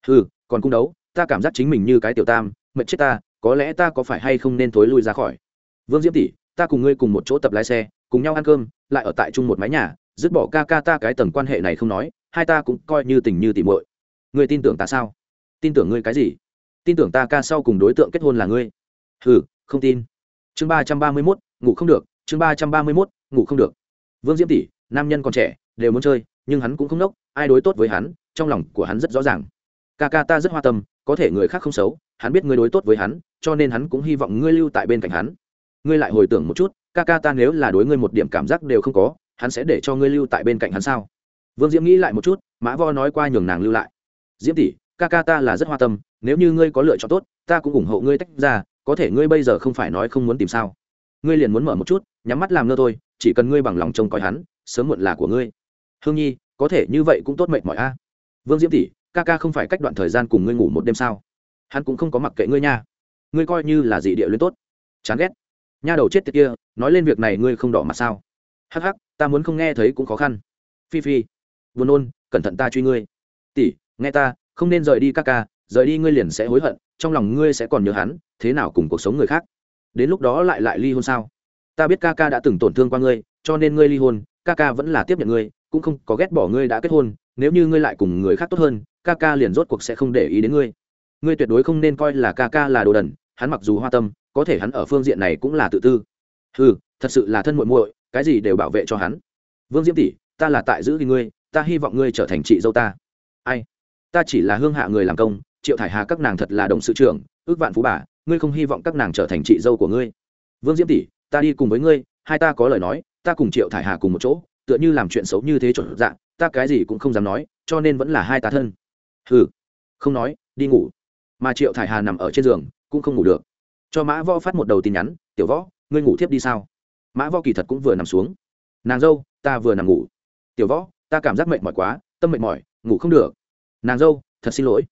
Ừ còn cung đấu, ta cảm giác chính mình như cái tiểu tam, mệt chết ta, có lẽ ta có phải hay không nên thối lui ra khỏi. Vương diễm tỷ, ta cùng ngươi cùng một chỗ tập lái xe, cùng nhau ăn cơm, lại ở tại chung một mái nhà, dứt bỏ ca ca ta cái tầng quan hệ này không nói, hai ta cũng coi như tình như tỉ muội. Ngươi tin tưởng ta sao? Tin tưởng ngươi cái gì? Tin tưởng ta ca sau cùng đối tượng kết hôn là ngươi hừ, không tin. Chương ba trăm ba mươi mốt ngủ không được chương ba trăm ba mươi mốt ngủ không được. Vương diễm tỷ nam nhân còn trẻ đều muốn chơi nhưng hắn cũng không nốc ai đối tốt với hắn trong lòng của hắn rất rõ ràng. Ca ca ta rất hoa tâm có thể người khác không xấu hắn biết ngươi đối tốt với hắn cho nên hắn cũng hy vọng ngươi lưu tại bên cạnh hắn. Ngươi lại hồi tưởng một chút ca ca ta nếu là đối ngươi một điểm cảm giác đều không có hắn sẽ để cho ngươi lưu tại bên cạnh hắn sao? Vương diễm nghĩ lại một chút mã vo nói qua nhường nàng lưu lại. Diễm tỷ ca ca ta là rất hoa tâm nếu như ngươi có lựa chọn tốt ta cũng ủng hộ ngươi tách ra có thể ngươi bây giờ không phải nói không muốn tìm sao? Ngươi liền muốn mở một chút, nhắm mắt làm ngơ thôi, chỉ cần ngươi bằng lòng trông coi hắn, sớm muộn là của ngươi. Hương nhi, có thể như vậy cũng tốt mệt mỏi a. Vương diễm tỷ, ca ca không phải cách đoạn thời gian cùng ngươi ngủ một đêm sao? Hắn cũng không có mặc kệ ngươi nha. Ngươi coi như là dị địa luyến tốt. Chán ghét. Nha đầu chết tiệt kia, nói lên việc này ngươi không đỏ mặt sao? Hắc hắc, ta muốn không nghe thấy cũng khó khăn. Phi phi, buồn nôn, cẩn thận ta truy ngươi. Tỷ, nghe ta, không nên rời đi ca ca, rời đi ngươi liền sẽ hối hận trong lòng ngươi sẽ còn nhớ hắn, thế nào cùng cuộc sống người khác? Đến lúc đó lại lại ly hôn sao? Ta biết ca ca đã từng tổn thương qua ngươi, cho nên ngươi ly hôn, ca ca vẫn là tiếp nhận ngươi, cũng không có ghét bỏ ngươi đã kết hôn, nếu như ngươi lại cùng người khác tốt hơn, ca ca liền rốt cuộc sẽ không để ý đến ngươi. Ngươi tuyệt đối không nên coi là ca ca là đồ đần, hắn mặc dù hoa tâm, có thể hắn ở phương diện này cũng là tự tư. Ừ thật sự là thân muội muội, cái gì đều bảo vệ cho hắn. Vương diễm tỷ, ta là tại giữ thì ngươi, ta hy vọng ngươi trở thành chị dâu ta. Ai? Ta chỉ là hương hạ người làm công triệu thải hà, các nàng thật là đồng sự trưởng, ước vạn phú bà, ngươi không hy vọng các nàng trở thành chị dâu của ngươi. Vương diễm tỷ, ta đi cùng với ngươi, hai ta có lời nói, ta cùng triệu thải hà cùng một chỗ, tựa như làm chuyện xấu như thế chuẩn dạng, ta cái gì cũng không dám nói, cho nên vẫn là hai ta thân. Hừ, không nói, đi ngủ. Mà triệu thải hà nằm ở trên giường, cũng không ngủ được. Cho mã võ phát một đầu tin nhắn, tiểu võ, ngươi ngủ thiếp đi sao? Mã võ kỳ thật cũng vừa nằm xuống. Nàng dâu, ta vừa nằm ngủ. Tiểu võ, ta cảm giác mệt mỏi quá, tâm mệt mỏi, ngủ không được. Nàng dâu, thật xin lỗi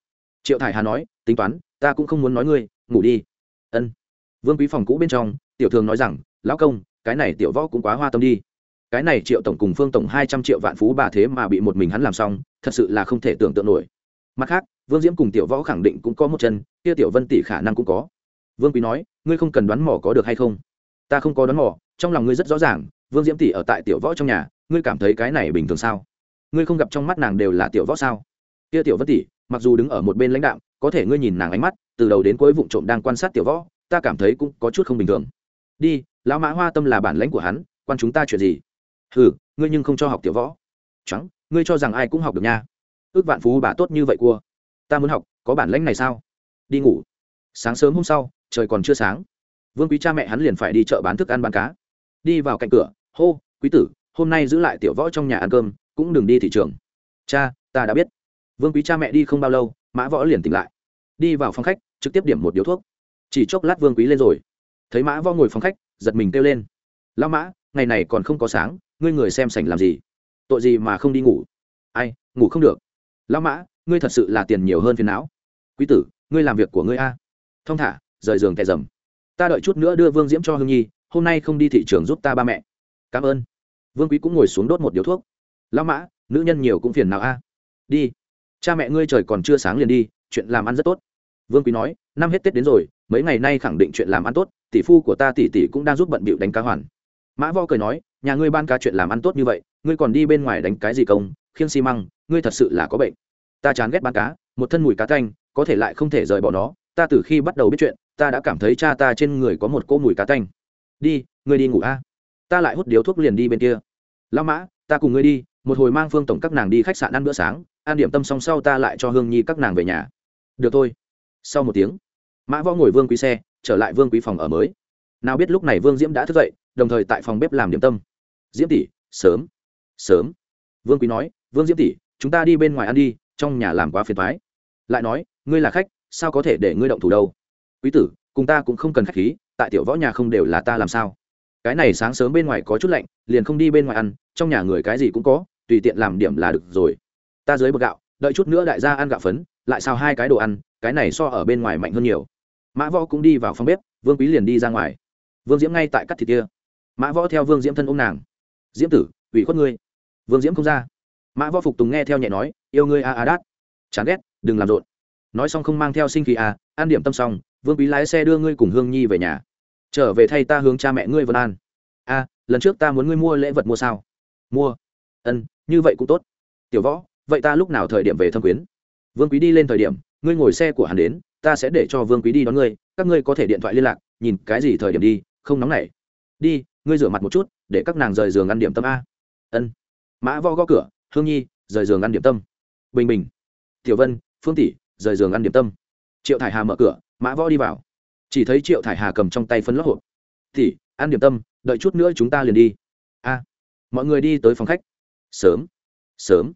triệu thải hà nói, tính toán, ta cũng không muốn nói ngươi, ngủ đi. Ân. Vương quý phòng cũ bên trong, tiểu thường nói rằng, lão công, cái này tiểu võ cũng quá hoa tâm đi. Cái này triệu tổng cùng phương tổng hai trăm triệu vạn phú bà thế mà bị một mình hắn làm xong, thật sự là không thể tưởng tượng nổi. Mặt khác, vương diễm cùng tiểu võ khẳng định cũng có một chân, kia tiểu vân tỷ khả năng cũng có. Vương quý nói, ngươi không cần đoán mò có được hay không? Ta không có đoán mò, trong lòng ngươi rất rõ ràng, vương diễm tỷ ở tại tiểu võ trong nhà, ngươi cảm thấy cái này bình thường sao? Ngươi không gặp trong mắt nàng đều là tiểu võ sao? Kia tiểu vân tỷ mặc dù đứng ở một bên lãnh đạo có thể ngươi nhìn nàng ánh mắt, từ đầu đến cuối vụ trộm đang quan sát tiểu võ, ta cảm thấy cũng có chút không bình thường. Đi, lão mã hoa tâm là bản lãnh của hắn, quan chúng ta chuyện gì? Ừ ngươi nhưng không cho học tiểu võ. Trắng ngươi cho rằng ai cũng học được nha. Ước vạn phú bà tốt như vậy cua. Ta muốn học, có bản lãnh này sao? Đi ngủ. Sáng sớm hôm sau, trời còn chưa sáng. Vương quý cha mẹ hắn liền phải đi chợ bán thức ăn bán cá. Đi vào cạnh cửa, hô, quý tử, hôm nay giữ lại tiểu võ trong nhà ăn cơm, cũng đừng đi thị trường. Cha, ta đã biết vương quý cha mẹ đi không bao lâu, mã võ liền tỉnh lại. Đi vào phòng khách, trực tiếp điểm một điếu thuốc. Chỉ chốc lát vương quý lên rồi. Thấy mã võ ngồi phòng khách, giật mình kêu lên. Lao mã, ngày này còn không có sáng, ngươi người xem sảnh làm gì? Tội gì mà không đi ngủ? Ai, ngủ không được. Lao mã, ngươi thật sự là tiền nhiều hơn phiền não. Quý tử, ngươi làm việc của ngươi a. Thông thả, rời giường kẻ dầm. Ta đợi chút nữa đưa vương diễm cho hương nhi, hôm nay không đi thị trường giúp ta ba mẹ. Cảm ơn. Vương quý cũng ngồi xuống đốt một điếu thuốc. Lao mã, nữ nhân nhiều cũng phiền nào a. Đi cha mẹ ngươi trời còn chưa sáng liền đi, chuyện làm ăn rất tốt. Vương quý nói, năm hết tết đến rồi, mấy ngày nay khẳng định chuyện làm ăn tốt, tỷ phu của ta tỷ tỷ cũng đang giúp bận bịu đánh cá hoàn. Mã vo cười nói, nhà ngươi ban ca chuyện làm ăn tốt như vậy, ngươi còn đi bên ngoài đánh cái gì công, khiêng xi măng, ngươi thật sự là có bệnh. Ta chán ghét bán cá, một thân mùi cá canh có thể lại không thể rời bỏ nó. Ta từ khi bắt đầu biết chuyện, ta đã cảm thấy cha ta trên người có một cỗ mùi cá canh đi, ngươi đi ngủ a. Ta lại hút điếu thuốc liền đi bên kia. Lao mã ta cùng ngươi đi, một hồi mang phương tổng các nàng đi khách sạn ăn bữa sáng, ăn điểm tâm xong sau ta lại cho hương nhi các nàng về nhà. Được thôi. Sau một tiếng, mã võ ngồi vương quý xe, trở lại vương quý phòng ở mới. Nào biết lúc này vương diễm đã thức dậy, đồng thời tại phòng bếp làm điểm tâm. Diễm tỷ, sớm sớm. Vương quý nói, vương diễm tỷ, chúng ta đi bên ngoài ăn đi, trong nhà làm quá phiền thoái lại nói, ngươi là khách, sao có thể để ngươi động thủ đâu? Quý tử, cùng ta cũng không cần khách khí, tại tiểu võ nhà không đều là ta làm sao? Cái này sáng sớm bên ngoài có chút lạnh, liền không đi bên ngoài ăn trong nhà người cái gì cũng có, tùy tiện làm điểm là được rồi. Ta dưới bột gạo, đợi chút nữa đại gia ăn gạo phấn, lại xào hai cái đồ ăn, cái này so ở bên ngoài mạnh hơn nhiều. Mã võ cũng đi vào phòng bếp, vương quý liền đi ra ngoài. Vương diễm ngay tại cắt thịt kia. Mã võ theo vương diễm thân ôm nàng. Diễm tử, ủy khuất ngươi. Vương diễm không ra. Mã võ phục tùng nghe theo nhẹ nói, yêu ngươi a a đát. Chán ghét, đừng làm rộn. Nói xong không mang theo sinh khí à an điểm tâm xong, vương quý lái xe đưa ngươi cùng hương nhi về nhà. Trở về thay ta hướng cha mẹ ngươi vân an. A, lần trước ta muốn ngươi mua lễ vật mua sao? Mua. Ân, như vậy cũng tốt. Tiểu võ, vậy ta lúc nào thời điểm về thâm quyến? Vương quý đi lên thời điểm, ngươi ngồi xe của hắn đến, ta sẽ để cho vương quý đi đón ngươi, các ngươi có thể điện thoại liên lạc, nhìn cái gì thời điểm đi, không nóng nảy. Đi, ngươi rửa mặt một chút, để các nàng rời giường ăn điểm tâm a. Ân. Mã vo gõ cửa, hương nhi, rời giường ăn điểm tâm. Bình bình. Tiểu vân, phương tỷ, rời giường ăn điểm tâm. Triệu thải hà mở cửa, mã võ đi vào. Chỉ thấy triệu thải hà cầm trong tay phân lót hộp. Tỷ, ăn điểm tâm, đợi chút nữa chúng ta liền đi. A mọi người đi tới phòng khách. Sớm. Sớm.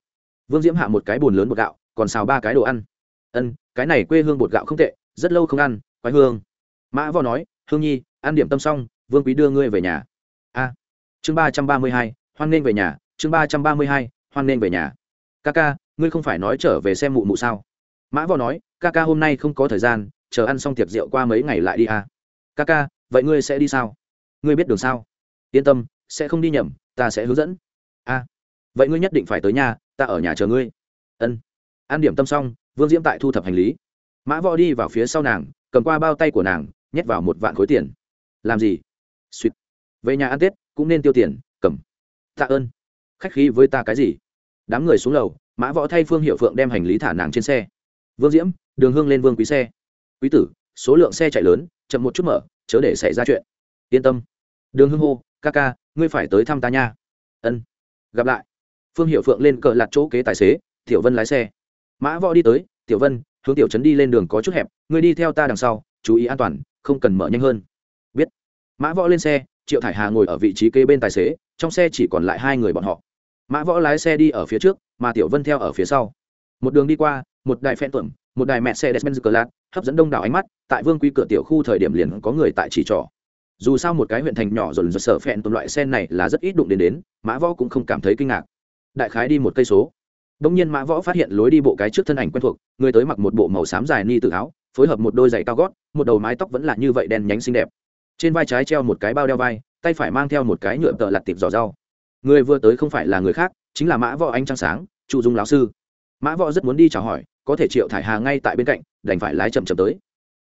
Vương diễm hạ một cái bồn lớn bột gạo, còn xào ba cái đồ ăn. Ân, cái này quê hương bột gạo không tệ, rất lâu không ăn, quái hương. Mã võ nói, hương nhi, ăn điểm tâm xong, vương quý đưa ngươi về nhà. A. Chương ba trăm ba mươi hai, hoan nên về nhà. Chương ba trăm ba mươi hai, hoan nên về nhà. Ca ca ngươi không phải nói trở về xem mụ mụ sao? Mã võ nói ca ca hôm nay không có thời gian, chờ ăn xong tiệc rượu qua mấy ngày lại đi a. Ca ca vậy ngươi sẽ đi sao? Ngươi biết đường sao? Yên tâm, sẽ không đi nhầm ta sẽ hướng dẫn. A, vậy ngươi nhất định phải tới nhà, ta ở nhà chờ ngươi. Ân. An điểm tâm xong, vương diễm tại thu thập hành lý. Mã võ đi vào phía sau nàng, cầm qua bao tay của nàng, nhét vào một vạn khối tiền. Làm gì? Suýt về nhà ăn tết, cũng nên tiêu tiền, cầm. Tạ ơn. Khách khí với ta cái gì? Đám người xuống lầu, mã võ thay phương hiệu phượng đem hành lý thả nàng trên xe. Vương diễm, đường hương lên vương quý xe. Quý tử, số lượng xe chạy lớn, chậm một chút mở, chớ để xảy ra chuyện. Yên tâm. Đường hương hô ca ca, ngươi phải tới thăm ta nha. Ân, gặp lại. Phương hiệu phượng lên cờ lạt chỗ kế tài xế, tiểu vân lái xe. Mã võ đi tới, tiểu vân, hướng tiểu trấn đi lên đường có chút hẹp, ngươi đi theo ta đằng sau, chú ý an toàn, không cần mở nhanh hơn. Biết. Mã võ lên xe, triệu thải hà ngồi ở vị trí kế bên tài xế, trong xe chỉ còn lại hai người bọn họ. Mã võ lái xe đi ở phía trước, mà tiểu vân theo ở phía sau. Một đường đi qua, một đài phen tuẩm, một đài mẹ xe despenz cờ lạt hấp dẫn đông đảo ánh mắt, tại vương Quy cửa tiểu khu thời điểm liền có người tại chỉ trỏ dù sao một cái huyện thành nhỏ dồn dồn sở phẹn tồn loại xe này là rất ít đụng đến đến, mã võ cũng không cảm thấy kinh ngạc. Đại khái đi một cây số. Đông nhiên mã võ phát hiện lối đi bộ cái trước thân ảnh quen thuộc, người tới mặc một bộ màu xám dài ni tự áo, phối hợp một đôi giày cao gót, một đầu mái tóc vẫn là như vậy đen nhánh xinh đẹp. Trên vai trái treo một cái bao đeo vai, tay phải mang theo một cái nhựa tợ lặt tiệp giỏ rau. Người vừa tới không phải là người khác, chính là mã võ anh trăng sáng, chu dung lão sư. Mã võ rất muốn đi chào hỏi, có thể triệu thải hà ngay tại bên cạnh, đành phải lái chậm chậm tới.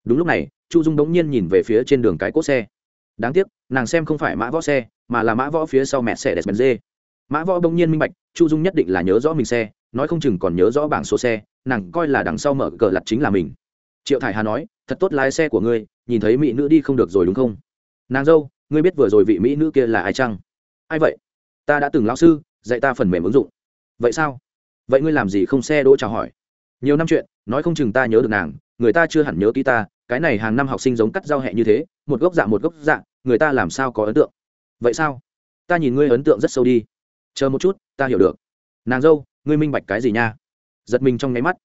Đúng lúc này, chu dung đống nhiên nhìn về phía trên đường cái cốt xe đáng tiếc, nàng xem không phải mã võ xe, mà là mã võ phía sau mẹ xe despenz dê mã võ bỗng nhiên minh bạch, chu dung nhất định là nhớ rõ mình xe, nói không chừng còn nhớ rõ bảng số xe, nàng coi là đằng sau mở cờ lặt chính là mình. Triệu thải hà nói, thật tốt lái xe của ngươi, nhìn thấy mỹ nữ đi không được rồi đúng không? Nàng dâu, ngươi biết vừa rồi vị mỹ nữ kia là ai chăng? Ai vậy? Ta đã từng lão sư, dạy ta phần mềm ứng dụng. Vậy sao? Vậy ngươi làm gì không xe đỗ chào hỏi? Nhiều năm chuyện, nói không chừng ta nhớ được nàng, người ta chưa hẳn nhớ ký ta cái này hàng năm học sinh giống cắt giao hẹ như thế, một gốc dạ một gốc dạ người ta làm sao có ấn tượng? Vậy sao? Ta nhìn ngươi ấn tượng rất sâu đi. Chờ một chút, ta hiểu được. Nàng dâu, ngươi minh bạch cái gì nha? Giật mình trong nháy mắt.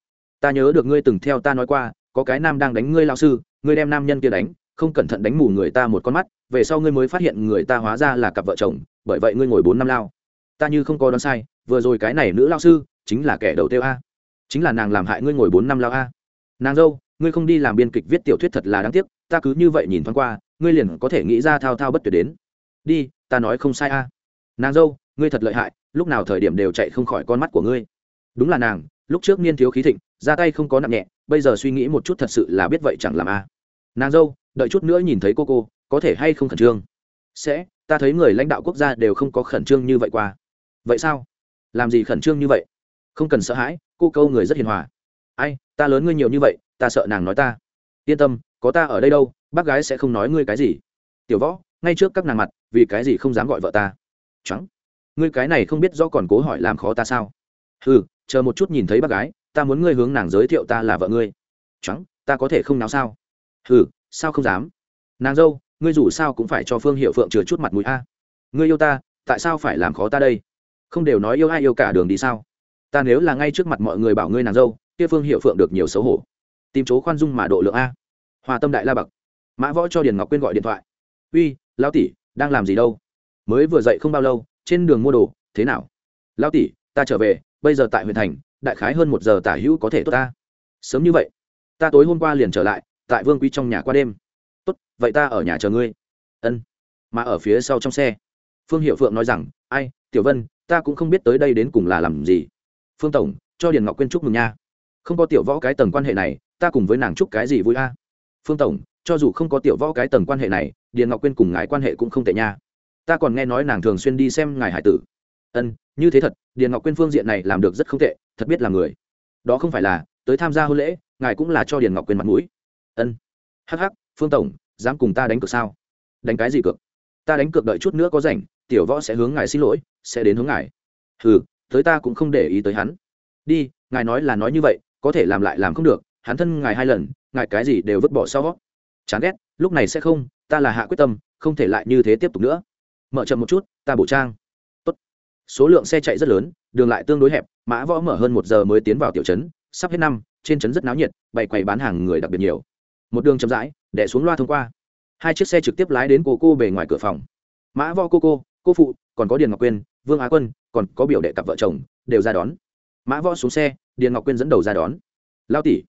Ta nhớ được ngươi từng theo ta nói qua, có cái nam đang đánh ngươi lao sư, ngươi đem nam nhân kia đánh, không cẩn thận đánh mù người ta một con mắt, về sau ngươi mới phát hiện người ta hóa ra là cặp vợ chồng, bởi vậy ngươi ngồi bốn năm lao. Ta như không có đoán sai, vừa rồi cái này nữ lao sư, chính là kẻ đầu tiêu a. Chính là nàng làm hại ngươi ngồi bốn năm lao a. Nàng dâu ngươi không đi làm biên kịch viết tiểu thuyết thật là đáng tiếc, ta cứ như vậy nhìn thoáng qua, ngươi liền có thể nghĩ ra thao thao bất tuyệt đến. Đi, ta nói không sai a. Nàng dâu, ngươi thật lợi hại, lúc nào thời điểm đều chạy không khỏi con mắt của ngươi. Đúng là nàng, lúc trước niên thiếu khí thịnh, ra tay không có nặng nhẹ, bây giờ suy nghĩ một chút thật sự là biết vậy chẳng làm a. Nàng dâu, đợi chút nữa nhìn thấy cô cô, có thể hay không khẩn trương? Sẽ, ta thấy người lãnh đạo quốc gia đều không có khẩn trương như vậy qua. Vậy sao? Làm gì khẩn trương như vậy? Không cần sợ hãi, cô câu người rất hiền hòa ai, ta lớn ngươi nhiều như vậy, ta sợ nàng nói ta. Yên tâm, có ta ở đây đâu, bác gái sẽ không nói ngươi cái gì. Tiểu võ, ngay trước các nàng mặt, vì cái gì không dám gọi vợ ta? Trắng ngươi cái này không biết do còn cố hỏi làm khó ta sao? Ừ chờ một chút nhìn thấy bác gái, ta muốn ngươi hướng nàng giới thiệu ta là vợ ngươi. Trắng ta có thể không nào sao? Ừ sao không dám? Nàng dâu, ngươi dù sao cũng phải cho phương hiệu phượng chừa chút mặt mũi a. Ngươi yêu ta, tại sao phải làm khó ta đây? Không đều nói yêu ai yêu cả đường đi sao? Ta nếu là ngay trước mặt mọi người bảo ngươi nàng dâu kia phương hiệu phượng được nhiều xấu hổ. Tìm chỗ khoan dung mà độ lượng a. Hòa tâm đại la bậc. Mã võ cho điền ngọc quyên gọi điện thoại. Uy, lão tỷ, đang làm gì đâu? Mới vừa dậy không bao lâu, trên đường mua đồ, thế nào? Lão tỷ, ta trở về, bây giờ tại huyện thành, đại khái hơn một giờ tả hữu có thể tốt ta. Sớm như vậy. Ta tối hôm qua liền trở lại, tại vương quý trong nhà qua đêm. Tốt, vậy ta ở nhà chờ ngươi. Ân. Mà ở phía sau trong xe. Phương hiệu phượng nói rằng, ai, tiểu vân, ta cũng không biết tới đây đến cùng là làm gì. Phương tổng, cho điền ngọc quyên chúc mừng nha không có tiểu võ cái tầng quan hệ này, ta cùng với nàng chúc cái gì vui a? Phương tổng, cho dù không có tiểu võ cái tầng quan hệ này, điền ngọc quyên cùng ngài quan hệ cũng không tệ nha. Ta còn nghe nói nàng thường xuyên đi xem ngài hải tử. Ân, như thế thật, điền ngọc quyên phương diện này làm được rất không tệ, thật biết là người. Đó không phải là, tới tham gia hôn lễ, ngài cũng là cho điền ngọc quyên mặt mũi. Ân. Hh phương tổng, dám cùng ta đánh cược sao? Đánh cái gì cược? Ta đánh cược đợi chút nữa có rảnh, tiểu võ sẽ hướng ngài xin lỗi, sẽ đến hướng ngài. Ừ tới ta cũng không để ý tới hắn. Đi, ngài nói là nói như vậy có thể làm lại làm không được, hắn thân ngài hai lần, ngài cái gì đều vứt bỏ sau chán ghét, lúc này sẽ không, ta là hạ quyết tâm, không thể lại như thế tiếp tục nữa. Mở chậm một chút, ta bổ trang. Tốt. số lượng xe chạy rất lớn, đường lại tương đối hẹp, mã võ mở hơn một giờ mới tiến vào tiểu trấn, sắp hết năm, trên trấn rất náo nhiệt, bày quầy bán hàng người đặc biệt nhiều. Một đường chậm rãi đẻ xuống loa thông qua. Hai chiếc xe trực tiếp lái đến cô cô bề ngoài cửa phòng. Mã võ cô cô cô phụ, còn có điền ngọc quyên, vương á quân, còn có biểu đệ cặp vợ chồng, đều ra đón mã võ xuống xe, điền ngọc quyên dẫn đầu ra đón. Lao tỷ.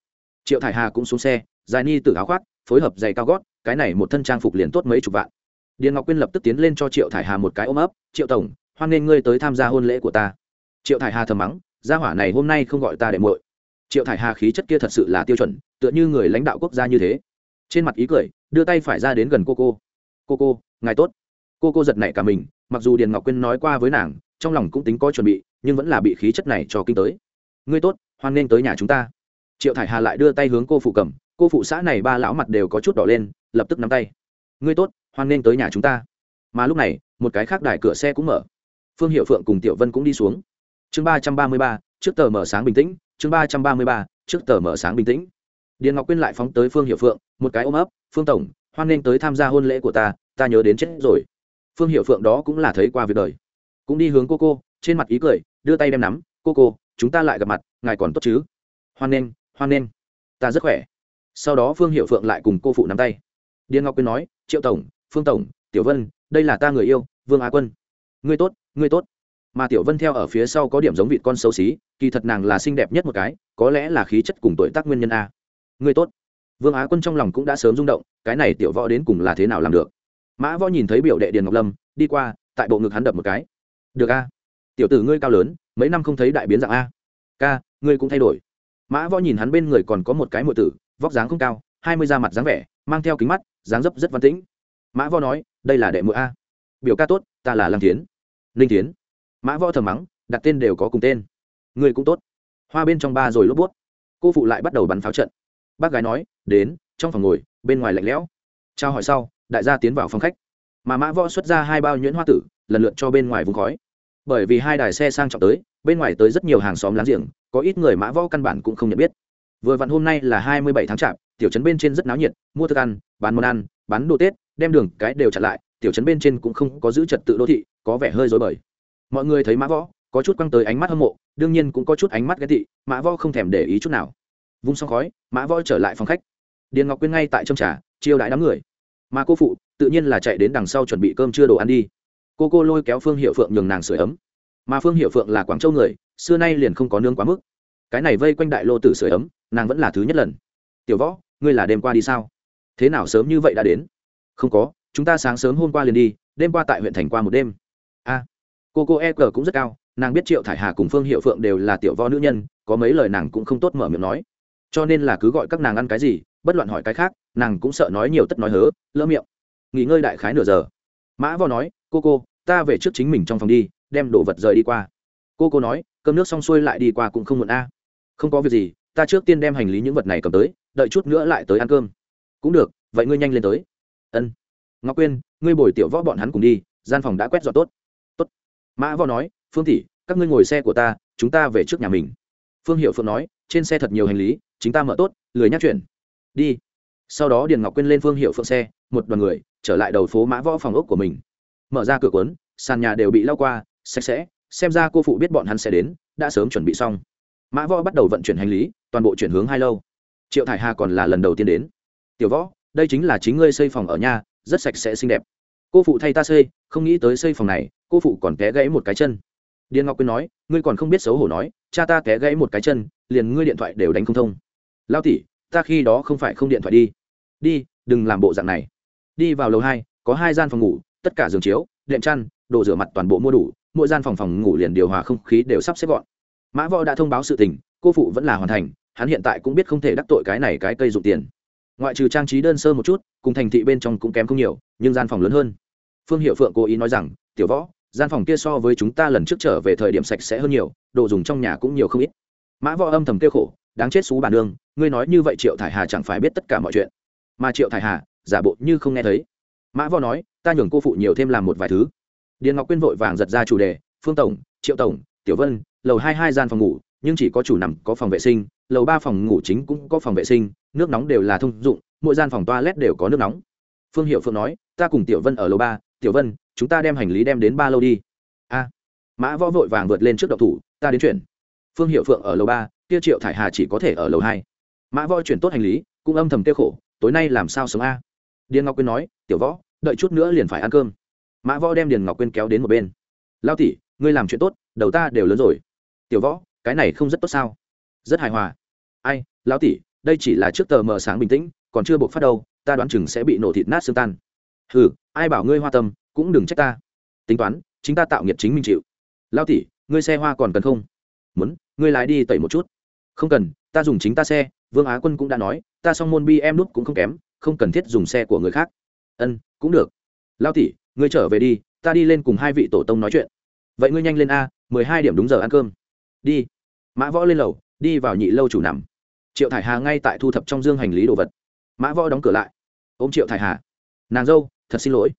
Triệu thải hà cũng xuống xe, dài ni tự áo khoác, phối hợp giày cao gót, cái này một thân trang phục liền tốt mấy chục vạn. Điền ngọc quyên lập tức tiến lên cho triệu thải hà một cái ôm ấp, triệu tổng, hoan nghênh ngươi tới tham gia hôn lễ của ta. Triệu thải hà thầm mắng, gia hỏa này hôm nay không gọi ta để muội. Triệu thải hà khí chất kia thật sự là tiêu chuẩn, tựa như người lãnh đạo quốc gia như thế. Trên mặt ý cười, đưa tay phải ra đến gần cô cô. Cô cô, ngài tốt. Cô cô giật nảy cả mình, mặc dù điền ngọc quyên nói qua với nàng, trong lòng cũng tính có chuẩn bị nhưng vẫn là bị khí chất này cho kinh tới. Ngươi tốt, hoan nên tới nhà chúng ta. Triệu thải hà lại đưa tay hướng cô phụ cầm, cô phụ xã này ba lão mặt đều có chút đỏ lên, lập tức nắm tay. Ngươi tốt, hoan nên tới nhà chúng ta. Mà lúc này, một cái khác đài cửa xe cũng mở. Phương hiệu phượng cùng tiểu vân cũng đi xuống. Chương ba trăm ba mươi ba, trước tờ mở sáng bình tĩnh, chương ba trăm ba mươi ba, trước tờ mở sáng bình tĩnh. Điền ngọc quyên lại phóng tới phương hiệu phượng, một cái ôm ấp, phương tổng, hoan nghênh tới tham gia hôn lễ của ta ta nhớ đến chết rồi. Phương hiệu phượng đó cũng là thấy qua việc đời. Cũng đi hướng cô cô, trên mặt ý cười đưa tay đem nắm, cô cô, chúng ta lại gặp mặt, ngài còn tốt chứ? Hoan nghênh hoan nghênh. Ta rất khỏe. Sau đó phương hiệu phượng lại cùng cô phụ nắm tay. Điền ngọc quyên nói, triệu tổng, phương tổng, tiểu vân, đây là ta người yêu, vương á quân. Ngươi tốt ngươi tốt. Mà tiểu vân theo ở phía sau có điểm giống vịt con xấu xí, kỳ thật nàng là xinh đẹp nhất một cái, có lẽ là khí chất cùng tuổi tác nguyên nhân a. Ngươi tốt. Vương á quân trong lòng cũng đã sớm rung động, cái này tiểu võ đến cùng là thế nào làm được? Mã võ nhìn thấy biểu đệ điền ngọc lâm, đi qua, tại bộ ngực hắn đập một cái. Được a tiểu tử ngươi cao lớn, mấy năm không thấy đại biến dạng a. Ca, ngươi cũng thay đổi. Mã võ nhìn hắn bên người còn có một cái mộ tử, vóc dáng không cao, hai mươi da mặt dáng vẻ, mang theo kính mắt, dáng dấp rất văn tĩnh. Mã võ nói, đây là đệ mộ a. Biểu ca tốt, ta là lăng tiến ninh tiến mã võ thầm mắng, đặt tên đều có cùng tên. Ngươi cũng tốt. Hoa bên trong ba rồi lốp bút. Cô phụ lại bắt đầu bắn pháo trận. Bác gái nói, đến, trong phòng ngồi, bên ngoài lạnh lẽo. Trao hỏi sau, đại gia tiến vào phòng khách. Mà mã võ xuất ra hai bao nhuyễn hoa tử, lần lượt cho bên ngoài vùng khói bởi vì hai đài xe sang trọng tới, bên ngoài tới rất nhiều hàng xóm láng giềng, có ít người mã võ căn bản cũng không nhận biết. Vừa vặn hôm nay là hai mươi bảy tháng chạp, tiểu trấn bên trên rất náo nhiệt, mua thức ăn, bán món ăn, bán đồ tết, đem đường cái đều chặn lại, tiểu trấn bên trên cũng không có giữ trật tự đô thị, có vẻ hơi dối bời. Mọi người thấy mã võ, có chút quăng tới ánh mắt hâm mộ, đương nhiên cũng có chút ánh mắt ghét thị mã võ không thèm để ý chút nào. Vung xong khói, mã võ trở lại phòng khách. Điền ngọc quyên ngay tại trong trà, chiêu đãi đám người. Mà cô phụ tự nhiên là chạy đến đằng sau chuẩn bị cơm chưa đồ ăn đi cô cô lôi kéo phương hiệu phượng nhường nàng sửa ấm. Mà phương hiệu phượng là quảng châu người, xưa nay liền không có nương quá mức. Cái này vây quanh đại lô tử sửa ấm, nàng vẫn là thứ nhất lần. Tiểu võ, ngươi là đêm qua đi sao? Thế nào sớm như vậy đã đến? Không có, chúng ta sáng sớm hôm qua liền đi, đêm qua tại huyện thành qua một đêm. A, cô cô e cờ cũng rất cao, nàng biết triệu thải hà cùng phương hiệu phượng đều là tiểu vo nữ nhân, có mấy lời nàng cũng không tốt mở miệng nói. Cho nên là cứ gọi các nàng ăn cái gì, bất loạn hỏi cái khác, nàng cũng sợ nói nhiều tất nói hớ, lỡ miệng. Nghỉ ngơi đại khái nửa giờ mã vò nói, cô cô, ta về trước chính mình trong phòng đi, đem đồ vật rời đi qua. Cô cô nói, cơm nước xong xuôi lại đi qua cũng không muộn a. Không có việc gì, ta trước tiên đem hành lý những vật này cầm tới, đợi chút nữa lại tới ăn cơm. Cũng được, vậy ngươi nhanh lên tới. Ân. Ngọc quyên, ngươi bồi tiểu võ bọn hắn cùng đi, gian phòng đã quét dọn tốt. Tốt. Mã võ nói, phương tỷ, các ngươi ngồi xe của ta, chúng ta về trước nhà mình. Phương hiệu phượng nói, trên xe thật nhiều hành lý, chính ta mở tốt, lười nhắc chuyển. Đi. Sau đó điền ngọc quyên lên phương hiệu phượng xe một đoàn người trở lại đầu phố mã võ phòng ốc của mình. Mở ra cửa cuốn, sàn nhà đều bị lau qua, sạch sẽ, xem ra cô phụ biết bọn hắn sẽ đến, đã sớm chuẩn bị xong. Mã võ bắt đầu vận chuyển hành lý, toàn bộ chuyển hướng hai lâu. Triệu thải hà còn là lần đầu tiên đến. Tiểu võ, đây chính là chính ngươi xây phòng ở nhà, rất sạch sẽ, xinh đẹp. Cô phụ thay ta xây, không nghĩ tới xây phòng này, cô phụ còn té gãy một cái chân. Điền ngọc quyên nói, ngươi còn không biết xấu hổ nói, cha ta té gãy một cái chân, liền ngươi điện thoại đều đánh không thông. Lao tỉ ta khi đó không phải không điện thoại đi. Đi, đừng làm bộ dạng này đi vào lầu hai, có hai gian phòng ngủ, tất cả giường chiếu, đệm chăn, đồ rửa mặt toàn bộ mua đủ, mỗi gian phòng phòng ngủ liền điều hòa không khí đều sắp xếp gọn. Mã võ đã thông báo sự tình, cô phụ vẫn là hoàn thành, hắn hiện tại cũng biết không thể đắc tội cái này cái cây dụng tiền. Ngoại trừ trang trí đơn sơ một chút, cùng thành thị bên trong cũng kém không nhiều, nhưng gian phòng lớn hơn. Phương hiệu phượng cố ý nói rằng, tiểu võ, gian phòng kia so với chúng ta lần trước trở về thời điểm sạch sẽ hơn nhiều, đồ dùng trong nhà cũng nhiều không ít. Mã võ âm thầm kêu khổ, đáng chết xú bản nương, ngươi nói như vậy triệu thải hà chẳng phải biết tất cả mọi chuyện. Mà triệu thải hà giả bộ như không nghe thấy. Mã võ nói, ta nhường cô phụ nhiều thêm làm một vài thứ. Điền ngọc quyên vội vàng giật ra chủ đề, phương tổng, triệu tổng, tiểu vân, lầu hai hai gian phòng ngủ, nhưng chỉ có chủ nằm có phòng vệ sinh, lầu ba phòng ngủ chính cũng có phòng vệ sinh, nước nóng đều là thông dụng, mỗi gian phòng toilet đều có nước nóng. Phương hiệu phượng nói, ta cùng tiểu vân ở lầu ba, tiểu vân, chúng ta đem hành lý đem đến ba lâu đi. A. Mã võ vội vàng vượt lên trước đậu thủ, ta đến chuyển. Phương hiệu phượng ở lầu ba, kia triệu thải hà chỉ có thể ở lầu hai. Mã võ chuyển tốt hành lý, cũng âm thầm tiêu khổ, tối nay làm sao sống a? Điền ngọc quyên nói, tiểu võ, đợi chút nữa liền phải ăn cơm. Mã võ đem điền ngọc quyên kéo đến một bên. Lao tỷ, ngươi làm chuyện tốt, đầu ta đều lớn rồi. Tiểu võ, cái này không rất tốt sao? Rất hài hòa. Ai, lão tỷ, đây chỉ là trước tờ mờ sáng bình tĩnh, còn chưa buộc phát đâu, ta đoán chừng sẽ bị nổ thịt nát xương tan. Hừ, ai bảo ngươi hoa tâm, cũng đừng trách ta. Tính toán, chính ta tạo nghiệp chính mình chịu. Lao tỷ, ngươi xe hoa còn cần không? Muốn, ngươi lái đi tẩy một chút. Không cần, ta dùng chính ta xe, vương á quân cũng đã nói, ta xong môn bi em đúc cũng không kém không cần thiết dùng xe của người khác. Ân cũng được. Lao tỷ ngươi trở về đi ta đi lên cùng hai vị tổ tông nói chuyện. Vậy ngươi nhanh lên a mười hai điểm đúng giờ ăn cơm. Đi. Mã võ lên lầu đi vào nhị lâu chủ nằm. Triệu thải hà ngay tại thu thập trong dương hành lý đồ vật. Mã võ đóng cửa lại. Ôm triệu thải hà. Nàng dâu thật xin lỗi.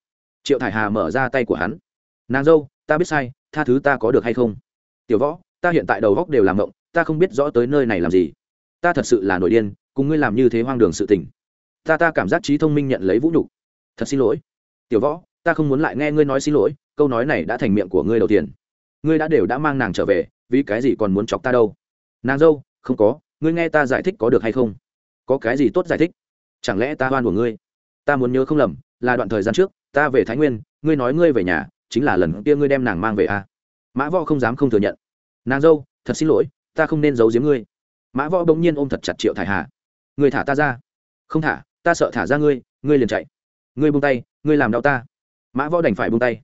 Triệu thải hà mở ra tay của hắn. Nàng dâu ta biết sai tha thứ ta có được hay không? Tiểu võ ta hiện tại đầu góc đều làm mộng, ta không biết rõ tới nơi này làm gì. Ta thật sự là nổi điên cùng ngươi làm như thế hoang đường sự tình ta ta cảm giác trí thông minh nhận lấy vũ nhục. Thật xin lỗi. Tiểu võ, ta không muốn lại nghe ngươi nói xin lỗi, câu nói này đã thành miệng của ngươi đầu tiên. Ngươi đã đều đã mang nàng trở về, vì cái gì còn muốn chọc ta đâu? Nàng dâu, không có, ngươi nghe ta giải thích có được hay không? Có cái gì tốt giải thích? Chẳng lẽ ta oan của ngươi? Ta muốn nhớ không lầm, là đoạn thời gian trước, ta về thái nguyên, ngươi nói ngươi về nhà, chính là lần kia ngươi đem nàng mang về à. mã võ không dám không thừa nhận. Nàng dâu, thật xin lỗi, ta không nên giấu giếm ngươi. Mã võ bỗng nhiên ôm thật chặt triệu thải hà. Ngươi thả ta ra. Không thả ta sợ thả ra ngươi ngươi liền chạy. Ngươi buông tay, ngươi làm đau ta. Mã võ đành phải buông tay.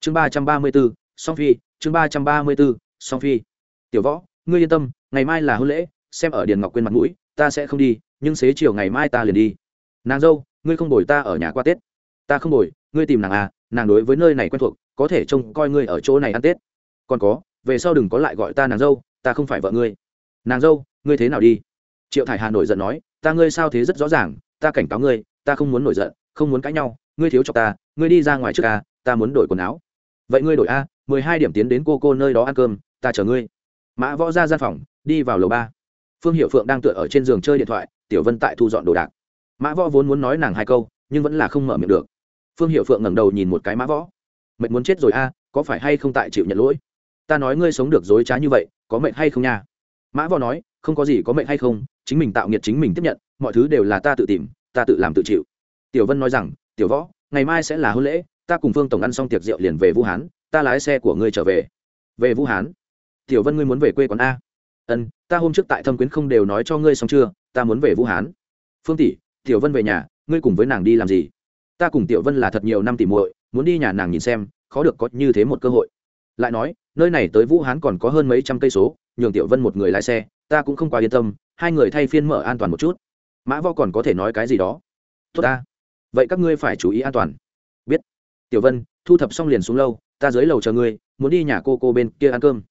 Chương ba trăm ba mươi b ố song phi, chương ba trăm ba mươi b ố song phi. Tiểu võ, ngươi yên tâm, ngày mai là hôn lễ, xem ở điền ngọc quên mặt mũi, ta sẽ không đi, nhưng xế chiều ngày mai ta liền đi. Nàng dâu, ngươi không bồi ta ở nhà qua tết. Ta không bồi, ngươi tìm nàng à nàng đối với nơi này quen thuộc, có thể trông coi ngươi ở chỗ này ăn tết. Còn có, về sau đừng có lại gọi ta nàng dâu, ta không phải vợ ngươi. Nàng dâu, ngươi thế nào đi? Triệu thải hà nổi giận nói, ta ngươi sao thế rất rõ ràng ta cảnh cáo ngươi, ta không muốn nổi giận, không muốn cãi nhau, ngươi thiếu cho ta, ngươi đi ra ngoài trước a ta muốn đổi quần áo. Vậy ngươi đổi a, mười hai điểm tiến đến cô cô nơi đó ăn cơm, ta chờ ngươi. Mã võ ra gian phòng, đi vào lầu ba. Phương hiệu phượng đang tựa ở trên giường chơi điện thoại, tiểu vân tại thu dọn đồ đạc. Mã võ vốn muốn nói nàng hai câu, nhưng vẫn là không mở miệng được. Phương hiệu phượng ngẩng đầu nhìn một cái mã võ. Mệt muốn chết rồi a, có phải hay không tại chịu nhận lỗi? Ta nói ngươi sống được dối trá như vậy, có mệnh hay không nha? Mã võ nói, không có gì có mệnh hay không, chính mình tạo nghiệt chính mình tiếp nhận mọi thứ đều là ta tự tìm, ta tự làm tự chịu. Tiểu vân nói rằng, tiểu võ, ngày mai sẽ là hôn lễ, ta cùng phương tổng ăn xong tiệc rượu liền về vũ hán, ta lái xe của ngươi trở về. Về vũ hán? Tiểu vân ngươi muốn về quê quán a? Ân, ta hôm trước tại thâm quyến không đều nói cho ngươi xong chưa, ta muốn về vũ hán. Phương tỷ, tiểu vân về nhà, ngươi cùng với nàng đi làm gì? Ta cùng tiểu vân là thật nhiều năm tỷ muội, muốn đi nhà nàng nhìn xem, khó được có như thế một cơ hội. Lại nói, nơi này tới vũ hán còn có hơn mấy trăm cây số, nhường tiểu vân một người lái xe, ta cũng không quá yên tâm, hai người thay phiên mở an toàn một chút mã võ còn có thể nói cái gì đó? Tốt ta. Vậy các ngươi phải chú ý an toàn. Biết. Tiểu vân, thu thập xong liền xuống lâu ta dưới lầu chờ ngươi, muốn đi nhà cô cô bên kia ăn cơm.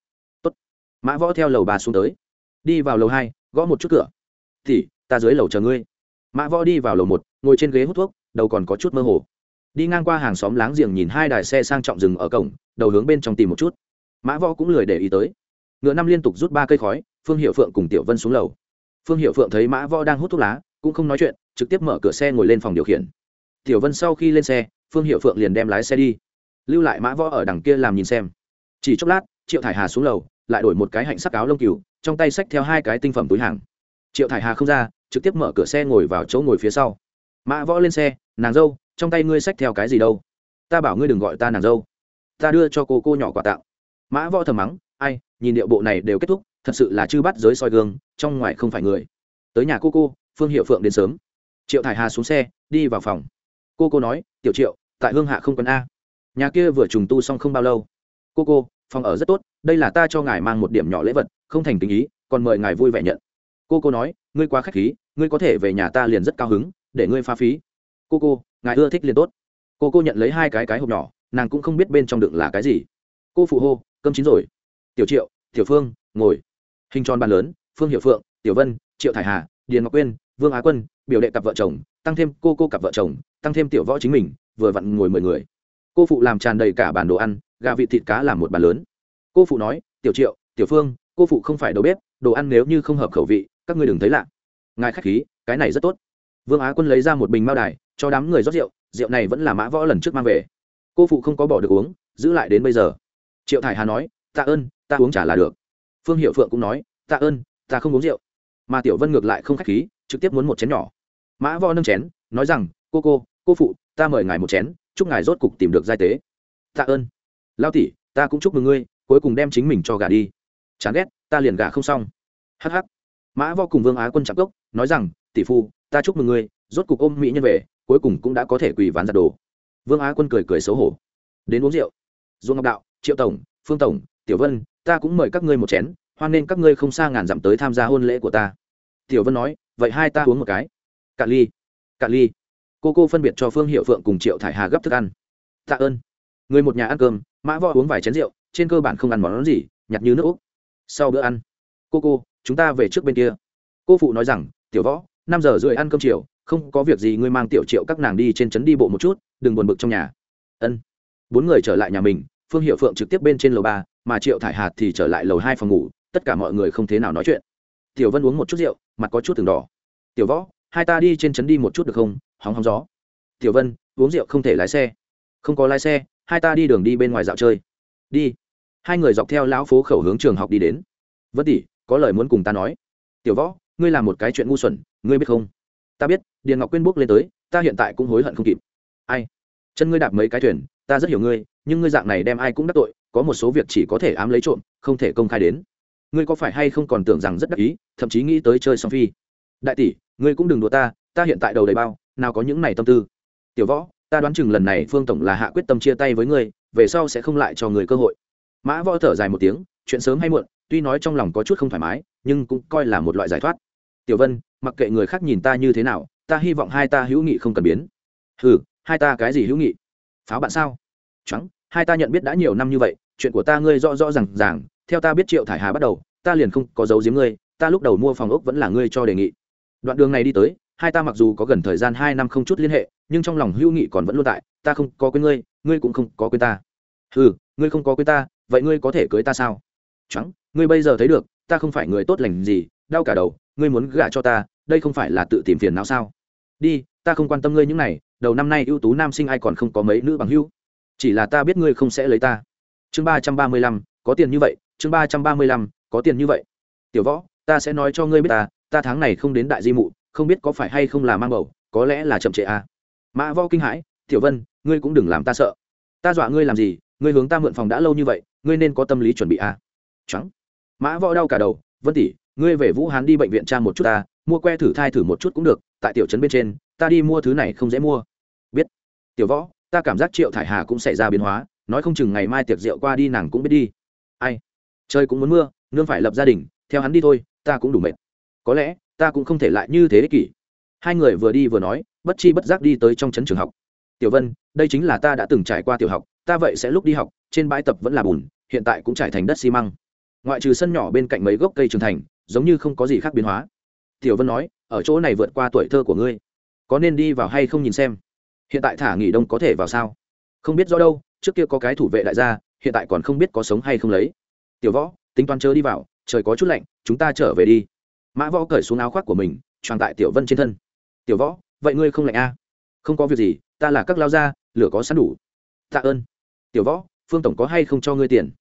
Tốt. Mã võ theo lầu ba xuống tới. Đi vào lầu hai, gõ một chút cửa. Thì, ta dưới lầu chờ ngươi. Mã võ đi vào lầu một, ngồi trên ghế hút thuốc, đầu còn có chút mơ hồ. Đi ngang qua hàng xóm láng giềng nhìn hai đài xe sang trọng rừng ở cổng, đầu hướng bên trong tìm một chút. Mã võ cũng lười để ý tới. Ngựa năm liên tục rút ba cây khói, phương hiệu phượng cùng tiểu vân xuống lầu phương hiệu phượng thấy mã võ đang hút thuốc lá, cũng không nói chuyện, trực tiếp mở cửa xe ngồi lên phòng điều khiển. Tiểu vân sau khi lên xe, phương hiệu phượng liền đem lái xe đi. Lưu lại mã võ ở đằng kia làm nhìn xem. Chỉ chốc lát, triệu thải hà xuống lầu, lại đổi một cái hạnh sắc áo lông cừu, trong tay xách theo hai cái tinh phẩm túi hàng. Triệu thải hà không ra, trực tiếp mở cửa xe ngồi vào chỗ ngồi phía sau. Mã võ lên xe, nàng dâu, trong tay ngươi xách theo cái gì đâu? Ta bảo ngươi đừng gọi ta nàng dâu. Ta đưa cho cô cô nhỏ quà tặng. Mã võ thầm mắng, ai, nhìn điệu bộ này đều kết thúc thật sự là chư bắt giới soi gương, trong ngoài không phải người. Tới nhà cô cô, phương hiệu phượng đến sớm. Triệu thải hà xuống xe, đi vào phòng. Cô cô nói, tiểu triệu, tại hương hạ không cần a. Nhà kia vừa trùng tu xong không bao lâu. Cô cô, phòng ở rất tốt, đây là ta cho ngài mang một điểm nhỏ lễ vật, không thành tình ý, còn mời ngài vui vẻ nhận. Cô cô nói, ngươi quá k h á c h khí, ngươi có thể về nhà ta liền rất cao hứng, để ngươi pha phí. Cô cô, ngài ưa thích liền tốt. Cô cô nhận lấy hai cái cái hộp nhỏ, nàng cũng không biết bên trong đựng là cái gì. Cô phụ hô, cơm chín rồi. Tiểu triệu, tiểu phương, ngồi hình tròn bàn lớn, phương hiệu phượng, tiểu vân, triệu thải hà, điền ngọc quyên, vương á quân, biểu đệ cặp vợ chồng, tăng thêm cô cô cặp vợ chồng, tăng thêm tiểu võ chính mình, vừa vặn ngồi mười người. Cô phụ làm tràn đầy cả bàn đồ ăn, gà vịt thịt cá làm một bàn lớn. Cô phụ nói, tiểu triệu, tiểu phương, cô phụ không phải đầu bếp, đồ ăn nếu như không hợp khẩu vị, các ngươi đừng thấy lạ. Ngài khách khí, cái này rất tốt. Vương á quân lấy ra một bình mao đài, cho đám người rót rượu rượu này vẫn là mã võ lần trước mang về. Cô phụ không có bỏ được uống, giữ lại đến bây giờ. Triệu thải hà nói, tạ ơn, ta uống trả là được phương hiệu phượng cũng nói, tạ ơn, ta không uống rượu. Mà tiểu vân ngược lại không k h á c h khí, trực tiếp muốn một chén nhỏ. Mã võ nâng chén, nói rằng, cô cô cô phụ, ta mời ngài một chén, chúc ngài rốt cục tìm được giai tế. Tạ ơn. Lao tỷ, ta cũng chúc mừng ngươi, cuối cùng đem chính mình cho gà đi. Chán ghét, ta liền gà không xong. Hh mã võ cùng vương á quân chạm cốc nói rằng, tỷ phu, ta chúc mừng ngươi, rốt cục ôm mỹ nhân về, cuối cùng cũng đã có thể quỳ ván giặt đồ. Vương á quân cười cười xấu hổ. Đến uống rượu. Duông ngọc đạo, triệu tổng, phương tổng, tiểu vân ta cũng mời các ngươi một chén, hoan nên các ngươi không xa ngàn dặm tới tham gia hôn lễ của ta. Tiểu vân nói, vậy hai ta uống một cái. Cạn ly cạn ly. Cô cô phân biệt cho phương hiệu phượng cùng triệu thải hà gấp thức ăn. Tạ ơn. Người một nhà ăn cơm, mã võ uống vài chén rượu, trên cơ bản không ăn món gì, nhặt như nước úc. Sau bữa ăn, cô cô, chúng ta về trước bên kia. Cô phụ nói rằng, tiểu võ, năm giờ rưỡi ăn cơm chiều, không có việc gì, ngươi mang tiểu triệu các nàng đi trên trấn đi bộ một chút, đừng buồn bực trong nhà. Ân. Bốn người trở lại nhà mình, phương hiệu phượng trực tiếp bên trên lầu ba mà triệu thải hạt thì trở lại lầu hai phòng ngủ, tất cả mọi người không thế nào nói chuyện. Tiểu vân uống một chút rượu, mặt có chút từng đỏ. Tiểu võ, hai ta đi trên trấn đi một chút được không? Hóng hóng gió. Tiểu vân, uống rượu không thể lái xe. Không có lái xe, hai ta đi đường đi bên ngoài dạo chơi. Đi. Hai người dọc theo lão phố khẩu hướng trường học đi đến. Vân tỷ, có lời muốn cùng ta nói. Tiểu võ, ngươi làm một cái chuyện ngu xuẩn, ngươi biết không? Ta biết, điền ngọc quyên bước lên tới, ta hiện tại cũng hối hận không kịp. Ai? Chân ngươi đạp mấy cái thuyền, ta rất hiểu ngươi, nhưng ngươi dạng này đem ai cũng đắc tội có một số việc chỉ có thể ám lấy trộm, không thể công khai đến. Ngươi có phải hay không còn tưởng rằng rất đắc ý, thậm chí nghĩ tới chơi song phi? Đại tỷ, ngươi cũng đừng đùa ta ta hiện tại đầu đầy bao, nào có những này tâm tư. Tiểu võ, ta đoán chừng lần này phương tổng là hạ quyết tâm chia tay với ngươi, về sau sẽ không lại cho người cơ hội. Mã võ thở dài một tiếng, chuyện sớm hay muộn, tuy nói trong lòng có chút không thoải mái, nhưng cũng coi là một loại giải thoát. Tiểu vân, mặc kệ người khác nhìn ta như thế nào, ta hy vọng hai ta hữu nghị không cần biến. Ừ hai ta cái gì hữu nghị? Pháo bạn sao? Trắng hai ta nhận biết đã nhiều năm như vậy, chuyện của ta ngươi rõ rõ r à n g ràng, theo ta biết triệu thải hà bắt đầu, ta liền không có dấu giếm ngươi, ta lúc đầu mua phòng ốc vẫn là ngươi cho đề nghị. Đoạn đường này đi tới, hai ta mặc dù có gần thời gian hai năm không chút liên hệ, nhưng trong lòng hữu nghị còn vẫn luôn tại, ta không có quên ngươi ngươi cũng không có quên ta. Ừ ngươi không có quên ta, vậy ngươi có thể cưới ta sao? Trắng ngươi bây giờ thấy được, ta không phải người tốt lành gì, đau cả đầu, ngươi muốn gả cho ta, đây không phải là tự tìm phiền não sao? Đi, ta không quan tâm ngươi những này, đầu năm nay ưu tú nam sinh ai còn không có mấy nữ bằng hữu chỉ là ta biết ngươi không sẽ lấy ta. Chương ba trăm ba mươi lăm, có tiền như vậy, chương ba trăm ba mươi lăm, có tiền như vậy. Tiểu võ, ta sẽ nói cho ngươi biết ta ta tháng này không đến đại di mụ, không biết có phải hay không là mang bầu, có lẽ là chậm trễ à. mã võ kinh hãi, tiểu vân, ngươi cũng đừng làm ta sợ. Ta dọa ngươi làm gì, ngươi hướng ta mượn phòng đã lâu như vậy, ngươi nên có tâm lý chuẩn bị à. trắng mã võ đau cả đầu, vân tỷ, ngươi về vũ hán đi bệnh viện tra một chút ta, mua que thử thai thử một chút cũng được, tại tiểu trấn bên trên, ta đi mua thứ này không dễ mua. Biết. Tiểu võ ta cảm giác triệu thải hà cũng xảy ra biến hóa, nói không chừng ngày mai tiệc rượu qua đi nàng cũng biết đi. Ai? Trời cũng muốn mưa, nương phải lập gia đình, theo hắn đi thôi, ta cũng đủ mệt. Có lẽ, ta cũng không thể lại như thế ích kỷ. Hai người vừa đi vừa nói, bất chi bất giác đi tới trong trấn trường học. Tiểu vân, đây chính là ta đã từng trải qua tiểu học, ta vậy sẽ lúc đi học, trên bãi tập vẫn là bùn, hiện tại cũng trải thành đất xi măng. Ngoại trừ sân nhỏ bên cạnh mấy gốc cây trường thành, giống như không có gì khác biến hóa. Tiểu vân nói, ở chỗ này vượt qua tuổi thơ của ngươi. Có nên đi vào hay không nhìn xem? Hiện tại thả nghỉ đông có thể vào sao? Không biết do đâu, trước kia có cái thủ vệ đại gia, hiện tại còn không biết có sống hay không lấy. Tiểu võ, tính toán chớ đi vào, trời có chút lạnh, chúng ta trở về đi. Mã võ cởi xuống áo khoác của mình tròn tại tiểu vân trên thân. Tiểu võ, vậy ngươi không lạnh a à? không có việc gì, ta là các lao gia, lửa có sẵn đủ. Tạ ơn. Tiểu võ, phương tổng có hay không cho ngươi tiền?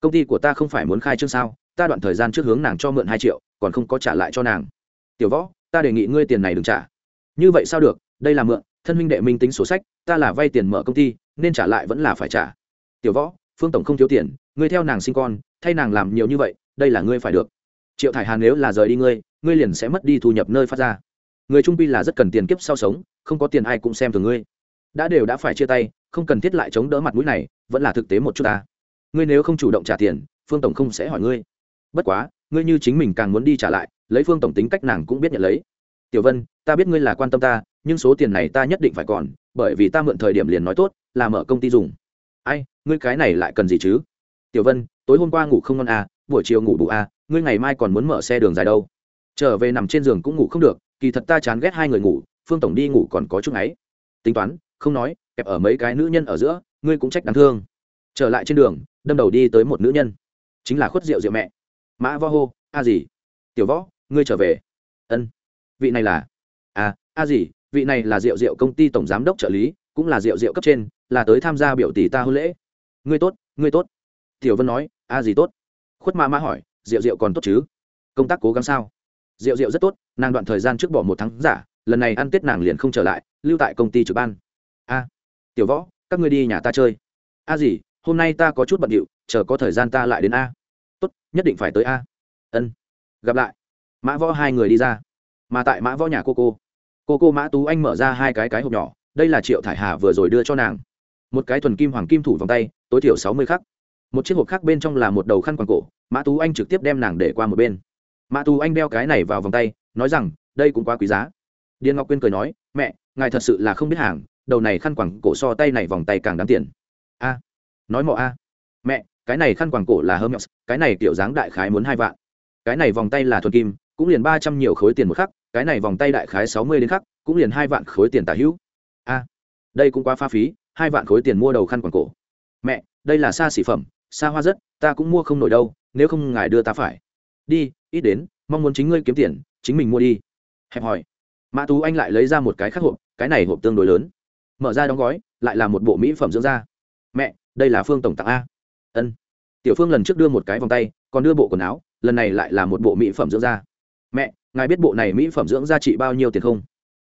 Công ty của ta không phải muốn khai trương sao? Ta đoạn thời gian trước hướng nàng cho mượn hai triệu, còn không có trả lại cho nàng. Tiểu võ, ta đề nghị ngươi tiền này đừng trả. Như vậy sao được? Đây là mượn thân huynh đệ minh tính sổ sách, ta là vay tiền mở công ty, nên trả lại vẫn là phải trả. Tiểu võ, phương tổng không thiếu tiền, ngươi theo nàng sinh con, thay nàng làm nhiều như vậy, đây là ngươi phải được. Triệu thải hàn nếu là rời đi ngươi ngươi liền sẽ mất đi thu nhập nơi phát ra. Người trung pi là rất cần tiền kiếp sau sống, không có tiền ai cũng xem thường ngươi. Đã đều đã phải chia tay, không cần thiết lại chống đỡ mặt mũi này, vẫn là thực tế một chút ta. Ngươi nếu không chủ động trả tiền, phương tổng không sẽ hỏi ngươi. Bất quá, ngươi như chính mình càng muốn đi trả lại, lấy phương tổng tính cách nàng cũng biết nhận lấy. Tiểu vân, ta biết ngươi là quan tâm ta nhưng số tiền này ta nhất định phải còn, bởi vì ta mượn thời điểm liền nói tốt, là mở công ty dùng. Ai, ngươi cái này lại cần gì chứ? Tiểu vân, tối hôm qua ngủ không ngon à buổi chiều ngủ bù à ngươi ngày mai còn muốn mở xe đường dài đâu. Trở về nằm trên giường cũng ngủ không được, kỳ thật ta chán ghét hai người ngủ, phương tổng đi ngủ còn có chút ấy tính toán, không nói, kẹp ở mấy cái nữ nhân ở giữa, ngươi cũng trách đáng thương. Trở lại trên đường, đâm đầu đi tới một nữ nhân. Chính là khuất rượu rượu mẹ. Mã vo hô, a gì? Tiểu võ, ngươi trở về. Ân. Vị này là? À a gì? Vị này là rượu rượu công ty tổng giám đốc trợ lý, cũng là rượu rượu cấp trên, là tới tham gia biểu tỷ ta hôn lễ. Ngươi tốt ngươi tốt. Tiểu vân nói, a gì tốt? Khuất Ma mã hỏi rượu rượu còn tốt chứ? Công tác cố gắng sao? Rượu rượu rất tốt, nàng đoạn thời gian trước bỏ một tháng giả, lần này ăn tết nàng liền không trở lại, lưu tại công ty trực ban. A, tiểu võ, các ngươi đi nhà ta chơi. A gì, hôm nay ta có chút bận điệu, chờ có thời gian ta lại đến a. Tốt, nhất định phải tới a. Ân, gặp lại. Mã võ hai người đi ra. Mà tại mã võ nhà cô cô cô cô mã tú anh mở ra hai cái cái hộp nhỏ, đây là triệu thải hà vừa rồi đưa cho nàng. Một cái thuần kim hoàng kim thủ vòng tay, tối thiểu sáu mươi khắc. Một chiếc hộp khác bên trong là một đầu khăn quàng cổ, mã tú anh trực tiếp đem nàng để qua một bên. Mã tú anh đeo cái này vào vòng tay, nói rằng, đây cũng quá quý giá. Điền ngọc quyên cười nói, mẹ, ngài thật sự là không biết hàng, đầu này khăn quàng cổ so tay này vòng tay càng đáng tiền. A, nói mọ a. Mẹ, cái này khăn quàng cổ là hermes, cái này kiểu dáng đại khái muốn hai vạn. Cái này vòng tay là thuần kim, cũng liền ba trăm nhiều khối tiền một khắc cái này vòng tay đại khái sáu mươi đến khắc, cũng liền hai vạn khối tiền tả hữu. A, đây cũng quá pha phí, hai vạn khối tiền mua đầu khăn quàng cổ. Mẹ, đây là xa xỉ phẩm, xa hoa rất, ta cũng mua không nổi đâu, nếu không ngài đưa ta phải. Đi, ít đến, mong muốn chính ngươi kiếm tiền, chính mình mua đi. Hẹp hỏi. Mã tú anh lại lấy ra một cái khác hộp, cái này hộp tương đối lớn. Mở ra đóng gói, lại là một bộ mỹ phẩm dưỡng da. Mẹ, đây là phương tổng tặng a. Ân. Tiểu phương lần trước đưa một cái vòng tay, còn đưa bộ quần áo, lần này lại là một bộ mỹ phẩm dưỡng da. Mẹ ngài biết bộ này mỹ phẩm dưỡng da trị bao nhiêu tiền không?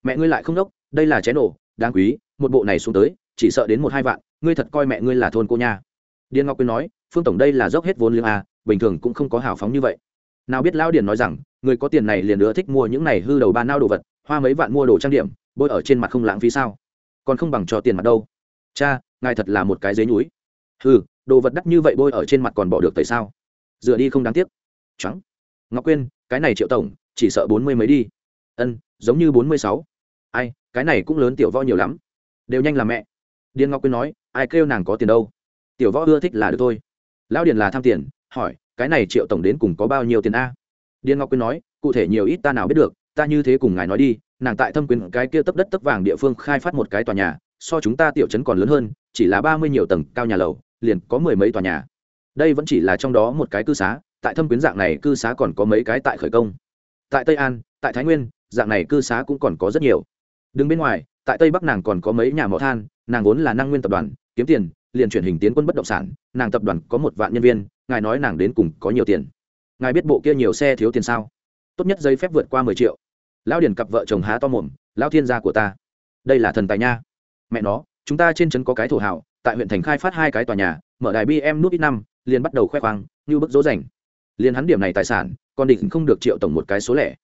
Mẹ ngươi lại không đốc đây là chén nổ đáng quý một bộ này xuống tới chỉ sợ đến một hai vạn ngươi thật coi mẹ ngươi là thôn cô nha. Điền ngọc quyên nói phương tổng đây là dốc hết vốn liếng à? bình thường cũng không có hào phóng như vậy. Nào biết lão điền nói rằng người có tiền này liền nữa thích mua những này hư đầu ba nao đồ vật hoa mấy vạn mua đồ trang điểm bôi ở trên mặt không lãng phí sao? Còn không bằng cho tiền mặt đâu. Cha ngài thật là một cái dế núi Hừ, đồ vật đắt như vậy bôi ở trên mặt còn bỏ được tại sao? Dựa đi không đáng tiếc. Trắng. Ngọc quyên cái này triệu tổng chỉ sợ bốn mươi mấy đi. Ân, giống như bốn mươi sáu. Ai, cái này cũng lớn tiểu võ nhiều lắm. Đều nhanh là mẹ. Điền ngọc quyên nói, ai kêu nàng có tiền đâu. Tiểu võ ưa thích là được thôi. Lão điền là tham tiền, hỏi, cái này triệu tổng đến cùng có bao nhiêu tiền a? Điền ngọc quyên nói, cụ thể nhiều ít ta nào biết được, ta như thế cùng ngài nói đi, nàng tại thâm quyến cái kia tấp đất tấp vàng địa phương khai phát một cái tòa nhà, so chúng ta tiểu trấn còn lớn hơn, chỉ là ba mươi nhiều tầng cao nhà lầu, liền có mười mấy tòa nhà. Đây vẫn chỉ là trong đó một cái cư xá, tại thâm quyến dạng này cư xá còn có mấy cái tại khởi công tại tây an tại thái nguyên dạng này cư xá cũng còn có rất nhiều. Đứng bên ngoài tại tây bắc nàng còn có mấy nhà mỏ than nàng vốn là năng nguyên tập đoàn kiếm tiền liền chuyển hình tiến quân bất động sản nàng tập đoàn có một vạn nhân viên ngài nói nàng đến cùng có nhiều tiền. Ngài biết bộ kia nhiều xe thiếu tiền sao? Tốt nhất giấy phép vượt qua mười triệu. Lão điền cặp vợ chồng há to mồm lão thiên gia của ta đây là thần tài nha. Mẹ nó chúng ta trên trấn có cái thổ hào, tại huyện thành khai phát hai cái tòa nhà mở đài bm nút ít năm liền bắt đầu khoe khoang như bức dỗ dành liền hắn điểm này tài sản, còn định không được triệu tổng một cái số lẻ.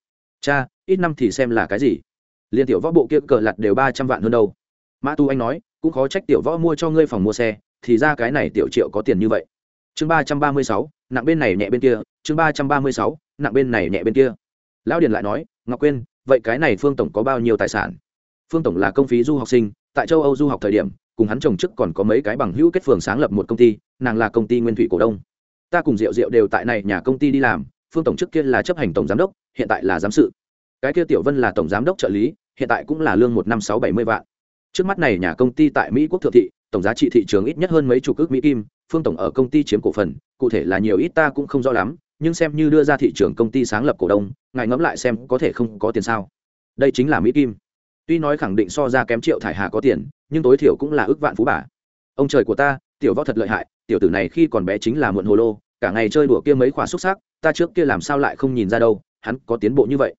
Cha, ít năm thì xem là cái gì? Liền tiểu võ bộ kia cờ lặt đều ba trăm vạn hơn đâu. Mã tu anh nói, cũng khó trách tiểu võ mua cho ngươi phòng mua xe, thì ra cái này tiểu triệu có tiền như vậy. Chương ba trăm ba mươi sáu, nặng bên này nhẹ bên kia. Chương ba trăm ba mươi sáu, nặng bên này nhẹ bên kia. Lão điền lại nói, ngọc quyên, vậy cái này phương tổng có bao nhiêu tài sản? Phương tổng là công phí du học sinh, tại châu âu du học thời điểm, cùng hắn chồng chức còn có mấy cái bằng hữu kết phường sáng lập một công ty, nàng là công ty nguyên thủy cổ đông ta cùng diệu diệu đều tại này nhà công ty đi làm, phương tổng trước kia là chấp hành tổng giám đốc, hiện tại là giám sự. Cái kia tiểu vân là tổng giám đốc trợ lý, hiện tại cũng là lương một năm sáu bảy mươi vạn. Trước mắt này nhà công ty tại mỹ quốc thượng thị, tổng giá trị thị trường ít nhất hơn mấy chục ước mỹ kim, phương tổng ở công ty chiếm cổ phần, cụ thể là nhiều ít ta cũng không rõ lắm, nhưng xem như đưa ra thị trường công ty sáng lập cổ đông, ngài ngẫm lại xem có thể không có tiền sao. Đây chính là mỹ kim. Tuy nói khẳng định so ra kém triệu thải hà có tiền, nhưng tối thiểu cũng là ước vạn phú bà. Ông trời của ta, tiểu võ thật lợi hại, tiểu tử này khi còn bé chính là muộn hồ lô cả ngày chơi đùa kia mấy khóa xúc xác ta trước kia làm sao lại không nhìn ra đâu, hắn có tiến bộ như vậy.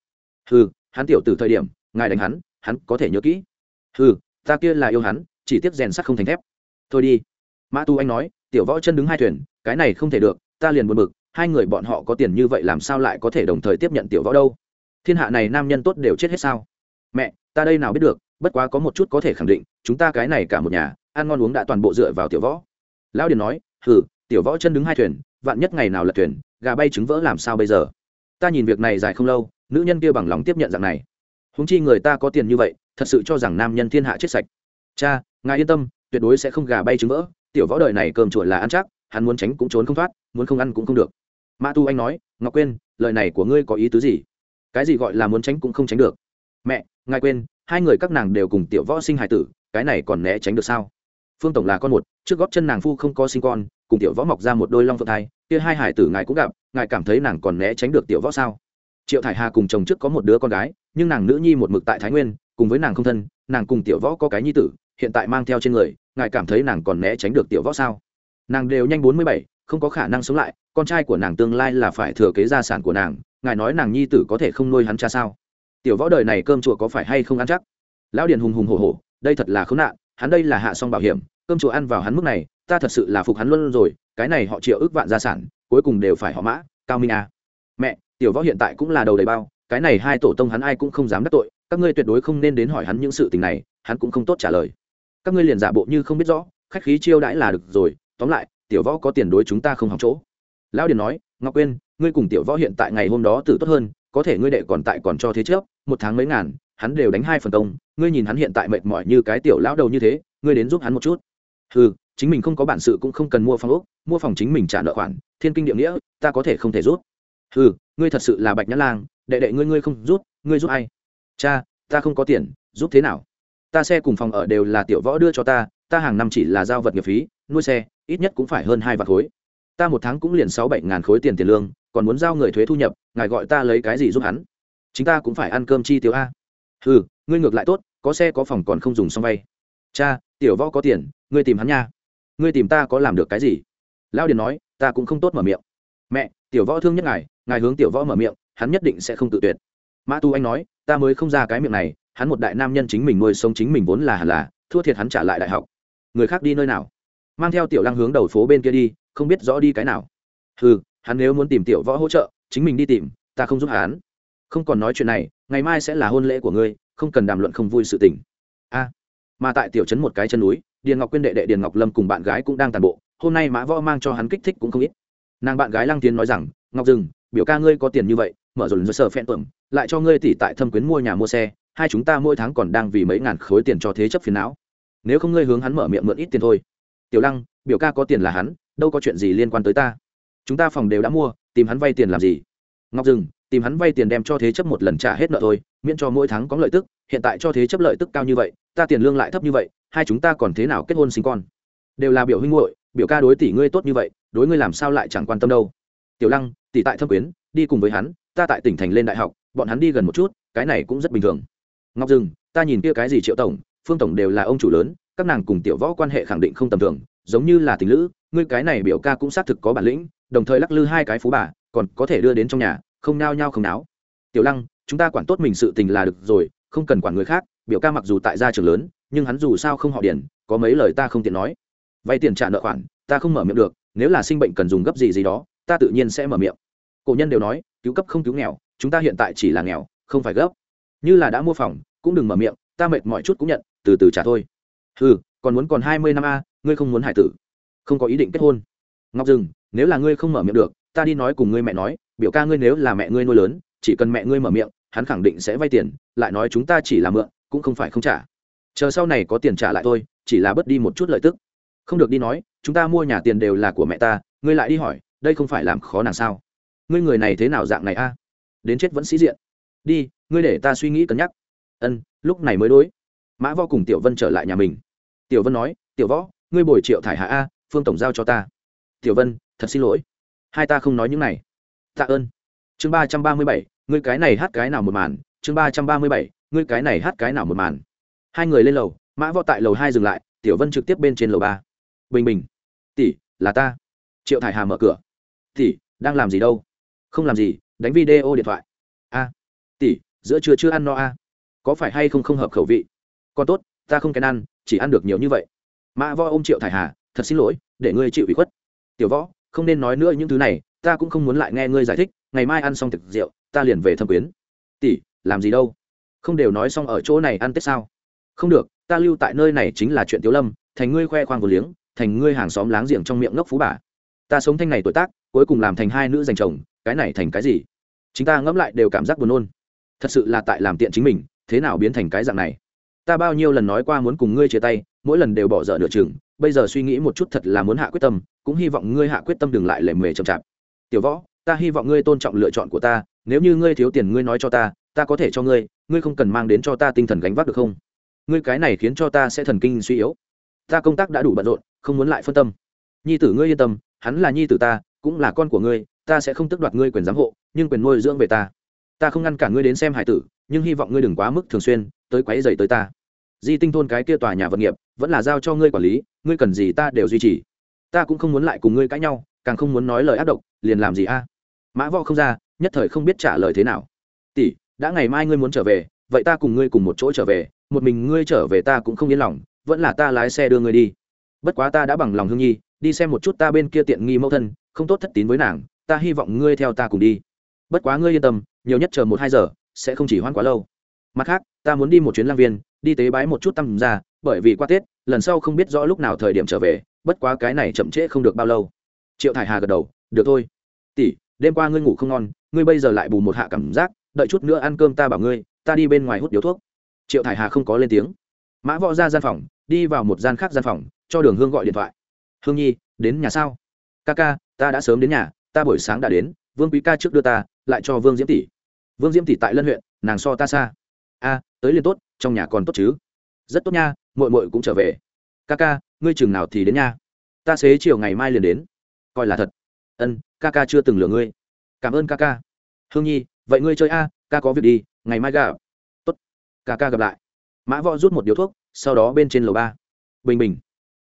Hừ, hắn tiểu từ thời điểm, ngài đánh hắn hắn có thể nhớ kỹ. Hừ, ta kia là yêu hắn, chỉ tiếc rèn sắt không thành thép. Thôi đi. Mã tu anh nói, tiểu võ chân đứng hai thuyền, cái này không thể được, ta liền buồn bực, hai người bọn họ có tiền như vậy làm sao lại có thể đồng thời tiếp nhận tiểu võ đâu? Thiên hạ này nam nhân tốt đều chết hết sao? Mẹ, ta đây nào biết được, bất quá có một chút có thể khẳng định, chúng ta cái này cả một nhà, ăn ngon uống đã toàn bộ dựa vào tiểu võ. Lão điền nói, hừ, tiểu võ chân đứng hai thuyền vạn nhất ngày nào lật thuyền, gà bay trứng vỡ làm sao bây giờ? Ta nhìn việc này dài không lâu, nữ nhân kia bằng lòng tiếp nhận dạng này. Húng chi người ta có tiền như vậy, thật sự cho rằng nam nhân thiên hạ chết sạch. Cha, ngài yên tâm, tuyệt đối sẽ không gà bay trứng vỡ, tiểu võ đời này cơm chuột là ăn chắc, hắn muốn tránh cũng trốn không thoát, muốn không ăn cũng không được. Mã tu anh nói, ngọc quên lời này của ngươi có ý tứ gì? Cái gì gọi là muốn tránh cũng không tránh được. Mẹ, ngài quên, hai người các nàng đều cùng tiểu võ sinh hài tử, cái này còn né tránh được sao? Phương tổng là con một, trước góp chân nàng phu không có sinh con cùng tiểu võ mọc ra một đôi long phượng thai, kia hai hải tử ngài cũng gặp, ngài cảm thấy nàng còn né tránh được tiểu võ sao? Triệu thải hà cùng chồng trước có một đứa con gái, nhưng nàng nữ nhi một mực tại thái nguyên, cùng với nàng không thân, nàng cùng tiểu võ có cái nhi tử, hiện tại mang theo trên người, ngài cảm thấy nàng còn né tránh được tiểu võ sao? Nàng đều nhanh bốn mươi bảy, không có khả năng sống lại, con trai của nàng tương lai là phải thừa kế gia sản của nàng, ngài nói nàng nhi tử có thể không nuôi hắn cha sao? Tiểu võ đời này cơm chùa có phải hay không ăn chắc? Lão điền hùng hùng hổ hổ, đây thật là khốn nạn, hắn đây là hạ xong bảo hiểm, cơm chùa ăn vào hắn mức này ta thật sự là phục hắn luôn rồi, cái này họ triệu ước vạn gia sản, cuối cùng đều phải họ mã, cao minh à. mẹ, tiểu võ hiện tại cũng là đầu đầy bao, cái này hai tổ tông hắn ai cũng không dám đắc tội, các ngươi tuyệt đối không nên đến hỏi hắn những sự tình này, hắn cũng không tốt trả lời. Các ngươi liền giả bộ như không biết rõ, khách khí chiêu đãi là được rồi, tóm lại, tiểu võ có tiền đối chúng ta không hỏng chỗ. Lão điền nói, ngọc quyên ngươi cùng tiểu võ hiện tại ngày hôm đó tử tốt hơn, có thể ngươi đệ còn tại còn cho thế trước, một tháng mấy ngàn, hắn đều đánh hai phần công, ngươi nhìn hắn hiện tại mệt mỏi như cái tiểu lão đầu như thế, ngươi đến giúp hắn một chút. Ừ chính mình không có bản sự cũng không cần mua phòng ốc, mua phòng chính mình trả nợ khoản, thiên kinh địa nghĩa, ta có thể không thể rút. Ừ ngươi thật sự là bạch nhã lang, đệ đệ ngươi ngươi không rút, ngươi giúp ai? Cha, ta không có tiền giúp thế nào? Ta xe cùng phòng ở đều là tiểu võ đưa cho ta ta hàng năm chỉ là giao vật nghiệp phí, nuôi xe, ít nhất cũng phải hơn hai vạn khối. Ta một tháng cũng liền sáu bảy ngàn khối tiền tiền lương, còn muốn giao người thuế thu nhập, ngài gọi ta lấy cái gì giúp hắn? Chúng ta cũng phải ăn cơm chi tiêu a. Ừ ngươi ngược lại tốt, có xe có phòng còn không dùng xong vay. Cha, tiểu võ có tiền, ngươi tìm hắn nha ngươi tìm ta có làm được cái gì? Lão điền nói, ta cũng không tốt mở miệng. Mẹ, tiểu võ thương nhất ngài ngài hướng tiểu võ mở miệng, hắn nhất định sẽ không tự tuyệt. Mã tu anh nói, ta mới không ra cái miệng này, hắn một đại nam nhân chính mình nuôi sống chính mình vốn là hẳn là, thua thiệt hắn trả lại đại học. Người khác đi nơi nào? Mang theo tiểu lăng hướng đầu phố bên kia đi, không biết rõ đi cái nào. Ừ hắn nếu muốn tìm tiểu võ hỗ trợ, chính mình đi tìm, ta không giúp hắn. Không còn nói chuyện này, ngày mai sẽ là hôn lễ của ngươi, không cần đàm luận không vui sự tình. A mà tại tiểu trấn một cái chân núi, điền ngọc quyên đệ đệ điền ngọc lâm cùng bạn gái cũng đang tàn bộ, hôm nay mã võ mang cho hắn kích thích cũng không ít. Nàng bạn gái lăng tiến nói rằng, ngọc Dừng, biểu ca ngươi có tiền như vậy, mở rồi rồi sở phen tuẩm lại cho ngươi tỷ tại thâm quyến mua nhà mua xe, hai chúng ta mỗi tháng còn đang vì mấy ngàn khối tiền cho thế chấp phiền não. Nếu không ngươi hướng hắn mở miệng mượn ít tiền thôi. Tiểu lăng, biểu ca có tiền là hắn, đâu có chuyện gì liên quan tới ta. Chúng ta phòng đều đã mua, tìm hắn vay tiền làm gì? Ngọc Dừng, tìm hắn vay tiền đem cho thế chấp một lần trả hết nợ thôi, miễn cho mỗi tháng có lợi tức, hiện tại cho thế chấp lợi tức cao như vậy ta tiền lương lại thấp như vậy hai chúng ta còn thế nào kết hôn sinh con? Đều là biểu huynh muội biểu ca đối tỷ ngươi tốt như vậy đối ngươi làm sao lại chẳng quan tâm đâu. Tiểu lăng tỷ tại thâm quyến đi cùng với hắn ta tại tỉnh thành lên đại học bọn hắn đi gần một chút cái này cũng rất bình thường. Ngọc Dừng, ta nhìn kia cái gì triệu tổng phương tổng đều là ông chủ lớn các nàng cùng tiểu võ quan hệ khẳng định không tầm thường giống như là tình lữ ngươi cái này biểu ca cũng xác thực có bản lĩnh đồng thời lắc lư hai cái phú bà còn có thể đưa đến trong nhà không nao nhao không náo. Tiểu lăng chúng ta quản tốt mình sự tình là được rồi không cần quản người khác biểu ca mặc dù tại gia trường lớn, nhưng hắn dù sao không họ điển có mấy lời ta không tiện nói. Vay tiền trả nợ khoản, ta không mở miệng được, nếu là sinh bệnh cần dùng gấp gì gì đó, ta tự nhiên sẽ mở miệng. Cổ nhân đều nói, cứu cấp không cứu nghèo, chúng ta hiện tại chỉ là nghèo, không phải gấp. Như là đã mua phòng, cũng đừng mở miệng, ta mệt mọi chút cũng nhận, từ từ trả thôi. Ừ còn muốn còn hai mươi năm a, ngươi không muốn hải tử. Không có ý định kết hôn. Ngọc dừng, nếu là ngươi không mở miệng được, ta đi nói cùng ngươi mẹ nói, biểu ca ngươi nếu là mẹ ngươi nuôi lớn, chỉ cần mẹ ngươi mở miệng, hắn khẳng định sẽ vay tiền, lại nói chúng ta chỉ là mượn cũng không phải không trả. Chờ sau này có tiền trả lại thôi, chỉ là bớt đi một chút lợi tức. Không được đi nói, chúng ta mua nhà tiền đều là của mẹ ta, ngươi lại đi hỏi, đây không phải làm khó nàng sao? Ngươi người này thế nào dạng này a? À? Đến chết vẫn sĩ diện. Đi, ngươi để ta suy nghĩ cân nhắc. Ân, lúc này mới đối. Mã võ cùng tiểu vân trở lại nhà mình. Tiểu vân nói, tiểu võ, ngươi bồi triệu thải hạ a, phương tổng giao cho ta. Tiểu vân, thật xin lỗi. Hai ta không nói những này. Tạ ơn. Chương ba trăm ba mươi bảy, ngươi cái này hát cái nào một màn? Chương ba trăm ba mươi bảy ngươi cái này hát cái nào một màn? Hai người lên lầu, mã võ tại lầu hai dừng lại, tiểu vân trực tiếp bên trên lầu ba. Bình bình. Tỷ, là ta. Triệu thải hà mở cửa. Tỷ, đang làm gì đâu? Không làm gì, đánh video điện thoại. A. Tỷ, giữa trưa chưa ăn no a? Có phải hay không không hợp khẩu vị? Con tốt, ta không kén ăn, chỉ ăn được nhiều như vậy. Mã võ ôm triệu thải hà, thật xin lỗi, để ngươi chịu ủy khuất. Tiểu võ, không nên nói nữa những thứ này, ta cũng không muốn lại nghe ngươi giải thích, ngày mai ăn xong thực rượu, ta liền về thâm quyến. Tỷ, làm gì đâu? Không đều nói xong ở chỗ này ăn tết sao? Không được, ta lưu tại nơi này chính là chuyện tiếu lâm, thành ngươi khoe khoang vừa liếng, thành ngươi hàng xóm láng giềng trong miệng ngốc phú bà. Ta sống thanh này tuổi tác, cuối cùng làm thành hai nữ dành chồng, cái này thành cái gì? Chính ta ngẫm lại đều cảm giác buồn nôn. Thật sự là tại làm tiện chính mình, thế nào biến thành cái dạng này? Ta bao nhiêu lần nói qua muốn cùng ngươi chia tay, mỗi lần đều bỏ dở nửa chừng, bây giờ suy nghĩ một chút thật là muốn hạ quyết tâm, cũng hy vọng ngươi hạ quyết tâm đừng lại lề mề chậm chạp. Tiểu võ, ta hy vọng ngươi tôn trọng lựa chọn của ta, nếu như ngươi thiếu tiền ngươi nói cho ta ta có thể cho ngươi ngươi không cần mang đến cho ta tinh thần gánh vác được không? Ngươi cái này khiến cho ta sẽ thần kinh suy yếu. Ta công tác đã đủ bận rộn, không muốn lại phân tâm. Nhi tử ngươi yên tâm, hắn là nhi tử ta, cũng là con của ngươi, ta sẽ không tước đoạt ngươi quyền giám hộ, nhưng quyền nuôi dưỡng về ta. Ta không ngăn cả ngươi đến xem hải tử, nhưng hy vọng ngươi đừng quá mức thường xuyên, tới quấy dày tới ta. Di tinh thôn cái kia tòa nhà vật nghiệp, vẫn là giao cho ngươi quản lý, ngươi cần gì ta đều duy trì. Ta cũng không muốn lại cùng ngươi cãi nhau, càng không muốn nói lời ác độc, liền làm gì a? Mã võ không ra, nhất thời không biết trả lời thế nào. Tỷ đã ngày mai ngươi muốn trở về, vậy ta cùng ngươi cùng một chỗ trở về, một mình ngươi trở về ta cũng không yên lòng, vẫn là ta lái xe đưa ngươi đi. Bất quá ta đã bằng lòng hương nhi, đi xem một chút ta bên kia tiện nghi mẫu thân, không tốt thất tín với nàng, ta hy vọng ngươi theo ta cùng đi. Bất quá ngươi yên tâm, nhiều nhất chờ một hai giờ, sẽ không chỉ hoãn quá lâu. Mặt khác, ta muốn đi một chuyến lang viên, đi tế bái một chút tâm ra, bởi vì qua tết, lần sau không biết rõ lúc nào thời điểm trở về, bất quá cái này chậm trễ không được bao lâu. Triệu thải hà gật đầu, được thôi. Tỷ, đêm qua ngươi ngủ không ngon, ngươi bây giờ lại bù một hạ cảm giác đợi chút nữa ăn cơm ta bảo ngươi, ta đi bên ngoài hút điếu thuốc. Triệu thải hà không có lên tiếng. Mã võ ra gian phòng, đi vào một gian khác gian phòng, cho đường hương gọi điện thoại. Hương nhi, đến nhà sao? Ca ca, ta đã sớm đến nhà, ta buổi sáng đã đến, vương quý ca trước đưa ta, lại cho vương diễm tỷ. Vương diễm tỷ tại lân huyện, nàng so ta xa. A, tới liền tốt, trong nhà còn tốt chứ. Rất tốt nha mội mội cũng trở về. Ca ca, ngươi chừng nào thì đến nha. Ta xế chiều ngày mai liền đến. Coi là thật. Ân, ca ca chưa từng lừa ngươi. Cảm ơn ca ca. Hương nhi vậy ngươi chơi a, ca có việc đi, ngày mai gặp. Tốt. Ca ca gặp lại. Mã võ rút một điếu thuốc, sau đó bên trên lầu ba. Bình bình.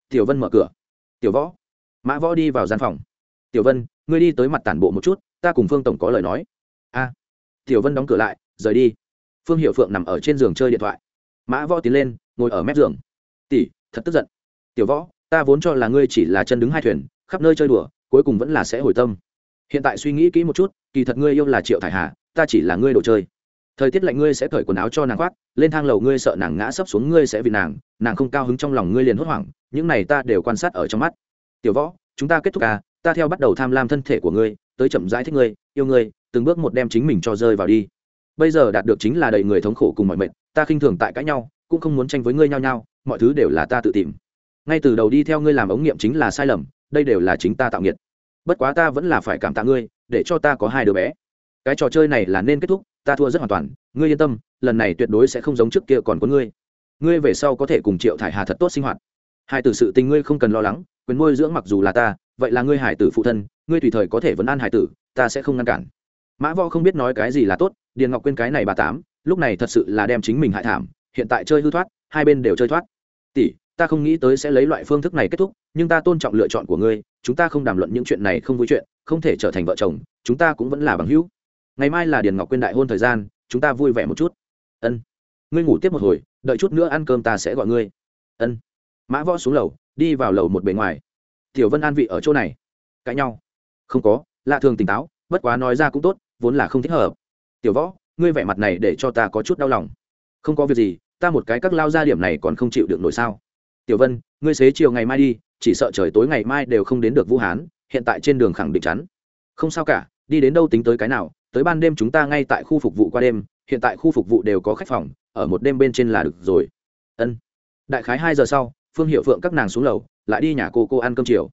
Tiểu vân mở cửa. Tiểu võ. Mã võ đi vào gian phòng. Tiểu vân, ngươi đi tới mặt tản bộ một chút, ta cùng phương tổng có lời nói. A. Tiểu vân đóng cửa lại, rời đi. Phương hiệu phượng nằm ở trên giường chơi điện thoại. Mã võ tiến lên, ngồi ở mép giường. Tỷ, thật tức giận. Tiểu võ, ta vốn cho là ngươi chỉ là chân đứng hai thuyền, khắp nơi chơi đùa, cuối cùng vẫn là sẽ hồi tâm. Hiện tại suy nghĩ kỹ một chút, kỳ thật ngươi yêu là triệu thải hà ta chỉ là ngươi đồ chơi. Thời tiết lạnh ngươi sẽ cởi quần áo cho nàng khoác, lên thang lầu ngươi sợ nàng ngã sấp xuống ngươi sẽ vì nàng nàng không cao hứng trong lòng ngươi liền hốt hoảng, những này ta đều quan sát ở trong mắt. Tiểu võ, chúng ta kết thúc à ta theo bắt đầu tham lam thân thể của ngươi, tới chậm rãi thích ngươi, yêu ngươi, từng bước một đem chính mình cho rơi vào đi. Bây giờ đạt được chính là đầy người thống khổ cùng mọi mệnh ta khinh thường tại cãi nhau, cũng không muốn tranh với ngươi nhau nhau mọi thứ đều là ta tự tìm. Ngay từ đầu đi theo ngươi làm ống nghiệm chính là sai lầm, đây đều là chính ta tạo nghiệt. Bất quá ta vẫn là phải cảm tạ ngươi, để cho ta có hai đứa bé cái trò chơi này là nên kết thúc, ta thua rất hoàn toàn, ngươi yên tâm, lần này tuyệt đối sẽ không giống trước kia còn có ngươi. Ngươi về sau có thể cùng triệu thải hà thật tốt sinh hoạt. Hai tử sự tình ngươi không cần lo lắng, quyền nuôi dưỡng mặc dù là ta, vậy là ngươi hải tử phụ thân, ngươi tùy thời có thể vấn an hải tử, ta sẽ không ngăn cản. Mã võ không biết nói cái gì là tốt, điền ngọc quên cái này bà tám, lúc này thật sự là đem chính mình hại thảm, hiện tại chơi hư thoát, hai bên đều chơi thoát. Tỷ, ta không nghĩ tới sẽ lấy loại phương thức này kết thúc, nhưng ta tôn trọng lựa chọn của ngươi, chúng ta không đàm luận những chuyện này không vui chuyện, không thể trở thành vợ chồng, chúng ta cũng vẫn là bằng hữu ngày mai là điền ngọc quyên đại hôn thời gian, chúng ta vui vẻ một chút. Ân. Ngươi ngủ tiếp một hồi, đợi chút nữa ăn cơm ta sẽ gọi ngươi. Ân. Mã võ xuống lầu, đi vào lầu một bề ngoài. Tiểu vân an vị ở chỗ này. Cãi nhau. Không có, lạ thường tỉnh táo, bất quá nói ra cũng tốt, vốn là không thích hợp. Tiểu võ, ngươi vẻ mặt này để cho ta có chút đau lòng. Không có việc gì, ta một cái các lao ra điểm này còn không chịu được nổi sao? Tiểu vân, ngươi xế chiều ngày mai đi, chỉ sợ trời tối ngày mai đều không đến được vũ hán, hiện tại trên đường khẳng định chắn. Không sao cả đi đến đâu tính tới cái nào, tới ban đêm chúng ta ngay tại khu phục vụ qua đêm, hiện tại khu phục vụ đều có khách phòng, ở một đêm bên trên là được rồi. Ân. Đại khái hai giờ sau, phương hiệu phượng các nàng xuống lầu, lại đi nhà cô cô ăn cơm chiều.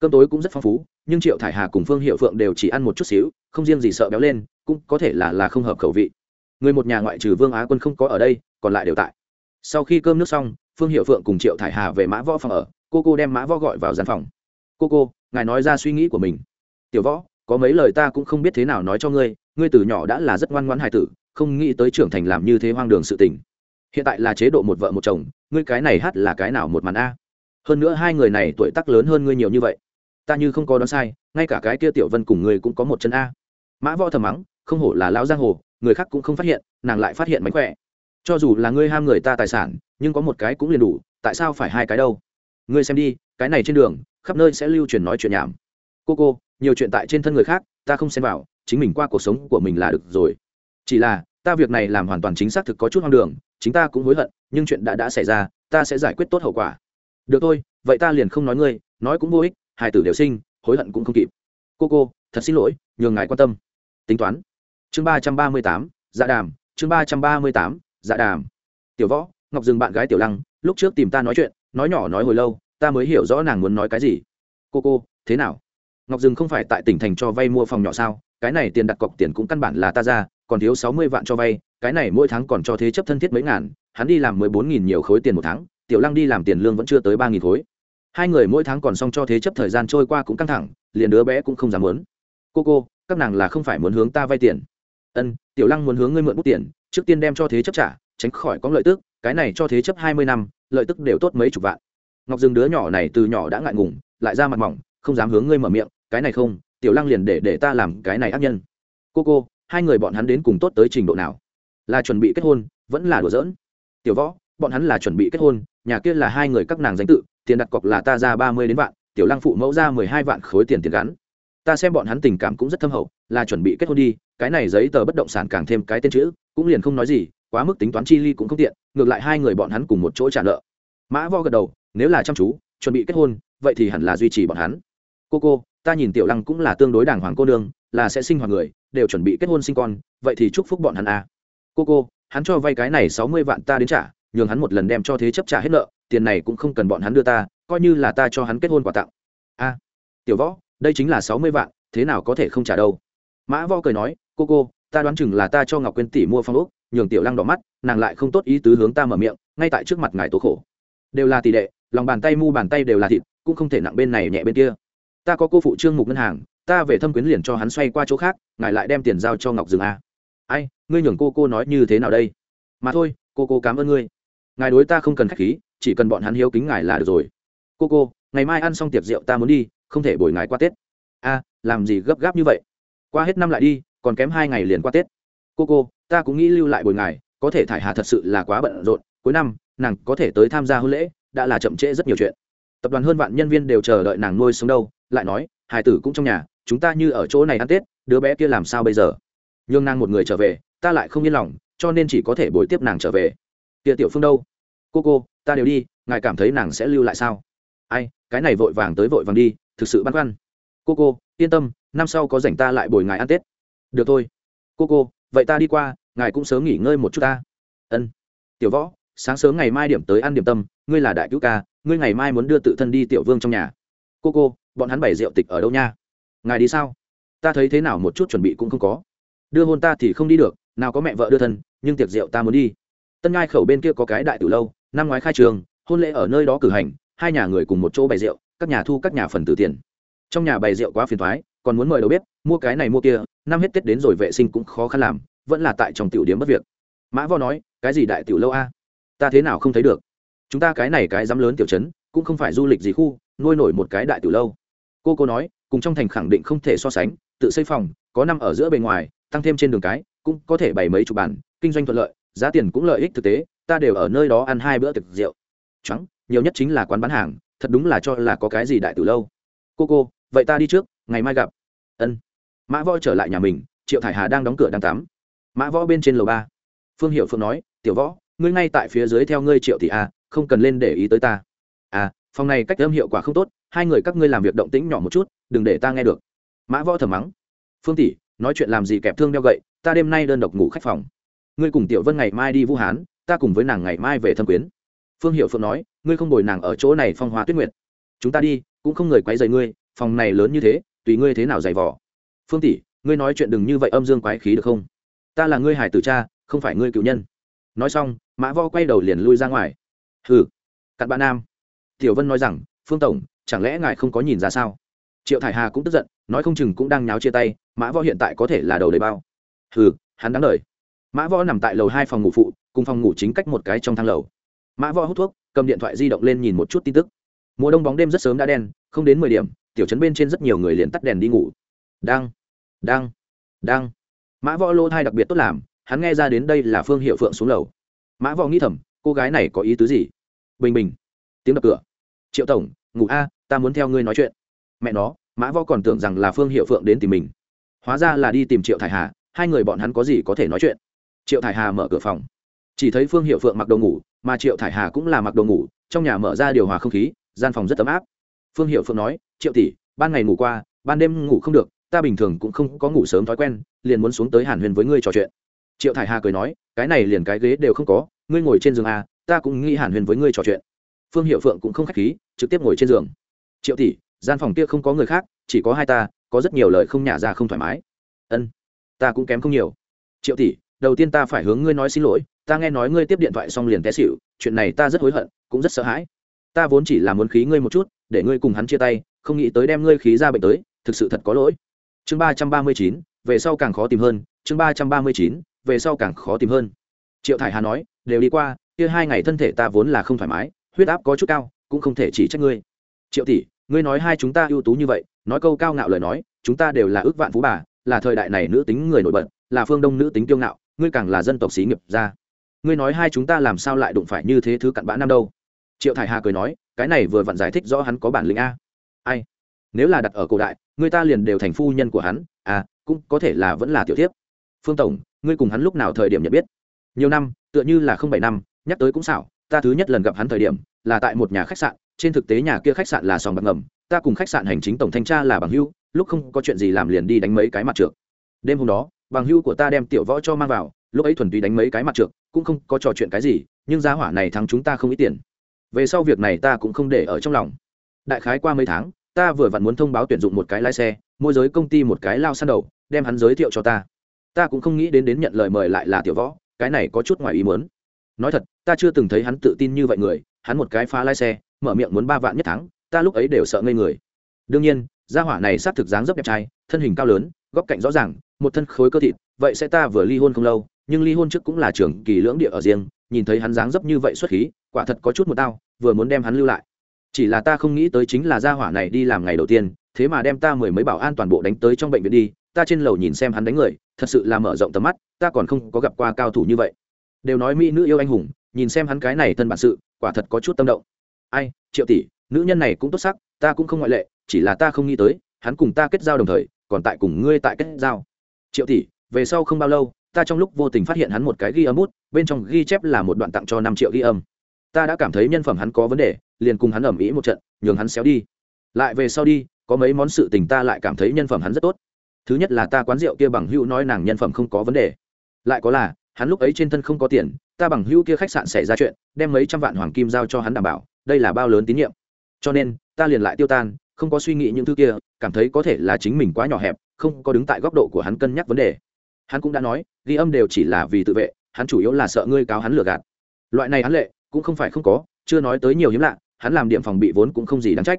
Cơm tối cũng rất phong phú, nhưng triệu thải hà cùng phương hiệu phượng đều chỉ ăn một chút xíu, không riêng gì sợ béo lên, cũng có thể là là không hợp khẩu vị. Người một nhà ngoại trừ vương á quân không có ở đây, còn lại đều tại. Sau khi cơm nước xong, phương hiệu phượng cùng triệu thải hà về mã võ phòng ở, cô cô đem mã võ gọi vào gian phòng. Cô cô, ngài nói ra suy nghĩ của mình. Tiểu võ có mấy lời ta cũng không biết thế nào nói cho ngươi ngươi từ nhỏ đã là rất ngoan ngoãn hài tử, không nghĩ tới trưởng thành làm như thế hoang đường sự tình. Hiện tại là chế độ một vợ một chồng, ngươi cái này hát là cái nào một màn a? Hơn nữa hai người này tuổi tác lớn hơn ngươi nhiều như vậy. Ta như không có đoán sai, ngay cả cái kia tiểu vân cùng ngươi cũng có một chân a. Mã võ thầm mắng, không hổ là lão giang hồ, người khác cũng không phát hiện, nàng lại phát hiện mánh khỏe. Cho dù là ngươi ham người ta tài sản, nhưng có một cái cũng liền đủ, tại sao phải hai cái đâu? Ngươi xem đi, cái này trên đường, khắp nơi sẽ lưu truyền nói chuyện nhảm cô cô, nhiều chuyện tại trên thân người khác, ta không xem vào, chính mình qua cuộc sống của mình là được rồi. Chỉ là, ta việc này làm hoàn toàn chính xác thực có chút hoang đường, chính ta cũng hối hận, nhưng chuyện đã đã xảy ra, ta sẽ giải quyết tốt hậu quả. Được thôi, vậy ta liền không nói ngươi, nói cũng vô ích hai tử đều sinh, hối hận cũng không kịp. Cô cô, thật xin lỗi, nhường ngài quan tâm. Tính toán. Chương ba trăm ba mươi tám dạ đàm, chương ba trăm ba mươi tám dạ đàm. Tiểu võ, ngọc dừng bạn gái tiểu lăng, lúc trước tìm ta nói chuyện, nói nhỏ nói hồi lâu, ta mới hiểu rõ nàng muốn nói cái gì. Cô cô, thế nào? Ngọc dừng không phải tại tỉnh thành cho vay mua phòng nhỏ sao? Cái này tiền đặt cọc tiền cũng căn bản là ta ra, còn thiếu sáu mươi vạn cho vay, cái này mỗi tháng còn cho thế chấp thân thiết mấy ngàn, hắn đi làm mười bốn nghìn nhiều khối tiền một tháng, tiểu lăng đi làm tiền lương vẫn chưa tới ba nghìn khối. Hai người mỗi tháng còn xong cho thế chấp thời gian trôi qua cũng căng thẳng, liền đứa bé cũng không dám muốn. Cô cô, các nàng là không phải muốn hướng ta vay tiền. Ân, tiểu lăng muốn hướng ngươi mượn bút tiền, trước tiên đem cho thế chấp trả, tránh khỏi có lợi tức, cái này cho thế chấp hai mươi năm, lợi tức đều tốt mấy chục vạn. Ngọc Dừng đứa nhỏ này từ nhỏ đã ngại ngùng, lại ra mặt mỏng, không dám hướng ngươi mở miệng cái này không, tiểu lăng liền để để ta làm cái này ác nhân. Cô cô, hai người bọn hắn đến cùng tốt tới trình độ nào? Là chuẩn bị kết hôn, vẫn là đùa giỡn? Tiểu võ, bọn hắn là chuẩn bị kết hôn, nhà kia là hai người các nàng danh tự, tiền đặt cọc là ta ra ba mươi đến vạn, tiểu lăng phụ mẫu ra mười hai vạn khối tiền tiền gắn. Ta xem bọn hắn tình cảm cũng rất thâm hậu, là chuẩn bị kết hôn đi, cái này giấy tờ bất động sản càng thêm cái tên chữ, cũng liền không nói gì, quá mức tính toán chi ly cũng không tiện, ngược lại hai người bọn hắn cùng một chỗ trả nợ. Mã vo gật đầu, nếu là chăm chú, chuẩn bị kết hôn, vậy thì hẳn là duy trì bọn hắn cô cô, ta nhìn tiểu lăng cũng là tương đối đàng hoàng cô nương, là sẽ sinh hoạt người, đều chuẩn bị kết hôn sinh con, vậy thì chúc phúc bọn hắn à. cô cô, hắn cho vay cái này sáu mươi vạn ta đến trả, nhường hắn một lần đem cho thế chấp trả hết nợ, tiền này cũng không cần bọn hắn đưa ta, coi như là ta cho hắn kết hôn quà tặng. A tiểu võ, đây chính là sáu mươi vạn, thế nào có thể không trả đâu? Mã võ cười nói, cô cô, ta đoán chừng là ta cho ngọc quyên tỷ mua phong ốc, nhường tiểu lăng đỏ mắt, nàng lại không tốt ý tứ hướng ta mở miệng, ngay tại trước mặt ngài tố khổ. Đều là tỷ đệ, lòng bàn tay mu bàn tay đều là thịt, cũng không thể nặng bên này nhẹ bên kia ta có cô phụ trương mục ngân hàng, ta về thâm quyến liền cho hắn xoay qua chỗ khác, ngài lại đem tiền giao cho ngọc Dừng a. Ai, ngươi nhường cô cô nói như thế nào đây? Mà thôi, cô cô cảm ơn ngươi. Ngài đối ta không cần k h á c h khí, chỉ cần bọn hắn hiếu kính ngài là được rồi. Cô cô, ngày mai ăn xong tiệc rượu ta muốn đi, không thể bồi ngài qua tết. A, làm gì gấp gáp như vậy? Qua hết năm lại đi, còn kém hai ngày liền qua tết. Cô cô, ta cũng nghĩ lưu lại bồi ngài, có thể thải hà thật sự là quá bận rộn. Cuối năm, nàng có thể tới tham gia hôn lễ, đã là chậm trễ rất nhiều chuyện. Tập đoàn hơn vạn nhân viên đều chờ đợi nàng nuôi sống đâu lại nói, hải tử cũng trong nhà, chúng ta như ở chỗ này ăn tết, đứa bé kia làm sao bây giờ? N h ư n g nàng một người trở về, ta lại không yên lòng, cho nên chỉ có thể bồi tiếp nàng trở về. Kia tiểu phương đâu? Cô cô, ta đều đi, ngài cảm thấy nàng sẽ lưu lại sao? Ai, cái này vội vàng tới vội vàng đi, thực sự băn khoăn. Cô cô, yên tâm, năm sau có rảnh ta lại bồi ngài ăn tết. Được thôi. Cô cô, vậy ta đi qua, ngài cũng sớm nghỉ ngơi một chút ta. Ân. Tiểu võ, sáng sớm ngày mai điểm tới ăn điểm tâm, ngươi là đại cứu ca, ngươi ngày mai muốn đưa tự thân đi tiểu vương trong nhà. Cô cô bọn hắn bày rượu tịch ở đâu nha? Ngài đi sao? Ta thấy thế nào một chút chuẩn bị cũng không có. Đưa hôn ta thì không đi được, nào có mẹ vợ đưa thân, nhưng tiệc rượu ta muốn đi. Tân ngai khẩu bên kia có cái đại từ lâu, năm ngoái khai trường, hôn lễ ở nơi đó cử hành, hai nhà người cùng một chỗ bày rượu, các nhà thu các nhà phần từ tiền. Trong nhà bày rượu quá phiền thoái còn muốn mời đầu bếp, mua cái này mua kia, năm hết tết đến rồi vệ sinh cũng khó khăn làm, vẫn là tại trong tiểu điếm mất việc. Mã vo nói, cái gì đại tiểu lâu a? Ta thế nào không thấy được. Chúng ta cái này cái dám lớn tiểu trấn, cũng không phải du lịch gì khu, nuôi nổi một cái đại tiểu lâu cô cô nói, cùng trong thành khẳng định không thể so sánh, tự xây phòng, có năm ở giữa bề ngoài, tăng thêm trên đường cái, cũng có thể bày mấy chục bản kinh doanh thuận lợi, giá tiền cũng lợi ích thực tế, ta đều ở nơi đó ăn hai bữa thực rượu. Trắng nhiều nhất chính là quán bán hàng, thật đúng là cho là có cái gì đại từ lâu. Cô cô, vậy ta đi trước, ngày mai gặp. Ân. Mã võ trở lại nhà mình, triệu thải hà đang đóng cửa đang tắm. Mã võ bên trên lầu ba. Phương hiệu phương nói, tiểu võ, ngươi ngay tại phía dưới theo ngươi triệu thị a, không cần lên để ý tới ta. À phòng này cách âm hiệu quả không tốt hai người các ngươi làm việc động tĩnh nhỏ một chút, đừng để ta nghe được. Mã võ thầm mắng. Phương tỷ, nói chuyện làm gì kẹp thương đeo gậy, ta đêm nay đơn độc ngủ khách phòng. Ngươi cùng tiểu vân ngày mai đi vũ hán, ta cùng với nàng ngày mai về thâm quyến. Phương hiệu phượng nói, ngươi không bồi nàng ở chỗ này phong hoa tuyết nguyệt. Chúng ta đi, cũng không người quấy dày ngươi, phòng này lớn như thế, tùy ngươi thế nào giày vò. Phương tỷ, ngươi nói chuyện đừng như vậy âm dương quái khí được không? Ta là ngươi hải tử cha, không phải ngươi cựu nhân. Nói xong, mã vo quay đầu liền lui ra ngoài. Hừ, cặn bạn nam. Tiểu vân nói rằng, phương tổng chẳng lẽ ngài không có nhìn ra sao? Triệu thải hà cũng tức giận, nói không chừng cũng đang nháo chia tay, mã võ hiện tại có thể là đầu đầy bao. Hừ, hắn đáng đ mã võ nằm tại lầu hai phòng ngủ phụ, cùng phòng ngủ chính cách một cái trong thang lầu. Mã võ hút thuốc, cầm điện thoại di động lên nhìn một chút tin tức. Mùa đông bóng đêm rất sớm đã đen, không đến mười điểm, tiểu trấn bên trên rất nhiều người liền tắt đèn đi ngủ. Đang đang đang. Mã võ lô thai đặc biệt tốt làm, hắn nghe ra đến đây là phương hiệu phượng xuống lầu. Mã võ nghĩ thầm, cô gái này có ý tứ gì? Bình bình. Tiếng đập cửa. Triệu tổng ngủ a, ta muốn theo ngươi nói chuyện. Mẹ nó, mã võ còn tưởng rằng là phương hiệu phượng đến tìm mình. Hóa ra là đi tìm triệu thải hà, hai người bọn hắn có gì có thể nói chuyện. Triệu thải hà mở cửa phòng. Chỉ thấy phương hiệu phượng mặc đồ ngủ, mà triệu thải hà cũng là mặc đồ ngủ, trong nhà mở ra điều hòa không khí, gian phòng rất ấm áp. Phương hiệu phượng nói, triệu tỷ, ban ngày ngủ qua, ban đêm ngủ không được, ta bình thường cũng không có ngủ sớm thói quen, liền muốn xuống tới hàn huyền với ngươi trò chuyện. Triệu thải hà cười nói, cái này liền cái ghế đều không có, ngươi ngồi trên giường a, ta cũng nghĩ hàn huyền với ngươi trò chuyện phương hiệu phượng cũng không k h á c h khí, trực tiếp ngồi trên giường. Triệu tỷ, gian phòng kia không có người khác, chỉ có hai ta, có rất nhiều lời không nhả ra không thoải mái. Ân, ta cũng kém không nhiều. Triệu tỷ, đầu tiên ta phải hướng ngươi nói xin lỗi, ta nghe nói ngươi tiếp điện thoại xong liền té xịu chuyện này ta rất hối hận, cũng rất sợ hãi. Ta vốn chỉ là muốn khí ngươi một chút, để ngươi cùng hắn chia tay, không nghĩ tới đem ngươi khí ra bệnh tới, thực sự thật có lỗi. Chương ba trăm ba mươi chín, về sau càng khó tìm hơn, chương ba trăm ba mươi chín, về sau càng khó tìm hơn. Triệu thải hà nói, đều đi qua, kia hai ngày thân thể ta vốn là không thoải mái huyết áp có chút cao, cũng không thể chỉ trách ngươi. Triệu tỷ, ngươi nói hai chúng ta ưu tú như vậy, nói câu cao ngạo lời nói, chúng ta đều là ước vạn phú bà, là thời đại này nữ tính người nổi bật, là phương đông nữ tính kiêu ngạo, ngươi càng là dân tộc xí nghiệp ra ngươi nói hai chúng ta làm sao lại đụng phải như thế thứ cặn bã năm đâu? Triệu thải hà cười nói, cái này vừa vặn giải thích rõ hắn có bản lĩnh a. Ai? Nếu là đặt ở cổ đại, người ta liền đều thành phu nhân của hắn à cũng có thể là vẫn là tiểu thiếp. Phương tổng, ngươi cùng hắn lúc nào thời điểm nhận biết? Nhiều năm, tựa như là không bảy năm, nhắc tới cũng xảo ta thứ nhất lần gặp hắn thời điểm, là tại một nhà khách sạn, trên thực tế nhà kia khách sạn là sòng bạc ngầm, ta cùng khách sạn hành chính tổng thanh tra là bằng hưu lúc không có chuyện gì làm liền đi đánh mấy cái mặt trượt đêm hôm đó, bằng hưu của ta đem tiểu võ cho mang vào, lúc ấy thuần túy đánh mấy cái mặt trượt cũng không có trò chuyện cái gì, nhưng giá hỏa này thắng chúng ta không ít tiền. Về sau việc này ta cũng không để ở trong lòng. Đại khái qua mấy tháng, ta vừa vặn muốn thông báo tuyển dụng một cái lái xe, môi giới công ty một cái lao săn đầu, đem hắn giới thiệu cho ta. Ta cũng không nghĩ đến đến nhận lời mời lại là tiểu võ, cái này có chút ngoài ý muốn nói thật, ta chưa từng thấy hắn tự tin như vậy người, hắn một cái phá lái xe, mở miệng muốn ba vạn nhất tháng, ta lúc ấy đều sợ ngây người. Đương nhiên, gia hỏa này sát thực dáng dấp đẹp trai, thân hình cao lớn, góc cạnh rõ ràng, một thân khối cơ thịt, vậy sẽ ta vừa ly hôn không lâu, nhưng ly hôn trước cũng là trưởng kỳ lưỡng địa ở riêng, nhìn thấy hắn dáng dấp như vậy xuất khí, quả thật có chút một tao, vừa muốn đem hắn lưu lại. Chỉ là ta không nghĩ tới chính là gia hỏa này đi làm ngày đầu tiên, thế mà đem ta mười mấy bảo an toàn bộ đánh tới trong bệnh viện đi, ta trên lầu nhìn xem hắn đánh người, thật sự là mở rộng tầm mắt, ta còn không có gặp qua cao thủ như vậy đều nói mỹ nữ yêu anh hùng, nhìn xem hắn cái này thân bản sự, quả thật có chút tâm động. Ai, triệu tỷ, nữ nhân này cũng tốt sắc, ta cũng không ngoại lệ, chỉ là ta không nghĩ tới, hắn cùng ta kết giao đồng thời, còn tại cùng ngươi tại kết giao. Triệu tỷ, về sau không bao lâu, ta trong lúc vô tình phát hiện hắn một cái ghi âm út bên trong ghi chép là một đoạn tặng cho năm triệu ghi âm. Ta đã cảm thấy nhân phẩm hắn có vấn đề, liền cùng hắn ẩm ý một trận, nhường hắn xéo đi. Lại về sau đi, có mấy món sự tình ta lại cảm thấy nhân phẩm hắn rất tốt. Thứ nhất là ta quán rượu kia bằng hữu nói nàng nhân phẩm không có vấn đề. Lại có là hắn lúc ấy trên thân không có tiền, ta bằng hữu kia khách sạn xảy ra chuyện, đem mấy trăm vạn hoàng kim giao cho hắn đảm bảo, đây là bao lớn tín nhiệm. Cho nên, ta liền lại tiêu tan, không có suy nghĩ những thứ kia, cảm thấy có thể là chính mình quá nhỏ hẹp, không có đứng tại góc độ của hắn cân nhắc vấn đề. Hắn cũng đã nói, ghi âm đều chỉ là vì tự vệ, hắn chủ yếu là sợ ngươi cáo hắn lừa gạt. Loại này hắn lệ, cũng không phải không có, chưa nói tới nhiều hiếm lạ, hắn làm điểm phòng bị vốn cũng không gì đáng trách.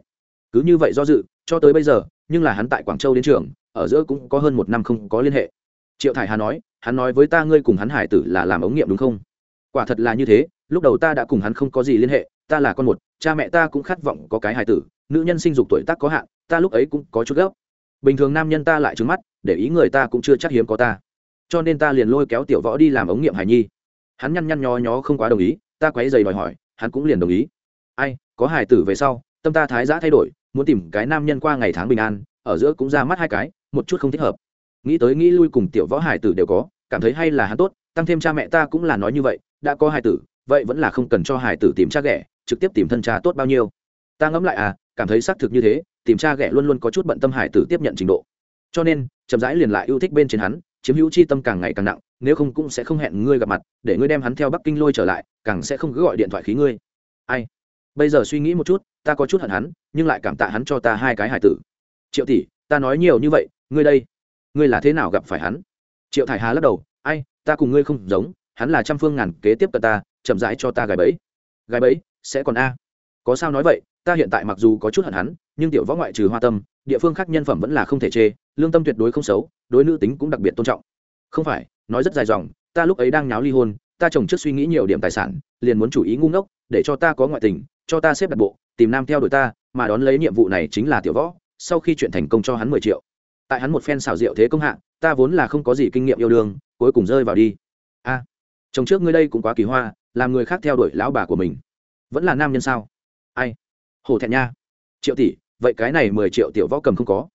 Cứ như vậy do dự, cho tới bây giờ, nhưng là hắn tại quảng châu đến trường, ở giữa cũng có hơn một năm không có liên hệ. Triệu thải hà nói hắn nói với ta ngươi cùng hắn hải tử là làm ống nghiệm đúng không? Quả thật là như thế, lúc đầu ta đã cùng hắn không có gì liên hệ, ta là con một, cha mẹ ta cũng khát vọng có cái hải tử, nữ nhân sinh dục tuổi tác có hạn, ta lúc ấy cũng có chút gấp. Bình thường nam nhân ta lại trứng mắt, để ý người ta cũng chưa chắc hiếm có ta. Cho nên ta liền lôi kéo tiểu võ đi làm ống nghiệm hải nhi. Hắn nhăn nhăn nhó nhó không quá đồng ý, ta quấy dày đòi hỏi, hắn cũng liền đồng ý. Ai, có hải tử về sau, tâm ta thái giã thay đổi, muốn tìm cái nam nhân qua ngày tháng bình an, ở giữa cũng ra mắt hai cái, một chút không thích hợp nghĩ tới nghĩ lui cùng tiểu võ Hải tử đều có, cảm thấy hay là hắn tốt, tăng thêm cha mẹ ta cũng là nói như vậy, đã có Hải tử, vậy vẫn là không cần cho Hải tử tìm cha ghẻ, trực tiếp tìm thân cha tốt bao nhiêu. Ta ngẫm lại à cảm thấy xác thực như thế, tìm cha ghẻ luôn luôn có chút bận tâm Hải tử tiếp nhận trình độ. Cho nên, chậm rãi liền lại yêu thích bên trên hắn, chiếm hữu chi tâm càng ngày càng nặng, nếu không cũng sẽ không hẹn ngươi gặp mặt, để ngươi đem hắn theo bắc kinh lôi trở lại, càng sẽ không cứ gọi điện thoại khí ngươi. Ai? Bây giờ suy nghĩ một chút, ta có chút hận hắn, nhưng lại cảm tạ hắn cho ta hai cái hải tử. Triệu tỷ, ta nói nhiều như vậy, ngươi đây ngươi là thế nào gặp phải hắn? Triệu thải hà lắc đầu, ai, ta cùng ngươi không giống, hắn là trăm phương ngàn kế tiếp cận ta, chậm rãi cho ta gài bẫy. Gài bẫy? Sẽ còn a? Có sao nói vậy, ta hiện tại mặc dù có chút hận hắn, nhưng tiểu võ ngoại trừ hoa tâm, địa phương khác nhân phẩm vẫn là không thể chê, lương tâm tuyệt đối không xấu, đối nữ tính cũng đặc biệt tôn trọng. Không phải, nói rất dài dòng, ta lúc ấy đang nháo ly hôn, ta chồng trước suy nghĩ nhiều điểm tài sản, liền muốn chủ ý ngu ngốc, để cho ta có ngoại tình, cho ta xếp đặt bộ, tìm nam theo đuổi ta, mà đón lấy nhiệm vụ này chính là tiểu võ, sau khi chuyện thành công cho hắn mười triệu tại hắn một phen xảo diệu thế công hạng ta vốn là không có gì kinh nghiệm yêu đương, cuối cùng rơi vào đi. A, chồng trước ngươi đây cũng quá kỳ hoa, làm người khác theo đuổi lão bà của mình. Vẫn là nam nhân sao? Ai? Hổ thẹn nha. Triệu tỷ, vậy cái này mười triệu tiểu võ cầm không có?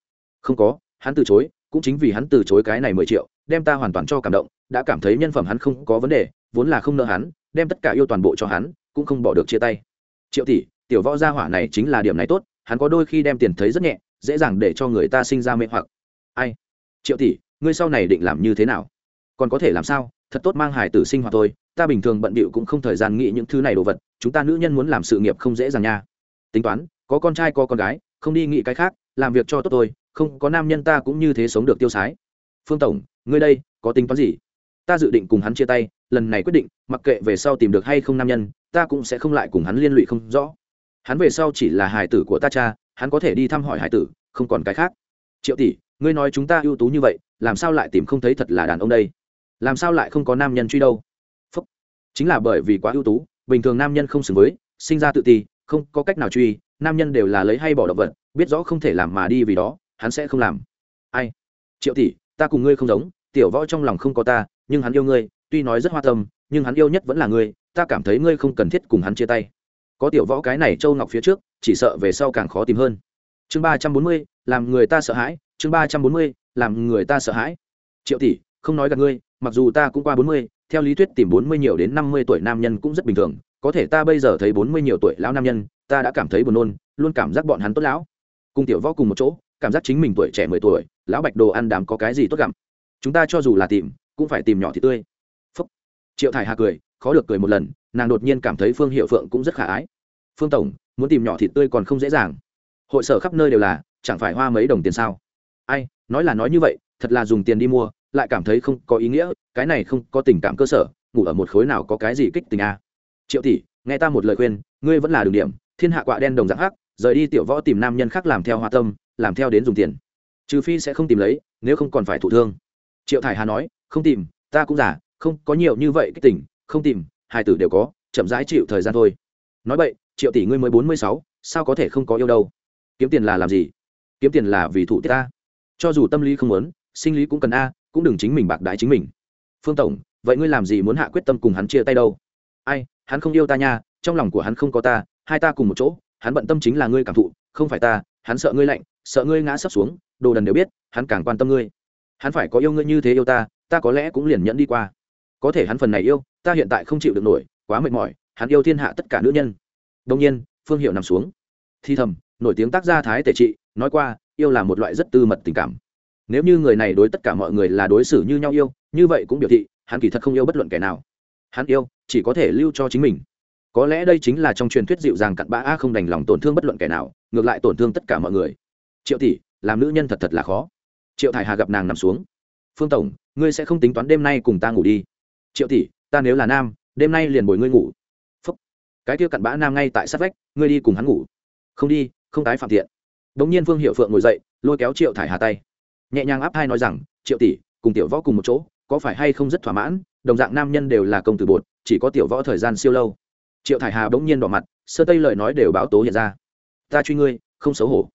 Không có, hắn từ chối, cũng chính vì hắn từ chối cái này mười triệu, đem ta hoàn toàn cho cảm động, đã cảm thấy nhân phẩm hắn không có vấn đề, vốn là không nợ hắn, đem tất cả yêu toàn bộ cho hắn, cũng không bỏ được chia tay. Triệu tỷ, tiểu võ gia hỏa này chính là điểm này tốt, hắn có đôi khi đem tiền thấy rất nhẹ, dễ dàng để cho người ta sinh ra mê hoặc ai? Triệu tỷ, ngươi sau này định làm như thế nào? Còn có thể làm sao? Thật tốt mang hải tử sinh hoạt thôi, ta bình thường bận bịu cũng không thời gian nghĩ những thứ này đồ vật, chúng ta nữ nhân muốn làm sự nghiệp không dễ dàng nha. Tính toán, có con trai có con gái, không đi nghĩ cái khác, làm việc cho tốt tôi không có nam nhân ta cũng như thế sống được tiêu sái. Phương tổng, ngươi đây, có tính toán gì? Ta dự định cùng hắn chia tay, lần này quyết định, mặc kệ về sau tìm được hay không nam nhân, ta cũng sẽ không lại cùng hắn liên lụy không rõ. Hắn về sau chỉ là hài tử của ta cha, hắn có thể đi thăm hỏi hài tử, không còn cái khác. Triệu tỷ ngươi nói chúng ta ưu tú như vậy, làm sao lại tìm không thấy thật là đàn ông đây? Làm sao lại không có nam nhân truy đâu? Phúc. chính là bởi vì quá ưu tú, bình thường nam nhân không xứng với, sinh ra tự ti, không có cách nào truy, nam nhân đều là lấy hay bỏ động vật, biết rõ không thể làm mà đi vì đó, hắn sẽ không làm. Ai? Triệu tỷ, ta cùng ngươi không giống, tiểu võ trong lòng không có ta, nhưng hắn yêu ngươi, tuy nói rất hoa tâm, nhưng hắn yêu nhất vẫn là ngươi, ta cảm thấy ngươi không cần thiết cùng hắn chia tay. Có tiểu võ cái này châu ngọc phía trước, chỉ sợ về sau càng khó tìm hơn. Chương ba trăm bốn mươi, làm người ta sợ hãi chương ba trăm bốn mươi, làm người ta sợ hãi. Triệu tỷ, không nói gặp ngươi, mặc dù ta cũng qua bốn mươi, theo lý thuyết tìm bốn mươi nhiều đến năm mươi tuổi nam nhân cũng rất bình thường, có thể ta bây giờ thấy bốn mươi nhiều tuổi lão nam nhân, ta đã cảm thấy buồn nôn, luôn cảm giác bọn hắn tốt lão. Cùng tiểu võ cùng một chỗ, cảm giác chính mình tuổi trẻ mười tuổi, lão bạch đồ ăn đám có cái gì tốt gặm. Chúng ta cho dù là tìm, cũng phải tìm nhỏ thì tươi. Phúc. triệu thải hà cười, khó được cười một lần, nàng đột nhiên cảm thấy phương hiệu phượng cũng rất khả ái. Phương tổng, muốn tìm nhỏ thịt tươi còn không dễ dàng. Hội sở khắp nơi đều là, chẳng phải hoa mấy đồng tiền sao? Ai, nói là nói như vậy, thật là dùng tiền đi mua, lại cảm thấy không có ý nghĩa, cái này không có tình cảm cơ sở, ngủ ở một khối nào có cái gì kích tình a à. triệu tỷ, nghe ta một lời khuyên, ngươi vẫn là đường điểm, thiên hạ quạ đen đồng dạng hắc, rời đi tiểu võ tìm nam nhân khác làm theo hoa tâm, làm theo đến dùng tiền. Trừ phi sẽ không tìm lấy, nếu không còn phải thụ thương. Triệu thải hà nói, không tìm, ta cũng giả, không có nhiều như vậy kích tỉnh không tìm hai tử đều có, chậm rãi chịu thời gian thôi. Nói vậy, triệu tỷ ngươi mới bốn mươi sáu, sao có thể không có yêu đâu? Kiếm tiền là làm gì? Kiếm tiền là vì thụ tiết ta cho dù tâm lý không muốn, sinh lý cũng cần a, cũng đừng chính mình bạc đái chính mình. Phương tổng, vậy ngươi làm gì muốn hạ quyết tâm cùng hắn chia tay đâu? Ai, hắn không yêu ta nha, trong lòng của hắn không có ta, hai ta cùng một chỗ, hắn bận tâm chính là ngươi cảm thụ, không phải ta, hắn sợ ngươi lạnh, sợ ngươi ngã sấp xuống, đồ đần đều biết, hắn càng quan tâm ngươi. Hắn phải có yêu ngươi như thế yêu ta ta có lẽ cũng liền nhẫn đi qua. Có thể hắn phần này yêu, ta hiện tại không chịu được nổi, quá mệt mỏi, hắn yêu thiên hạ tất cả nữ nhân. Đông nhiên, phương hiệu nằm xuống. Thi thầm, nổi tiếng tác gia thái tể trị, nói qua yêu là một loại rất tư mật tình cảm. Nếu như người này đối tất cả mọi người là đối xử như nhau yêu, như vậy cũng biểu thị, hắn kỳ thật không yêu bất luận kẻ nào. Hắn yêu, chỉ có thể lưu cho chính mình. Có lẽ đây chính là trong truyền thuyết dịu dàng cặn bã a không đành lòng tổn thương bất luận kẻ nào, ngược lại tổn thương tất cả mọi người. Triệu tỷ, làm nữ nhân thật thật là khó. Triệu thải hà gặp nàng nằm xuống. Phương tổng, ngươi sẽ không tính toán đêm nay cùng ta ngủ đi. Triệu tỷ, ta nếu là nam, đêm nay liền bồi ngươi ngủ. Phúc. Cái kia cặn bã nam ngay tại sát vách, ngươi đi cùng hắn ngủ. Không đi, không tái phạm thiện Đống nhiên vương hiệu phượng ngồi dậy, lôi kéo triệu thải hà tay. Nhẹ nhàng áp hai nói rằng, triệu tỷ, cùng tiểu võ cùng một chỗ, có phải hay không rất thỏa mãn? Đồng dạng nam nhân đều là công tử bột, chỉ có tiểu võ thời gian siêu lâu. Triệu thải hà bỗng nhiên đỏ mặt, sơ tây lời nói đều báo tố hiện ra. Ta truy ngươi, không xấu hổ.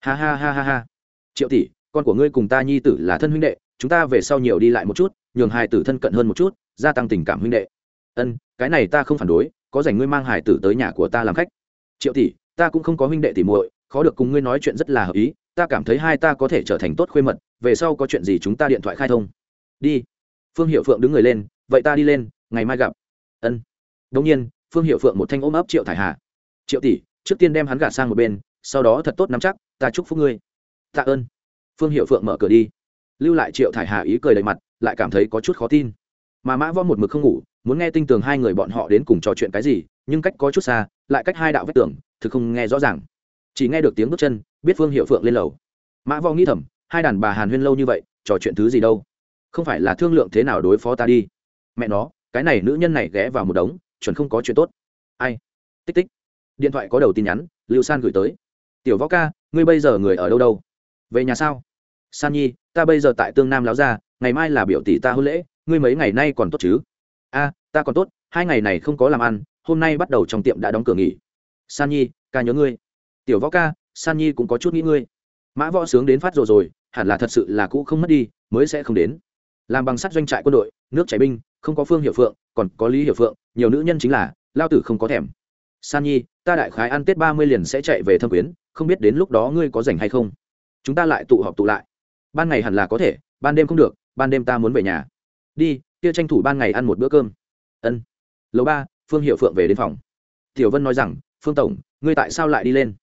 Ha ha ha ha ha. Triệu tỷ, con của ngươi cùng ta nhi tử là thân huynh đệ, chúng ta về sau nhiều đi lại một chút, nhường hai tử thân cận hơn một chút, gia tăng tình cảm huynh đệ. Ân, cái này ta không phản đối, có dành ngươi mang hải tử tới nhà của ta làm khách. Triệu tỷ, ta cũng không có huynh đệ tỷ muội khó được cùng ngươi nói chuyện rất là hợp ý, ta cảm thấy hai ta có thể trở thành tốt khuê mật, về sau có chuyện gì chúng ta điện thoại khai thông. Đi. Phương hiệu phượng đứng người lên, vậy ta đi lên, ngày mai gặp. Ân. Đông nhiên, phương hiệu phượng một thanh ôm ấp triệu thải hà. Triệu tỷ, trước tiên đem hắn gạt sang một bên, sau đó thật tốt nắm chắc, ta chúc phúc ngươi. Tạ ơn. Phương hiệu phượng mở cửa đi. Lưu lại triệu thải hà ý cười đầy mặt, lại cảm thấy có chút khó tin. Mà mã võ một mực không ngủ, muốn nghe tinh tường hai người bọn họ đến cùng trò chuyện cái gì, nhưng cách có chút xa, lại cách hai đạo vách tường, thực không nghe rõ ràng chỉ nghe được tiếng bước chân, biết phương hiệu phượng lên lầu. Mã võ nghĩ thầm, hai đàn bà hàn huyên lâu như vậy, trò chuyện thứ gì đâu? Không phải là thương lượng thế nào đối phó ta đi. Mẹ nó, cái này nữ nhân này ghé vào một đống, chuẩn không có chuyện tốt. Ai? Tích tích. Điện thoại có đầu tin nhắn, lưu san gửi tới. Tiểu võ ca, ngươi bây giờ người ở đâu đâu? Về nhà sao? San nhi, ta bây giờ tại tương nam láo ra, ngày mai là biểu tỷ ta hôn lễ, ngươi mấy ngày nay còn tốt chứ? A, ta còn tốt, hai ngày này không có làm ăn, hôm nay bắt đầu trong tiệm đã đóng cửa nghỉ. San nhi, ca nhớ ngươi tiểu võ ca, san nhi cũng có chút nghĩ ngươi. Mã võ sướng đến phát rồi rồi, hẳn là thật sự là cũ không mất đi, mới sẽ không đến. Làm bằng sắt doanh trại quân đội, nước chảy binh, không có phương hiệu phượng, còn có lý hiệu phượng, nhiều nữ nhân chính là, lao tử không có thèm. San nhi, ta đại khái ăn tết ba mươi liền sẽ chạy về thâm quyến, không biết đến lúc đó ngươi có rảnh hay không? Chúng ta lại tụ họp tụ lại. Ban ngày hẳn là có thể, ban đêm không được, ban đêm ta muốn về nhà. Đi, kia tranh thủ ban ngày ăn một bữa cơm. Ân. Lầu ba, phương hiệu phượng về đến phòng. Tiểu vân nói rằng, phương tổng, ngươi tại sao lại đi lên?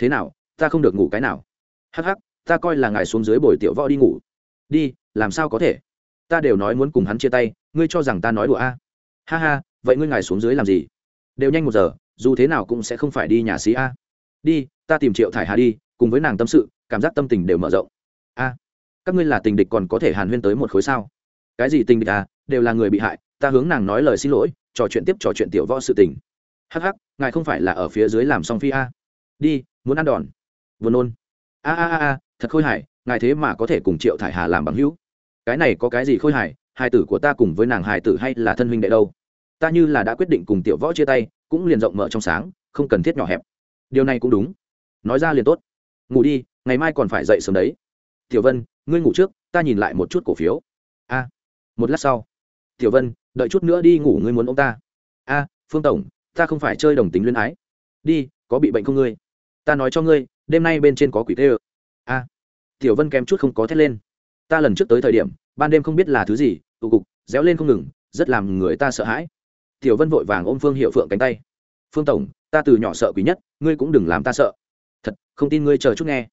Thế nào, ta không được ngủ cái nào. Hắc hắc, ta coi là ngài xuống dưới bồi tiểu võ đi ngủ. Đi, làm sao có thể? Ta đều nói muốn cùng hắn chia tay, ngươi cho rằng ta nói đùa a? À? ha ha, vậy ngươi ngài xuống dưới làm gì? Đều nhanh một giờ, dù thế nào cũng sẽ không phải đi nhà xí a. Đi, ta tìm triệu thải hà đi, cùng với nàng tâm sự, cảm giác tâm tình đều mở rộng. A, các ngươi là tình địch còn có thể hàn huyên tới một khối sao? Cái gì tình địch à đều là người bị hại, ta hướng nàng nói lời xin lỗi, trò chuyện tiếp trò chuyện tiểu võ sự tình. Hắc hắc, ngài không phải là ở phía dưới làm song phi a? Đi muốn ăn đòn. Vừa nôn. A a a a, thật khôi hài, ngài thế mà có thể cùng triệu thải hà làm bằng hữu. Cái này có cái gì khôi hài hài tử của ta cùng với nàng hài tử hay là thân huynh đệ đâu? Ta như là đã quyết định cùng tiểu võ chia tay, cũng liền rộng mở trong sáng, không cần thiết nhỏ hẹp. Điều này cũng đúng. Nói ra liền tốt. Ngủ đi, ngày mai còn phải dậy sớm đấy. Tiểu vân, ngươi ngủ trước, ta nhìn lại một chút cổ phiếu. A. Một lát sau. Tiểu vân, đợi chút nữa đi ngủ, ngươi muốn ông ta. A, phương tổng, ta không phải chơi đồng tính luyến ái. Đi, có bị bệnh không ngươi? Ta nói cho ngươi, đêm nay bên trên có quỷ tê ơ. A, tiểu vân kém chút không có thét lên. Ta lần trước tới thời điểm, ban đêm không biết là thứ gì, tụ cục, réo lên không ngừng, rất làm người ta sợ hãi. Tiểu vân vội vàng ôm phương hiệu phượng cánh tay. Phương tổng, ta từ nhỏ sợ quý nhất, ngươi cũng đừng làm ta sợ. Thật, không tin ngươi chờ chút nghe.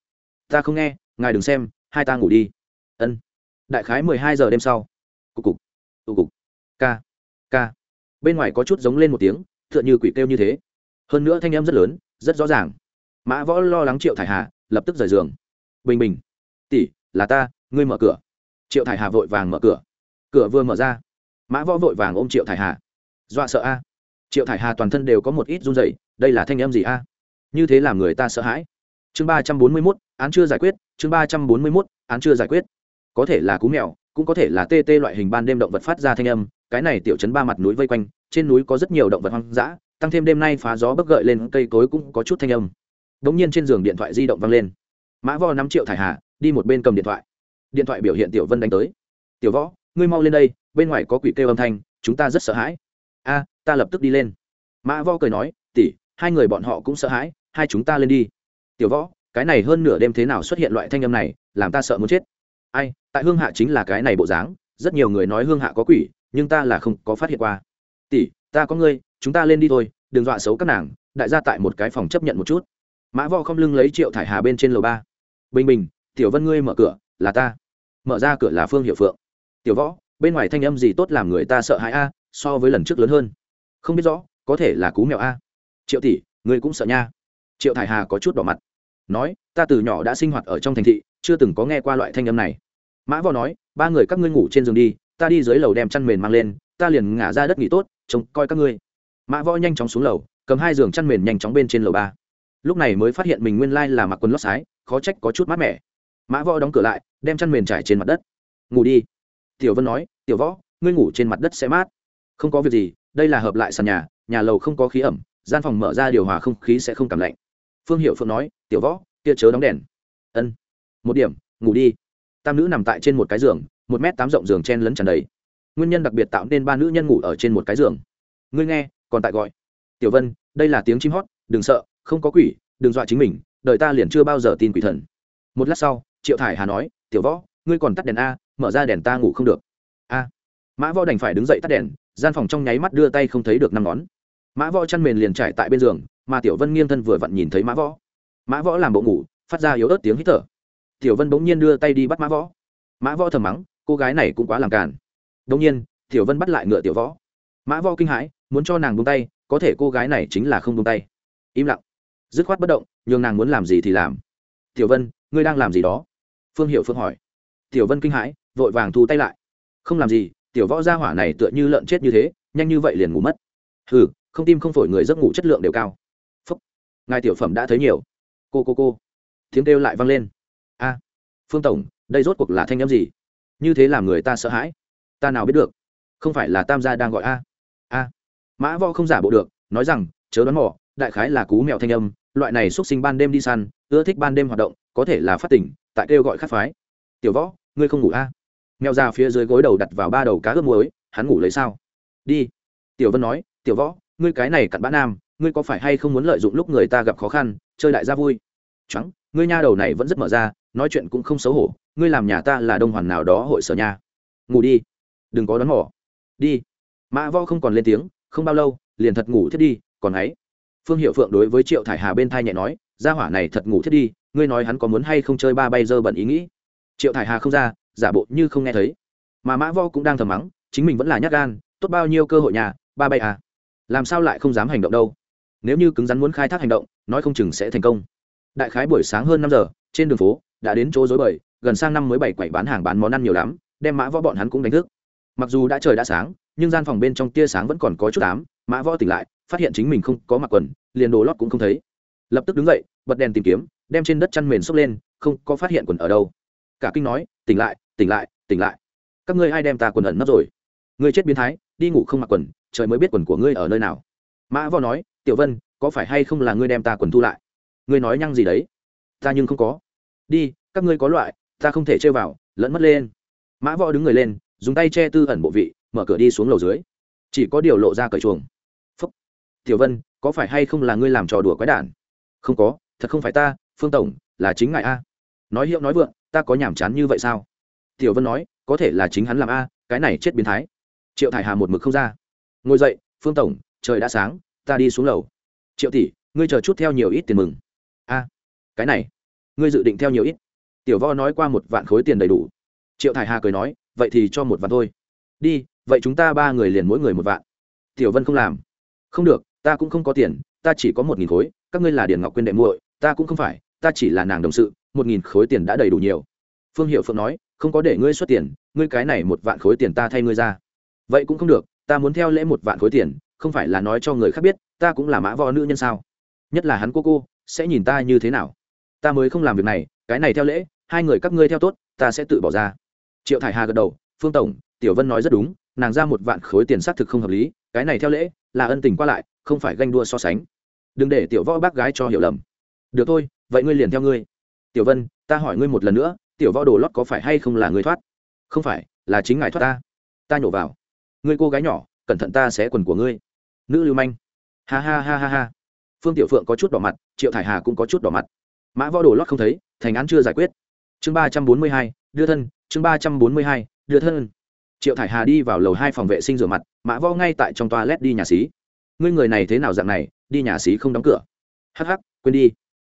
Ta không nghe, ngài đừng xem, hai ta ngủ đi. Ân. Đại khái mười hai giờ đêm sau. Cục cục, tụ cục. Ca ca. Bên ngoài có chút giống lên một tiếng, tựa như quỷ kêu như thế. Hơn nữa thanh âm rất lớn, rất rõ ràng mã võ lo lắng triệu thải hà, lập tức rời giường. Bình bình, tỷ, là ta, ngươi mở cửa. Triệu thải hà vội vàng mở cửa. Cửa vừa mở ra, mã võ vội vàng ôm triệu thải hà. Dọa sợ a. Triệu thải hà toàn thân đều có một ít run dậy đây là thanh âm gì a? Như thế làm người ta sợ hãi. Chương ba trăm bốn mươi mốt, án chưa giải quyết, chương ba trăm bốn mươi mốt, án chưa giải quyết. Có thể là cú mèo, cũng có thể là tê tê loại hình ban đêm động vật phát ra thanh âm, cái này tiểu chấn ba mặt núi vây quanh, trên núi có rất nhiều động vật hoang dã, tăng thêm đêm nay phá gió bấc gợi lên, cây cối cũng có chút thanh âm đ ỗ n g nhiên trên giường điện thoại di động vang lên. Mã võ năm triệu thải hà, đi một bên cầm điện thoại. Điện thoại biểu hiện tiểu vân đánh tới. Tiểu võ, ngươi mau lên đây, bên ngoài có quỷ kêu âm thanh, chúng ta rất sợ hãi. A, ta lập tức đi lên. Mã võ cười nói tỉ hai người bọn họ cũng sợ hãi, hai chúng ta lên đi. Tiểu võ, cái này hơn nửa đêm thế nào xuất hiện loại thanh âm này, làm ta sợ muốn chết. Ai, tại hương hạ chính là cái này bộ dáng, rất nhiều người nói hương hạ có quỷ, nhưng ta là không có phát hiện qua. Tỷ, ta có ngươi, chúng ta lên đi thôi, đừng dọa xấu các nàng, đại gia tại một cái phòng chấp nhận một chút mã võ không lưng lấy triệu thải hà bên trên lầu ba. Bình bình, tiểu vân ngươi mở cửa, là ta. Mở ra cửa là phương hiệu phượng. Tiểu võ, bên ngoài thanh âm gì tốt làm người ta sợ hãi a, so với lần trước lớn hơn. Không biết rõ, có thể là cú mèo a. Triệu tỷ, ngươi cũng sợ nha. Triệu thải hà có chút đỏ mặt. Nói, ta từ nhỏ đã sinh hoạt ở trong thành thị, chưa từng có nghe qua loại thanh âm này. Mã võ nói, ba người các ngươi ngủ trên giường đi, ta đi dưới lầu đem chăn mền mang lên, ta liền ngả ra đất nghỉ tốt, trông coi các ngươi. Mã võ nhanh chóng xuống lầu, cầm hai giường chăn mền nhanh chóng bên trên lầu ba lúc này mới phát hiện mình nguyên lai là mặc quần lót sái, khó trách có chút mát mẻ. Mã võ đóng cửa lại, đem chăn mền trải trên mặt đất. Ngủ đi. Tiểu vân nói, tiểu võ, ngươi ngủ trên mặt đất sẽ mát. Không có việc gì, đây là hợp lại sàn nhà nhà lầu không có khí ẩm, gian phòng mở ra điều hòa không khí sẽ không cảm lạnh. Phương hiệu phượng nói, tiểu võ, kia chớ đóng đèn. Ân, một điểm, ngủ đi. Tam nữ nằm tại trên một cái giường, một m tám rộng giường chen lấn tràn đầy. Nguyên nhân đặc biệt tạo nên ba nữ nhân ngủ ở trên một cái giường. Ngươi nghe, còn tại gọi. Tiểu vân, đây là tiếng chim hót, đừng sợ không có quỷ, đừng dọa chính mình đợi ta liền chưa bao giờ tin quỷ thần. Một lát sau, triệu thải hà nói, tiểu võ, ngươi còn tắt đèn a, mở ra đèn ta ngủ không được. A. Mã võ đành phải đứng dậy tắt đèn, gian phòng trong nháy mắt đưa tay không thấy được năm ngón. Mã võ chăn mền liền trải tại bên giường, mà tiểu vân nghiêng thân vừa vặn nhìn thấy mã võ. Mã võ làm bộ ngủ, phát ra yếu ớt tiếng hít thở. Tiểu vân bỗng nhiên đưa tay đi bắt mã võ. Mã võ thầm mắng, cô gái này cũng quá làm càn. Đông nhiên, tiểu vân bắt lại ngựa tiểu võ. Mã võ kinh hãi, muốn cho nàng buông tay, có thể cô gái này chính là không buông tay. Im lặng dứt khoát bất động, nhường nàng muốn làm gì thì làm. Tiểu vân, ngươi đang làm gì đó? Phương hiệu phương hỏi. Tiểu vân kinh hãi, vội vàng thu tay lại. Không làm gì, tiểu võ gia hỏa này tựa như lợn chết như thế, nhanh như vậy liền ngủ mất. Hừ, không tim không phổi người giấc ngủ chất lượng đều cao. Phúc. Ngài tiểu phẩm đã thấy nhiều. Cô cô cô. Tiếng kêu lại vang lên. A. Phương tổng, đây rốt cuộc là thanh âm gì? Như thế làm người ta sợ hãi. Ta nào biết được? Không phải là tam gia đang gọi a. A. Mã võ không giả bộ được, nói rằng, chớ đoán mò đại khái là cú mèo thanh âm, loại này xuất sinh ban đêm đi săn, ưa thích ban đêm hoạt động, có thể là phát tỉnh, tại kêu gọi khát phái. Tiểu võ, ngươi không ngủ a mèo già phía dưới gối đầu đặt vào ba đầu cá ướp muối, hắn ngủ lấy sao? Đi. Tiểu vân nói, tiểu võ, ngươi cái này cặn bã nam, ngươi có phải hay không muốn lợi dụng lúc người ta gặp khó khăn, chơi đại gia vui? Trắng ngươi nha đầu này vẫn rất mở ra, nói chuyện cũng không xấu hổ, ngươi làm nhà ta là đông hoàn nào đó hội sở nha. Ngủ đi. Đừng có đón mỏ đi. Mã võ không còn lên tiếng, không bao lâu, liền thật ngủ thiết đi, còn ấy phương hiệu phượng đối với triệu thải hà bên thai nhẹ nói, gia hỏa này thật ngủ thiết đi, ngươi nói hắn có muốn hay không chơi ba bay dơ bẩn ý nghĩ? Triệu thải hà không ra, giả bộ như không nghe thấy. Mà mã vo cũng đang thầm mắng, chính mình vẫn là nhát gan, tốt bao nhiêu cơ hội nhà, ba bay à. Làm sao lại không dám hành động đâu? Nếu như cứng rắn muốn khai thác hành động, nói không chừng sẽ thành công. Đại khái buổi sáng hơn năm giờ, trên đường phố, đã đến chỗ dối bời, gần sang năm mới bảy quẩy bán hàng bán món ăn nhiều lắm, đem mã võ bọn hắn cũng đánh thức. Mặc dù đã trời đã sáng, nhưng gian phòng bên trong tia sáng vẫn còn có chút ám, mã võ tỉnh lại phát hiện chính mình không có mặc quần, liền đồ lót cũng không thấy. Lập tức đứng dậy, bật đèn tìm kiếm, đem trên đất chăn mền xốc lên, không có phát hiện quần ở đâu. Cả kinh nói, tỉnh lại tỉnh lại tỉnh lại. Các ngươi ai đem ta quần ẩn nấp rồi? Ngươi chết biến thái, đi ngủ không mặc quần, trời mới biết quần của ngươi ở nơi nào. Mã võ nói, tiểu vân, có phải hay không là ngươi đem ta quần thu lại? Ngươi nói nhăng gì đấy? Ta nhưng không có. Đi, các ngươi có loại, ta không thể chơi vào, lẫn mất lên. Mã võ đứng người lên, dùng tay che tư ẩn bộ vị, mở cửa đi xuống lầu dưới. Chỉ có điều lộ ra cởi chuồng tiểu vân, có phải hay không là ngươi làm trò đùa quái đản? Không có, thật không phải ta, phương tổng, là chính ngài a. Nói hiệu nói vượng, ta có nhàm chán như vậy sao? Tiểu vân nói, có thể là chính hắn làm a, cái này chết biến thái. Triệu thải hà một mực không ra. Ngồi dậy, phương tổng, trời đã sáng, ta đi xuống lầu. Triệu tỷ, ngươi chờ chút theo nhiều ít tiền mừng. A, cái này, ngươi dự định theo nhiều ít? Tiểu vo nói qua một vạn khối tiền đầy đủ. Triệu thải hà cười nói, vậy thì cho một vạn thôi. Đi, vậy chúng ta ba người liền mỗi người một vạn. Tiểu vân không làm. Không được ta cũng không có tiền, ta chỉ có một nghìn khối, các ngươi là điền ngọc quyên đệ muội, ta cũng không phải, ta chỉ là nàng đồng sự, một nghìn khối tiền đã đầy đủ nhiều. Phương hiệu phượng nói, không có để ngươi xuất tiền, ngươi cái này một vạn khối tiền ta thay ngươi ra. Vậy cũng không được, ta muốn theo lễ một vạn khối tiền, không phải là nói cho người khác biết, ta cũng là mã võ nữ nhân sao? Nhất là hắn cô cô, sẽ nhìn ta như thế nào? Ta mới không làm việc này, cái này theo lễ, hai người các ngươi theo tốt, ta sẽ tự bỏ ra. Triệu thải hà gật đầu, phương tổng, tiểu vân nói rất đúng nàng ra một vạn khối tiền xác thực không hợp lý, cái này theo lễ, là ân tình qua lại, không phải ganh đua so sánh. Đừng để tiểu võ bác gái cho hiểu lầm. Được thôi, vậy ngươi liền theo ngươi. Tiểu vân, ta hỏi ngươi một lần nữa, tiểu võ đồ lót có phải hay không là ngươi thoát? Không phải, là chính ngài thoát ta. Ta nhổ vào. Ngươi cô gái nhỏ, cẩn thận ta sẽ quần của ngươi. Nữ lưu manh. Ha ha ha ha ha. Phương tiểu phượng có chút đỏ mặt, triệu thải hà cũng có chút đỏ mặt. Mã võ đồ lót không thấy, thành án chưa giải quyết. Chương ba trăm bốn mươi hai, đưa thân, chương ba trăm bốn mươi hai, đưa thân triệu thải hà đi vào lầu hai phòng vệ sinh rửa mặt, mã võ ngay tại trong toa led đi nhà xí. Ngươi người này thế nào dạng này, đi nhà xí không đóng cửa? Hh quên đi.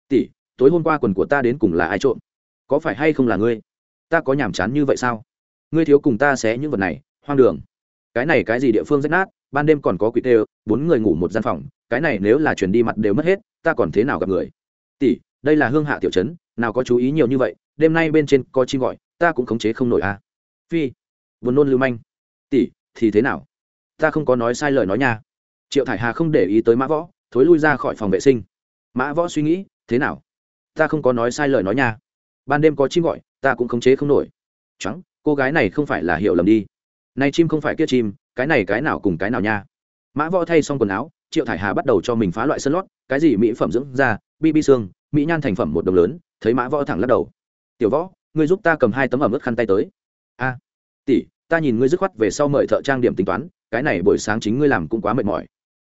Tỷ, tối hôm qua quần của ta đến cùng là ai trộm? Có phải hay không là ngươi? Ta có nhàm chán như vậy sao? Ngươi thiếu cùng ta xé những vật này, hoang đường. Cái này cái gì địa phương rách nát, ban đêm còn có quỷ tê, bốn người ngủ một gian phòng, cái này nếu là chuyển đi mặt đều mất hết, ta còn thế nào gặp người? Tỷ, đây là hương hạ tiểu trấn, nào có chú ý nhiều như vậy, đêm nay bên trên có chim gọi, ta cũng khống chế không nổi à. Phi buồn nôn lưu manh. Tỷ, thì thế nào? Ta không có nói sai lời nói nha. Triệu thải hà không để ý tới mã võ, thối lui ra khỏi phòng vệ sinh. Mã võ suy nghĩ, thế nào? Ta không có nói sai lời nói nha. Ban đêm có chim gọi, ta cũng khống chế không nổi. Trắng cô gái này không phải là hiểu lầm đi. Nay chim không phải kia chim, cái này cái nào cùng cái nào nha. Mã võ thay xong quần áo, triệu thải hà bắt đầu cho mình phá loại sân lót, cái gì mỹ phẩm dưỡng da, bi bi xương, mỹ nhan thành phẩm một đồng lớn, thấy mã võ thẳng lắc đầu. Tiểu võ, ngươi giúp ta cầm hai tấm ẩm ướt khăn tay tới. A, tỷ ta nhìn ngươi dứt khoát về sau mời thợ trang điểm tính toán, cái này buổi sáng chính ngươi làm cũng quá mệt mỏi.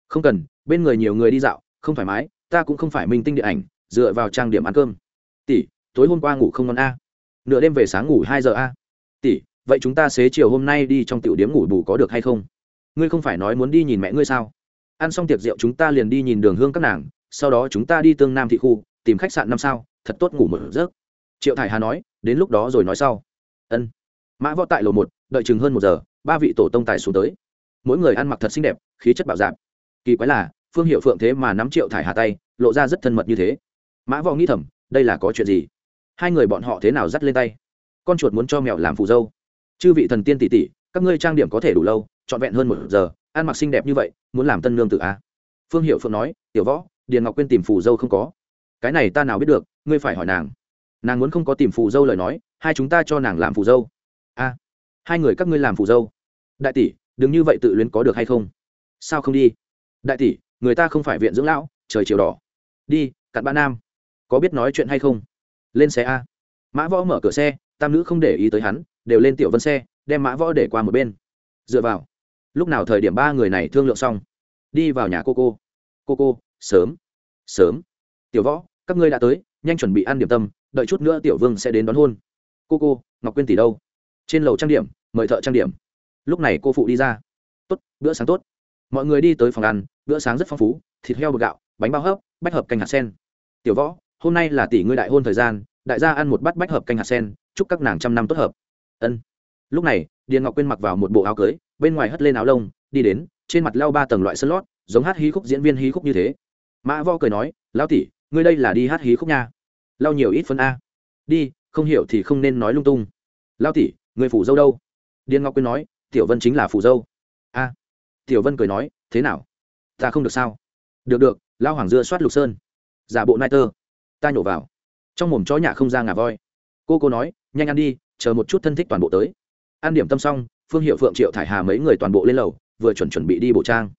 Không cần, bên người nhiều người đi dạo, không thoải mái, ta cũng không phải minh tinh điện ảnh, dựa vào trang điểm ăn cơm. Tỷ, tối hôm qua ngủ không ngon a. Nửa đêm về sáng ngủ hai giờ a. Tỷ, vậy chúng ta xế chiều hôm nay đi trong tiểu điếm ngủ bù có được hay không? Ngươi không phải nói muốn đi nhìn mẹ ngươi sao? Ăn xong tiệc rượu chúng ta liền đi nhìn đường hương các nàng, sau đó chúng ta đi tương nam thị khu, tìm khách sạn năm sao, thật tốt ngủ một giấc. Triệu thải hà nói, đến lúc đó rồi nói sau. Ân mã võ tại lầu một, đợi chừng hơn một giờ, ba vị tổ tông tài xuống tới. Mỗi người ăn mặc thật xinh đẹp, khí chất bảo giảm kỳ quái là, phương hiệu phượng thế mà nắm triệu thải hà tay, lộ ra rất thân mật như thế. Mã võ nghĩ thầm, đây là có chuyện gì? Hai người bọn họ thế nào dắt lên tay? Con chuột muốn cho mèo làm phù dâu. Chư vị thần tiên tỷ tỷ, các ngươi trang điểm có thể đủ lâu, trọn vẹn hơn một giờ, ăn mặc xinh đẹp như vậy, muốn làm tân nương tự a à? phương hiệu phượng nói, tiểu võ, điền ngọc quyên tìm phù dâu không có. Cái này ta nào biết được, ngươi phải hỏi nàng. Nàng muốn không có tìm phù dâu lời nói, hai chúng ta cho nàng làm phù dâu hai người các ngươi làm phù dâu. Đại tỷ, đừng như vậy tự luyến có được hay không? Sao không đi? Đại tỷ, người ta không phải viện dưỡng lão, trời chiều đỏ. Đi, cặn bã nam. Có biết nói chuyện hay không? Lên xe a. Mã võ mở cửa xe, tam nữ không để ý tới hắn, đều lên tiểu vân xe, đem mã võ để qua một bên. Dựa vào. Lúc nào thời điểm ba người này thương lượng xong? Đi vào nhà cô cô. Cô cô, sớm. Sớm. Tiểu võ, các ngươi đã tới, nhanh chuẩn bị ăn điểm tâm, đợi chút nữa tiểu vương sẽ đến đón hôn. Cô cô, ngọc quyên tỷ đâu? Trên lầu trang điểm, mời thợ trang điểm. Lúc này cô phụ đi ra. Tốt, bữa sáng tốt. Mọi người đi tới phòng ăn, bữa sáng rất phong phú, thịt heo bột gạo, bánh bao hấp, bách hợp canh hạt sen. Tiểu võ, hôm nay là tỷ ngươi đại hôn thời gian, đại gia ăn một bát bách hợp canh hạt sen, chúc các nàng trăm năm tốt hợp. Ân. Lúc này, điền ngọc quyên mặc vào một bộ áo cưới, bên ngoài hất lên áo lông, đi đến, trên mặt leo ba tầng loại sân lót, giống hát hí khúc diễn viên hí khúc như thế. Mã vo cười nói lao tỷ, ngươi đây là đi hát hí khúc nha. Lao nhiều ít phân a. Đi, không hiểu thì không nên nói lung tung. Lao tỷ người phủ dâu đâu? Điền ngọc quyên nói, tiểu vân chính là phủ dâu. A. Tiểu vân cười nói, thế nào? Ta không được sao? Được được lao hoàng dưa soát lục sơn. Giả bộ nai tơ. Ta nhổ vào. Trong mồm chó nhà không ra ngà voi. Cô cô nói, nhanh ăn đi, chờ một chút thân thích toàn bộ tới. Ăn điểm tâm xong, phương hiệu phượng, triệu thải hà mấy người toàn bộ lên lầu, vừa chuẩn chuẩn bị đi bộ trang.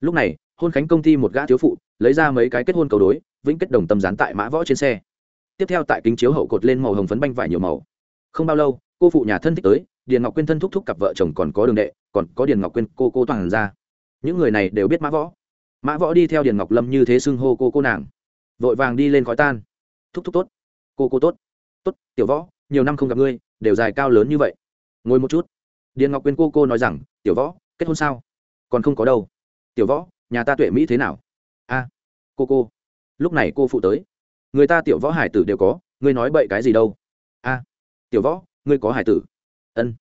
Lúc này, hôn khánh công ty một gã thiếu phụ, lấy ra mấy cái kết hôn cầu đối, vĩnh kết đồng tâm dán tại mã võ trên xe. Tiếp theo tại kính chiếu hậu cột lên màu hồng phấn banh vải nhiều màu không bao lâu, cô phụ nhà thân thích tới, điền ngọc quyên thân thúc thúc cặp vợ chồng còn có đường đệ, còn có điền ngọc quyên cô cô toàn ra. Những người này đều biết mã võ. Mã võ đi theo điền ngọc lâm như thế xưng hô cô cô nàng. Vội vàng đi lên khói tan. Thúc thúc tốt. Cô cô tốt. Tốt, tiểu võ, nhiều năm không gặp ngươi, đều dài cao lớn như vậy. Ngồi một chút. Điền ngọc quyên cô cô nói rằng, tiểu võ, kết hôn sao? Còn không có đâu. Tiểu võ, nhà ta tuệ mỹ thế nào? A, cô cô. Lúc này cô phụ tới. Người ta tiểu võ hải tử đều có, ngươi nói bậy cái gì đâu? A tiểu võ, ngươi có hải tử? Ân.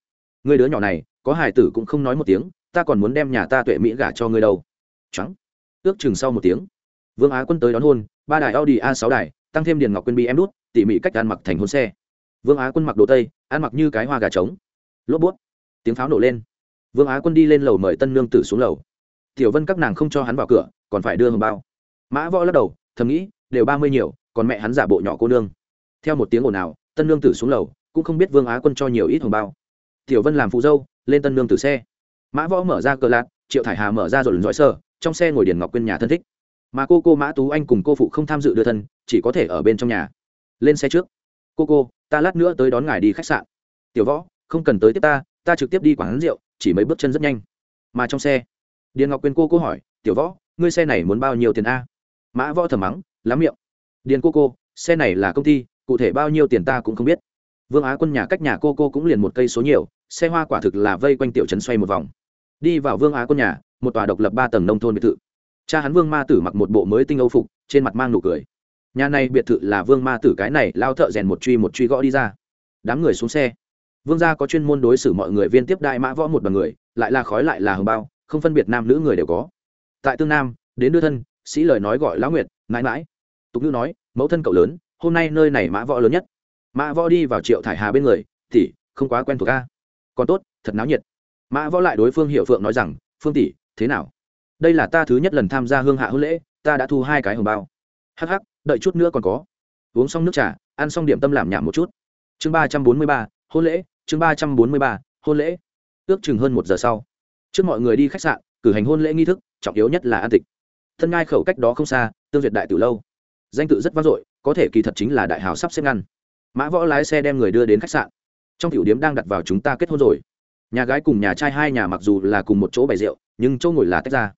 Ngươi đứa nhỏ này, có hải tử cũng không nói một tiếng, ta còn muốn đem nhà ta tuệ mỹ gả cho ngươi đâu. Trắng. Ước chừng sau một tiếng, vương á quân tới đón hôn, ba đài audi a sáu đài, tăng thêm điền ngọc quên bi em đút, tỉ mỉ cách ăn mặc thành hôn xe. Vương á quân mặc đồ tây, ăn mặc như cái hoa gà trống. Lốp bút. Tiếng pháo nổ lên. Vương á quân đi lên lầu mời tân nương tử xuống lầu. Tiểu vân các nàng không cho hắn vào cửa, còn phải đưa hồng bao. Mã võ lắc đầu, thầm nghĩ, đều ba mươi nhiều, còn mẹ hắn giả bộ nhỏ cô nương. Theo một tiếng ồn ào, tân nương tử xuống lầu cũng không biết vương á quân cho nhiều ít hồng bao. Tiểu vân làm phụ dâu, lên tân nương từ xe. Mã võ mở ra cờ lạc, triệu thải hà mở ra rồi lần dõi sơ trong xe ngồi điền ngọc quyên nhà thân thích. Mà cô cô mã tú anh cùng cô phụ không tham dự đưa thân, chỉ có thể ở bên trong nhà. Lên xe trước. Cô cô, ta lát nữa tới đón ngài đi khách sạn. Tiểu võ, không cần tới tiếp ta ta trực tiếp đi quán rượu, chỉ mấy bước chân rất nhanh. Mà trong xe, điền ngọc quyên cô cô hỏi, tiểu võ, ngươi xe này muốn bao nhiêu tiền a? Mã võ thầm mắng, lắm miệng. Điền cô cô, xe này là công ty, cụ thể bao nhiêu tiền ta cũng không biết vương á quân nhà cách nhà cô cô cũng liền một cây số nhiều, xe hoa quả thực là vây quanh tiểu trấn xoay một vòng. Đi vào vương á quân nhà, một tòa độc lập ba tầng nông thôn biệt thự. Cha hắn vương ma tử mặc một bộ mới tinh âu phục, trên mặt mang nụ cười. Nhà này biệt thự là vương ma tử cái này lao thợ rèn một truy một truy gõ đi ra. Đám người xuống xe. Vương gia có chuyên môn đối xử mọi người viên tiếp đại mã võ một bằng người, lại là khói lại là hồng bao, không phân biệt nam nữ người đều có. Tại tương nam, đến đưa thân, sĩ lời nói gọi lão nguyệt mãi mãi tục ngữ nói, mẫu thân cậu lớn, hôm nay nơi này mã võ lớn nhất mã võ đi vào triệu thải hà bên người, tỷ, không quá quen thuộc ca còn tốt, thật náo nhiệt. Mã võ lại đối phương hiệu phượng nói rằng, phương tỷ, thế nào? Đây là ta thứ nhất lần tham gia hương hạ hôn lễ, ta đã thu hai cái hồng bao. Hắc hắc, đợi chút nữa còn có. Uống xong nước trà, ăn xong điểm tâm làm nhảm một chút. Chương ba trăm bốn mươi ba, hôn lễ, chương ba trăm bốn mươi ba, hôn lễ. Ước chừng hơn một giờ sau, trước mọi người đi khách sạn, cử hành hôn lễ nghi thức, trọng yếu nhất là an tịch. Thân ngai khẩu cách đó không xa, tương duyệt đại từ lâu. Danh tự rất vang dội, có thể kỳ thật chính là đại hào sắp xếp ngăn mã võ lái xe đem người đưa đến khách sạn. Trong tiểu điếm đang đặt vào chúng ta kết hôn rồi. Nhà gái cùng nhà trai hai nhà mặc dù là cùng một chỗ bày rượu, nhưng chỗ ngồi là tách ra.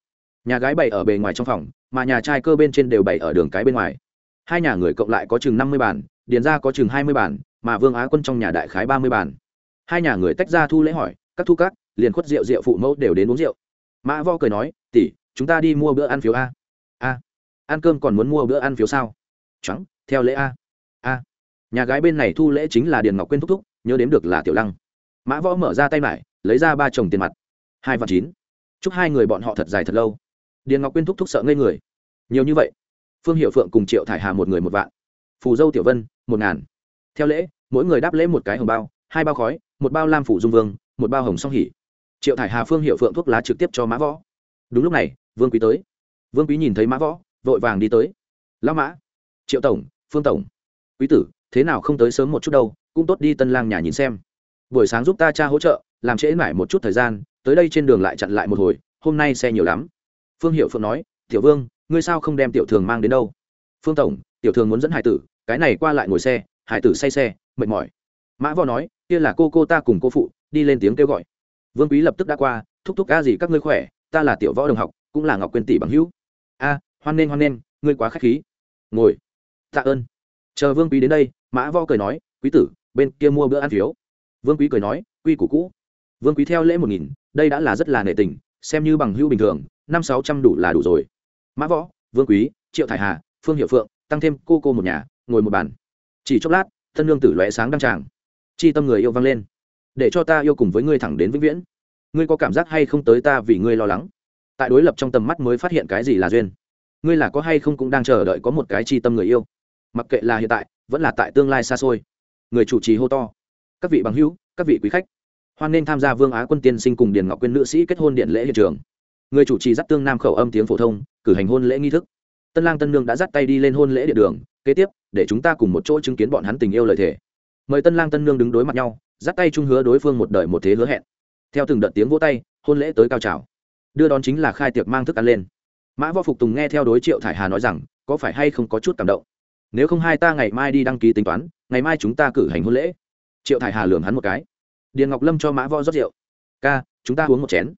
Nhà gái bày ở bề ngoài trong phòng, mà nhà trai cơ bên trên đều bày ở đường cái bên ngoài. Hai nhà người cộng lại có chừng năm mươi bàn, điền ra có chừng hai mươi bàn, mà vương á quân trong nhà đại khái ba mươi bàn. Hai nhà người tách ra thu lễ hỏi, các thu các, liền khuất rượu rượu phụ mẫu đều đến uống rượu. Mã vo cười nói, tỷ, chúng ta đi mua bữa ăn phiếu a. A, ăn cơm còn muốn mua bữa ăn phiếu sao? Trắng theo lễ a nhà gái bên này thu lễ chính là điền ngọc quyên thúc thúc, nhớ đếm được là tiểu lăng. Mã võ mở ra tay mải, lấy ra ba chồng tiền mặt. Hai và chín. Chúc hai người bọn họ thật dài thật lâu. Điền ngọc quyên thúc thúc sợ ngây người. Nhiều như vậy. Phương hiệu phượng cùng triệu thải hà một người một vạn. Phù dâu tiểu vân, một ngàn. Theo lễ, mỗi người đáp lễ một cái hồng bao, hai bao khói, một bao lam phủ dung vương, một bao hồng song hỉ. Triệu thải hà phương hiệu phượng thuốc lá trực tiếp cho mã võ. Đúng lúc này, vương quý tới. Vương quý nhìn thấy mã võ, vội vàng đi tới. Lão mã. Triệu tổng, phương tổng. Quý tử thế nào không tới sớm một chút đâu, cũng tốt đi tân lang nhà nhìn xem. Buổi sáng giúp ta cha hỗ trợ, làm trễ mãi một chút thời gian, tới đây trên đường lại chặn lại một hồi, hôm nay xe nhiều lắm. Phương hiệu phượng nói, tiểu vương, ngươi sao không đem tiểu thường mang đến đâu? Phương tổng, tiểu thường muốn dẫn hải tử, cái này qua lại ngồi xe, hải tử say xe, mệt mỏi. Mã võ nói, kia là cô cô ta cùng cô phụ, đi lên tiếng kêu gọi. Vương quý lập tức đã qua, thúc thúc ca gì các ngươi khỏe, ta là tiểu võ đồng học, cũng là ngọc quyên tỷ bằng hữu. A, hoan nghênh hoan nghênh, ngươi quá k h á c h khí. Ngồi. Tạ ơn. Chờ vương quý đến đây mã võ cười nói, quý tử, bên kia mua bữa ăn phiếu. Vương quý cười nói, quy củ cũ. Vương quý theo lễ một nghìn, đây đã là rất là nệ tình, xem như bằng hữu bình thường, năm sáu trăm đủ là đủ rồi. Mã võ vương quý, triệu thải hà, phương hiệu phượng, tăng thêm cô cô một nhà, ngồi một bàn. Chỉ chốc lát, thân lương tử lóe sáng đăng tràng. Chi tâm người yêu vang lên. Để cho ta yêu cùng với ngươi thẳng đến vĩnh viễn. Ngươi có cảm giác hay không tới ta vì ngươi lo lắng? Tại đối lập trong tầm mắt mới phát hiện cái gì là duyên. Ngươi là có hay không cũng đang chờ đợi có một cái chi tâm người yêu. Mặc kệ là hiện tại vẫn là tại tương lai xa xôi. Người chủ trì hô to. Các vị bằng hữu, các vị quý khách, hoan nên tham gia vương á quân tiên sinh cùng điền ngọc quyên nữ sĩ kết hôn điện lễ hiện trường. Người chủ trì dắt tương nam khẩu âm tiếng phổ thông, cử hành hôn lễ nghi thức. Tân lang tân nương đã dắt tay đi lên hôn lễ địa đường, kế tiếp, để chúng ta cùng một chỗ chứng kiến bọn hắn tình yêu lợi thể mời tân lang tân nương đứng đối mặt nhau, dắt tay chung hứa đối phương một đời một thế hứa hẹn. Theo từng đợt tiếng vỗ tay, hôn lễ tới cao trào. Đưa đón chính là khai tiệc mang thức ăn lên. Mã võ phục tùng nghe theo đối triệu thải hà nói rằng, có phải hay không có chút cảm động? Nếu không hai ta ngày mai đi đăng ký tính toán, ngày mai chúng ta cử hành hôn lễ. Triệu thải hà lường hắn một cái. Điền ngọc lâm cho mã võ rót rượu. Ca, chúng ta uống một chén.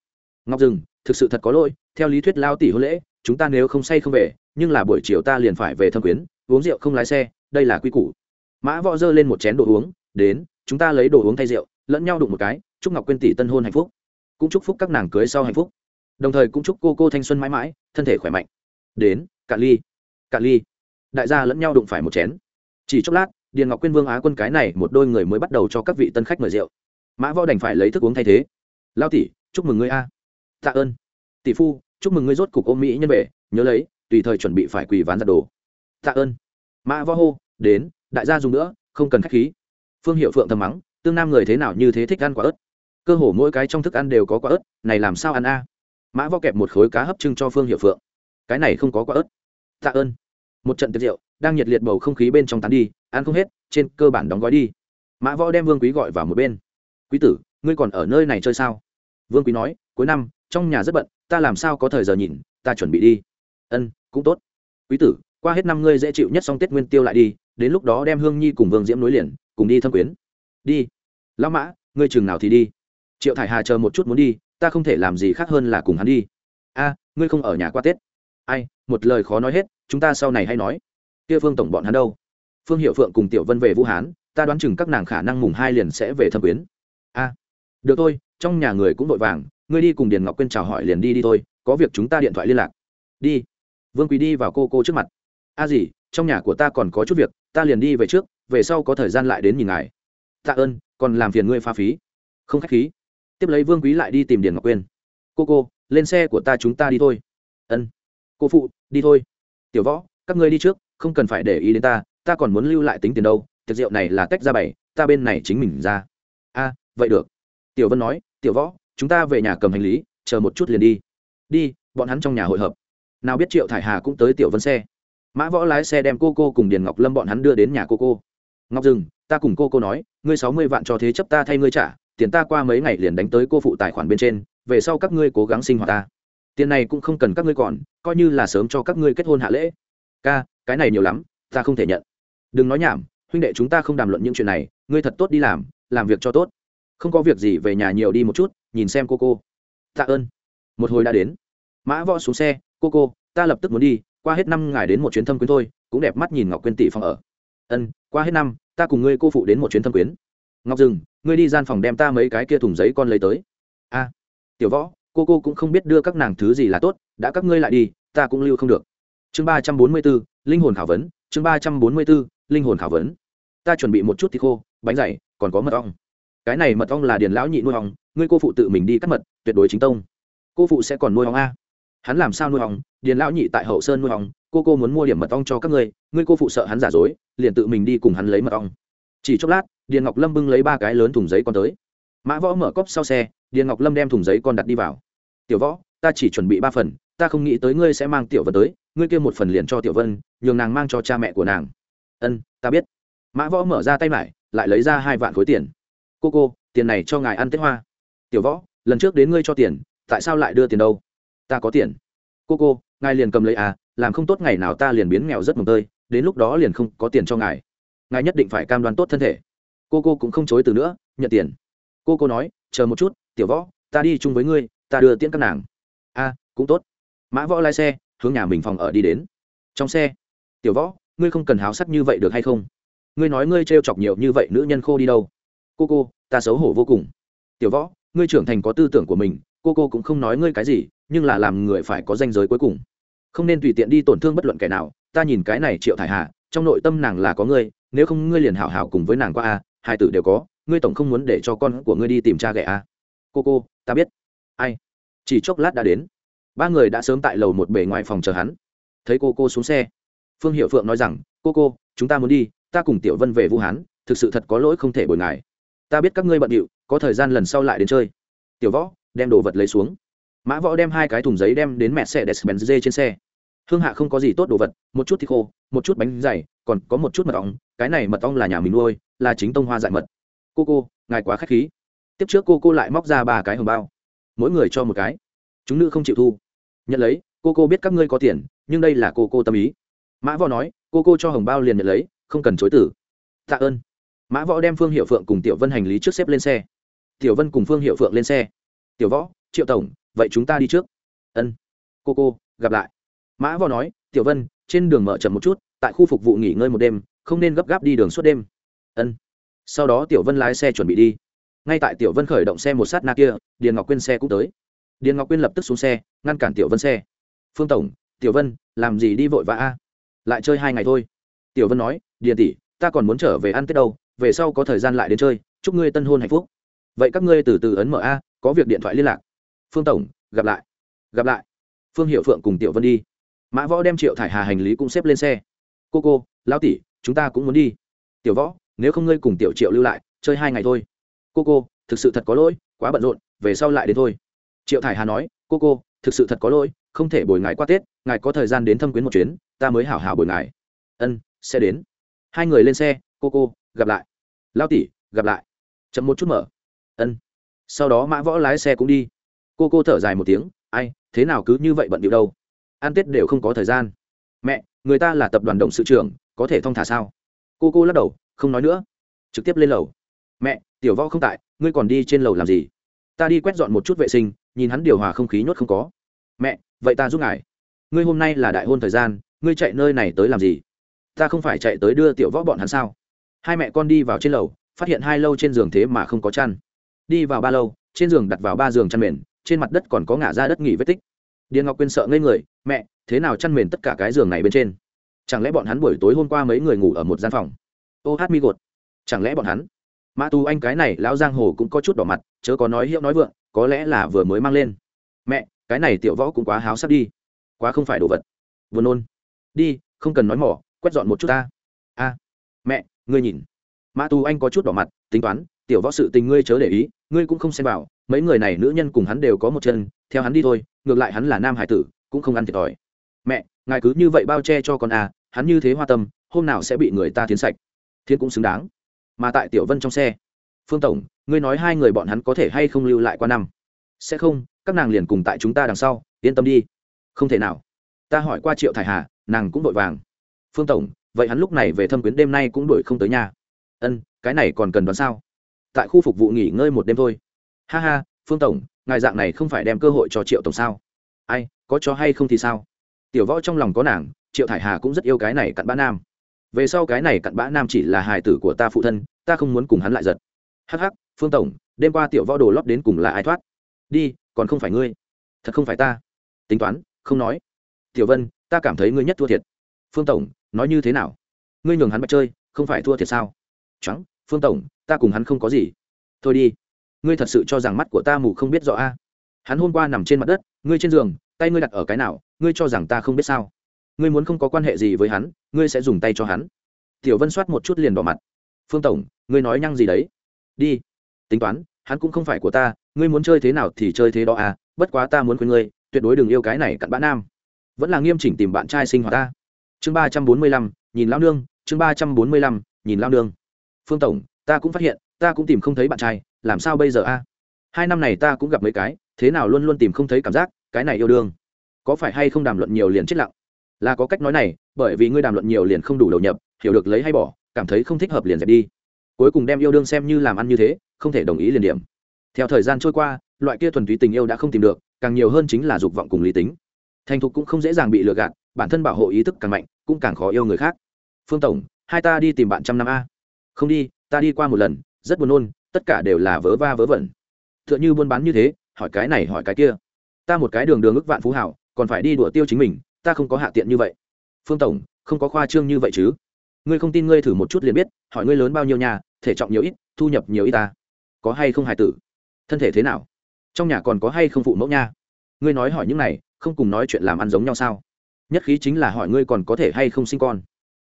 Ngọc rừng thực sự thật có lỗi, theo lý thuyết lao tỷ hôn lễ, chúng ta nếu không say không về, nhưng là buổi chiều ta liền phải về thâm quyến, uống rượu không lái xe, đây là quy củ. Mã võ dơ lên một chén đồ uống, đến, chúng ta lấy đồ uống thay rượu, lẫn nhau đụng một cái, chúc ngọc quyên tỷ tân hôn hạnh phúc. Cũng chúc phúc các nàng cưới sau hạnh phúc. Đồng thời cũng chúc cô cô thanh xuân mãi mãi, thân thể khỏe mạnh. Đến, cạn ly. Cạn ly đại gia lẫn nhau đụng phải một chén. Chỉ chốc lát, điền ngọc quyên vương á quân cái này một đôi người mới bắt đầu cho các vị tân khách mời rượu. Mã võ đành phải lấy thức uống thay thế. Lao tỷ, chúc mừng ngươi a. Tạ ơn. Tỷ phu, chúc mừng ngươi rốt cục ôm mỹ nhân về, nhớ lấy, tùy thời chuẩn bị phải quỳ ván giặt đồ. Tạ ơn. Mã võ hô, đến, đại gia dùng nữa, không cần khách khí. Phương hiệu phượng thầm mắng, tương nam người thế nào như thế thích ăn quả ớt? Cơ hồ mỗi cái trong thức ăn đều có quả ớt, này làm sao ăn a? Mã võ kẹp một khối cá hấp trưng cho phương hiệu phượng. Cái này không có quả ớt. Tạ ơn một trận tiệc rượu, đang nhiệt liệt bầu không khí bên trong tán đi, ăn không hết, trên cơ bản đóng gói đi. Mã võ đem vương quý gọi vào một bên. Quý tử, ngươi còn ở nơi này chơi sao? Vương quý nói, cuối năm, trong nhà rất bận, ta làm sao có thời giờ nhìn, ta chuẩn bị đi. Ân, cũng tốt. Quý tử, qua hết năm ngươi dễ chịu nhất xong tết nguyên tiêu lại đi, đến lúc đó đem hương nhi cùng vương diễm nối liền, cùng đi thâm quyến. Đi. Lão mã, ngươi chừng nào thì đi? Triệu thải hà chờ một chút muốn đi, ta không thể làm gì khác hơn là cùng hắn đi. A, ngươi không ở nhà qua tết. Ai một lời khó nói hết, chúng ta sau này hay nói. Kia phương tổng bọn hắn đâu? Phương hiệu phượng cùng tiểu vân về vũ hán, ta đoán chừng các nàng khả năng mùng hai liền sẽ về thâm quyến. A, được thôi, trong nhà người cũng vội vàng, ngươi đi cùng điền ngọc quyên chào hỏi liền đi đi thôi, có việc chúng ta điện thoại liên lạc. Đi. Vương quý đi vào cô cô trước mặt. A gì, trong nhà của ta còn có chút việc, ta liền đi về trước, về sau có thời gian lại đến nhìn ngài. Tạ ơn, còn làm phiền ngươi pha phí. Không khách khí. Tiếp lấy vương quý lại đi tìm điền ngọc quyên. Cô cô, lên xe của ta chúng ta đi thôi. Ân cô phụ, đi thôi. Tiểu võ, các ngươi đi trước, không cần phải để ý đến ta ta còn muốn lưu lại tính tiền đâu, tiệc rượu này là tách ra bảy ta bên này chính mình ra. A, vậy được. Tiểu vân nói, tiểu võ, chúng ta về nhà cầm hành lý, chờ một chút liền đi. Đi, bọn hắn trong nhà hội hợp. Nào biết triệu thải hà cũng tới tiểu vân xe. Mã võ lái xe đem cô cô cùng điền ngọc lâm bọn hắn đưa đến nhà cô cô. Ngọc dừng, ta cùng cô cô nói, ngươi sáu mươi vạn cho thế chấp ta thay ngươi trả, tiền ta qua mấy ngày liền đánh tới cô phụ tài khoản bên trên, về sau các ngươi cố gắng sinh hoạt ta tiền này cũng không cần các ngươi còn, coi như là sớm cho các ngươi kết hôn hạ lễ. Ca, cái này nhiều lắm, ta không thể nhận. Đừng nói nhảm, huynh đệ chúng ta không đàm luận những chuyện này, ngươi thật tốt đi làm làm việc cho tốt. Không có việc gì về nhà nhiều đi một chút, nhìn xem cô cô. Tạ ơn. Một hồi đã đến. Mã võ xuống xe, cô cô, ta lập tức muốn đi, qua hết năm ngày đến một chuyến thâm quyến thôi, cũng đẹp mắt nhìn ngọc quyên tỷ phòng ở. Ân, qua hết năm, ta cùng ngươi cô phụ đến một chuyến thâm quyến. Ngọc dừng, ngươi đi gian phòng đem ta mấy cái kia thùng giấy con lấy tới. A, tiểu võ cô cô cũng không biết đưa các nàng thứ gì là tốt, đã các ngươi lại đi, ta cũng lưu không được. Chương ba trăm bốn mươi b ố linh hồn khảo vấn, chương ba trăm bốn mươi b ố linh hồn khảo vấn. Ta chuẩn bị một chút thịt khô, bánh dày, còn có mật ong. Cái này mật ong là điền lão nhị nuôi ong, ngươi cô phụ tự mình đi cắt mật, tuyệt đối chính tông. Cô phụ sẽ còn nuôi ong a. Hắn làm sao nuôi ong? Điền lão nhị tại hậu sơn nuôi ong, cô cô muốn mua điểm mật ong cho các ngươi ngươi cô phụ sợ hắn giả dối, liền tự mình đi cùng hắn lấy mật ong. Chỉ chốc lát, điền ngọc lâm bưng lấy ba cái lớn thùng giấy con tới. Mã võ mở cốc sau xe, điền ngọc lâm đem thùng giấy con đặt đi vào tiểu võ, ta chỉ chuẩn bị ba phần, ta không nghĩ tới ngươi sẽ mang tiểu vân tới, ngươi kia một phần liền cho tiểu vân, nhường nàng mang cho cha mẹ của nàng. Ân, ta biết. Mã võ mở ra tay mải, lại lấy ra hai vạn khối tiền. Cô cô, tiền này cho ngài ăn tết hoa. Tiểu võ, lần trước đến ngươi cho tiền, tại sao lại đưa tiền đâu? Ta có tiền. Cô cô, ngài liền cầm lấy à làm không tốt ngày nào ta liền biến nghèo rất mồm tơi, đến lúc đó liền không có tiền cho ngài. Ngài nhất định phải cam đoan tốt thân thể. Cô cô cũng không chối từ nữa, nhận tiền. Cô cô nói, chờ một chút, tiểu võ, ta đi chung với ngươi ta đưa tiễn các nàng. A, cũng tốt. Mã võ lái xe, hướng nhà mình phòng ở đi đến. Trong xe, tiểu võ, ngươi không cần háo sắc như vậy được hay không? Ngươi nói ngươi trêu chọc nhiều như vậy nữ nhân khô đi đâu? Cô cô, ta xấu hổ vô cùng. Tiểu võ, ngươi trưởng thành có tư tưởng của mình, cô cô cũng không nói ngươi cái gì, nhưng là làm người phải có danh giới cuối cùng. Không nên tùy tiện đi tổn thương bất luận kẻ nào, ta nhìn cái này triệu thải hà, trong nội tâm nàng là có ngươi, nếu không ngươi liền hảo hảo cùng với nàng qua a, hai tử đều có, ngươi tổng không muốn để cho con của ngươi đi tìm cha ghẻ a. Cô cô, ta biết ai? Chỉ chốc lát đã đến. Ba người đã sớm tại lầu một bể ngoài phòng chờ hắn. Thấy cô cô xuống xe. Phương hiệu phượng nói rằng, cô cô, chúng ta muốn đi, ta cùng tiểu vân về vũ hán, thực sự thật có lỗi không thể bồi ngài. Ta biết các ngươi bận điệu, có thời gian lần sau lại đến chơi. Tiểu võ đem đồ vật lấy xuống. Mã võ đem hai cái thùng giấy đem đến mẹ xe để bèn dê trên xe. Hương hạ không có gì tốt đồ vật, một chút thịt khô, một chút bánh dày, còn có một chút mật ong, cái này mật ong là nhà mình nuôi, là chính tông hoa dại mật. Cô cô, ngài quá k h á c h khí. Tiếp trước cô cô lại móc ra ba cái hồng bao mỗi người cho một cái. Chúng nữ không chịu thu. Nhận lấy, cô cô biết các ngươi có tiền, nhưng đây là cô cô tâm ý. Mã võ nói, cô cô cho hồng bao liền nhận lấy, không cần chối tử. Tạ ơn. Mã võ đem phương hiệu phượng cùng tiểu vân hành lý trước xếp lên xe. Tiểu vân cùng phương hiệu phượng lên xe. Tiểu võ, triệu tổng, vậy chúng ta đi trước. Ân. Cô cô, gặp lại. Mã võ nói, tiểu vân, trên đường mở chậm một chút, tại khu phục vụ nghỉ ngơi một đêm, không nên gấp gáp đi đường suốt đêm. Ân. Sau đó tiểu vân lái xe chuẩn bị đi ngay tại tiểu vân khởi động xe một sát na kia, điền ngọc quyên xe cũng tới. Điền ngọc quyên lập tức xuống xe, ngăn cản tiểu vân xe. Phương tổng, tiểu vân, làm gì đi vội vã a? Lại chơi hai ngày thôi. Tiểu vân nói, điền tỷ, ta còn muốn trở về ăn tết đâu, về sau có thời gian lại đến chơi, chúc ngươi tân hôn hạnh phúc. Vậy các ngươi từ từ ấn mở a, có việc điện thoại liên lạc. Phương tổng, gặp lại. Gặp lại. Phương hiệu phượng cùng tiểu vân đi. Mã võ đem triệu thải hà hành lý cũng xếp lên xe. Cô cô, lão tỷ, chúng ta cũng muốn đi. Tiểu võ, nếu không ngươi cùng tiểu triệu lưu lại, chơi hai ngày thôi cô cô, thực sự thật có lỗi, quá bận rộn, về sau lại đến thôi. Triệu thải hà nói, cô cô, thực sự thật có lỗi, không thể bồi ngài qua tết, ngài có thời gian đến thâm quyến một chuyến, ta mới hảo hảo bồi ngài. Ân, sẽ đến. Hai người lên xe, cô cô, gặp lại. Lao tỷ, gặp lại. Chậm một chút mở. Ân. Sau đó mã võ lái xe cũng đi. Cô cô thở dài một tiếng, ai, thế nào cứ như vậy bận điệu đâu? Ăn tết đều không có thời gian. Mẹ, người ta là tập đoàn động sự trưởng, có thể thong thả sao? Cô cô lắc đầu, không nói nữa. Trực tiếp lên lầu. Mẹ tiểu võ không tại, ngươi còn đi trên lầu làm gì? Ta đi quét dọn một chút vệ sinh, nhìn hắn điều hòa không khí nhốt không có. Mẹ, vậy ta giúp ngài. Ngươi hôm nay là đại hôn thời gian, ngươi chạy nơi này tới làm gì? Ta không phải chạy tới đưa tiểu võ bọn hắn sao? Hai mẹ con đi vào trên lầu, phát hiện hai lâu trên giường thế mà không có chăn. Đi vào ba lâu, trên giường đặt vào ba giường chăn mền, trên mặt đất còn có ngả ra đất nghỉ vết tích. Điền ngọc quyên sợ ngây người, mẹ, thế nào chăn mền tất cả cái giường này bên trên? Chẳng lẽ bọn hắn buổi tối hôm qua mấy người ngủ ở một gian phòng? Ô hát mi gột. Chẳng lẽ bọn hắn mã tu anh cái này lão giang hồ cũng có chút đỏ mặt, chớ có nói hiệu nói vượng, có lẽ là vừa mới mang lên. Mẹ, cái này tiểu võ cũng quá háo sắc đi. Quá không phải đồ vật. Vừa nôn. Đi, không cần nói mỏ, quét dọn một chút ta. A. Mẹ, ngươi nhìn. Mã tu anh có chút đỏ mặt, tính toán, tiểu võ sự tình ngươi chớ để ý, ngươi cũng không xem vào, mấy người này nữ nhân cùng hắn đều có một chân, theo hắn đi thôi, ngược lại hắn là nam hải tử, cũng không ăn thiệt thòi. Mẹ, ngài cứ như vậy bao che cho con à hắn như thế hoa tâm, hôm nào sẽ bị người ta thiến sạch. Thiên cũng xứng đáng mà tại tiểu vân trong xe. Phương tổng, ngươi nói hai người bọn hắn có thể hay không lưu lại qua năm? Sẽ không, các nàng liền cùng tại chúng ta đằng sau, yên tâm đi. Không thể nào. Ta hỏi qua triệu thải hà, nàng cũng vội vàng. Phương tổng, vậy hắn lúc này về thâm quyến đêm nay cũng đổi không tới nhà. Ân, cái này còn cần đoán sao? Tại khu phục vụ nghỉ ngơi một đêm thôi. Ha ha, phương tổng, ngài dạng này không phải đem cơ hội cho triệu tổng sao? Ai, có cho hay không thì sao? Tiểu võ trong lòng có nàng, triệu thải hà cũng rất yêu cái này cặn bã nam về sau cái này cặn bã nam chỉ là hài tử của ta phụ thân, ta không muốn cùng hắn lại giật. Hắc hắc, phương tổng, đêm qua tiểu võ đồ lót đến cùng là ai thoát? Đi, còn không phải ngươi. Thật không phải ta. Tính toán, không nói. Tiểu vân, ta cảm thấy ngươi nhất thua thiệt. Phương tổng, nói như thế nào? Ngươi nhường hắn bạch chơi, không phải thua thiệt sao? Trắng phương tổng, ta cùng hắn không có gì. Thôi đi. Ngươi thật sự cho rằng mắt của ta mù không biết rõ a? Hắn hôm qua nằm trên mặt đất, ngươi trên giường, tay ngươi đặt ở cái nào, ngươi cho rằng ta không biết sao? Ngươi muốn không có quan hệ gì với hắn, ngươi sẽ dùng tay cho hắn. Tiểu vân soát một chút liền đỏ mặt. Phương tổng, ngươi nói nhăng gì đấy? Đi. Tính toán, hắn cũng không phải của ta, ngươi muốn chơi thế nào thì chơi thế đó à bất quá ta muốn khuyên ngươi, tuyệt đối đừng yêu cái này cặn bã nam. Vẫn là nghiêm chỉnh tìm bạn trai sinh hoạt ta. Chương ba trăm bốn mươi lăm, nhìn lao nương, chương ba trăm bốn mươi lăm, nhìn lao nương. Phương tổng, ta cũng phát hiện, ta cũng tìm không thấy bạn trai, làm sao bây giờ a? Hai năm này ta cũng gặp mấy cái, thế nào luôn luôn tìm không thấy cảm giác, cái này yêu đương. Có phải hay không đàm luận nhiều liền chết lặng? Là có cách nói này, bởi vì ngươi đàm luận nhiều liền không đủ đầu nhập, hiểu được lấy hay bỏ, cảm thấy không thích hợp liền dẹp đi. Cuối cùng đem yêu đương xem như làm ăn như thế, không thể đồng ý liền điểm. Theo thời gian trôi qua, loại kia thuần túy tình yêu đã không tìm được, càng nhiều hơn chính là dục vọng cùng lý tính. Thành thục cũng không dễ dàng bị lừa gạt, bản thân bảo hộ ý thức càng mạnh, cũng càng khó yêu người khác. Phương tổng, hai ta đi tìm bạn trăm năm a. Không đi, ta đi qua một lần, rất buồn nôn, tất cả đều là vớ va vớ vẩn. T h ư ợ n h ư buôn bán như thế, hỏi cái này hỏi cái kia. Ta một cái đường đường ức vạn phú hảo, còn phải đi đùa tiêu chính mình ta không có hạ tiện như vậy. Phương tổng, không có khoa trương như vậy chứ? Ngươi không tin ngươi thử một chút liền biết, hỏi ngươi lớn bao nhiêu nhà, thể trọng nhiều ít, thu nhập nhiều ít ta. Có hay không hài tử? Thân thể thế nào? Trong nhà còn có hay không phụ mẫu nha? Ngươi nói hỏi những này, không cùng nói chuyện làm ăn giống nhau sao? Nhất khí chính là hỏi ngươi còn có thể hay không sinh con.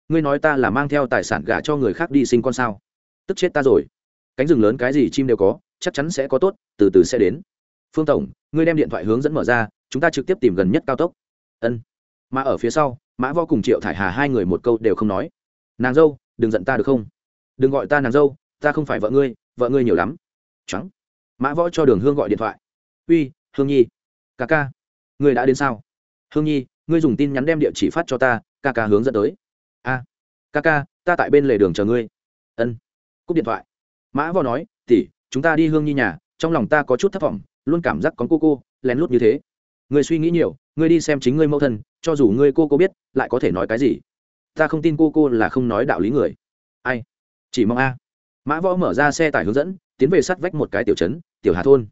Ngươi nói ta là mang theo tài sản gả cho người khác đi sinh con sao? Tức chết ta rồi. Cánh rừng lớn cái gì chim đều có, chắc chắn sẽ có tốt, từ từ sẽ đến. Phương tổng, ngươi đem điện thoại hướng dẫn mở ra, chúng ta trực tiếp tìm gần nhất cao tốc. Ân mà ở phía sau, mã võ cùng triệu thải hà hai người một câu đều không nói. Nàng dâu, đừng giận ta được không? Đừng gọi ta nàng dâu, ta không phải vợ ngươi vợ ngươi nhiều lắm. Trắng mã võ cho đường hương gọi điện thoại. Uy, hương nhi, ca ca, ngươi đã đến sao? Hương nhi, ngươi dùng tin nhắn đem địa chỉ phát cho ta, ca ca hướng dẫn tới. A, ca ca, ta tại bên lề đường chờ ngươi. Ân. Cúp điện thoại. Mã võ nói tỉ chúng ta đi hương nhi nhà, trong lòng ta có chút thất vọng, luôn cảm giác có cô cô, lén lút như thế. Ngươi suy nghĩ nhiều ngươi đi xem chính ngươi mẫu thân, cho dù ngươi cô cô biết, lại có thể nói cái gì? Ta không tin cô cô là không nói đạo lý người. Ai? Chỉ mong a. Mã võ mở ra xe tải hướng dẫn, tiến về sắt vách một cái tiểu trấn, tiểu hà thôn.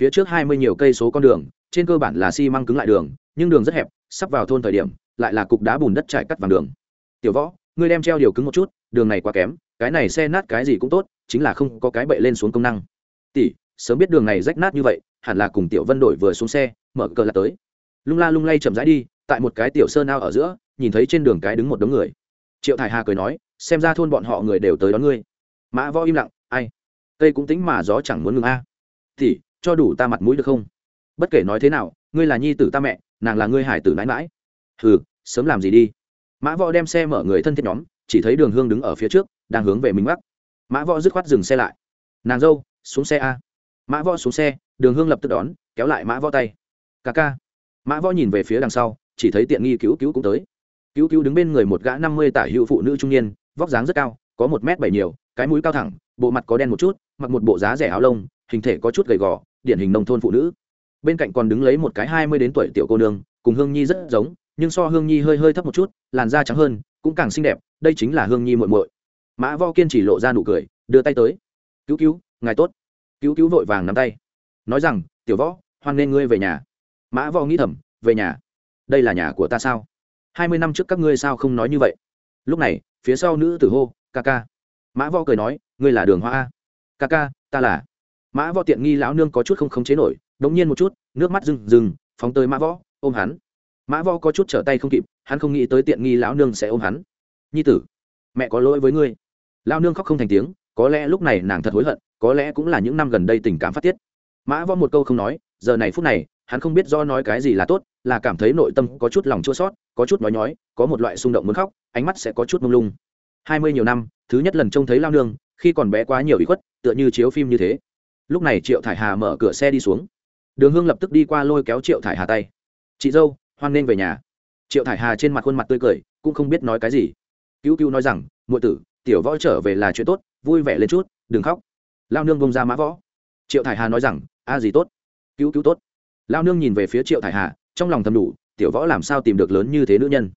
Phía trước hai mươi nhiều cây số con đường, trên cơ bản là xi măng cứng lại đường, nhưng đường rất hẹp, sắp vào thôn thời điểm, lại là cục đá bùn đất trải cắt vàng đường. Tiểu võ, ngươi đem treo điều cứng một chút, đường này quá kém, cái này xe nát cái gì cũng tốt, chính là không có cái bậy lên xuống công năng. Tỷ, sớm biết đường này rách nát như vậy, hẳn là cùng tiểu vân đổi vừa xuống xe, mở cờ là tới lung la lung lay chậm rãi đi, tại một cái tiểu sơn ao ở giữa, nhìn thấy trên đường cái đứng một đống người. Triệu thải hà cười nói, xem ra thôn bọn họ người đều tới đón ngươi. Mã võ im lặng, ai? Cây cũng tính mà gió chẳng muốn ngừng a. À. thì cho đủ ta mặt mũi được không? Bất kể nói thế nào, ngươi là nhi tử ta mẹ, nàng là ngươi hải tử mãi mãi hừ, sớm làm gì đi. Mã võ đem xe mở người thân thiết nhóm, chỉ thấy đường hương đứng ở phía trước, đang hướng về mình bắc mã võ dứt khoát dừng xe lại. Nàng dâu, xuống xe a. Mã võ xuống xe, đường hương lập tức đón, kéo lại mã võ tay. Ca ca mã võ nhìn về phía đằng sau chỉ thấy tiện nghi cứu cứu cũng tới cứu cứu đứng bên người một gã năm mươi tả hữu phụ nữ trung niên vóc dáng rất cao có một m bảy nhiều cái mũi cao thẳng bộ mặt có đen một chút mặc một bộ giá rẻ áo lông hình thể có chút gầy gò điển hình nông thôn phụ nữ bên cạnh còn đứng lấy một cái hai mươi đến tuổi tiểu cô nương cùng hương nhi rất giống nhưng so hương nhi hơi hơi thấp một chút làn da trắng hơn cũng càng xinh đẹp đây chính là hương nhi muội muội mã vo kiên chỉ lộ ra nụ cười đưa tay tới cứu cứu ngài tốt cứu cứu vội vàng nắm tay nói rằng tiểu võ hoan nên ngươi về nhà mã Võ nghĩ thầm, về nhà. Đây là nhà của ta sao? Hai mươi năm trước các ngươi sao không nói như vậy? Lúc này, phía sau nữ tử hô, ca ca. Mã Võ cười nói, ngươi là đường hoa a. Ca ca, ta là. Mã võ tiện nghi lão nương có chút không khống chế nổi, đống nhiên một chút, nước mắt rừng rừng, phóng tới mã võ, ôm hắn. Mã võ có chút trở tay không kịp, hắn không nghĩ tới tiện nghi lão nương sẽ ôm hắn. Nhi tử, mẹ có lỗi với ngươi. Lão nương khóc không thành tiếng, có lẽ lúc này nàng thật hối hận, có lẽ cũng là những năm gần đây tình cảm phát tiết. Mã võ một câu không nói giờ này phút này, hắn không biết do nói cái gì là tốt, là cảm thấy nội tâm có chút lòng chua sót, có chút nói nhói, có một loại xung động muốn khóc, ánh mắt sẽ có chút mông lung. Hai mươi nhiều năm, thứ nhất lần trông thấy lao nương, khi còn bé quá nhiều ý khuất, tựa như chiếu phim như thế. Lúc này triệu thải hà mở cửa xe đi xuống. Đường hương lập tức đi qua lôi kéo triệu thải hà tay. Chị dâu, hoan nên về nhà. Triệu thải hà trên mặt khuôn mặt tươi cười, cũng không biết nói cái gì. Cứu cứu nói rằng, muội tử, tiểu võ trở về là chuyện tốt, vui vẻ lên chút, đừng khóc. Lao nương bông ra mã võ. Triệu thải hà nói rằng, a gì tốt? Cứu cứu tốt. Lao nương nhìn về phía triệu thải hà, trong lòng thầm đủ, tiểu võ làm sao tìm được lớn như thế nữ nhân?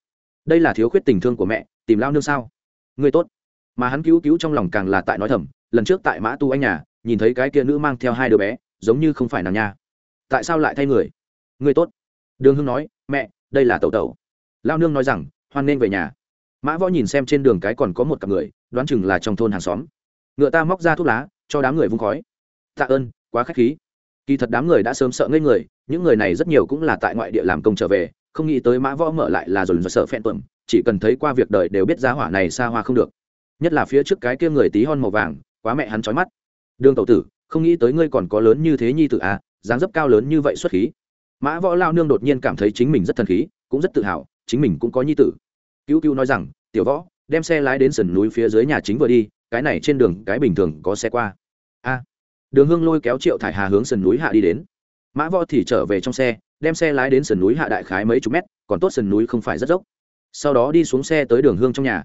Đây là thiếu khuyết tình thương của mẹ, tìm lao nương sao? Người tốt. Mà hắn cứu cứu trong lòng càng là tại nói thầm, lần trước tại mã tu anh nhà, nhìn thấy cái kia nữ mang theo hai đứa bé, giống như không phải nàng nha. Tại sao lại thay người? Người tốt. Đường hưng nói, mẹ, đây là tẩu tẩu. Lao nương nói rằng, hoan nên về nhà. Mã võ nhìn xem trên đường cái còn có một cặp người, đoán chừng là trong thôn hàng xóm. Ngựa ta móc ra thuốc lá, cho đám người vung khói. Tạ ơn, quá k h á c h khí kỳ thật đám người đã sớm sợ ngây người, những người này rất nhiều cũng là tại ngoại địa làm công trở về, không nghĩ tới mã võ mở lại là dồn sợ phen tuẩm chỉ cần thấy qua việc đời đều biết giá hỏa này xa hoa không được. Nhất là phía trước cái kia người tí hon màu vàng, quá mẹ hắn trói mắt. Đường tẩu tử, không nghĩ tới ngươi còn có lớn như thế nhi tử à dáng dấp cao lớn như vậy xuất khí. Mã võ lao nương đột nhiên cảm thấy chính mình rất thần khí, cũng rất tự hào, chính mình cũng có nhi tử. Cứu cứu nói rằng, tiểu võ, đem xe lái đến sườn núi phía dưới nhà chính vừa đi, cái này trên đường cái bình thường có xe qua đường hương lôi kéo triệu thải hà hướng sườn núi hạ đi đến. Mã võ thì trở về trong xe, đem xe lái đến sườn núi hạ đại khái mấy chục mét, còn tốt sườn núi không phải rất dốc. Sau đó đi xuống xe tới đường hương trong nhà.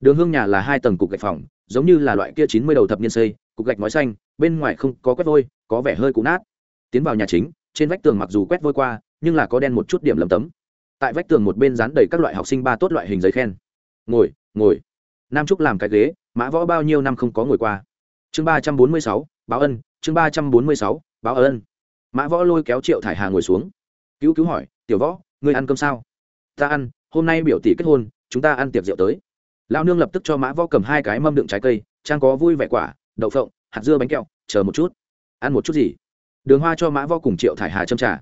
Đường hương nhà là hai tầng cục gạch phòng, giống như là loại kia chín mươi đầu thập niên xây, cục gạch ngói xanh, bên ngoài không có quét vôi, có vẻ hơi cũ nát. Tiến vào nhà chính, trên vách tường mặc dù quét vôi qua, nhưng là có đen một chút điểm lấm tấm. Tại vách tường một bên dán đầy các loại học sinh ba tốt loại hình giấy khen. Ngồi ngồi. Nam trúc làm cái ghế, mã võ bao nhiêu năm không có ngồi qua. Chương ba trăm bốn mươi sáu báo ân, chương ba trăm bốn mươi sáu, báo ân. Mã võ lôi kéo triệu thải hà ngồi xuống. Cứu cứu hỏi, tiểu võ, ngươi ăn cơm sao? Ta ăn, hôm nay biểu tỷ kết hôn, chúng ta ăn tiệc rượu tới. Lao nương lập tức cho mã võ cầm hai cái mâm đựng trái cây, trang có vui vẻ quả, đậu phộng, hạt dưa bánh kẹo, chờ một chút. Ăn một chút gì? Đường hoa cho mã võ cùng triệu thải hà châm trả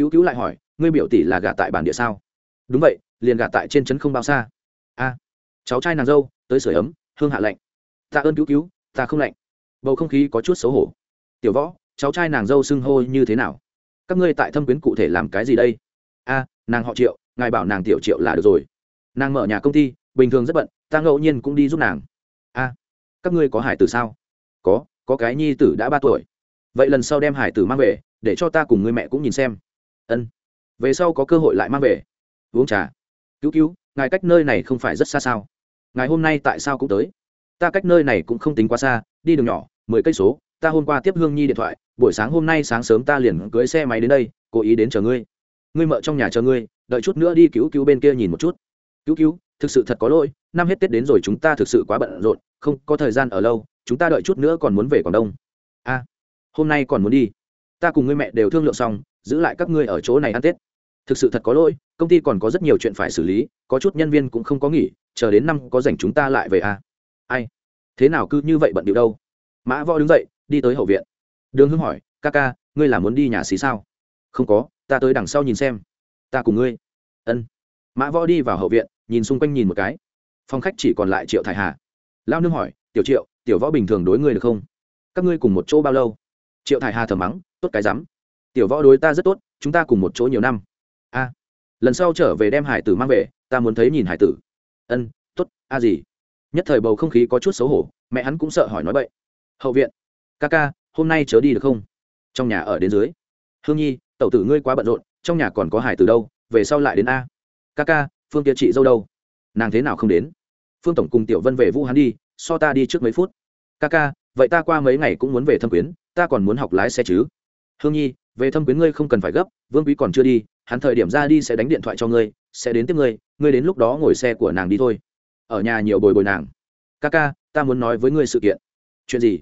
cứu cứu lại hỏi, ngươi biểu tỷ là gà tại bản địa sao? Đúng vậy, liền gà tại trên trấn không bao xa. A, cháu trai nàng dâu, tới sửa ấm, hương hạ lạnh. Tạ ơn cứu cứu, ta không lạnh bầu không khí có chút xấu hổ. Tiểu võ, cháu trai nàng dâu xưng hô như thế nào? Các ngươi tại thâm quyến cụ thể làm cái gì đây? A, nàng họ triệu, ngài bảo nàng tiểu triệu là được rồi. Nàng mở nhà công ty, bình thường rất bận, ta ngẫu nhiên cũng đi giúp nàng. A, các ngươi có hải tử sao? Có có cái nhi tử đã ba tuổi. Vậy lần sau đem hải tử mang về, để cho ta cùng người mẹ cũng nhìn xem. Ân, về sau có cơ hội lại mang về. Uống trà. Cứu cứu, ngài cách nơi này không phải rất xa sao? Ngài hôm nay tại sao cũng tới? Ta cách nơi này cũng không tính quá xa, đi đường nhỏ mười cây số, ta hôm qua tiếp hương nhi điện thoại, buổi sáng hôm nay sáng sớm ta liền cưới xe máy đến đây, cố ý đến chờ ngươi. Ngươi mợ trong nhà chờ ngươi, đợi chút nữa đi cứu cứu bên kia nhìn một chút. Cứu cứu, thực sự thật có lỗi, năm hết tết đến rồi chúng ta thực sự quá bận rộn, không có thời gian ở lâu, chúng ta đợi chút nữa còn muốn về quảng đông. A, hôm nay còn muốn đi. Ta cùng ngươi mẹ đều thương lượng xong, giữ lại các ngươi ở chỗ này ăn tết. Thực sự thật có lỗi, công ty còn có rất nhiều chuyện phải xử lý, có chút nhân viên cũng không có nghỉ, chờ đến năm có rảnh chúng ta lại về a. Ai? Thế nào cứ như vậy bận điệu đâu? Mã võ đứng dậy, đi tới hậu viện. Đường hưng hỏi, ca ca, ngươi là muốn đi nhà xí sao? Không có, ta tới đằng sau nhìn xem. Ta cùng ngươi. Ân. Mã võ đi vào hậu viện, nhìn xung quanh nhìn một cái. Phòng khách chỉ còn lại triệu thải hà. Lao nương hỏi, tiểu triệu, tiểu võ bình thường đối ngươi được không? Các ngươi cùng một chỗ bao lâu? Triệu thải hà thờ mắng, tốt cái rắm. Tiểu võ đối ta rất tốt, chúng ta cùng một chỗ nhiều năm. A. Lần sau trở về đem hải tử mang về, ta muốn thấy nhìn hải tử. Ân t ố t a gì? Nhất thời bầu không khí có chút xấu hổ, mẹ hắn cũng sợ hỏi nói vậy hậu viện. Ca ca, hôm nay chớ đi được không? Trong nhà ở đến dưới. Hương nhi, tẩu tử ngươi quá bận rộn, trong nhà còn có hải từ đâu, về sau lại đến a. Ca ca, phương kia chị dâu đâu? Nàng thế nào không đến? Phương tổng cùng tiểu vân về vũ hắn đi, so ta đi trước mấy phút. Ca ca, vậy ta qua mấy ngày cũng muốn về thâm quyến, ta còn muốn học lái xe chứ. Hương nhi, về thâm quyến ngươi không cần phải gấp, vương quý còn chưa đi, hắn thời điểm ra đi sẽ đánh điện thoại cho ngươi, sẽ đến tiếp ngươi ngươi đến lúc đó ngồi xe của nàng đi thôi. Ở nhà nhiều bồi bồi nàng. Ca ca, ta muốn nói với ngươi sự kiện. Chuyện gì?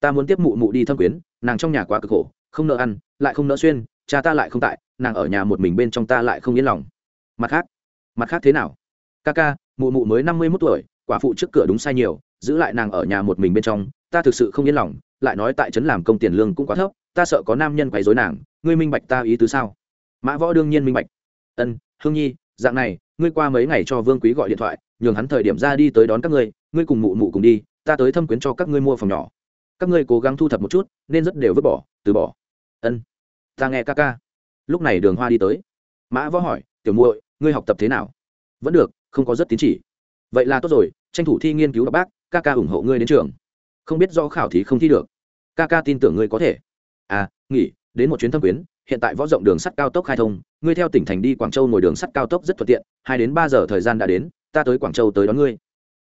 Ta muốn tiếp mụ mụ đi thâm quyến, nàng trong nhà quá cực khổ, không nợ ăn, lại không nợ xuyên, cha ta lại không tại, nàng ở nhà một mình bên trong ta lại không yên lòng. Mặt khác mặt khác thế nào? Ca ca, mụ mụ mới năm mươi mốt tuổi, quả phụ trước cửa đúng sai nhiều, giữ lại nàng ở nhà một mình bên trong, ta thực sự không yên lòng, lại nói tại trấn làm công tiền lương cũng quá thấp, ta sợ có nam nhân quấy dối nàng, ngươi minh bạch ta ý tứ sao? Mã võ đương nhiên minh bạch. Ân, hương nhi, dạng này, ngươi qua mấy ngày cho vương quý gọi điện thoại, nhường hắn thời điểm ra đi tới đón các ngươi ngươi cùng mụ mụ cùng đi, ta tới thâm quyến cho các ngươi mua phòng nhỏ các ngươi cố gắng thu thập một chút, nên rất đều vứt bỏ, từ bỏ. Ân. Ta nghe ca ca. Lúc này đường hoa đi tới. Mã võ hỏi, tiểu muội, ngươi học tập thế nào? Vẫn được, không có rất tín chỉ. Vậy là tốt rồi, tranh thủ thi nghiên cứu đọc bác, ca ca ủng hộ ngươi đến trường. Không biết do khảo thí không thi được. Ca ca tin tưởng ngươi có thể. À nghỉ, đến một chuyến thâm quyến, hiện tại võ rộng đường sắt cao tốc khai thông, ngươi theo tỉnh thành đi quảng châu ngồi đường sắt cao tốc rất thuận tiện, hai đến ba giờ thời gian đã đến, ta tới quảng châu tới đón ngươi.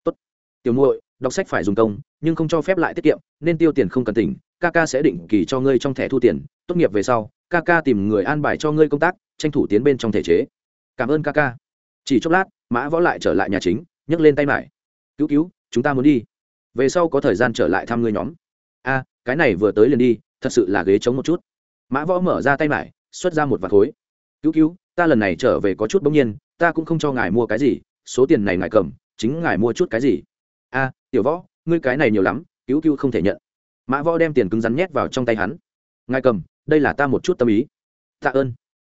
Tốt. Tiểu muội, đọc sách phải dùng công nhưng không cho phép lại tiết kiệm, nên tiêu tiền không cần tỉnh, ca ca sẽ định kỳ cho ngươi trong thẻ thu tiền, tốt nghiệp về sau, ca ca tìm người an bài cho ngươi công tác, tranh thủ tiến bên trong thể chế. Cảm ơn ca ca. Chỉ chốc lát, mã võ lại trở lại nhà chính, nhấc lên tay mải. Cứu cứu, chúng ta muốn đi. Về sau có thời gian trở lại thăm ngươi nhóm. A, cái này vừa tới liền đi, thật sự là ghế trống một chút. Mã võ mở ra tay mải, xuất ra một vạt khối. Cứu cứu, ta lần này trở về có chút bỗng nhiên, ta cũng không cho ngài mua cái gì, số tiền này ngài cầm, chính ngài mua chút cái gì. A, tiểu võ ngươi cái này nhiều lắm, cứu cứu không thể nhận. Mã võ đem tiền cứng rắn nhét vào trong tay hắn. Ngài cầm, đây là ta một chút tâm ý. Tạ ơn.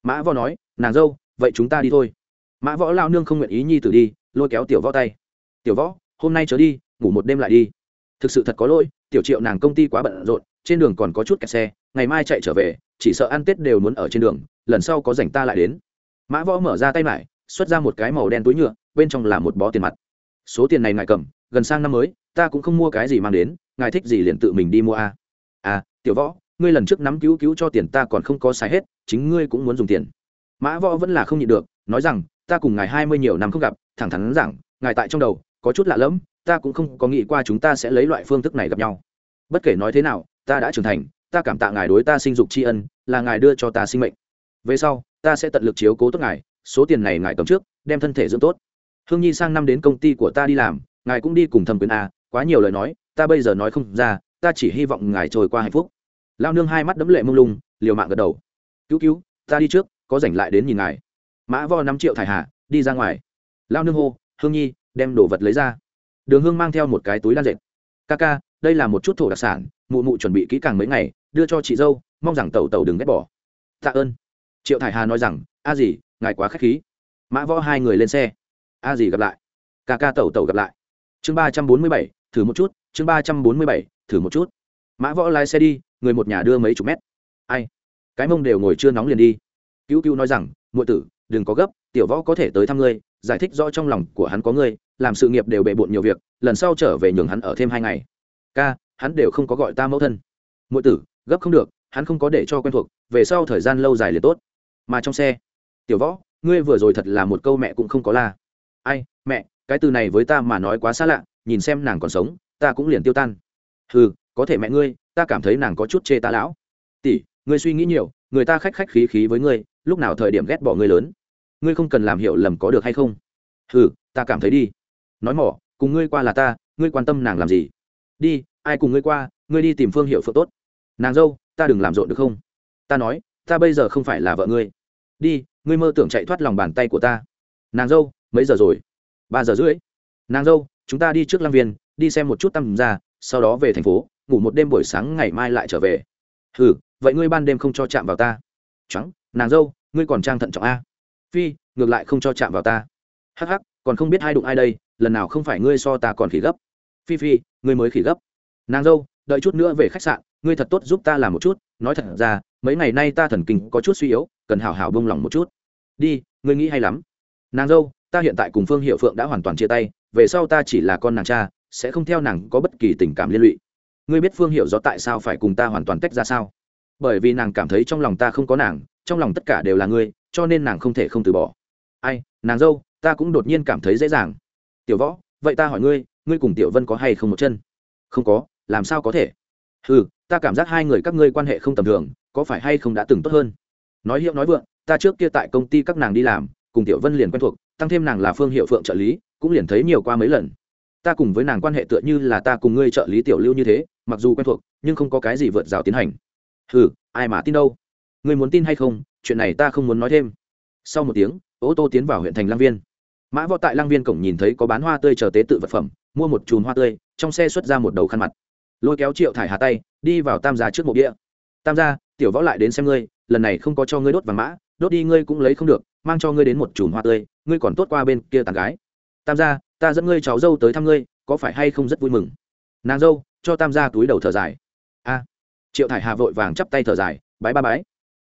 Mã võ nói, nàng dâu, vậy chúng ta đi thôi. Mã võ lao nương không nguyện ý nhi tử đi, lôi kéo tiểu võ tay. Tiểu võ, hôm nay trở đi, ngủ một đêm lại đi. Thực sự thật có lỗi, tiểu triệu nàng công ty quá bận rộn, trên đường còn có chút kẹt xe, ngày mai chạy trở về, chỉ sợ ăn tết đều muốn ở trên đường, lần sau có rảnh ta lại đến. Mã võ mở ra tay mải, xuất ra một cái màu đen túi nhựa, bên trong là một bó tiền mặt số tiền này ngài cầm, gần sang năm mới, ta cũng không mua cái gì mang đến, ngài thích gì liền tự mình đi mua a à. à tiểu võ, ngươi lần trước nắm cứu cứu cho tiền ta còn không có xài hết, chính ngươi cũng muốn dùng tiền. Mã võ vẫn là không nhịn được, nói rằng, ta cùng ngài hai mươi nhiều năm không gặp, thẳng thắn rằng ngài tại trong đầu, có chút lạ lẫm, ta cũng không có nghĩ qua chúng ta sẽ lấy loại phương thức này gặp nhau. Bất kể nói thế nào, ta đã trưởng thành, ta cảm tạ ngài đối ta sinh dục tri ân, là ngài đưa cho ta sinh mệnh. Về sau, ta sẽ tận lực chiếu cố tốt ngài, số tiền này ngài cầm trước, đem thân thể dưỡng tốt hương nhi sang năm đến công ty của ta đi làm, ngài cũng đi cùng thẩm quyến a, quá nhiều lời nói, ta bây giờ nói không ra, ta chỉ hy vọng ngài trôi qua hạnh phúc. Lao nương hai mắt đấm lệ mông lung, liều mạng gật đầu. Cứu cứu, ta đi trước, có rảnh lại đến nhìn ngài. Mã vo năm triệu thải hạ, đi ra ngoài. Lao nương hô, hương nhi, đem đồ vật lấy ra. Đường hương mang theo một cái túi đan dệt. Ca ca, đây là một chút thổ đặc sản, mụ mụ chuẩn bị kỹ càng mấy ngày, đưa cho chị dâu, mong rằng tàu tàu đừng ghét bỏ. Tạ ơn. Triệu thải hà nói rằng, a gì, ngài quá k h á c h khí. Mã võ hai người lên xe a gì gặp lại? Ca ca tẩu tẩu gặp lại. Chương ba trăm bốn mươi bảy, thử một chút, chương ba trăm bốn mươi bảy, thử một chút. Mã võ lái xe đi, người một nhà đưa mấy chục mét. Ai? Cái mông đều ngồi chưa nóng liền đi. Cứu cứu nói rằng m tử, đừng có gấp, tiểu võ có thể tới thăm ngươi, giải thích rõ trong lòng của hắn có ngươi, làm sự nghiệp đều bề bộn nhiều việc, lần sau trở về nhường hắn ở thêm hai ngày. Ca, hắn đều không có gọi ta mẫu thân. M tử, gấp không được, hắn không có để cho quen thuộc, về sau thời gian lâu dài liền tốt. Mà trong xe, tiểu võ, ngươi vừa rồi thật là một câu mẹ cũng không có la ai, mẹ, cái từ này với ta mà nói quá xa lạ, nhìn xem nàng còn sống, ta cũng liền tiêu tan. Ừ có thể mẹ ngươi, ta cảm thấy nàng có chút chê ta lão. Tỷ, ngươi suy nghĩ nhiều, người ta khách khách khí khí với ngươi, lúc nào thời điểm ghét bỏ ngươi lớn? Ngươi không cần làm hiểu lầm có được hay không? Ừ ta cảm thấy đi. Nói mỏ, cùng ngươi qua là ta, ngươi quan tâm nàng làm gì? Đi, ai cùng ngươi qua, ngươi đi tìm phương hiệu phượng tốt. Nàng dâu, ta đừng làm rộn được không? Ta nói, ta bây giờ không phải là vợ ngươi. Đi, ngươi mơ tưởng chạy thoát lòng bàn tay của ta. Nàng dâu mấy giờ rồi? Ba giờ rưỡi. Nàng dâu, chúng ta đi trước lăng viên, đi xem một chút tăm ra, sau đó về thành phố, ngủ một đêm buổi sáng ngày mai lại trở về. Ừ vậy ngươi ban đêm không cho chạm vào ta? Trắng nàng dâu, ngươi còn trang thận trọng a. Phi, ngược lại không cho chạm vào ta. Hắc hắc, còn không biết hai đụng ai đây, lần nào không phải ngươi so ta còn khỉ gấp. Phi phi, ngươi mới khỉ gấp. Nàng dâu, đợi chút nữa về khách sạn, ngươi thật tốt giúp ta làm một chút, nói thật ra, mấy ngày nay ta thần kinh có chút suy yếu, cần hảo hảo bông lòng một chút. Đi, ngươi nghĩ hay lắm. Nàng dâu ta hiện tại cùng phương hiệu phượng đã hoàn toàn chia tay, về sau ta chỉ là con nàng cha, sẽ không theo nàng có bất kỳ tình cảm liên lụy. Ngươi biết phương hiệu rõ tại sao phải cùng ta hoàn toàn tách ra sao? Bởi vì nàng cảm thấy trong lòng ta không có nàng, trong lòng tất cả đều là ngươi, cho nên nàng không thể không từ bỏ. Ai, nàng dâu, ta cũng đột nhiên cảm thấy dễ dàng. Tiểu võ, vậy ta hỏi ngươi ngươi cùng tiểu vân có hay không một chân? Không có, làm sao có thể? Ừ ta cảm giác hai người các ngươi quan hệ không tầm thường, có phải hay không đã từng tốt hơn? Nói hiệu nói vượng, ta trước kia tại công ty các nàng đi làm cùng tiểu vân liền quen thuộc, tăng thêm nàng là phương hiệu phượng trợ lý, cũng liền thấy nhiều qua mấy lần. Ta cùng với nàng quan hệ tựa như là ta cùng ngươi trợ lý tiểu lưu như thế, mặc dù quen thuộc, nhưng không có cái gì vượt rào tiến hành. Ừ ai mà tin đâu? Ngươi muốn tin hay không? Chuyện này ta không muốn nói thêm. Sau một tiếng, ô tô tiến vào huyện thành lang viên. Mã võ tại lang viên cổng nhìn thấy có bán hoa tươi chờ tế tự vật phẩm, mua một chùm hoa tươi, trong xe xuất ra một đầu khăn mặt. Lôi kéo triệu thải hà tay, đi vào tam gia trước mộ đĩa. tam gia, tiểu võ lại đến xem ngươi, lần này không có cho ngươi đốt vàng mã, đốt đi ngươi cũng lấy không được mang cho ngươi đến một chùm hoa tươi, ngươi còn tốt qua bên kia tàn gái. Tam gia, ta dẫn ngươi cháu dâu tới thăm ngươi, có phải hay không rất vui mừng? Nàng dâu, cho tam gia túi đầu thở dài. A. Triệu thải hà vội vàng chắp tay thở dài, bái ba bái.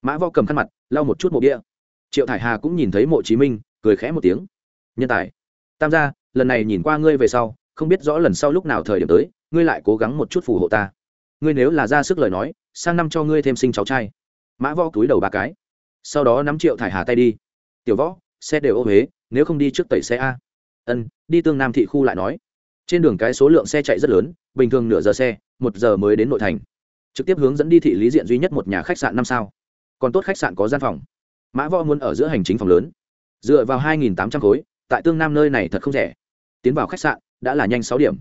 Mã võ cầm khăn mặt, lau một chút mộ bia. triệu thải hà cũng nhìn thấy mộ chí minh, cười khẽ một tiếng. Nhân tài. Tam gia, lần này nhìn qua ngươi về sau, không biết rõ lần sau lúc nào thời điểm tới, ngươi lại cố gắng một chút phù hộ ta. Ngươi nếu là ra sức lời nói, sang năm cho ngươi thêm sinh cháu trai. Mã võ túi đầu ba cái. Sau đó nắm triệu thải hà tay đi tiểu võ, xe đều ô huế, nếu không đi trước tẩy xe a. Ân, đi tương nam thị khu lại nói. Trên đường cái số lượng xe chạy rất lớn, bình thường nửa giờ xe, một giờ mới đến nội thành. Trực tiếp hướng dẫn đi thị lý diện duy nhất một nhà khách sạn năm sao. Còn tốt khách sạn có gian phòng. Mã võ muốn ở giữa hành chính phòng lớn. Dựa vào hai nghìn tám trăm khối, tại tương nam nơi này thật không rẻ. Tiến vào khách sạn, đã là nhanh sáu điểm.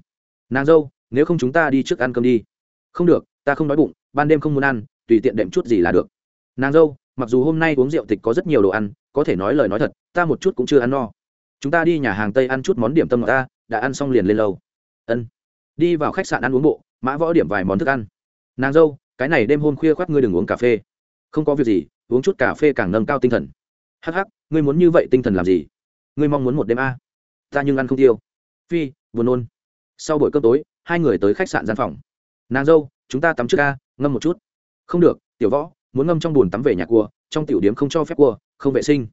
Nàng dâu, nếu không chúng ta đi trước ăn cơm đi. Không được, ta không đói bụng, ban đêm không muốn ăn, tùy tiện đệm chút gì là được. Nàng dâu, mặc dù hôm nay uống rượu tịch có rất nhiều đồ ăn có thể nói lời nói thật, ta một chút cũng chưa ăn no. Chúng ta đi nhà hàng tây ăn chút món điểm tâm ta đã ăn xong liền lên lâu ân. Đi vào khách sạn ăn uống bộ, mã võ điểm vài món thức ăn. Nàng dâu, cái này đêm hôm khuya khoác ngươi đừng uống cà phê. Không có việc gì, uống chút cà phê càng nâng cao tinh thần. Hắc hắc, ngươi muốn như vậy tinh thần làm gì? Ngươi mong muốn một đêm a? Ta nhưng ăn không tiêu. Phi, buồn nôn. Sau buổi cơm tối, hai người tới khách sạn gian phòng. Nàng dâu, chúng ta tắm trước a, ngâm một chút. Không được, tiểu võ, muốn ngâm trong bùn tắm về nhà cua trong tiểu điểm không cho phép cua, không vệ sinh.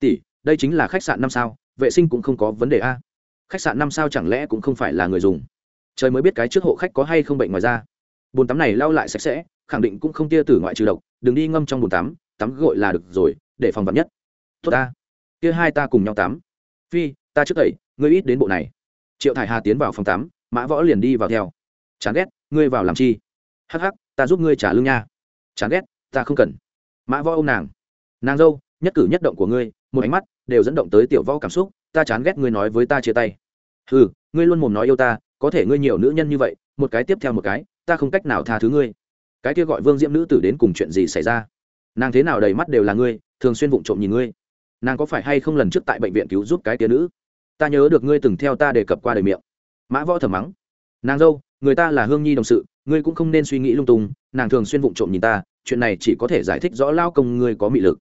Tỷ, đây chính là khách sạn năm sao, vệ sinh cũng không có vấn đề a. Khách sạn năm sao chẳng lẽ cũng không phải là người dùng? Trời mới biết cái trước hộ khách có hay không bệnh ngoài ra bồn tắm này lau lại sạch sẽ, khẳng định cũng không tia tử ngoại trừ độc, đừng đi ngâm trong bồn tắm tắm gội là được rồi, để phòng vật nhất. Tốt ta. Kia hai ta cùng nhau tắm. Phi, ta trước tẩy, ngươi ít đến bộ này. Triệu thải hà tiến vào phòng tắm, mã võ liền đi vào theo. Chán ghét, ngươi vào làm chi? Hắc hắc, ta giúp ngươi trả lương nha. Chán ghét, ta không cần mã võ ô m nàng. Nàng dâu, nhất cử nhất động của ngươi, một ánh mắt đều dẫn động tới tiểu võ cảm xúc, ta chán ghét ngươi nói với ta chia tay. Ừ ngươi luôn mồm nói yêu ta, có thể ngươi nhiều nữ nhân như vậy, một cái tiếp theo một cái, ta không cách nào tha thứ ngươi. Cái kia gọi vương diễm nữ tử đến cùng chuyện gì xảy ra? Nàng thế nào đầy mắt đều là ngươi, thường xuyên vụng trộm nhìn ngươi. Nàng có phải hay không lần trước tại bệnh viện cứu giúp cái tia nữ? Ta nhớ được ngươi từng theo ta đề cập qua đời miệng. Mã võ thầm mắng. Nàng dâu, người ta là hương nhi đồng sự, ngươi cũng không nên suy nghĩ lung tung, nàng thường xuyên vụng trộm nhìn ta chuyện này chỉ có thể giải thích rõ lao công ngươi có mị lực.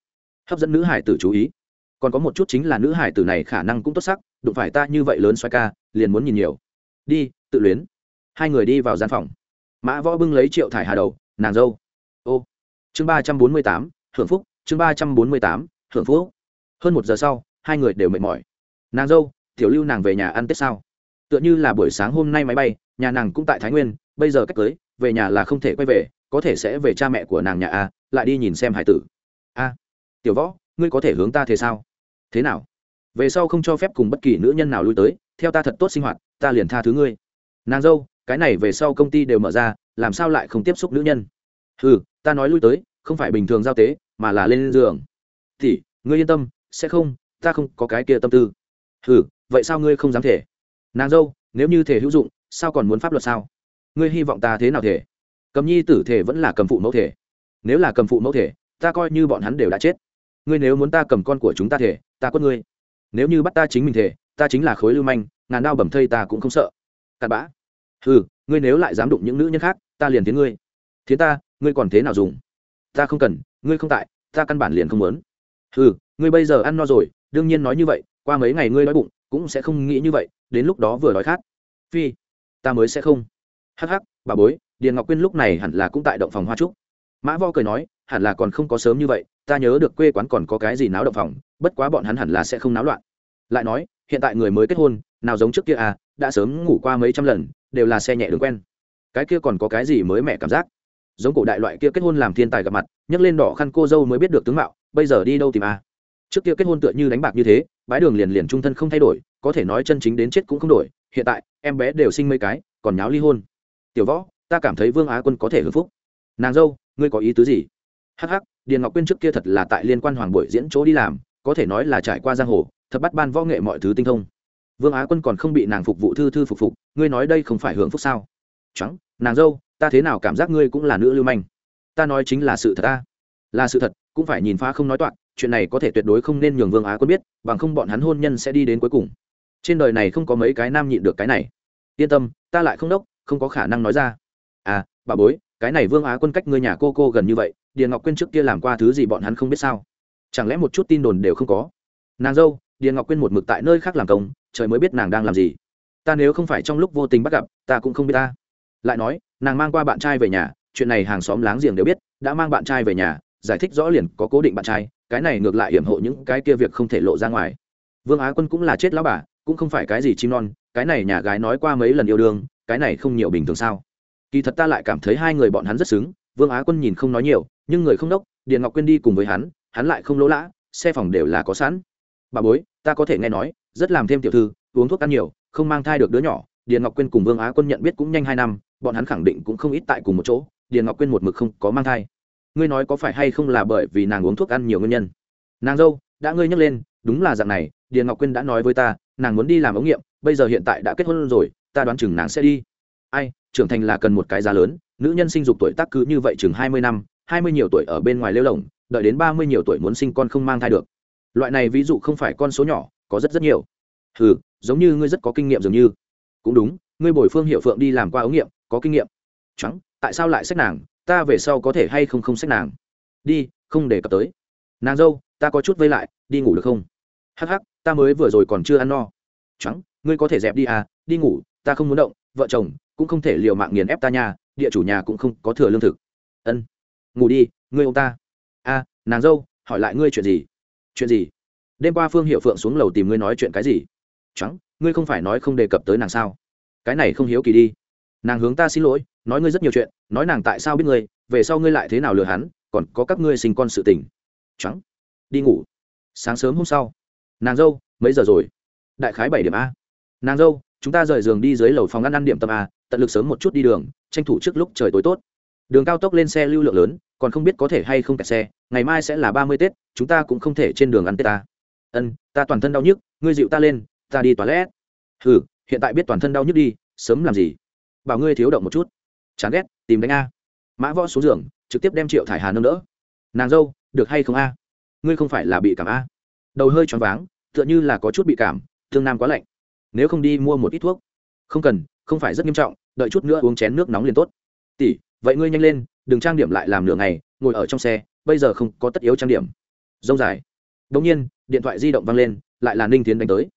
Hấp dẫn nữ hải tử chú ý. Còn có một chút chính là nữ hải tử này khả năng cũng tốt sắc, đụng phải ta như vậy lớn xoay ca, liền muốn nhìn nhiều. Đi, tự luyến. Hai người đi vào gian phòng. Mã võ bưng lấy triệu thải hà đầu, nàng dâu. Ô. Chương ba trăm bốn mươi tám, hưởng phúc, chương ba trăm bốn mươi tám, hưởng phúc. Hơn một giờ sau, hai người đều mệt mỏi. Nàng dâu, tiểu lưu nàng về nhà ăn tết sao? Tựa như là buổi sáng hôm nay máy bay, nhà nàng cũng tại thái nguyên, bây giờ cách cưới về nhà là không thể quay về có thể sẽ về cha mẹ của nàng nhà a, lại đi nhìn xem hải tử. A, tiểu võ, ngươi có thể hướng ta thế sao? Thế nào? Về sau không cho phép cùng bất kỳ nữ nhân nào lui tới, theo ta thật tốt sinh hoạt, ta liền tha thứ ngươi. Nàng dâu, cái này về sau công ty đều mở ra, làm sao lại không tiếp xúc nữ nhân? Ừ ta nói lui tới, không phải bình thường giao tế, mà là lên giường. Thì, ngươi yên tâm, sẽ không, ta không có cái kia tâm tư. Ừ vậy sao ngươi không dám thể? Nàng dâu, nếu như thể hữu dụng, sao còn muốn pháp luật sao? Ngươi hy vọng ta thế nào thể? Cầm nhi tử thể vẫn là cầm phụ mẫu thể. Nếu là cầm phụ mẫu thể, ta coi như bọn hắn đều đã chết. Ngươi nếu muốn ta cầm con của chúng ta thể, ta quất ngươi. Nếu như bắt ta chính mình thể, ta chính là khối lưu manh, ngàn đao bầm thây ta cũng không sợ. Cặn bã. Ừ ngươi nếu lại dám đụng những nữ nhân khác, ta liền tiến ngươi. Thiến ta, ngươi còn thế nào dùng? Ta không cần, ngươi không tại, ta căn bản liền không muốn. Ừ ngươi bây giờ ăn no rồi, đương nhiên nói như vậy, qua mấy ngày ngươi đói bụng, cũng sẽ không nghĩ như vậy, đến lúc đó vừa đói khát. Phi, ta mới sẽ không. Hắc hắc, bà bối điền ngọc quyên lúc này hẳn là cũng tại động phòng hoa trúc. Mã vo cười nói, hẳn là còn không có sớm như vậy, ta nhớ được quê quán còn có cái gì náo động phòng, bất quá bọn hắn hẳn là sẽ không náo loạn. Lại nói, hiện tại người mới kết hôn, nào giống trước kia à đã sớm ngủ qua mấy trăm lần, đều là xe nhẹ đường quen. Cái kia còn có cái gì mới mẻ cảm giác? Giống cổ đại loại kia kết hôn làm thiên tài gặp mặt, nhấc lên đỏ khăn cô dâu mới biết được tướng mạo, bây giờ đi đâu tìm à? Trước kia kết hôn tựa như đánh bạc như thế, bãi đường liền liền trung thân không thay đổi, có thể nói chân chính đến chết cũng không đổi. Hiện tại, em bé đều sinh mấy cái, còn nháo ly hôn. Tiểu võ ta cảm thấy vương á quân có thể hưng phúc nàng dâu ngươi có ý tứ gì hắc hắc điền ngọc quyên trước kia thật là tại liên quan hoàng buổi diễn chỗ đi làm có thể nói là trải qua giang hồ thật bắt ban võ nghệ mọi thứ tinh thông vương á quân còn không bị nàng phục vụ thư thư phục phục ngươi nói đây không phải hưởng phúc sao trắng nàng dâu ta thế nào cảm giác ngươi cũng là nữ lưu manh ta nói chính là sự thật ta là sự thật cũng phải nhìn phá không nói toạc chuyện này có thể tuyệt đối không nên nhường vương á quân biết bằng không bọn hắn hôn nhân sẽ đi đến cuối cùng trên đời này không có mấy cái nam nhịn được cái này yên tâm ta lại không đốc không có khả năng nói ra bà bối, cái này vương á quân cách ngươi nhà cô cô gần như vậy, điền ngọc quyên trước kia làm qua thứ gì bọn hắn không biết sao? Chẳng lẽ một chút tin đồn đều không có? Nàng dâu, điền ngọc quyên một mực tại nơi khác làm công, trời mới biết nàng đang làm gì. Ta nếu không phải trong lúc vô tình bắt gặp, ta cũng không biết ta. Lại nói, nàng mang qua bạn trai về nhà, chuyện này hàng xóm láng giềng đều biết, đã mang bạn trai về nhà, giải thích rõ liền có cố định bạn trai, cái này ngược lại hiểm hộ những cái kia việc không thể lộ ra ngoài. Vương á quân cũng là chết lão bà, cũng không phải cái gì chim non, cái này nhà gái nói qua mấy lần yêu đương, cái này không nhiều bình thường sao? Kỳ thật ta lại cảm thấy hai người bọn hắn rất xứng, vương á quân nhìn không nói nhiều, nhưng người không đốc, điền ngọc quyên đi cùng với hắn hắn lại không lỗ lã, xe phòng đều là có sẵn. Bà bối, ta có thể nghe nói, rất làm thêm tiểu thư, uống thuốc ăn nhiều, không mang thai được đứa nhỏ, điền ngọc quyên cùng vương á quân nhận biết cũng nhanh hai năm, bọn hắn khẳng định cũng không ít tại cùng một chỗ, điền ngọc quyên một mực không có mang thai. Ngươi nói có phải hay không là bởi vì nàng uống thuốc ăn nhiều nguyên nhân? Nàng dâu, đã ngươi nhắc lên, đúng là dạng này, điền ngọc quyên đã nói với ta, nàng muốn đi làm ống nghiệm, bây giờ hiện tại đã kết hôn rồi, ta đoán chừng nàng sẽ đi ai, trưởng thành là cần một cái giá lớn, nữ nhân sinh dục tuổi tác cứ như vậy chừng hai mươi năm, hai mươi nhiều tuổi ở bên ngoài lêu lồng đợi đến ba mươi nhiều tuổi muốn sinh con không mang thai được. Loại này ví dụ không phải con số nhỏ, có rất rất nhiều. Ừ giống như ngươi rất có kinh nghiệm dường như. Cũng đúng, ngươi bồi phương hiệu phượng đi làm qua ống nghiệm, có kinh nghiệm. Trắng tại sao lại sách nàng? Ta về sau có thể hay không không sách nàng? Đi, không để cập tới. Nàng dâu, ta có chút vây lại, đi ngủ được không? Hắc hắc, ta mới vừa rồi còn chưa ăn no. Trắng ngươi có thể dẹp đi à đi ngủ, ta không muốn động, vợ chồng cũng không thể liều mạng nghiền ép ta nhà địa chủ nhà cũng không có thừa lương thực. Ân. Ngủ đi, ngươi ông ta. A, nàng dâu, hỏi lại ngươi chuyện gì? Chuyện gì? Đêm qua phương hiệu phượng xuống lầu tìm ngươi nói chuyện cái gì? Trắng ngươi không phải nói không đề cập tới nàng sao? Cái này không hiếu kỳ đi. Nàng hướng ta xin lỗi, nói ngươi rất nhiều chuyện, nói nàng tại sao biết ngươi, về sau ngươi lại thế nào lừa hắn, còn có các ngươi sinh con sự tình. Trắng đi ngủ. Sáng sớm hôm sau. Nàng dâu, mấy giờ rồi? Đại khái bảy điểm a. Nàng dâu, chúng ta rời giường đi dưới lầu phòng ăn ăn điểm tâm a tận lực sớm một chút đi đường, tranh thủ trước lúc trời tối tốt. Đường cao tốc lên xe lưu lượng lớn, còn không biết có thể hay không kẹt xe, ngày mai sẽ là ba mươi tết, chúng ta cũng không thể trên đường ăn tết ta. Ân, ta toàn thân đau nhức, ngươi dịu ta lên, ta đi toilet. Ừ hiện tại biết toàn thân đau nhức đi, sớm làm gì? Bảo ngươi thiếu động một chút. Chán ghét, tìm đánh a. Mã võ xuống giường, trực tiếp đem triệu thải hà nâng đỡ. Nàng dâu, được hay không a? Ngươi không phải là bị cảm a. Đầu hơi choáng váng, tựa như là có chút bị cảm, thương nam quá lạnh. Nếu không đi mua một ít thuốc không cần, không phải rất nghiêm trọng, đợi chút nữa uống chén nước nóng liền tốt. Tỷ, vậy ngươi nhanh lên, đừng trang điểm lại làm nửa ngày, ngồi ở trong xe, bây giờ không có tất yếu trang điểm. Dông dài. Đ nhiên, điện thoại di động vang lên, lại là ninh tiến đánh tới.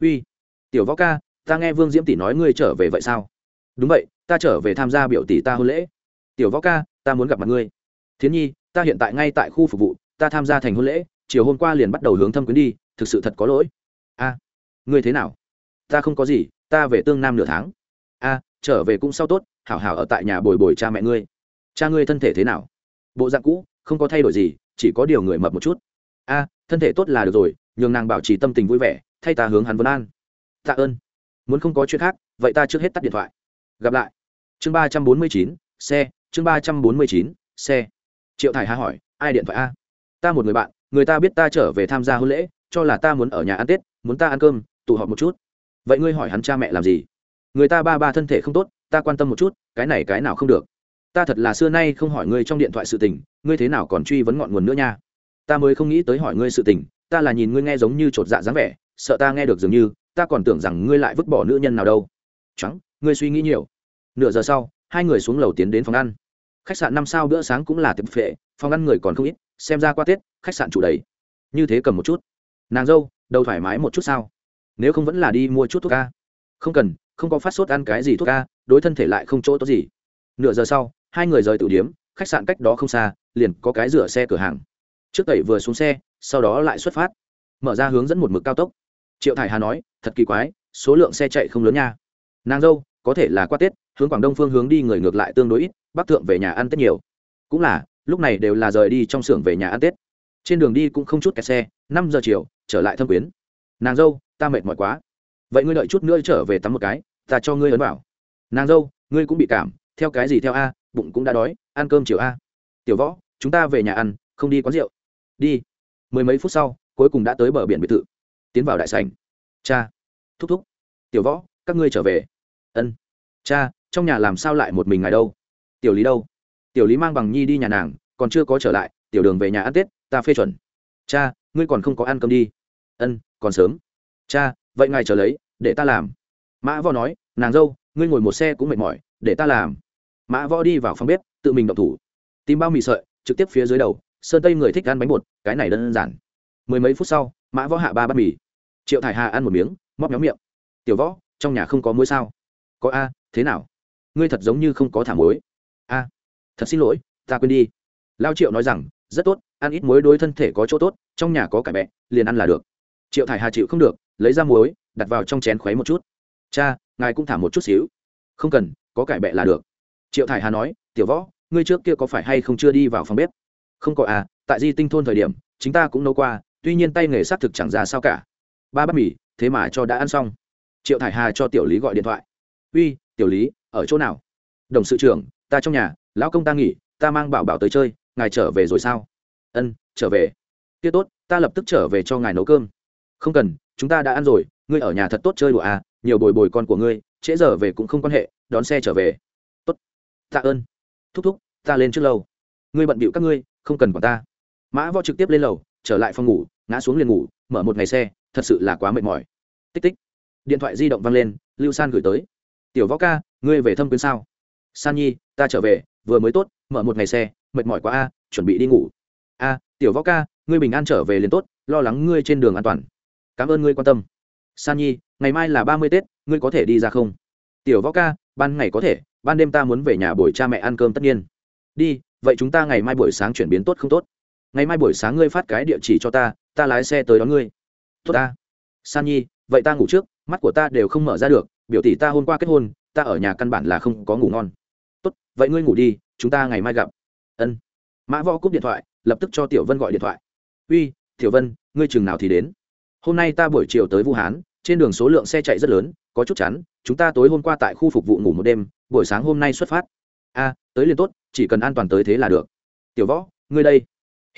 Uy, tiểu võ ca, ta nghe vương diễm tỷ nói ngươi trở về vậy sao? Đúng vậy, ta trở về tham gia biểu tỷ ta hôn lễ. Tiểu võ ca, ta muốn gặp mặt ngươi. Thiến nhi, ta hiện tại ngay tại khu phục vụ, ta tham gia thành hôn lễ, chiều hôm qua liền bắt đầu hướng thâm quyến đi, thực sự thật có lỗi. A, ngươi thế nào? Ta không có gì ta về tương nam nửa tháng. A, trở về cũng sao tốt, hảo hảo ở tại nhà bồi bồi cha mẹ ngươi. Cha ngươi thân thể thế nào? Bộ dạng cũ, không có thay đổi gì, chỉ có điều người mập một chút. A, thân thể tốt là được rồi, nhường nàng bảo trì tâm tình vui vẻ, thay ta hướng hắn vấn an. Tạ ơn. Muốn không có chuyện khác, vậy ta trước hết tắt điện thoại. Gặp lại. Chương ba trăm bốn mươi chín, xe, chương ba trăm bốn mươi chín, xe. Triệu thải hà hỏi, ai điện thoại a? Ta một người bạn, người ta biết ta trở về tham gia hôn lễ, cho là ta muốn ở nhà ăn tết, muốn ta ăn cơm, tụ họp một chút vậy ngươi hỏi hắn cha mẹ làm gì? Người ta ba ba thân thể không tốt, ta quan tâm một chút, cái này cái nào không được? Ta thật là xưa nay không hỏi ngươi trong điện thoại sự tình, ngươi thế nào còn truy vấn ngọn nguồn nữa nha? Ta mới không nghĩ tới hỏi ngươi sự tình, ta là nhìn ngươi nghe giống như chột dạ dáng vẻ, sợ ta nghe được dường như, ta còn tưởng rằng ngươi lại vứt bỏ nữ nhân nào đâu. Trắng ngươi suy nghĩ nhiều. Nửa giờ sau, hai người xuống lầu tiến đến phòng ăn. Khách sạn năm sao bữa sáng cũng là tiệm phệ, phòng ăn người còn không ít, xem ra qua tết, khách sạn chủ đầy. Như thế cầm một chút. Nàng dâu, đầu thoải mái một chút sao? Nếu không vẫn là đi mua chút thuốc ca. Không cần, không có phát sốt ăn cái gì thuốc ca, đối thân thể lại không chỗ tốt gì. Nửa giờ sau, hai người rời tử điếm, khách sạn cách đó không xa, liền có cái rửa xe cửa hàng. Trước tẩy vừa xuống xe, sau đó lại xuất phát. Mở ra hướng dẫn một mực cao tốc. Triệu thải hà nói, thật kỳ quái, số lượng xe chạy không lớn nha. Nàng dâu, có thể là qua tết, hướng quảng đông phương hướng đi người ngược lại tương đối ít, bắc thượng về nhà ăn tết nhiều. Cũng là, lúc này đều là rời đi trong xưởng về nhà ăn tết. Trên đường đi cũng không chút kẹt xe, năm giờ chiều, trở lại thâm quyến. Nàng dâu ta mệt mỏi quá. Vậy ngươi đợi chút nữa trở về tắm một cái, ta cho ngươi ấn bảo nàng dâu, ngươi cũng bị cảm, theo cái gì theo a, bụng cũng đã đói, ăn cơm chiều a. Tiểu võ, chúng ta về nhà ăn, không đi quán rượu. Đi. Mười mấy phút sau, cuối cùng đã tới bờ biển biệt thự. Tiến vào đại sảnh. Cha. Thúc thúc. Tiểu võ, các ngươi trở về. Ân. Cha, trong nhà làm sao lại một mình ngài đâu? Tiểu lý đâu? Tiểu lý mang bằng nhi đi nhà nàng, còn chưa có trở lại, tiểu đường về nhà ăn tết, ta phê chuẩn. Cha, ngươi còn không có ăn cơm đi. Ân, còn sớm cha, vậy ngài trở lấy, để ta làm. Mã võ nói, nàng dâu, ngươi ngồi một xe cũng mệt mỏi, để ta làm. Mã võ đi vào phòng bếp, tự mình động thủ. Tìm bao mì sợi, trực tiếp phía dưới đầu, sơn tây người thích ăn bánh bột, cái này đơn giản. Mười mấy phút sau, mã võ hạ ba bát mì. Triệu thải hà ăn một miếng, móc nhóm miệng. Tiểu võ, trong nhà không có muối sao? Có a, thế nào? Ngươi thật giống như không có thả muối. A, thật xin lỗi, ta quên đi. Lao triệu nói rằng, rất tốt, ăn ít muối đối thân thể có chỗ tốt, trong nhà có cải bẹ, liền ăn là được. Triệu thải hà chịu không được lấy ra muối, đặt vào trong chén khuấy một chút. Cha, ngài cũng thả một chút xíu. Không cần, có cải bẹ là được. Triệu thải hà nói, tiểu võ, ngươi trước kia có phải hay không chưa đi vào phòng bếp? Không có à tại di tinh thôn thời điểm, chính ta cũng nấu qua, tuy nhiên tay nghề xác thực chẳng ra sao cả. Ba bát mì, thế mà cho đã ăn xong. Triệu thải hà cho tiểu lý gọi điện thoại. Uy, tiểu lý, ở chỗ nào? Đồng sự trưởng, ta trong nhà, lão công ta nghỉ, ta mang bảo bảo tới chơi, ngài trở về rồi sao? Ân, trở về. Kia tốt, ta lập tức trở về cho ngài nấu cơm. Không cần chúng ta đã ăn rồi, ngươi ở nhà thật tốt chơi đùa à nhiều bồi bồi con của ngươi, trễ giờ về cũng không quan hệ, đón xe trở về. Tốt. Tạ ơn. Thúc thúc, ta lên trước lâu ngươi bận bịu các ngươi, không cần quản ta. Mã võ trực tiếp lên lầu, trở lại phòng ngủ, ngã xuống liền ngủ, mở một ngày xe, thật sự là quá mệt mỏi. Tích tích. Điện thoại di động văng lên, lưu san gửi tới. Tiểu võ ca, ngươi về thâm quyến sao? San nhi, ta trở về, vừa mới tốt, mở một ngày xe, mệt mỏi quá a, chuẩn bị đi ngủ. A, tiểu võ ca, ngươi bình an trở về liền tốt, lo lắng ngươi trên đường an toàn cảm ơn ngươi quan tâm. San nhi, ngày mai là ba mươi tết, ngươi có thể đi ra không? Tiểu võ ca, ban ngày có thể, ban đêm ta muốn về nhà buổi cha mẹ ăn cơm tất nhiên. Đi, vậy chúng ta ngày mai buổi sáng chuyển biến tốt không tốt? Ngày mai buổi sáng ngươi phát cái địa chỉ cho ta ta lái xe tới đón ngươi. Tốt ta. San nhi, vậy ta ngủ trước, mắt của ta đều không mở ra được, biểu tỷ ta hôm qua kết hôn, ta ở nhà căn bản là không có ngủ ngon. Tốt, vậy ngươi ngủ đi, chúng ta ngày mai gặp. Ân. Mã võ cúp điện thoại, lập tức cho tiểu vân gọi điện thoại. Uy, tiểu vân, ngươi chừng nào thì đến? Hôm nay ta buổi chiều tới vũ hán, trên đường số lượng xe chạy rất lớn, có chút chắn chúng ta tối hôm qua tại khu phục vụ ngủ một đêm, buổi sáng hôm nay xuất phát. A, tới liền tốt, chỉ cần an toàn tới thế là được. Tiểu võ, ngươi đây,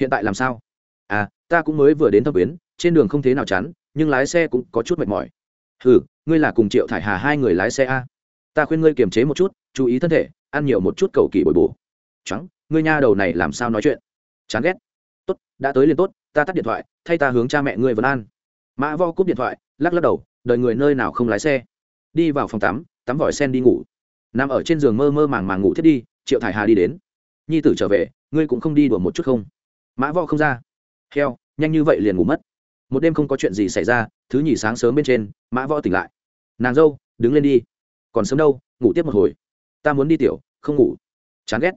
hiện tại làm sao? À ta cũng mới vừa đến thâm quyến, trên đường không thế nào chắn nhưng lái xe cũng có chút mệt mỏi. Ừ ngươi là cùng triệu thải hà hai người lái xe a. Ta khuyên ngươi kiềm chế một chút, chú ý thân thể, ăn nhiều một chút cầu kỳ bồi bổ. Trắng ngươi nha đầu này làm sao nói chuyện? Chán ghét. Tốt, đã tới liền tốt, ta tắt điện thoại, thay ta hướng cha mẹ ngươi vấn an mã vo cúp điện thoại, lắc lắc đầu đợi người nơi nào không lái xe. Đi vào phòng tắm tắm vòi sen đi ngủ. Nằm ở trên giường mơ mơ màng màng ngủ thiết đi, triệu thải hà đi đến. Nhi tử trở về, ngươi cũng không đi đùa một chút không? Mã vo không ra. Heo, nhanh như vậy liền ngủ mất. Một đêm không có chuyện gì xảy ra, thứ nhì sáng sớm bên trên, mã võ tỉnh lại. Nàng dâu, đứng lên đi. Còn sớm đâu, ngủ tiếp một hồi. Ta muốn đi tiểu, không ngủ. Chán ghét.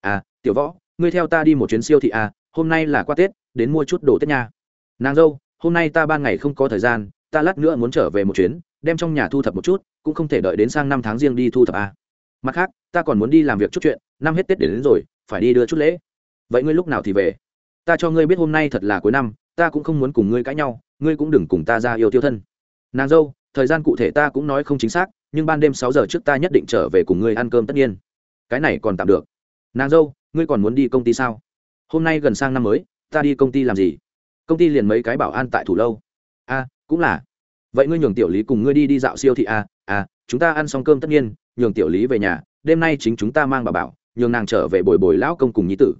À tiểu võ, ngươi theo ta đi một chuyến siêu thị à hôm nay là qua tết, đến mua chút đồ tết nha. Nàng dâu hôm nay ta ban ngày không có thời gian ta lát nữa muốn trở về một chuyến đem trong nhà thu thập một chút cũng không thể đợi đến sang năm tháng riêng đi thu thập à. mặt khác ta còn muốn đi làm việc chút chuyện năm hết tết đến, đến rồi phải đi đưa chút lễ. Vậy ngươi lúc nào thì về? Ta cho ngươi biết hôm nay thật là cuối năm ta cũng không muốn cùng ngươi cãi nhau ngươi cũng đừng cùng ta ra yêu tiêu thân. Nàng dâu thời gian cụ thể ta cũng nói không chính xác nhưng ban đêm sáu giờ trước ta nhất định trở về cùng ngươi ăn cơm tất nhiên. Cái này còn tạm được. Nàng dâu ngươi còn muốn đi công ty sao? Hôm nay gần sang năm mới ta đi công ty làm gì? Công ty liền mấy cái bảo an tại thủ lâu. A cũng là. Vậy ngươi nhường tiểu lý cùng ngươi đi đi dạo siêu thị a à chúng ta ăn xong cơm tất nhiên, nhường tiểu lý về nhà, đêm nay chính chúng ta mang bà bảo, nhường nàng trở về bồi bồi lão công cùng nhí tử.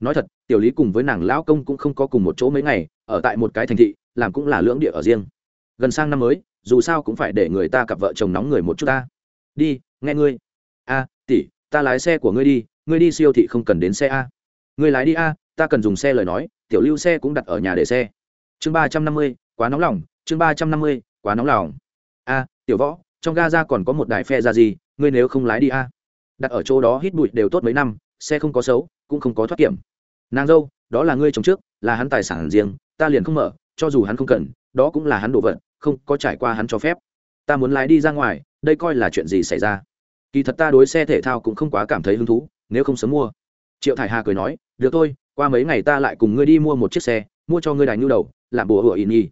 Nói thật, tiểu lý cùng với nàng lão công cũng không có cùng một chỗ mấy ngày, ở tại một cái thành thị, làm cũng là lưỡng địa ở riêng. Gần sang năm mới, dù sao cũng phải để người ta cặp vợ chồng nóng người một chút ta. Đi, nghe ngươi. A tỷ, ta lái xe của ngươi đi ngươi đi siêu thị không cần đến xe a. Ngươi lái đi a ta cần dùng xe lời nói, tiểu lưu xe cũng đặt ở nhà để xe. Chương ba trăm năm mươi, quá nóng lòng, chương ba trăm năm mươi, quá nóng lòng. A, tiểu võ, trong ga ra còn có một đài phe ra gì, ngươi nếu không lái đi a. Đặt ở chỗ đó hít bụi đều tốt mấy năm, xe không có xấu, cũng không có thoát kiểm nàng dâu, đó là ngươi chồng trước, là hắn tài sản riêng, ta liền không mở, cho dù hắn không cần, đó cũng là hắn đồ vật, không có trải qua hắn cho phép. Ta muốn lái đi ra ngoài, đây coi là chuyện gì xảy ra? Kỳ thật ta đối xe thể thao cũng không quá cảm thấy hứng thú, nếu không sớm mua. Triệu thải hà cười nói, được thôi qua mấy ngày ta lại cùng ngươi đi mua một chiếc xe, mua cho ngươi đài nhu đầu, làm bùa hựa ỉ nhi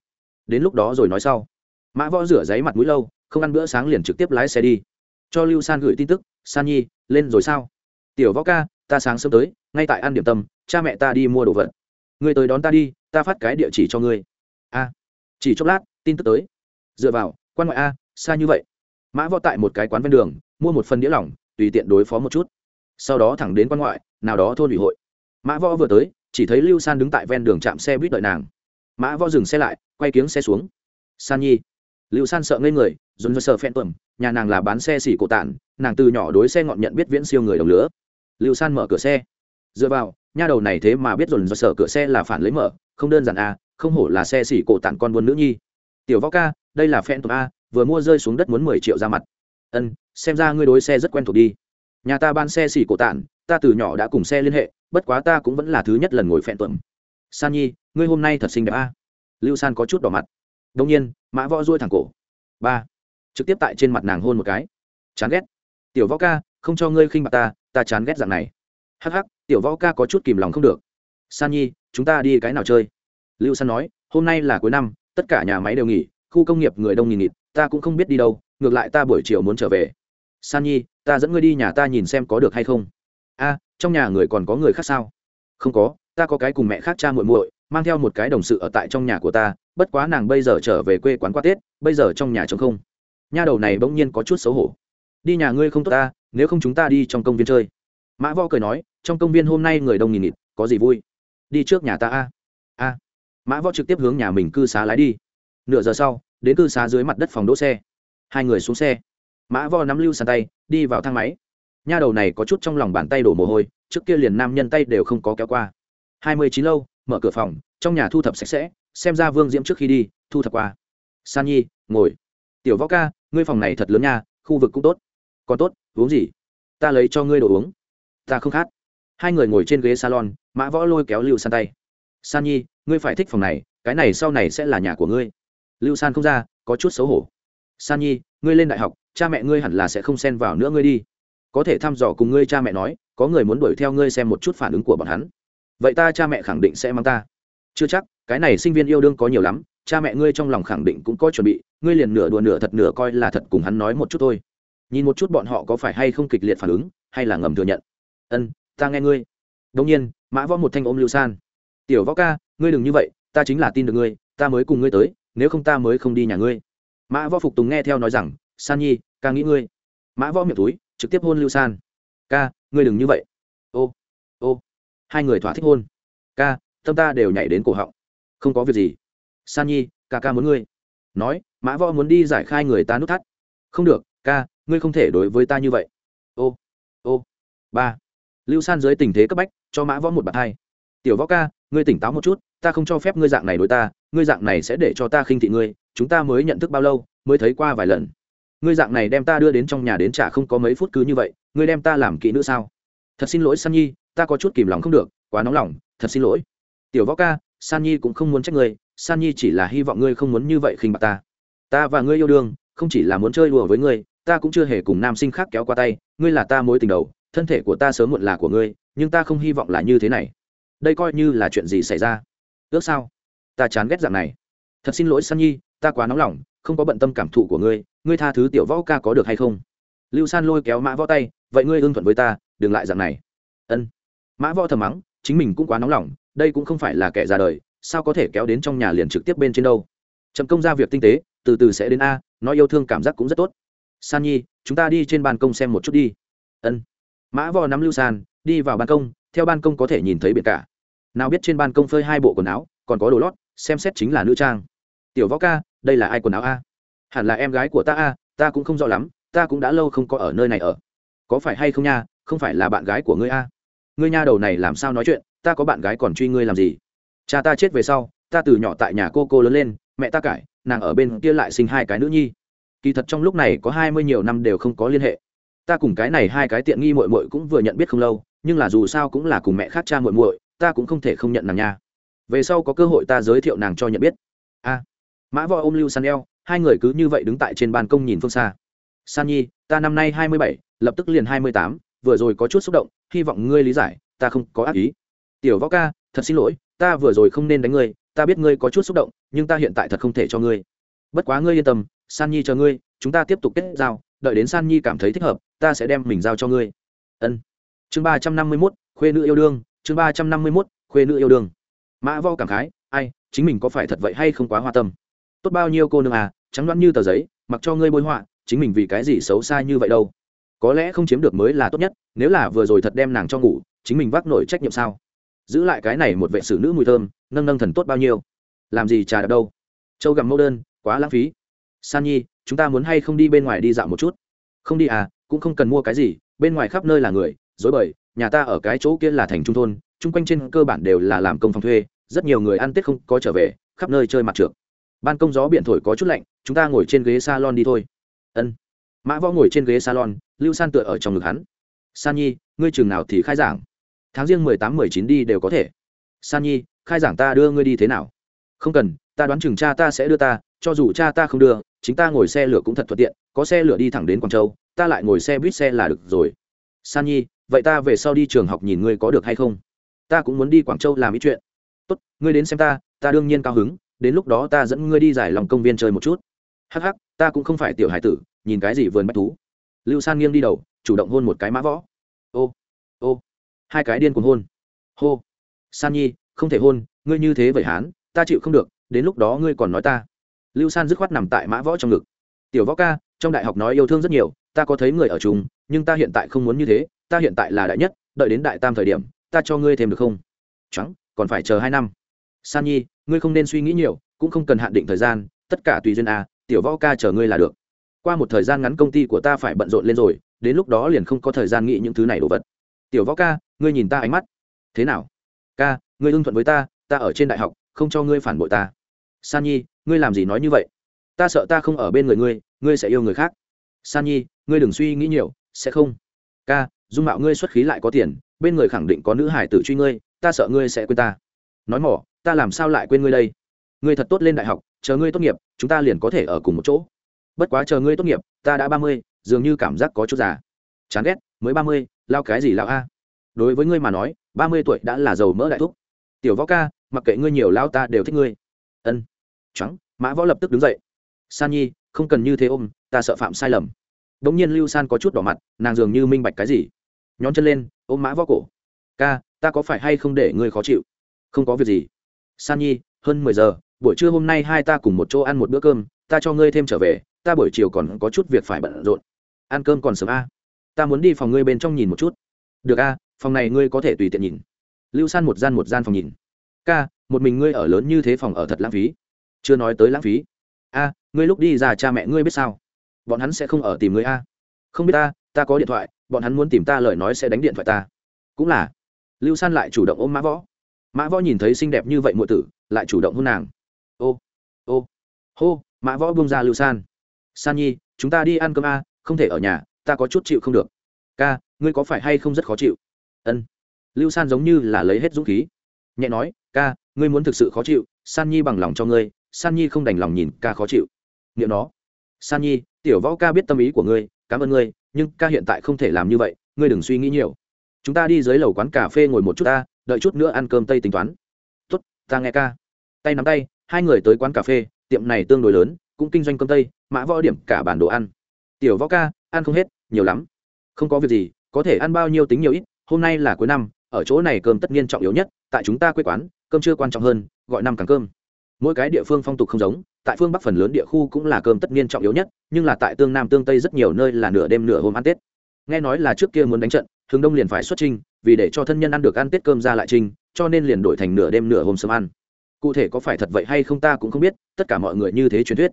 đến lúc đó rồi nói sau. Mã võ rửa giấy mặt mũi lâu, không ăn bữa sáng liền trực tiếp lái xe đi. Cho lưu san gửi tin tức, san nhi, lên rồi sao? Tiểu võ ca, ta sáng sớm tới, ngay tại ăn điểm tâm, cha mẹ ta đi mua đồ vật. Ngươi tới đón ta đi, ta phát cái địa chỉ cho ngươi. A. Chỉ chốc lát, tin tức tới. Dựa vào, quan ngoại a, xa như vậy. Mã võ tại một cái quán ven đường, mua một phần đĩa lỏng, tùy tiện đối phó một chút. Sau đó thẳng đến quan ngoại, nào đó thôn ủy hội mã võ vừa tới, chỉ thấy lưu san đứng tại ven đường chạm xe buýt đợi nàng. Mã võ dừng xe lại, quay kiếng xe xuống. San nhi. Lưu san sợ ngây người, dồn dơ sợ phen tuẩm, nhà nàng là bán xe xỉ cổ tản, nàng từ nhỏ đối xe ngọn nhận biết viễn siêu người đồng lứa. Lưu san mở cửa xe. Dựa vào, nha đầu này thế mà biết dồn dơ sợ cửa xe là phản lấy mở, không đơn giản à không hổ là xe xỉ cổ tản con buôn nữ nhi. Tiểu võ ca, đây là phen tuẩm a, vừa mua rơi xuống đất muốn mười triệu ra mặt. Ân, xem ra ngươi đối xe rất quen thuộc đi. Nhà ta ban xe xỉ cổ tản, ta từ nhỏ đã cùng xe liên hệ bất quá ta cũng vẫn là thứ nhất lần ngồi phẹn tuẩm. San nhi, ngươi hôm nay thật xinh đẹp a. Lưu san có chút đỏ mặt. Đông nhiên, mã võ ruôi thẳng cổ. Ba. Trực tiếp tại trên mặt nàng hôn một cái. Chán ghét. Tiểu võ ca, không cho ngươi khinh mặt ta ta chán ghét dạng này. Hắc hắc, tiểu võ ca có chút kìm lòng không được. San nhi, chúng ta đi cái nào chơi? Lưu san nói, hôm nay là cuối năm, tất cả nhà máy đều nghỉ, khu công nghiệp người đông nghỉ nghịt, ta cũng không biết đi đâu, ngược lại ta buổi chiều muốn trở về. San nhi, ta dẫn ngươi đi nhà ta nhìn xem có được hay không a, trong nhà người còn có người khác sao? Không có, ta có cái cùng mẹ khác cha muội muội, mang theo một cái đồng sự ở tại trong nhà của ta, bất quá nàng bây giờ trở về quê quán qua tết, bây giờ trong nhà trống không. Nha đầu này bỗng nhiên có chút xấu hổ. Đi nhà ngươi không tốt ta, nếu không chúng ta đi trong công viên chơi. Mã võ cười nói, trong công viên hôm nay người đông nghìn nghịt, có gì vui? Đi trước nhà ta a. A. Mã võ trực tiếp hướng nhà mình cư xá lái đi. Nửa giờ sau, đến cư xá dưới mặt đất phòng đỗ xe. Hai người xuống xe. Mã võ nắm lưu sàn tay, đi vào thang máy nha đầu này có chút trong lòng bàn tay đổ mồ hôi, trước kia liền nam nhân tay đều không có kéo qua. Hai mươi chín lâu, mở cửa phòng, trong nhà thu thập sạch sẽ, xem ra vương diễm trước khi đi, thu thập qua. San nhi, ngồi. Tiểu võ ca, ngươi phòng này thật lớn nha, khu vực cũng tốt. Còn tốt, uống gì? Ta lấy cho ngươi đồ uống. Ta không khát. Hai người ngồi trên ghế salon, mã võ lôi kéo lưu san tay. San nhi, ngươi phải thích phòng này, cái này sau này sẽ là nhà của ngươi. Lưu san không ra, có chút xấu hổ. San nhi, ngươi lên đại học, cha mẹ ngươi hẳn là sẽ không xen vào nữa ngươi đi có thể thăm dò cùng ngươi cha mẹ nói, có người muốn đuổi theo ngươi xem một chút phản ứng của bọn hắn. Vậy ta cha mẹ khẳng định sẽ mang ta. Chưa chắc, cái này sinh viên yêu đương có nhiều lắm, cha mẹ ngươi trong lòng khẳng định cũng có chuẩn bị, ngươi liền nửa đùa nửa thật nửa coi là thật cùng hắn nói một chút thôi. Nhìn một chút bọn họ có phải hay không kịch liệt phản ứng, hay là ngầm thừa nhận. Ân, ta nghe ngươi. Đông nhiên, mã võ một thanh ôm lưu san. Tiểu võ ca, ngươi đừng như vậy, ta chính là tin được ngươi, ta mới cùng ngươi tới, nếu không ta mới không đi nhà ngươi. Mã võ phục tùng nghe theo nói rằng, san nhi, ca nghĩ ngươi. Mã võ miệng túi trực tiếp hôn lưu san. Ca, ngươi đừng như vậy. Ô ô, hai người thỏa thích hôn. Ca, tâm ta đều nhảy đến cổ họng. Không có việc gì. San nhi, ca ca muốn ngươi. Nói, mã võ muốn đi giải khai người ta nút thắt. Không được, ca, ngươi không thể đối với ta như vậy. Ô ô, ba. Lưu san dưới tình thế cấp bách, cho mã võ một bàn hai. Tiểu võ ca, ngươi tỉnh táo một chút, ta không cho phép ngươi dạng này đối ta, ngươi dạng này sẽ để cho ta khinh thị ngươi, chúng ta mới nhận thức bao lâu, mới thấy qua vài lần ngươi dạng này đem ta đưa đến trong nhà đến trả không có mấy phút cứ như vậy, ngươi đem ta làm kỹ nữa sao? Thật xin lỗi, san nhi, ta có chút kìm lòng không được, quá nóng lòng, thật xin lỗi. Tiểu võ ca, san nhi cũng không muốn trách ngươi, san nhi chỉ là hy vọng ngươi không muốn như vậy khinh bạc ta. Ta và ngươi yêu đương, không chỉ là muốn chơi đùa với ngươi, ta cũng chưa hề cùng nam sinh khác kéo qua tay, ngươi là ta mối tình đầu, thân thể của ta sớm muộn là của ngươi, nhưng ta không hy vọng là như thế này. Đây coi như là chuyện gì xảy ra? Ước sao? Ta chán ghét dạng này. Thật xin lỗi, san nhi ta quá nóng lòng, không có bận tâm cảm thụ của ngươi ngươi tha thứ tiểu võ ca có được hay không? Lưu san lôi kéo mã võ tay, vậy ngươi hưng thuận với ta, đừng lại dạng này. Ân. Mã võ thầm mắng, chính mình cũng quá nóng lòng, đây cũng không phải là kẻ ra đời, sao có thể kéo đến trong nhà liền trực tiếp bên trên đâu? Chậm công ra việc tinh tế, từ từ sẽ đến a, nói yêu thương cảm giác cũng rất tốt. San nhi, chúng ta đi trên ban công xem một chút đi. Ân. Mã vò nắm lưu san, đi vào ban công, theo ban công có thể nhìn thấy biển cả. Nào biết trên ban công phơi hai bộ quần áo, còn có đồ lót, xem xét chính là nữ trang tiểu võ ca, đây là ai quần áo a? Hẳn là em gái của ta a, ta cũng không rõ lắm, ta cũng đã lâu không có ở nơi này ở. Có phải hay không nha, không phải là bạn gái của ngươi a? Ngươi nha đầu này làm sao nói chuyện, ta có bạn gái còn truy ngươi làm gì? Cha ta chết về sau, ta từ nhỏ tại nhà cô cô lớn lên, mẹ ta cải, nàng ở bên kia lại sinh hai cái nữ nhi. Kỳ thật trong lúc này có hai mươi nhiều năm đều không có liên hệ. Ta cùng cái này hai cái tiện nghi mội mội cũng vừa nhận biết không lâu, nhưng là dù sao cũng là cùng mẹ khác cha mội mội ta cũng không thể không nhận nàng nha. Về sau có cơ hội ta giới thiệu nàng cho nhận biết. A mã võ ôm lưu san eo, hai người cứ như vậy đứng tại trên ban công nhìn phương xa. San nhi, ta năm nay hai mươi bảy, lập tức liền hai mươi tám, vừa rồi có chút xúc động, hy vọng ngươi lý giải, ta không có ác ý. Tiểu võ ca, thật xin lỗi, ta vừa rồi không nên đánh ngươi, ta biết ngươi có chút xúc động, nhưng ta hiện tại thật không thể cho ngươi. Bất quá ngươi yên tâm, san nhi chờ ngươi, chúng ta tiếp tục kết giao, đợi đến san nhi cảm thấy thích hợp, ta sẽ đem mình giao cho ngươi. Ân. Chương ba trăm năm mươi mốt, khuê nữ yêu đương, chương ba trăm năm mươi mốt, khuê nữ yêu đương. Mã vo cảm khái, ai, chính mình có phải thật vậy hay không quá hoa tâm? Tốt bao nhiêu cô nương à trắng đoán như tờ giấy, mặc cho ngươi bôi họa, chính mình vì cái gì xấu xa như vậy đâu? Có lẽ không chiếm được mới là tốt nhất, nếu là vừa rồi thật đem nàng cho ngủ, chính mình vác nổi trách nhiệm sao? Giữ lại cái này một vệ sử nữ mùi thơm, nâng nâng thần tốt bao nhiêu? Làm gì trà đập đâu? Châu gặm mẫu đơn, quá lãng phí. San nhi, chúng ta muốn hay không đi bên ngoài đi dạo một chút? Không đi à cũng không cần mua cái gì, bên ngoài khắp nơi là người, dối bời, nhà ta ở cái chỗ kia là thành trung thôn, chung quanh trên cơ bản đều là làm công phòng thuê, rất nhiều người ăn tết không có trở về, khắp nơi chơi mặt trượt ban công gió biển thổi có chút lạnh, chúng ta ngồi trên ghế salon đi thôi. Ân. Mã võ ngồi trên ghế salon, lưu san tựa ở trong ngực hắn. San nhi, ngươi trường nào thì khai giảng? Tháng riêng mười tám, mười chín đi đều có thể. San nhi, khai giảng ta đưa ngươi đi thế nào? Không cần, ta đoán chừng cha ta sẽ đưa ta, cho dù cha ta không đưa, chính ta ngồi xe lửa cũng thật thuận tiện, có xe lửa đi thẳng đến quảng châu, ta lại ngồi xe buýt xe là được rồi. San nhi, vậy ta về sau đi trường học nhìn ngươi có được hay không? Ta cũng muốn đi quảng châu làm ý chuyện. Tốt, ngươi đến xem ta ta đương nhiên cao hứng đến lúc đó ta dẫn ngươi đi giải lòng công viên chơi một chút. Hắc hắc, ta cũng không phải tiểu hải tử, nhìn cái gì vườn bách thú. Lưu san nghiêng đi đầu, chủ động hôn một cái mã võ. Ô ô, hai cái điên cuồng hôn. Hô, san nhi, không thể hôn, ngươi như thế vậy hán, ta chịu không được, đến lúc đó ngươi còn nói ta. Lưu san dứt khoát nằm tại mã võ trong ngực. Tiểu võ ca, trong đại học nói yêu thương rất nhiều, ta có thấy người ở chúng nhưng ta hiện tại không muốn như thế, ta hiện tại là đại nhất, đợi đến đại tam thời điểm, ta cho ngươi thêm được không? Trắng còn phải chờ hai năm. San nhi ngươi không nên suy nghĩ nhiều, cũng không cần hạn định thời gian, tất cả tùy duyên a tiểu võ ca chờ ngươi là được. Qua một thời gian ngắn công ty của ta phải bận rộn lên rồi, đến lúc đó liền không có thời gian nghĩ những thứ này đồ vật. Tiểu võ ca, ngươi nhìn ta ánh mắt. Thế nào? Ca, ngươi hưng thuận với ta ta ở trên đại học, không cho ngươi phản bội ta. San nhi, ngươi làm gì nói như vậy? Ta sợ ta không ở bên người ngươi ngươi sẽ yêu người khác. San nhi, ngươi đừng suy nghĩ nhiều, sẽ không. Ca, dung mạo ngươi xuất khí lại có tiền, bên người khẳng định có nữ hải tử truy ngươi, ta sợ ngươi sẽ quên ta nói mỏ, ta làm sao lại quên ngươi đây? Ngươi thật tốt lên đại học, chờ ngươi tốt nghiệp, chúng ta liền có thể ở cùng một chỗ. Bất quá chờ ngươi tốt nghiệp, ta đã ba mươi, dường như cảm giác có chút già. Chán ghét, mới ba mươi, lao cái gì lao a? Đối với ngươi mà nói, ba mươi tuổi đã là giàu mỡ đại thúc. Tiểu võ ca, mặc kệ ngươi nhiều lao ta đều thích ngươi. Ân. Trắng mã võ lập tức đứng dậy. San nhi, không cần như thế ôm, ta sợ phạm sai lầm. Đ ỗ n g nhiên lưu san có chút đỏ mặt, nàng dường như minh bạch cái gì. Nhón chân lên, ôm mã võ cổ. Ca, ta có phải hay không để ngươi khó chịu? Không có việc gì. San nhi, hơn mười giờ, buổi trưa hôm nay hai ta cùng một chỗ ăn một bữa cơm, ta cho ngươi thêm trở về, ta buổi chiều còn có chút việc phải bận rộn. Ăn cơm còn sớm a. Ta muốn đi phòng ngươi bên trong nhìn một chút. Được a, phòng này ngươi có thể tùy tiện nhìn. Lưu san một gian một gian phòng nhìn. Ca, một mình ngươi ở lớn như thế phòng ở thật lãng phí. Chưa nói tới lãng phí. A, ngươi lúc đi ra cha mẹ ngươi biết sao? Bọn hắn sẽ không ở tìm ngươi a. Không biết ta ta có điện thoại, bọn hắn muốn tìm ta lời nói sẽ đánh điện thoại ta. Cũng là. Lưu san lại chủ động ôm mã võ mã võ nhìn thấy xinh đẹp như vậy muội tử, lại chủ động hôn nàng. Ô ô, hô, mã võ bung ra lưu san. San nhi, chúng ta đi ăn cơm a, không thể ở nhà, ta có chút chịu không được. Ca, ngươi có phải hay không rất khó chịu? Ân. Lưu san giống như là lấy hết dũng khí. Nhẹ nói, ca, ngươi muốn thực sự khó chịu, san nhi bằng lòng cho ngươi, san nhi không đành lòng nhìn ca khó chịu. Nghiệm nó, san nhi, tiểu võ ca biết tâm ý của ngươi, cảm ơn ngươi, nhưng ca hiện tại không thể làm như vậy, ngươi đừng suy nghĩ nhiều. Chúng ta đi dưới lầu quán cà phê ngồi một chút ta đợi chút nữa ăn cơm tây tính toán. Tốt, ta nghe ca. Tay nắm tay, hai người tới quán cà phê, tiệm này tương đối lớn, cũng kinh doanh cơm tây, mã võ điểm cả bản đồ ăn. Tiểu võ ca, ăn không hết, nhiều lắm. Không có việc gì, có thể ăn bao nhiêu tính nhiều ít, hôm nay là cuối năm, ở chỗ này cơm tất nhiên trọng yếu nhất, tại chúng ta quê quán, cơm chưa quan trọng hơn, gọi năm càng cơm. Mỗi cái địa phương phong tục không giống, tại phương bắc phần lớn địa khu cũng là cơm tất nhiên trọng yếu nhất, nhưng là tại tương nam tương tây rất nhiều nơi là nửa đêm nửa hôm ăn tết. Nghe nói là trước kia muốn đánh trận hướng đông liền phải xuất trinh, vì để cho thân nhân ăn được ăn tết cơm ra lại trinh, cho nên liền đổi thành nửa đêm nửa hôm sớm ăn. Cụ thể có phải thật vậy hay không ta cũng không biết, tất cả mọi người như thế truyền thuyết.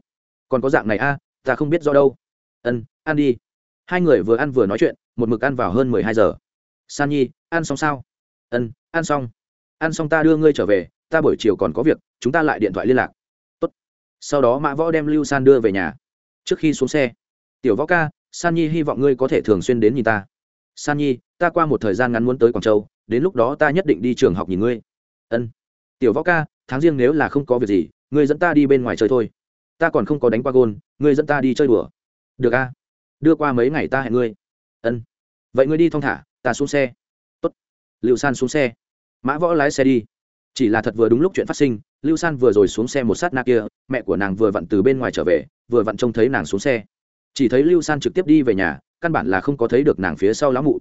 Còn có dạng này a, ta không biết do đâu. Ân, ăn đi. Hai người vừa ăn vừa nói chuyện, một mực ăn vào hơn mười hai giờ. San nhi, ăn xong sao? Ân, ăn xong. Ăn xong ta đưa ngươi trở về, ta buổi chiều còn có việc, chúng ta lại điện thoại liên lạc. Tốt. sau đó mã võ đem lưu san đưa về nhà. Trước khi xuống xe, tiểu võ ca, san nhi hy vọng ngươi có thể thường xuyên đến nhìn ta san nhi, ta qua một thời gian ngắn muốn tới quảng châu, đến lúc đó ta nhất định đi trường học nhìn ngươi. Ân. Tiểu võ ca, tháng riêng nếu là không có việc gì, ngươi dẫn ta đi bên ngoài chơi thôi. Ta còn không có đánh qua gôn, ngươi dẫn ta đi chơi đùa. Được a. Đưa qua mấy ngày ta hẹn ngươi. Ân. Vậy ngươi đi thong thả, ta xuống xe. Tốt. Lưu san xuống xe. Mã võ lái xe đi. Chỉ là thật vừa đúng lúc chuyện phát sinh, lưu san vừa rồi xuống xe một sát na kia, mẹ của nàng vừa vặn từ bên ngoài trở về, vừa vặn trông thấy nàng xuống xe. Chỉ thấy lưu san trực tiếp đi về nhà căn bản là không có thấy được nàng phía sau lão mụ.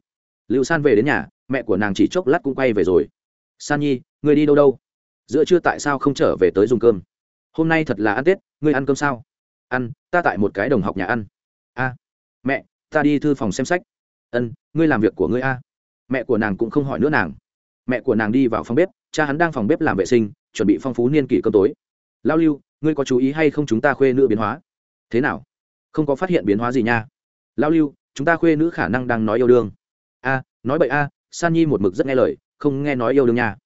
Lưu san về đến nhà, mẹ của nàng chỉ chốc lát cũng quay về rồi. San nhi người đi đâu đâu? Giữa trưa tại sao không trở về tới dùng cơm? Hôm nay thật là ăn tết, ngươi ăn cơm sao? Ăn, ta tại một cái đồng học nhà ăn. A. Mẹ, ta đi thư phòng xem sách. Ân, ngươi làm việc của ngươi a. Mẹ của nàng cũng không hỏi nữa nàng. Mẹ của nàng đi vào phòng bếp, cha hắn đang phòng bếp làm vệ sinh, chuẩn bị phong phú niên kỷ cơm tối. Lao lưu, ngươi có chú ý hay không chúng ta khuê nữ biến hóa? Thế nào? Không có phát hiện biến hóa gì nha. Lao lưu chúng ta khuê nữ khả năng đang nói yêu đương. A, nói bậy a, san nhi một mực rất nghe lời, không nghe nói yêu đương nha.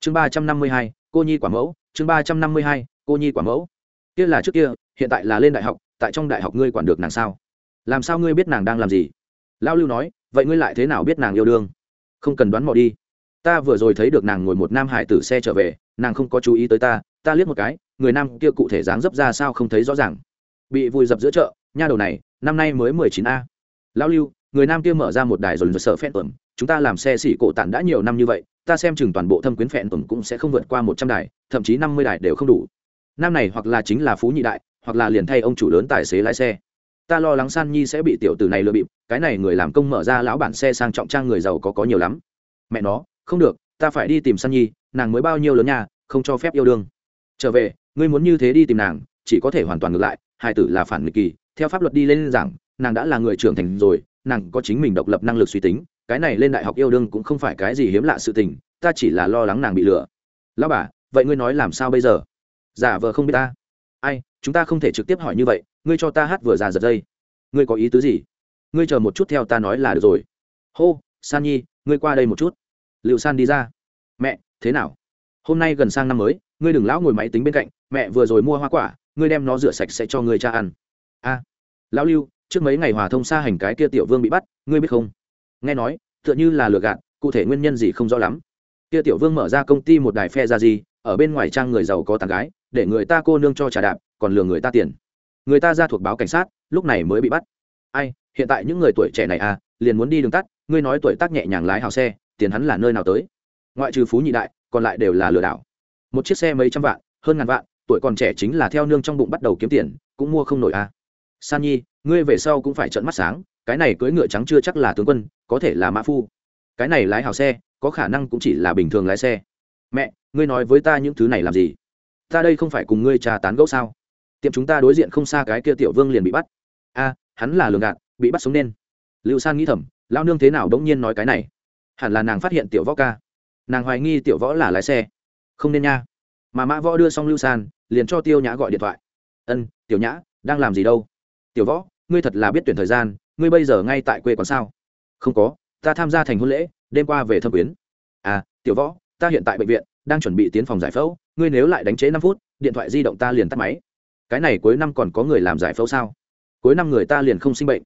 Chương ba trăm năm mươi hai, cô nhi quả mẫu, chương ba trăm năm mươi hai, cô nhi quả mẫu. Kia là trước kia, hiện tại là lên đại học, tại trong đại học ngươi quản được nàng sao? Làm sao ngươi biết nàng đang làm gì? Lao lưu nói, vậy ngươi lại thế nào biết nàng yêu đương? Không cần đoán mò đi. Ta vừa rồi thấy được nàng ngồi một nam hải tử xe trở về, nàng không có chú ý tới ta ta liếc một cái, người nam kia cụ thể dáng dấp ra sao không thấy rõ ràng. Bị vùi dập giữa chợ, nha đầu này, năm nay mới mười chín a lão lưu, người nam kia mở ra một đài rồi rồi sợ phét tuẩm chúng ta làm xe xỉ cổ tản đã nhiều năm như vậy, ta xem chừng toàn bộ thâm quyến phẹn tuần cũng sẽ không vượt qua một trăm đài, thậm chí năm mươi đài đều không đủ. Nam này hoặc là chính là phú nhị đại, hoặc là liền thay ông chủ lớn tài xế lái xe. Ta lo lắng san nhi sẽ bị tiểu tử này lừa bịp, cái này người làm công mở ra lão bản xe sang trọng trang người giàu có có nhiều lắm. Mẹ nó, không được, ta phải đi tìm san nhi, nàng mới bao nhiêu lớn nhà không cho phép yêu đương. Trở về, ngươi muốn như thế đi tìm nàng, chỉ có thể hoàn toàn ngược lại, hai tử là phản nghịch kỳ, theo pháp luật đi lên giảng nàng đã là người trưởng thành rồi, nàng có chính mình độc lập năng lực suy tính, cái này lên đại học yêu đương cũng không phải cái gì hiếm lạ sự tình, ta chỉ là lo lắng nàng bị lừa. Lão bà, vậy ngươi nói làm sao bây giờ? Giả vờ không biết ta. Ai, chúng ta không thể trực tiếp hỏi như vậy, ngươi cho ta hát vừa ra giật dây. Ngươi có ý tứ gì? Ngươi chờ một chút theo ta nói là được rồi. Hô, san nhi, ngươi qua đây một chút. Liệu san đi ra. Mẹ, thế nào? Hôm nay gần sang năm mới, ngươi đừng lão ngồi máy tính bên cạnh, mẹ vừa rồi mua hoa quả, ngươi đem nó rửa sạch sẽ cho ngươi cha ăn. A, lão lưu trước mấy ngày hòa thông xa hành cái kia tiểu vương bị bắt, ngươi biết không? Nghe nói, tựa như là lừa gạt, cụ thể nguyên nhân gì không rõ lắm. Kia tiểu vương mở ra công ty một đài phe ra gì ở bên ngoài trang người giàu có tàn gái, để người ta cô nương cho trả đạp, còn lừa người ta tiền. Người ta ra thuộc báo cảnh sát, lúc này mới bị bắt. Ai, hiện tại những người tuổi trẻ này à liền muốn đi đường tắt, ngươi nói tuổi tác nhẹ nhàng lái hào xe, tiền hắn là nơi nào tới? Ngoại trừ phú nhị đại, còn lại đều là lừa đảo. Một chiếc xe mấy trăm vạn, hơn ngàn vạn, tuổi còn trẻ chính là theo nương trong bụng bắt đầu kiếm tiền, cũng mua không nổi à. San nhi ngươi về sau cũng phải trận mắt sáng, cái này cưỡi ngựa trắng chưa chắc là tướng quân, có thể là mã phu. Cái này lái hào xe, có khả năng cũng chỉ là bình thường lái xe. Mẹ, ngươi nói với ta những thứ này làm gì? Ta đây không phải cùng ngươi trà tán gẫu sao? Tiệm chúng ta đối diện không xa cái kia tiểu vương liền bị bắt. A, hắn là lường gạt, bị bắt sống nên. Lưu san nghĩ thầm lao nương thế nào đ ỗ n g nhiên nói cái này? Hẳn là nàng phát hiện tiểu võ ca. Nàng hoài nghi tiểu võ là lái xe. Không nên nha. Mà mã võ đưa xong lưu san, liền cho tiêu nhã gọi điện thoại. Ân, tiểu nhã, đang làm gì đâu? Tiểu võ, ngươi thật là biết tuyển thời gian, ngươi bây giờ ngay tại quê còn sao? Không có, ta tham gia thành hôn lễ, đêm qua về thâm quyến. À tiểu võ, ta hiện tại bệnh viện, đang chuẩn bị tiến phòng giải phẫu, ngươi nếu lại đánh chế năm phút, điện thoại di động ta liền tắt máy. Cái này cuối năm còn có người làm giải phẫu sao? Cuối năm người ta liền không sinh bệnh.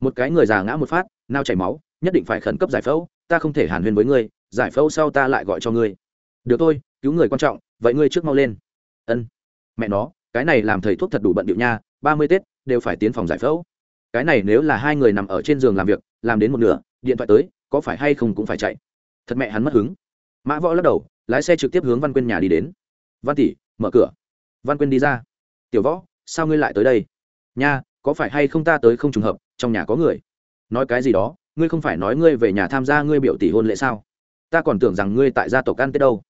Một cái người già ngã một phát nao chảy máu, nhất định phải khẩn cấp giải phẫu, ta không thể hàn huyên với ngươi, giải phẫu sau ta lại gọi cho ngươi. Được thôi, cứu người quan trọng, vậy ngươi trước mau lên. Ân. Mẹ nó, cái này làm thầy thuốc thật đủ bận điệu nha, ba mươi tết đều phải tiến phòng giải phẫu. Cái này nếu là hai người nằm ở trên giường làm việc, làm đến một nửa, điện thoại tới, có phải hay không cũng phải chạy. Thật mẹ hắn mất hứng. Mã võ lắc đầu, lái xe trực tiếp hướng văn quyên nhà đi đến. Văn tỷ, mở cửa. Văn quyên đi ra. Tiểu võ, sao ngươi lại tới đây? Nha, có phải hay không ta tới không trùng hợp, trong nhà có người. Nói cái gì đó, ngươi không phải nói ngươi về nhà tham gia ngươi biểu tỷ hôn lễ sao? Ta còn tưởng rằng ngươi tại gia tộc ăn tết đâu.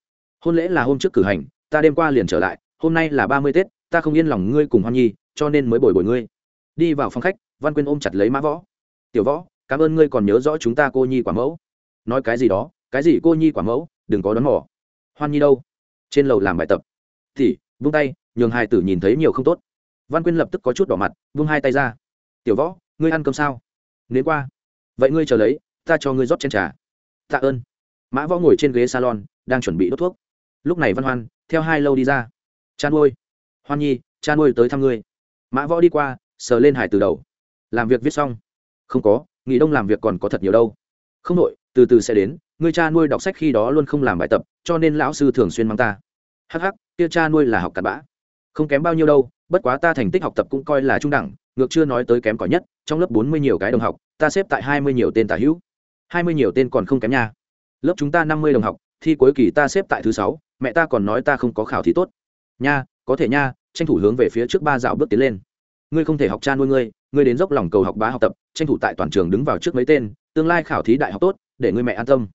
Hôn lễ là hôm trước cử hành, ta đêm qua liền trở lại, hôm nay là ba mươi tết, ta không yên lòng ngươi cùng hoan nhi cho nên mới bồi bồi ngươi. Đi vào phòng khách, văn quyên ôm chặt lấy mã võ. Tiểu võ, cảm ơn ngươi còn nhớ rõ chúng ta cô nhi quả mẫu. Nói cái gì đó, cái gì cô nhi quả mẫu, đừng có đón mỏ hoan nhi đâu? Trên lầu làm bài tập. Thì, vung tay, nhường hai tử nhìn thấy nhiều không tốt. Văn quyên lập tức có chút đỏ mặt, vung hai tay ra. Tiểu võ, ngươi ăn cơm sao? Nếu qua. Vậy ngươi chờ lấy, ta cho ngươi rót chén trà. Tạ ơn. Mã võ ngồi trên ghế salon, đang chuẩn bị đốt thuốc. Lúc này văn hoan, theo hai lâu đi ra. Cha nuôi hoan nhi cha nuôi tới thăm ngươi mã võ đi qua, sờ lên hải từ đầu. Làm việc viết xong. Không có, nghỉ đông làm việc còn có thật nhiều đâu. Không nội, từ từ sẽ đến, Người cha nuôi đọc sách khi đó luôn không làm bài tập, cho nên lão sư thường xuyên mang ta. Hắc hắc, kia cha nuôi là học cặn bã. Không kém bao nhiêu đâu, bất quá ta thành tích học tập cũng coi là trung đẳng, ngược chưa nói tới kém cỏi nhất, trong lớp bốn mươi nhiều cái đồng học, ta xếp tại hai mươi nhiều tên tả hữu. Hai mươi nhiều tên còn không kém nha. Lớp chúng ta năm mươi đồng học, thi cuối kỳ ta xếp tại thứ sáu, mẹ ta còn nói ta không có khảo thí tốt. Nha có thể nha, tranh thủ hướng về phía trước ba dạo bước tiến lên. Ngươi không thể học cha nuôi ngươi ngươi đến dốc lòng cầu học bá học tập, tranh thủ tại toàn trường đứng vào trước mấy tên, tương lai khảo thí đại học tốt, để ngươi mẹ an tâm.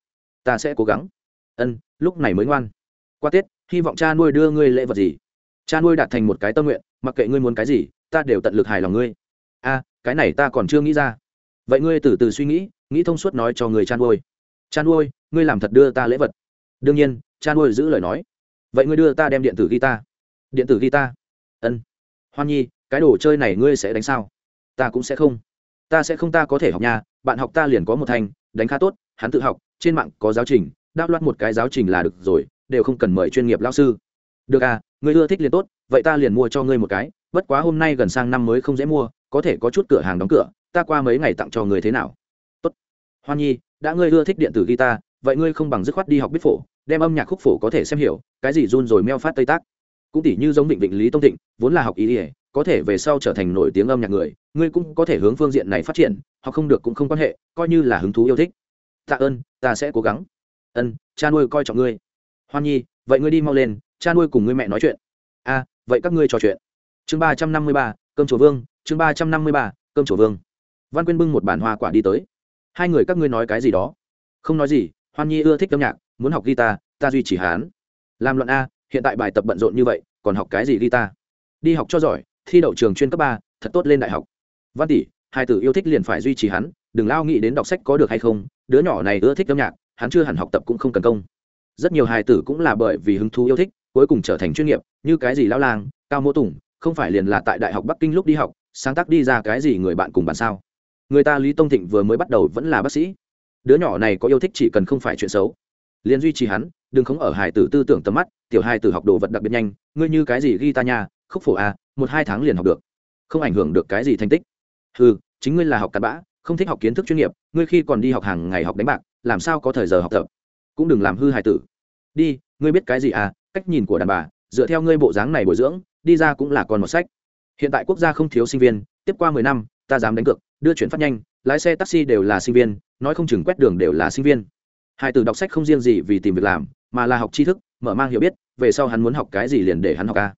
Ta sẽ cố gắng. Ân, lúc này mới ngoan. Qua tết, hy vọng cha nuôi đưa ngươi lễ vật gì? Cha nuôi đạt thành một cái tâm nguyện, mặc kệ ngươi muốn cái gì, ta đều tận lực hài lòng ngươi. A, cái này ta còn chưa nghĩ ra. Vậy ngươi từ từ suy nghĩ nghĩ thông suốt nói cho người cha nuôi. Cha nuôi, ngươi làm thật đưa ta lễ vật. Đương nhiên, cha nuôi giữ lời nói. Vậy ngươi đưa ta đem điện tử ghi ta điện tử guitar. Ân. Hoan nhi, cái đồ chơi này ngươi sẽ đánh sao? Ta cũng sẽ không. Ta sẽ không, ta có thể học nhà bạn học ta liền có một thành, đánh khá tốt, hắn tự học, trên mạng có giáo trình, đáp loạt một cái giáo trình là được rồi, đều không cần mời chuyên nghiệp lao sư. Được à ngươi ưa thích liền tốt, vậy ta liền mua cho ngươi một cái, bất quá hôm nay gần sang năm mới không dễ mua, có thể có chút cửa hàng đóng cửa, ta qua mấy ngày tặng cho ngươi thế nào? Tốt. Hoan nhi, đã ngươi ưa thích điện tử guitar, vậy ngươi không bằng dứt khoát đi học biết phổ, đem âm nhạc khúc phổ có thể xem hiểu, cái gì run rồi meo phát tây tác cũng tỷ như giống định định lý tông thịnh, vốn là học ý ỉa có thể về sau trở thành nổi tiếng âm nhạc người, ngươi cũng có thể hướng phương diện này phát triển, hoặc không được cũng không quan hệ, coi như là hứng thú yêu thích. Tạ ơn, ta sẽ cố gắng. Ân, cha nuôi coi trọng ngươi. Hoan nhi, vậy ngươi đi mau lên, cha nuôi cùng ngươi mẹ nói chuyện. A, vậy các ngươi trò chuyện. Chương ba trăm năm mươi ba, cơm chùa vương, chương ba trăm năm mươi ba, cơm chùa vương. Văn quyên bưng một bản hoa quả đi tới. Hai người các ngươi nói cái gì đó? Không nói gì, hoan nhi ưa thích âm nhạc, muốn học guitar, ta duy trì hán. Làm luận a hiện tại bài tập bận rộn như vậy, còn học cái gì guitar? Đi học cho giỏi, thi đậu trường chuyên cấp ba, thật tốt lên đại học. Văn tỷ, hai tử yêu thích liền phải duy trì hắn, đừng lao nghĩ đến đọc sách có được hay không, đứa nhỏ này ưa thích âm nhạc, hắn chưa hẳn học tập cũng không cần công. Rất nhiều hài tử cũng là bởi vì hứng thú yêu thích, cuối cùng trở thành chuyên nghiệp, như cái gì lao lang, cao mô tùng, không phải liền là tại đại học bắc kinh lúc đi học, sáng tác đi ra cái gì người bạn cùng bạn sao? Người ta lý tông thịnh vừa mới bắt đầu vẫn là bác sĩ. Đứa nhỏ này có yêu thích chỉ cần không phải chuyện xấu. Liền duy trì hắn đừng không ở hài tử tư tưởng tầm mắt, tiểu hài tử học đồ vật đặc biệt nhanh, ngươi như cái gì ghi ta nha, khúc phổ a một hai tháng liền học được. Không ảnh hưởng được cái gì thành tích. Ừ chính ngươi là học cặn bã, không thích học kiến thức chuyên nghiệp, ngươi khi còn đi học hàng ngày học đánh bạc, làm sao có thời giờ học tập? Cũng đừng làm hư hài tử. Đi, ngươi biết cái gì à cách nhìn của đàn bà, dựa theo ngươi bộ dáng này bồi dưỡng, đi ra cũng là còn một sách. Hiện tại quốc gia không thiếu sinh viên, tiếp qua mười năm, ta dám đánh cược, đưa chuyển phát nhanh, lái xe taxi đều là sinh viên, nói không chừng quét đường đều là sinh viên. Hài tử đọc sách không riêng gì vì tìm việc làm mà là học tri thức, mở mang hiểu biết, về sau hắn muốn học cái gì liền để hắn học ca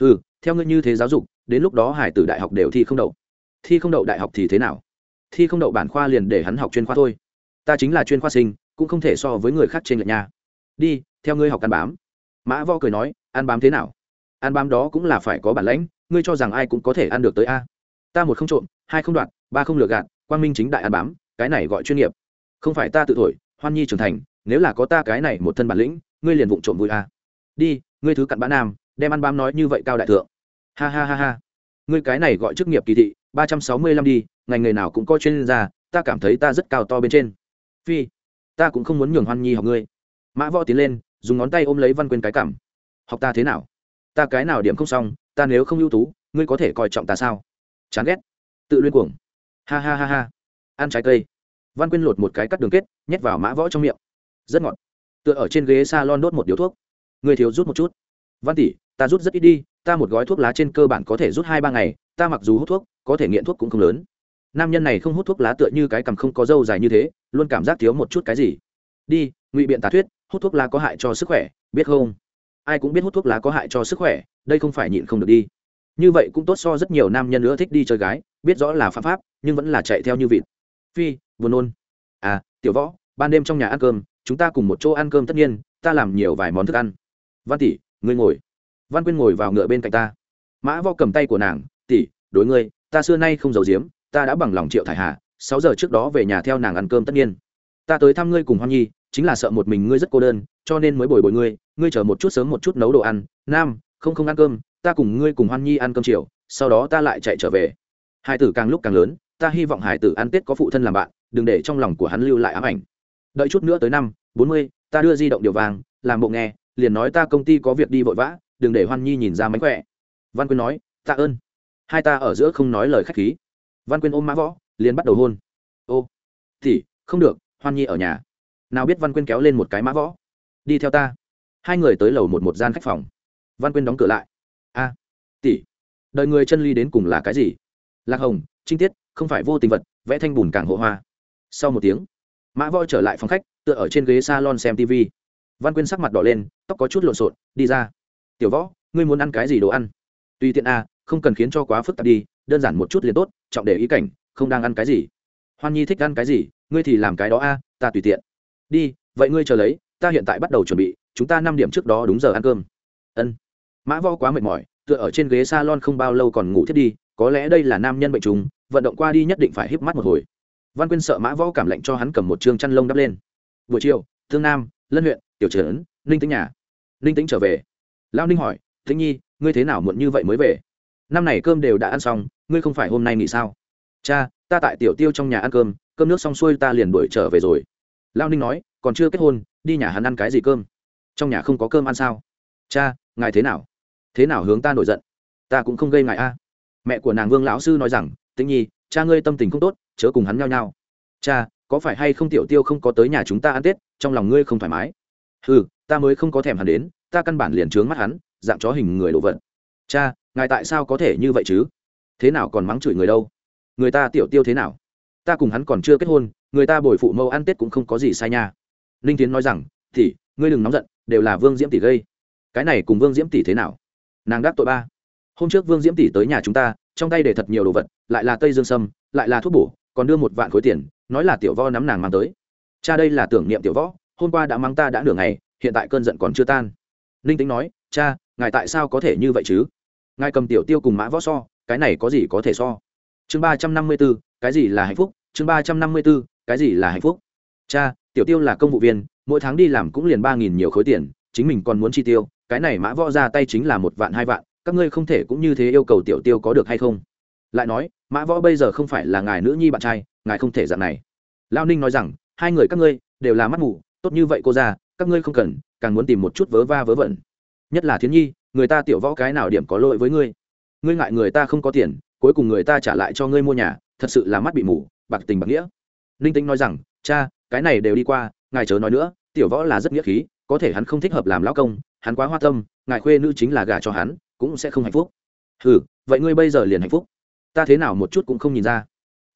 ừ theo ngươi như thế giáo dục, đến lúc đó hải tử đại học đều thi không đậu. Thi không đậu đại học thì thế nào? Thi không đậu bản khoa liền để hắn học chuyên khoa thôi. Ta chính là chuyên khoa sinh, cũng không thể so với người khác trên lệch nha. Đi, theo ngươi học ăn bám. Mã vo cười nói, ăn bám thế nào? Ăn bám đó cũng là phải có bản lãnh, ngươi cho rằng ai cũng có thể ăn được tới a? Ta một không trộm, hai không đoạn ba không lừa gạt, quang minh chính đại ăn bám, cái này gọi chuyên nghiệp. Không phải ta tự thổi, hoan nhi trưởng thành nếu là có ta cái này một thân bản lĩnh, ngươi liền vụng trộm vui a đi, ngươi thứ cặn bã nam, đem ăn bám nói như vậy cao đại thượng. Ha ha ha ha. Ngươi cái này gọi chức nghiệp kỳ thị, ba trăm sáu mươi lăm đi, ngành nghề nào cũng có chuyên gia, ta cảm thấy ta rất cao to bên trên. Phi, ta cũng không muốn nhường hoan nhi học ngươi. Mã võ tiến lên, dùng ngón tay ôm lấy văn quyên cái cảm học ta thế nào? Ta cái nào điểm không xong, ta nếu không ưu tú, ngươi có thể coi trọng ta sao? Chán ghét. Tự luyên cuồng. Ha ha ha ha. Ăn trái cây. Văn quyên lột một cái cắt đường kết, nhét vào mã võ trong miệng rất ngọt. Tựa ở trên ghế s a lon đốt một điếu thuốc. Người thiếu rút một chút. Văn tỷ, ta rút rất ít đi, ta một gói thuốc lá trên cơ bản có thể rút hai ba ngày, ta mặc dù hút thuốc, có thể nghiện thuốc cũng không lớn. Nam nhân này không hút thuốc lá tựa như cái cằm không có dâu dài như thế, luôn cảm giác thiếu một chút cái gì. Đi, ngụy biện tà thuyết, hút thuốc lá có hại cho sức khỏe, biết không? Ai cũng biết hút thuốc lá có hại cho sức khỏe, đây không phải nhịn không được đi. Như vậy cũng tốt so rất nhiều nam nhân nữa thích đi chơi gái, biết rõ là phạm pháp, nhưng vẫn là chạy theo như vịt. Phi, buồn nôn. À tiểu võ, ban đêm trong nhà ăn cơm chúng ta cùng một chỗ ăn cơm tất nhiên, ta làm nhiều vài món thức ăn. Văn tỷ, ngươi ngồi. Văn quyên ngồi vào ngựa bên cạnh ta. Mã võ cầm tay của nàng, tỷ, đối ngươi, ta xưa nay không giấu giếm, ta đã bằng lòng triệu thải hà, sáu giờ trước đó về nhà theo nàng ăn cơm tất nhiên. Ta tới thăm ngươi cùng hoan nhi, chính là sợ một mình ngươi rất cô đơn, cho nên mới bồi bồi ngươi ngươi chờ một chút sớm một chút nấu đồ ăn, nam, không không ăn cơm, ta cùng ngươi cùng hoan nhi ăn cơm chiều, sau đó ta lại chạy trở về. Hải tử càng lúc càng lớn, ta hy vọng hải tử ăn tết có phụ thân làm bạn, đừng để trong lòng của hắn lưu lại ám ảnh đợi chút nữa tới năm, bốn mươi, ta đưa di động điều vàng, làm bộ nghe, liền nói ta công ty có việc đi vội vã, đừng để hoan nhi nhìn ra mánh khỏe. Văn quyên nói, tạ ơn. Hai ta ở giữa không nói lời k h á c h khí. Văn quyên ôm mã võ, liền bắt đầu hôn. Ô, thì, không được, hoan nhi ở nhà. Nào biết văn quyên kéo lên một cái mã võ. Đi theo ta. Hai người tới lầu một một gian khách phòng. Văn quyên đóng cửa lại. A, tỷ, đời người chân ly đến cùng là cái gì? Lạc hồng, trinh tiết, không phải vô tình vật, vẽ thanh bùn càng hộ hoa. Sau một tiếng mã võ trở lại phòng khách, tựa ở trên ghế s a lon xem tv văn quyên sắc mặt đỏ lên, tóc có chút lộn xộn, đi ra. Tiểu võ, ngươi muốn ăn cái gì đồ ăn? Tùy tiện a không cần khiến cho quá phức tạp đi, đơn giản một chút liền tốt, trọng để ý cảnh, không đang ăn cái gì. Hoan nhi thích ăn cái gì, ngươi thì làm cái đó a, ta tùy tiện. Đi, vậy ngươi chờ lấy, ta hiện tại bắt đầu chuẩn bị, chúng ta năm điểm trước đó đúng giờ ăn cơm. Ân. Mã võ quá mệt mỏi, tựa ở trên ghế s a lon không bao lâu còn ngủ thiết đi, có lẽ đây là nam nhân bệnh trùng, vận động qua đi nhất định phải híp mắt một hồi văn quyên sợ mã võ cảm lạnh cho hắn cầm một chương chăn lông đắp lên. Buổi chiều, thương nam, lân huyện, tiểu trấn, ninh Tĩnh nhà. Ninh Tĩnh trở về. Lao ninh hỏi, Tĩnh nhi, ngươi thế nào muộn như vậy mới về? Năm này cơm đều đã ăn xong, ngươi không phải hôm nay nghỉ sao? Cha, ta tại tiểu tiêu trong nhà ăn cơm cơm nước xong xuôi ta liền đuổi trở về rồi. Lao ninh nói, còn chưa kết hôn, đi nhà hắn ăn cái gì cơm? Trong nhà không có cơm ăn sao? Cha, ngài thế nào? Thế nào hướng ta nổi giận? Ta cũng không gây ngại a. Mẹ của nàng vương lão sư nói rằng, tĩnh nhi cha ngươi tâm tình không tốt, chớ cùng hắn nhao nhao. Cha, có phải hay không tiểu tiêu không có tới nhà chúng ta ăn tết, trong lòng ngươi không thoải mái? Ừ ta mới không có thèm hắn đến, ta căn bản liền trướng mắt hắn, dạng chó hình người đồ vật. Cha, ngài tại sao có thể như vậy chứ? Thế nào còn mắng chửi người đâu? Người ta tiểu tiêu thế nào? Ta cùng hắn còn chưa kết hôn, người ta bồi phụ mẫu ăn tết cũng không có gì sai nha. Ninh tiến nói rằng, tỷ, ngươi đừng nóng giận, đều là vương diễm tỷ gây. Cái này cùng vương diễm tỷ thế nào? Nàng đáp tội ba, hôm trước vương diễm tỷ tới nhà chúng ta, trong tay để thật nhiều đồ vật lại là tây dương sâm, lại là thuốc bổ, còn đưa một vạn khối tiền, nói là tiểu võ nắm nàng mang tới. Cha đây là tưởng niệm tiểu võ, hôm qua đã mang ta đã nửa ngày, hiện tại cơn giận còn chưa tan. Ninh tính nói, cha, ngài tại sao có thể như vậy chứ? Ngài cầm tiểu tiêu cùng mã võ so, cái này có gì có thể so? Chương ba trăm năm mươi b ố cái gì là hạnh phúc? Chương ba trăm năm mươi b ố cái gì là hạnh phúc? Cha, tiểu tiêu là công vụ viên, mỗi tháng đi làm cũng liền ba nghìn nhiều khối tiền, chính mình còn muốn chi tiêu, cái này mã võ ra tay chính là một vạn hai vạn, các ngươi không thể cũng như thế yêu cầu tiểu tiêu có được hay không? Lại nói, mã võ bây giờ không phải là ngài nữ nhi bạn trai, ngài không thể dạng này. Lao ninh nói rằng, hai người các ngươi đều là mắt mù, tốt như vậy cô ra các ngươi không cần, càng muốn tìm một chút vớ va vớ vẩn. Nhất là thiến nhi, người ta tiểu võ cái nào điểm có lỗi với ngươi? Ngươi ngại người ta không có tiền, cuối cùng người ta trả lại cho ngươi mua nhà, thật sự là mắt bị mù, bạc tình bạc nghĩa. Ninh tính nói rằng, cha, cái này đều đi qua, ngài chớ nói nữa, tiểu võ là rất nghĩa khí, có thể hắn không thích hợp làm lão công, hắn quá hoa tâm, ngài khuê nữ chính là gà cho hắn, cũng sẽ không hạnh phúc. Ừ vậy ngươi bây giờ liền hạnh phúc ta thế nào một chút cũng không nhìn ra.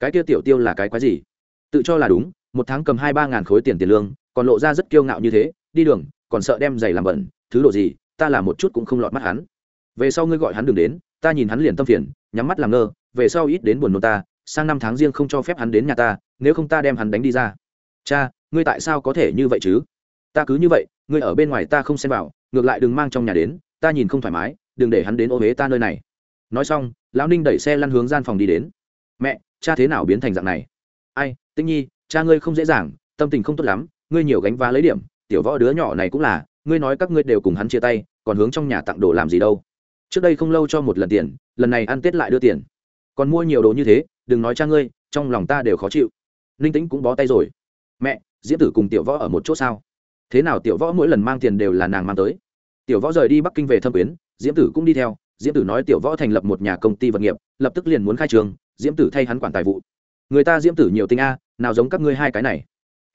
Cái kia tiểu tiêu là cái quái gì? Tự cho là đúng, một tháng cầm hai ba ngàn khối tiền tiền lương, còn lộ ra rất kiêu ngạo như thế, đi đường, còn sợ đem giày làm bẩn, thứ độ gì, ta làm một chút cũng không lọt mắt hắn. Về sau ngươi gọi hắn đừng đến, ta nhìn hắn liền tâm phiền, nhắm mắt làm ngơ, về sau ít đến buồn nôn ta, sang năm tháng riêng không cho phép hắn đến nhà ta, nếu không ta đem hắn đánh đi ra. Cha, ngươi tại sao có thể như vậy chứ? Ta cứ như vậy, ngươi ở bên ngoài ta không xem vào, ngược lại đừng mang trong nhà đến, ta nhìn không thoải mái, đừng để hắn đến ô huế ta nơi này nói xong, lão ninh đẩy xe lăn hướng gian phòng đi đến. Mẹ, cha thế nào biến thành dạng này? Ai, tĩnh nhi, cha ngươi không dễ dàng, tâm tình không tốt lắm, ngươi nhiều gánh vá lấy điểm, tiểu võ đứa nhỏ này cũng là, ngươi nói các ngươi đều cùng hắn chia tay, còn hướng trong nhà tặng đồ làm gì đâu. Trước đây không lâu cho một lần tiền, lần này ăn tết lại đưa tiền. Còn mua nhiều đồ như thế, đừng nói cha ngươi, trong lòng ta đều khó chịu. Ninh tĩnh cũng bó tay rồi. Mẹ, diễm tử cùng tiểu võ ở một chỗ sao? Thế nào tiểu võ mỗi lần mang tiền đều là nàng mang tới? Tiểu võ rời đi bắc kinh về thâm quyến, diễm tử cũng đi theo diễm tử nói tiểu võ thành lập một nhà công ty vật nghiệp, lập tức liền muốn khai trường, diễm tử thay hắn quản tài vụ. Người ta diễm tử nhiều tinh a, nào giống các ngươi hai cái này.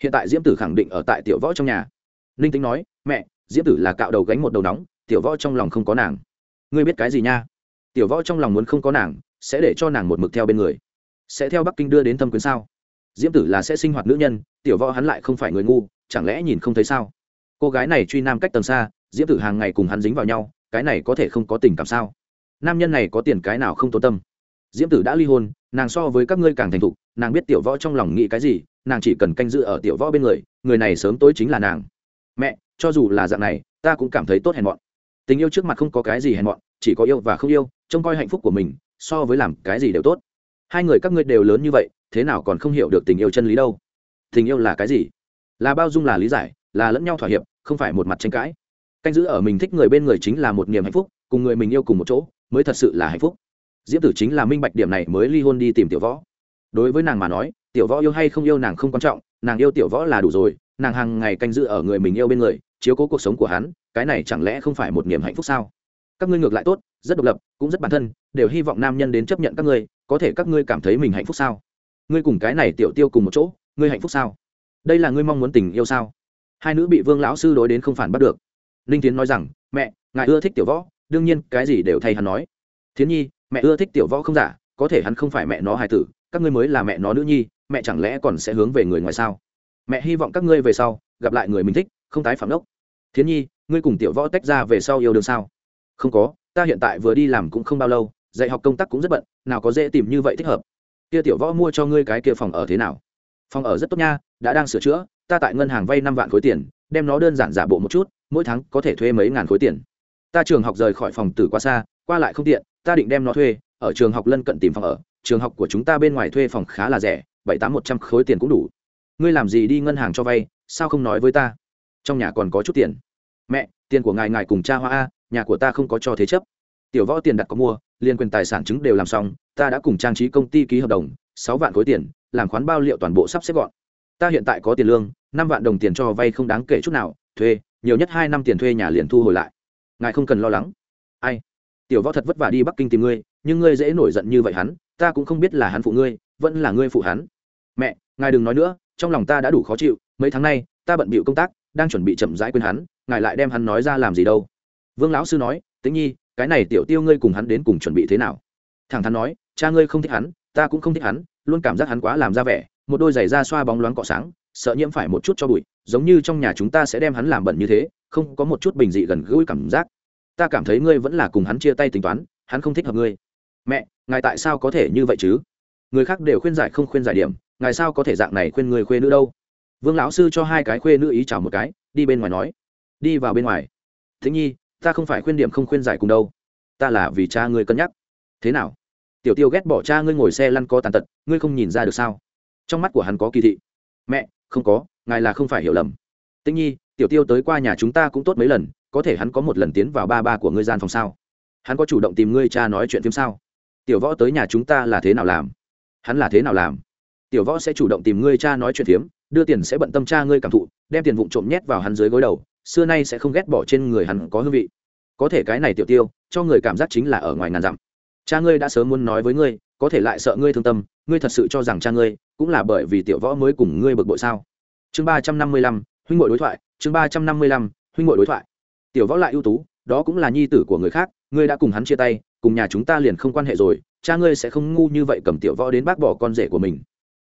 Hiện tại diễm tử khẳng định ở tại tiểu võ trong nhà. Ninh tính nói, mẹ, diễm tử là cạo đầu gánh một đầu nóng, tiểu võ trong lòng không có nàng. Ngươi biết cái gì nha? Tiểu võ trong lòng muốn không có nàng, sẽ để cho nàng một mực theo bên người. Sẽ theo bắc kinh đưa đến thâm quyến sao? Diễm tử là sẽ sinh hoạt nữ nhân, tiểu võ hắn lại không phải người ngu, chẳng lẽ nhìn không thấy sao? Cô gái này truy nam cách tầng xa, diễm tử hàng ngày cùng hắn dính vào nhau cái này có thể không có tình cảm sao? Nam nhân này có tiền cái nào không tốn tâm? Diễm tử đã ly hôn, nàng so với các ngươi càng thành thục, nàng biết tiểu võ trong lòng nghĩ cái gì, nàng chỉ cần canh giữ ở tiểu võ bên người người này sớm tối chính là nàng. Mẹ, cho dù là dạng này, ta cũng cảm thấy tốt hèn mọn. Tình yêu trước mặt không có cái gì hèn mọn, chỉ có yêu và không yêu, trông coi hạnh phúc của mình, so với làm cái gì đều tốt. Hai người các ngươi đều lớn như vậy, thế nào còn không hiểu được tình yêu chân lý đâu? Tình yêu là cái gì? Là bao dung là lý giải, là lẫn nhau thỏa hiệp, không phải một mặt tranh cãi canh giữ ở mình thích người bên người chính là một niềm hạnh phúc, cùng người mình yêu cùng một chỗ, mới thật sự là hạnh phúc. Diễm tử chính là minh bạch điểm này mới ly hôn đi tìm tiểu võ. Đối với nàng mà nói, tiểu võ yêu hay không yêu nàng không quan trọng, nàng yêu tiểu võ là đủ rồi, nàng hàng ngày canh giữ ở người mình yêu bên người, chiếu cố cuộc sống của hắn, cái này chẳng lẽ không phải một niềm hạnh phúc sao? Các ngươi ngược lại tốt, rất độc lập, cũng rất bản thân, đều hy vọng nam nhân đến chấp nhận các ngươi, có thể các ngươi cảm thấy mình hạnh phúc sao? Ngươi cùng cái này tiểu tiêu cùng một chỗ, ngươi hạnh phúc sao? Đây là ngươi mong muốn tình yêu sao? Hai nữ bị vương lão sư đối đến không phản bắt được ninh tiến nói rằng, mẹ, ngài ưa thích tiểu võ, đương nhiên cái gì đều thay hắn nói. Thiến nhi, mẹ ưa thích tiểu võ không giả, có thể hắn không phải mẹ nó hài tử, các ngươi mới là mẹ nó nữ nhi, mẹ chẳng lẽ còn sẽ hướng về người ngoài sao? Mẹ hy vọng các ngươi về sau, gặp lại người mình thích, không tái phạm đốc thiến nhi, ngươi cùng tiểu võ tách ra về sau yêu đương sao? Không có, ta hiện tại vừa đi làm cũng không bao lâu, dạy học công tác cũng rất bận, nào có dễ tìm như vậy thích hợp. Kia tiểu võ mua cho ngươi cái kia phòng ở thế nào? Phòng ở rất tốt nha, đã đang sửa chữa, ta tại ngân hàng vay năm vạn khối tiền, đem nó đơn giản giả bộ một chút mỗi tháng có thể thuê mấy ngàn khối tiền. Ta trường học rời khỏi phòng tử quá xa, qua lại không tiện, ta định đem nó thuê, ở trường học lân cận tìm phòng ở. Trường học của chúng ta bên ngoài thuê phòng khá là rẻ, bảy tám một trăm khối tiền cũng đủ. Ngươi làm gì đi ngân hàng cho vay, sao không nói với ta? Trong nhà còn có chút tiền. Mẹ, tiền của ngài ngài cùng cha hoa a, nhà của ta không có cho thế chấp. Tiểu võ tiền đặt có mua, liên quyền tài sản chứng đều làm xong, ta đã cùng trang trí công ty ký hợp đồng, sáu vạn khối tiền, làm khoán bao liệu toàn bộ sắp xếp gọn. Ta hiện tại có tiền lương, năm vạn đồng tiền cho vay không đáng kể chút nào, thuê nhiều nhất hai năm tiền thuê nhà liền thu hồi lại. Ngài không cần lo lắng. Ai? Tiểu võ thật vất vả đi bắc kinh tìm ngươi, nhưng ngươi dễ nổi giận như vậy hắn, ta cũng không biết là hắn phụ ngươi, vẫn là ngươi phụ hắn. Mẹ, ngài đừng nói nữa, trong lòng ta đã đủ khó chịu, mấy tháng nay, ta bận bịu công tác, đang chuẩn bị chậm rãi quên hắn, ngài lại đem hắn nói ra làm gì đâu. Vương lão sư nói, tĩnh nhi, cái này tiểu tiêu ngươi cùng hắn đến cùng chuẩn bị thế nào? Thẳng thắn nói, cha ngươi không thích hắn, ta cũng không thích hắn, luôn cảm giác hắn quá làm ra vẻ, một đôi giày da xoa bóng loáng cọ sáng sợ nhiễm phải một chút cho bụi, giống như trong nhà chúng ta sẽ đem hắn làm bẩn như thế, không có một chút bình dị gần gũi cảm giác. Ta cảm thấy ngươi vẫn là cùng hắn chia tay tính toán, hắn không thích hợp ngươi. Mẹ, ngài tại sao có thể như vậy chứ? Người khác đều khuyên giải không khuyên giải điểm, ngài sao có thể dạng này khuyên người khuê nữ đâu? Vương lão sư cho hai cái khuê nữ ý chào một cái, đi bên ngoài nói. Đi vào bên ngoài. Thính nhi, ta không phải khuyên điểm không khuyên giải cùng đâu. Ta là vì cha ngươi cân nhắc. Thế nào? Tiểu tiêu ghét bỏ cha ngươi ngồi xe lăn có tàn tật, ngươi không nhìn ra được sao? Trong mắt của hắn có kỳ thị. Mẹ không có, ngài là không phải hiểu lầm. Tĩnh nhi, tiểu tiêu tới qua nhà chúng ta cũng tốt mấy lần, có thể hắn có một lần tiến vào ba ba của ngươi gian phòng sao? Hắn có chủ động tìm ngươi cha nói chuyện phim sao? Tiểu võ tới nhà chúng ta là thế nào làm? Hắn là thế nào làm? Tiểu võ sẽ chủ động tìm ngươi cha nói chuyện phiếm, đưa tiền sẽ bận tâm cha ngươi cảm thụ, đem tiền vụn trộm nhét vào hắn dưới gối đầu, xưa nay sẽ không ghét bỏ trên người hắn có hương vị. Có thể cái này tiểu tiêu, cho người cảm giác chính là ở ngoài ngàn dặm. Cha ngươi đã sớm muốn nói với ngươi có thể lại sợ ngươi thương tâm, ngươi thật sự cho rằng cha ngươi cũng là bởi vì tiểu võ mới cùng ngươi bực bội sao? Chương ba trăm năm mươi lăm, huynh ngội đối thoại, chương ba trăm năm mươi lăm, huynh ngội đối thoại. Tiểu võ lại ưu tú, đó cũng là nhi tử của người khác, ngươi đã cùng hắn chia tay, cùng nhà chúng ta liền không quan hệ rồi, cha ngươi sẽ không ngu như vậy cầm tiểu võ đến bác bỏ con rể của mình.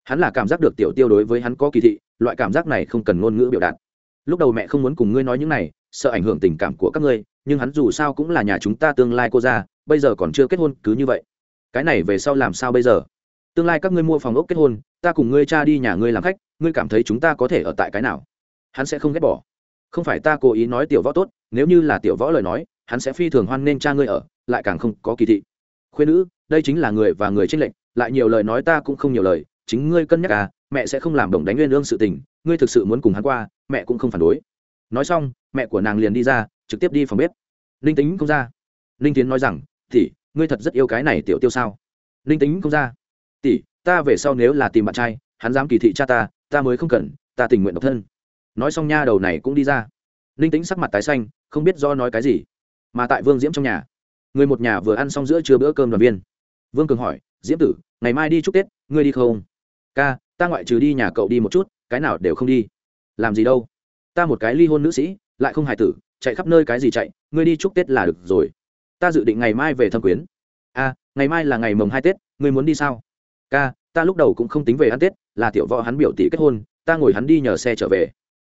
Hắn là cảm giác được tiểu tiêu đối với hắn có kỳ thị, loại cảm giác này không cần ngôn ngữ biểu đạt. Lúc đầu mẹ không muốn cùng ngươi nói những này, sợ ảnh hưởng tình cảm của các ngươi, nhưng hắn dù sao cũng là nhà chúng ta tương lai cô ra bây giờ còn chưa kết hôn, cứ như vậy cái này về sau làm sao bây giờ? Tương lai các ngươi mua phòng ốc kết hôn, ta cùng ngươi cha đi nhà ngươi làm khách, ngươi cảm thấy chúng ta có thể ở tại cái nào? Hắn sẽ không ghét bỏ. Không phải ta cố ý nói tiểu võ tốt, nếu như là tiểu võ lời nói, hắn sẽ phi thường hoan nên cha ngươi ở, lại càng không có kỳ thị. Khuyên nữ, đây chính là người và người tranh lệch, lại nhiều lời nói ta cũng không nhiều lời, chính ngươi cân nhắc à mẹ sẽ không làm đồng đánh nguyên lương sự tình, ngươi thực sự muốn cùng hắn qua, mẹ cũng không phản đối. Nói xong, mẹ của nàng liền đi ra, trực tiếp đi phòng bếp. Linh tính không ra. Linh tiến nói rằng, tỷ ngươi thật rất yêu cái này tiểu tiêu sao? Linh tính không ra. Tỷ, ta về sau nếu là tìm bạn trai, hắn dám kỳ thị cha ta ta mới không cần, ta tình nguyện độc thân. Nói xong nha đầu này cũng đi ra. Linh tính sắc mặt tái xanh, không biết do nói cái gì. Mà tại vương diễm trong nhà, người một nhà vừa ăn xong giữa trưa bữa cơm đoàn viên. Vương cường hỏi, diễm tử, ngày mai đi chúc tết, ngươi đi không? Ca, ta ngoại trừ đi nhà cậu đi một chút, cái nào đều không đi. Làm gì đâu? Ta một cái ly hôn nữ sĩ, lại không hài tử, chạy khắp nơi cái gì chạy, ngươi đi chúc tết là được rồi ta dự định ngày mai về thâm quyến. A ngày mai là ngày mồng hai tết, ngươi muốn đi sao? Ca, ta lúc đầu cũng không tính về ăn tết, là tiểu võ hắn biểu tỷ kết hôn, ta ngồi hắn đi nhờ xe trở về.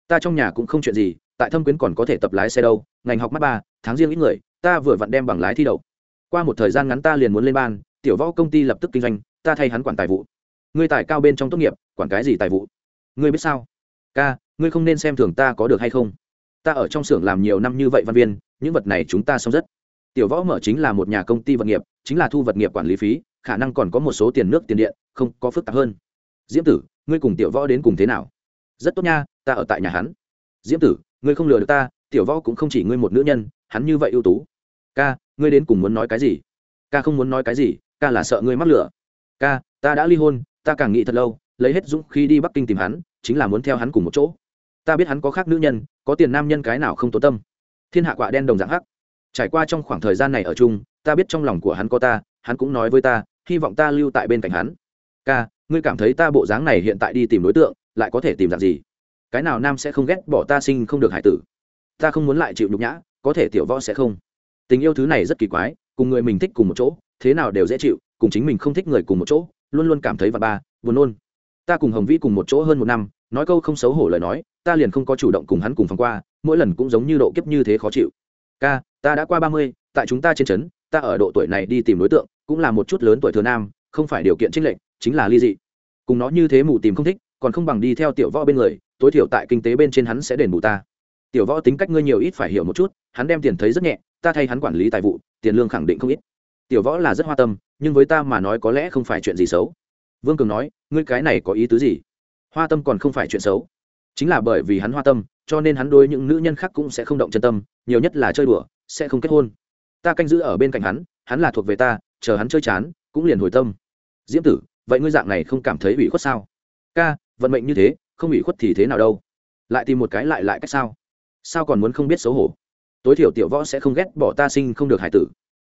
Ta trong nhà cũng không chuyện gì, tại thâm quyến còn có thể tập lái xe đâu, ngành học mắt ba, tháng riêng ít người, ta vừa vặn đem bằng lái thi đậu. Qua một thời gian ngắn ta liền muốn lên ban, tiểu võ công ty lập tức kinh doanh, ta thay hắn quản tài vụ. Ngươi tài cao bên trong tốt nghiệp, quản cái gì tài vụ? Ngươi biết sao? Ca, ngươi không nên xem thường ta có được hay không? Ta ở trong xưởng làm nhiều năm như vậy văn viên, những vật này chúng ta xong rất tiểu võ mở chính là một nhà công ty vật nghiệp, chính là thu vật nghiệp quản lý phí, khả năng còn có một số tiền nước tiền điện, không có phức tạp hơn. Diễm tử, ngươi cùng tiểu võ đến cùng thế nào? Rất tốt nha, ta ở tại nhà hắn. Diễm tử, ngươi không lừa được ta, tiểu võ cũng không chỉ ngươi một nữ nhân, hắn như vậy ưu tú. Ca, ngươi đến cùng muốn nói cái gì? Ca không muốn nói cái gì, ca là sợ ngươi mắc lửa ca, ta đã ly hôn, ta càng nghĩ thật lâu, lấy hết dũng khi đi bắc kinh tìm hắn, chính là muốn theo hắn cùng một chỗ. Ta biết hắn có khác nữ nhân, có tiền nam nhân cái nào không tốn tâm. Thiên hạ quạ đen đồng dạng hắc trải qua trong khoảng thời gian này ở chung, ta biết trong lòng của hắn có ta, hắn cũng nói với ta, hy vọng ta lưu tại bên cạnh hắn. Ca, ngươi cảm thấy ta bộ dáng này hiện tại đi tìm đối tượng, lại có thể tìm dạng gì? Cái nào nam sẽ không ghét bỏ ta sinh không được hải tử? Ta không muốn lại chịu nhục nhã, có thể tiểu võ sẽ không. Tình yêu thứ này rất kỳ quái, cùng người mình thích cùng một chỗ, thế nào đều dễ chịu, cùng chính mình không thích người cùng một chỗ, luôn luôn cảm thấy và ba, buồn nôn. Ta cùng hồng vĩ cùng một chỗ hơn một năm, nói câu không xấu hổ lời nói, ta liền không có chủ động cùng hắn cùng phòng qua, mỗi lần cũng giống như độ kiếp như thế khó chịu ca, ta đã qua ba mươi, tại chúng ta trên trấn, ta ở độ tuổi này đi tìm đối tượng, cũng là một chút lớn tuổi thừa nam, không phải điều kiện trinh lệnh chính là ly dị. Cùng nó như thế mù tìm không thích, còn không bằng đi theo tiểu võ bên người, tối thiểu tại kinh tế bên trên hắn sẽ đền bù ta. Tiểu võ tính cách ngươi nhiều ít phải hiểu một chút, hắn đem tiền thấy rất nhẹ, ta thay hắn quản lý tài vụ, tiền lương khẳng định không ít. Tiểu võ là rất hoa tâm, nhưng với ta mà nói có lẽ không phải chuyện gì xấu. Vương cường nói, ngươi cái này có ý tứ gì? Hoa tâm còn không phải chuyện xấu. Chính là bởi vì hắn hoa tâm cho nên hắn đối những nữ nhân khác cũng sẽ không động chân tâm, nhiều nhất là chơi đùa, sẽ không kết hôn. Ta canh giữ ở bên cạnh hắn hắn là thuộc về ta, chờ hắn chơi chán, cũng liền hồi tâm. Diễm tử, vậy ngươi dạng này không cảm thấy ủy khuất sao? Ca, vận mệnh như thế, không ủy khuất thì thế nào đâu? Lại tìm một cái lại lại cách sao? Sao còn muốn không biết xấu hổ? Tối thiểu tiểu võ sẽ không ghét bỏ ta sinh không được hải tử.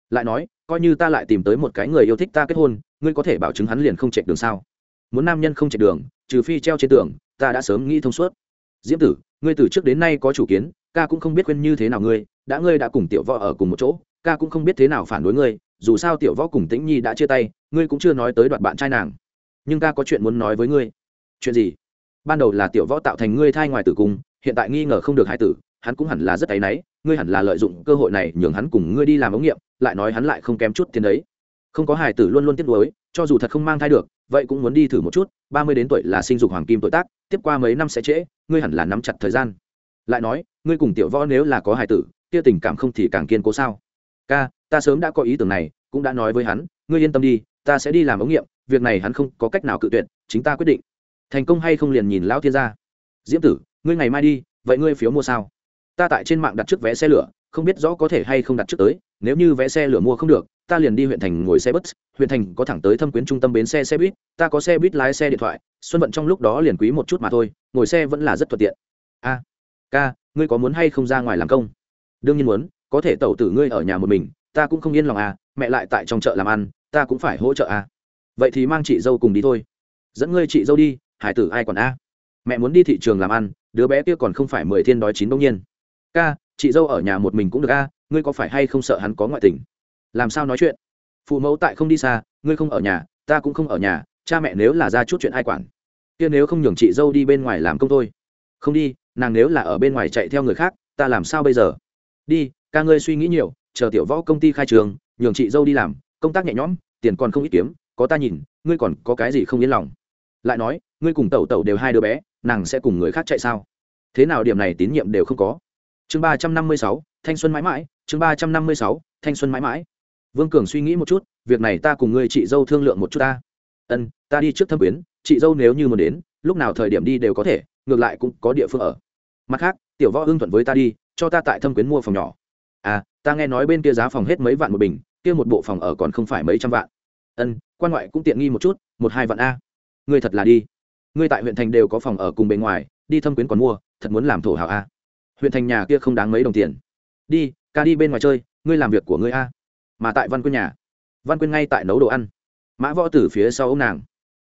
Lại nói, coi như ta lại tìm tới một cái người yêu thích ta kết hôn, ngươi có thể bảo chứng hắn liền không chạy đường sao? Muốn nam nhân không chạy đường, trừ phi treo trên tường, ta đã sớm nghĩ thông suốt diễm tử, ngươi từ trước đến nay có chủ kiến, ca cũng không biết quên như thế nào ngươi, đã ngươi đã cùng tiểu võ ở cùng một chỗ, ca cũng không biết thế nào phản đối ngươi, dù sao tiểu võ cùng tĩnh nhi đã chia tay, ngươi cũng chưa nói tới đoạn bạn trai nàng. Nhưng ca có chuyện muốn nói với ngươi. Chuyện gì? Ban đầu là tiểu võ tạo thành ngươi thai ngoài tử cung, hiện tại nghi ngờ không được hai tử, hắn cũng hẳn là rất áy náy, ngươi hẳn là lợi dụng cơ hội này nhường hắn cùng ngươi đi làm ống nghiệm, lại nói hắn lại không kém chút tiền đấy. Không có hài tử luôn luôn tiếc nuối, cho dù thật không mang thai được vậy cũng muốn đi thử một chút, ba mươi đến tuổi là sinh dục hoàng kim tuổi tác, tiếp qua mấy năm sẽ trễ, ngươi hẳn là nắm chặt thời gian. Lại nói, ngươi cùng tiểu võ nếu là có hài tử, kia tình cảm không thì càng kiên cố sao? Ca, ta sớm đã có ý tưởng này, cũng đã nói với hắn, ngươi yên tâm đi, ta sẽ đi làm ống nghiệm, việc này hắn không có cách nào cự tuyệt, chính ta quyết định. Thành công hay không liền nhìn lão thiên gia. Diễm tử, ngươi ngày mai đi, vậy ngươi phiếu mua sao? Ta tại trên mạng đặt trước vé xe lửa, không biết rõ có thể hay không đặt trước tới, nếu như vé xe lửa mua không được ta liền đi huyện thành ngồi xe bus, huyện thành có thẳng tới thâm quyến trung tâm bến xe xe buýt, ta có xe buýt lái xe điện thoại, xuân vận trong lúc đó liền quý một chút mà thôi, ngồi xe vẫn là rất thuận tiện. A, ca, ngươi có muốn hay không ra ngoài làm công? Đương nhiên muốn, có thể tẩu tử ngươi ở nhà một mình, ta cũng không yên lòng à mẹ lại tại trong chợ làm ăn, ta cũng phải hỗ trợ à. Vậy thì mang chị dâu cùng đi thôi. Dẫn ngươi chị dâu đi, hải tử ai còn a? Mẹ muốn đi thị trường làm ăn, đứa bé kia còn không phải mười thiên đói chín đông nhiên. Ca, chị dâu ở nhà một mình cũng được a, ngươi có phải hay không sợ hắn có ngoại tình? Làm sao nói chuyện? Phụ mẫu tại không đi xa, ngươi không ở nhà, ta cũng không ở nhà, cha mẹ nếu là ra chút chuyện ai quản? Kia nếu không nhường chị dâu đi bên ngoài làm công thôi. Không đi, nàng nếu là ở bên ngoài chạy theo người khác, ta làm sao bây giờ? Đi, ca ngươi suy nghĩ nhiều, chờ tiểu võ công ty khai trường, nhường chị dâu đi làm, công tác nhẹ nhõm, tiền còn không ít kiếm, có ta nhìn, ngươi còn có cái gì không yên lòng? Lại nói, ngươi cùng tẩu tẩu đều hai đứa bé, nàng sẽ cùng người khác chạy sao? Thế nào điểm này tín nhiệm đều không có. Chương ba trăm năm mươi sáu, thanh xuân mãi mãi, chương ba trăm năm mươi sáu, thanh xuân mãi mãi vương cường suy nghĩ một chút, việc này ta cùng ngươi chị dâu thương lượng một chút ta. Ân, ta đi trước thâm quyến, chị dâu nếu như muốn đến, lúc nào thời điểm đi đều có thể, ngược lại cũng có địa phương ở. Mặt khác, tiểu võ hưng thuận với ta đi, cho ta tại thâm quyến mua phòng nhỏ. À ta nghe nói bên kia giá phòng hết mấy vạn một bình, kia một bộ phòng ở còn không phải mấy trăm vạn. Ân, quan ngoại cũng tiện nghi một chút, một hai vạn a. Ngươi thật là đi. Ngươi tại huyện thành đều có phòng ở cùng bên ngoài, đi thâm quyến còn mua, thật muốn làm thổ hào a. Huyện thành nhà kia không đáng mấy đồng tiền. Đi, ca đi bên ngoài chơi, ngươi làm việc của ngươi a mà tại văn quyên nhà. Văn quyên ngay tại nấu đồ ăn. Mã võ tử phía sau ông nàng.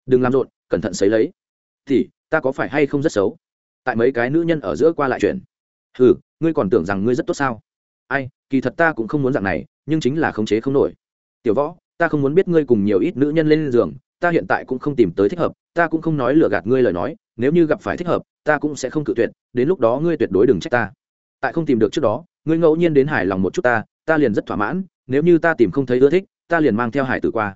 Đừng làm rộn, cẩn thận xấy lấy. Thì, ta có phải hay không rất xấu? Tại mấy cái nữ nhân ở giữa qua lại chuyện. Ừ ngươi còn tưởng rằng ngươi rất tốt sao? Ai, kỳ thật ta cũng không muốn dạng này, nhưng chính là khống chế không nổi. Tiểu võ, ta không muốn biết ngươi cùng nhiều ít nữ nhân lên giường, ta hiện tại cũng không tìm tới thích hợp, ta cũng không nói lừa gạt ngươi lời nói, nếu như gặp phải thích hợp, ta cũng sẽ không cự tuyệt, đến lúc đó ngươi tuyệt đối đừng trách ta. Tại không tìm được trước đó, ngươi ngẫu nhiên đến hài lòng một chút ta ta liền rất thỏa mãn nếu như ta tìm không thấy ưa thích, ta liền mang theo hải tử qua.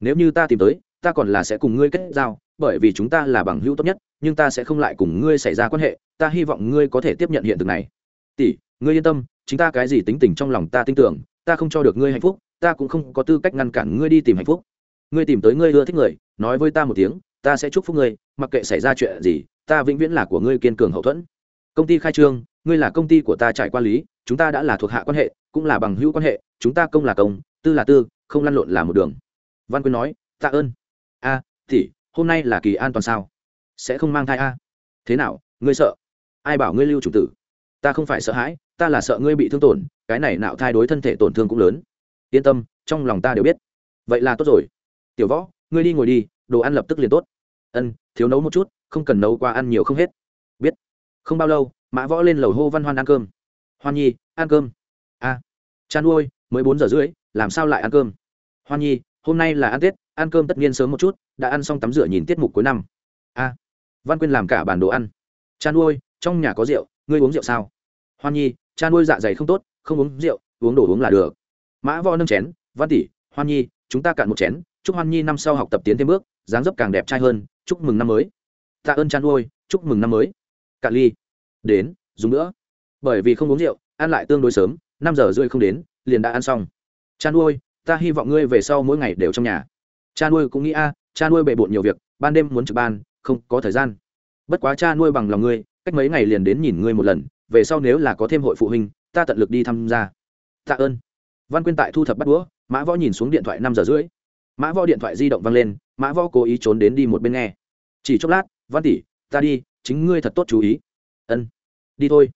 Nếu như ta tìm tới, ta còn là sẽ cùng ngươi kết giao, bởi vì chúng ta là bằng hữu tốt nhất, nhưng ta sẽ không lại cùng ngươi xảy ra quan hệ, ta hy vọng ngươi có thể tiếp nhận hiện thực này. Tỷ, ngươi yên tâm, chính ta cái gì tính tình trong lòng ta tin tưởng, ta không cho được ngươi hạnh phúc, ta cũng không có tư cách ngăn cản ngươi đi tìm hạnh phúc. Ngươi tìm tới ngươi ưa thích người, nói với ta một tiếng, ta sẽ chúc phúc ngươi, mặc kệ xảy ra chuyện gì, ta vĩnh viễn là của ngươi kiên cường hậu thuẫn. Công ty khai trương, ngươi là công ty của ta trải qua lý, chúng ta đã là thuộc hạ quan hệ cũng là bằng hữu quan hệ chúng ta công là công tư là tư không lăn lộn là một đường. Văn quyên nói tạ ơn. A à, thì hôm nay là kỳ an toàn sao? Sẽ không mang thai a? Thế nào ngươi sợ? Ai bảo ngươi lưu chủ tử? Ta không phải sợ hãi ta là sợ ngươi bị thương tổn cái này nạo thai đối thân thể tổn thương cũng lớn. Yên tâm trong lòng ta đều biết. Vậy là tốt rồi. Tiểu võ ngươi đi ngồi đi đồ ăn lập tức liền tốt. Ân thiếu nấu một chút không cần nấu qua ăn nhiều không hết. Biết. Không bao lâu mã võ lên lầu hô văn hoan ăn cơm. Hoan nhi ăn cơm. A à, chăn nuôi, mới bốn giờ rưỡi, làm sao lại ăn cơm? Hoan nhi, hôm nay là ăn tết, ăn cơm tất nhiên sớm một chút, đã ăn xong tắm rửa nhìn tiết mục cuối năm. A văn quyên làm cả bản đồ ăn. Chăn nuôi, trong nhà có rượu, ngươi uống rượu sao? Hoan nhi cha nuôi dạ dày không tốt, không uống rượu, uống đồ uống là được. Mã võ nâng chén, văn tỷ, hoan nhi, chúng ta cạn một chén, chúc hoan nhi năm sau học tập tiến thêm bước, dáng dấp càng đẹp trai hơn, chúc mừng năm mới. Tạ ơn cha nuôi, chúc mừng năm mới. Cạn ly, đến, dùng nữa. Bởi vì không uống rượu, ăn lại tương đối sớm năm giờ rưỡi không đến, liền đã ăn xong. Cha nuôi, ta hy vọng ngươi về sau mỗi ngày đều trong nhà. Cha nuôi cũng nghĩ, a, cha nuôi bề bộn nhiều việc, ban đêm muốn trực ban, không có thời gian. Bất quá cha nuôi bằng lòng ngươi, cách mấy ngày liền đến nhìn ngươi một lần, về sau nếu là có thêm hội phụ huynh, ta tận lực đi tham gia. Tạ ơn. Văn quyên tại thu thập bắt đũa, mã võ nhìn xuống điện thoại năm giờ rưỡi. Mã võ điện thoại di động văng lên, mã võ cố ý trốn đến đi một bên nghe. Chỉ chốc lát, văn tỷ, ta đi, chính ngươi thật tốt chú ý. Ân, đi thôi.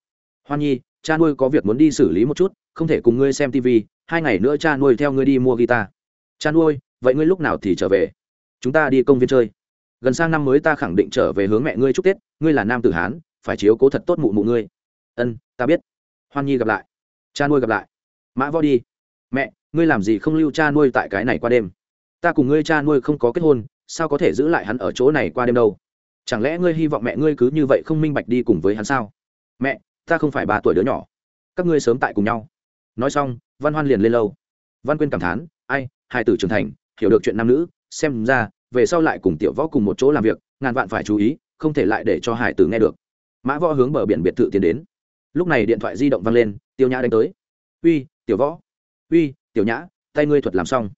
Hoan nhi cha nuôi có việc muốn đi xử lý một chút, không thể cùng ngươi xem tv hai ngày nữa cha nuôi theo ngươi đi mua guitar. Cha nuôi, vậy ngươi lúc nào thì trở về? Chúng ta đi công viên chơi. Gần sang năm mới ta khẳng định trở về hướng mẹ ngươi chúc tết, ngươi là nam tử hán, phải chiếu cố thật tốt mụ mụ ngươi. Ân, ta biết. Hoan nhi gặp lại. Cha nuôi gặp lại. Mã võ đi. Mẹ, ngươi làm gì không lưu cha nuôi tại cái này qua đêm? Ta cùng ngươi cha nuôi không có kết hôn, sao có thể giữ lại hắn ở chỗ này qua đêm đâu? Chẳng lẽ ngươi hy vọng mẹ ngươi cứ như vậy không minh bạch đi cùng với hắn sao? Mẹ ta không phải ba tuổi đứa nhỏ. Các ngươi sớm tại cùng nhau. Nói xong, văn hoan liền lên lâu văn quyên cảm thán, ai, hai tử trưởng thành, hiểu được chuyện nam nữ, xem ra, về sau lại cùng tiểu võ cùng một chỗ làm việc, ngàn vạn phải chú ý, không thể lại để cho hải tử nghe được. Mã võ hướng bờ biển biệt thự tiến đến. Lúc này điện thoại di động vang lên, tiêu nhã đánh tới. Uy, tiểu võ. Uy, tiểu nhã, tay ngươi thuật làm xong.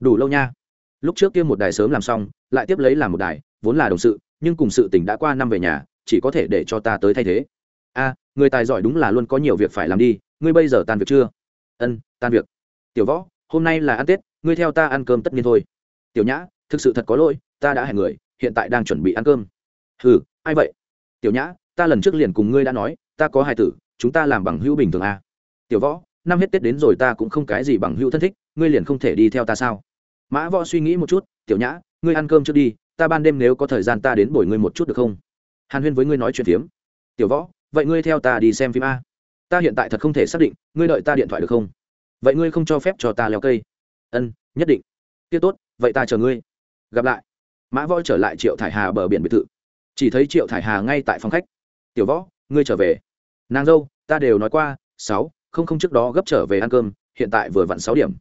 Đủ lâu nha. Lúc trước kia một đài sớm làm xong, lại tiếp lấy làm một đài, vốn là đồng sự, nhưng cùng sự tình đã qua năm về nhà, chỉ có thể để cho ta tới thay thế. A người tài giỏi đúng là luôn có nhiều việc phải làm đi, ngươi bây giờ tan việc chưa? Ân, tan việc. Tiểu võ, hôm nay là ăn tết, ngươi theo ta ăn cơm tất nhiên thôi. Tiểu nhã, thực sự thật có lỗi, ta đã hẹn người, hiện tại đang chuẩn bị ăn cơm. Hừ, ai vậy? Tiểu nhã, ta lần trước liền cùng ngươi đã nói, ta có hai tử, chúng ta làm bằng hữu bình thường à. tiểu võ, năm hết tết đến rồi ta cũng không cái gì bằng hữu thân thích, ngươi liền không thể đi theo ta sao? Mã võ suy nghĩ một chút, tiểu nhã, ngươi ăn cơm trước đi, ta ban đêm nếu có thời gian ta đến bồi ngươi một chút được không? Hàn huyên với ngươi nói chuyện phiếm. Tiểu võ vậy ngươi theo ta đi xem phim a. Ta hiện tại thật không thể xác định, ngươi đợi ta điện thoại được không? Vậy ngươi không cho phép cho ta leo cây. Ân, nhất định. Tiết tốt, vậy ta chờ ngươi. Gặp lại. Mã võ trở lại triệu thải hà bờ biển biệt thự. Chỉ thấy triệu thải hà ngay tại phòng khách. Tiểu võ, ngươi trở về. Nàng dâu, ta đều nói qua, sáu, không không trước đó gấp trở về ăn cơm, hiện tại vừa vặn sáu điểm.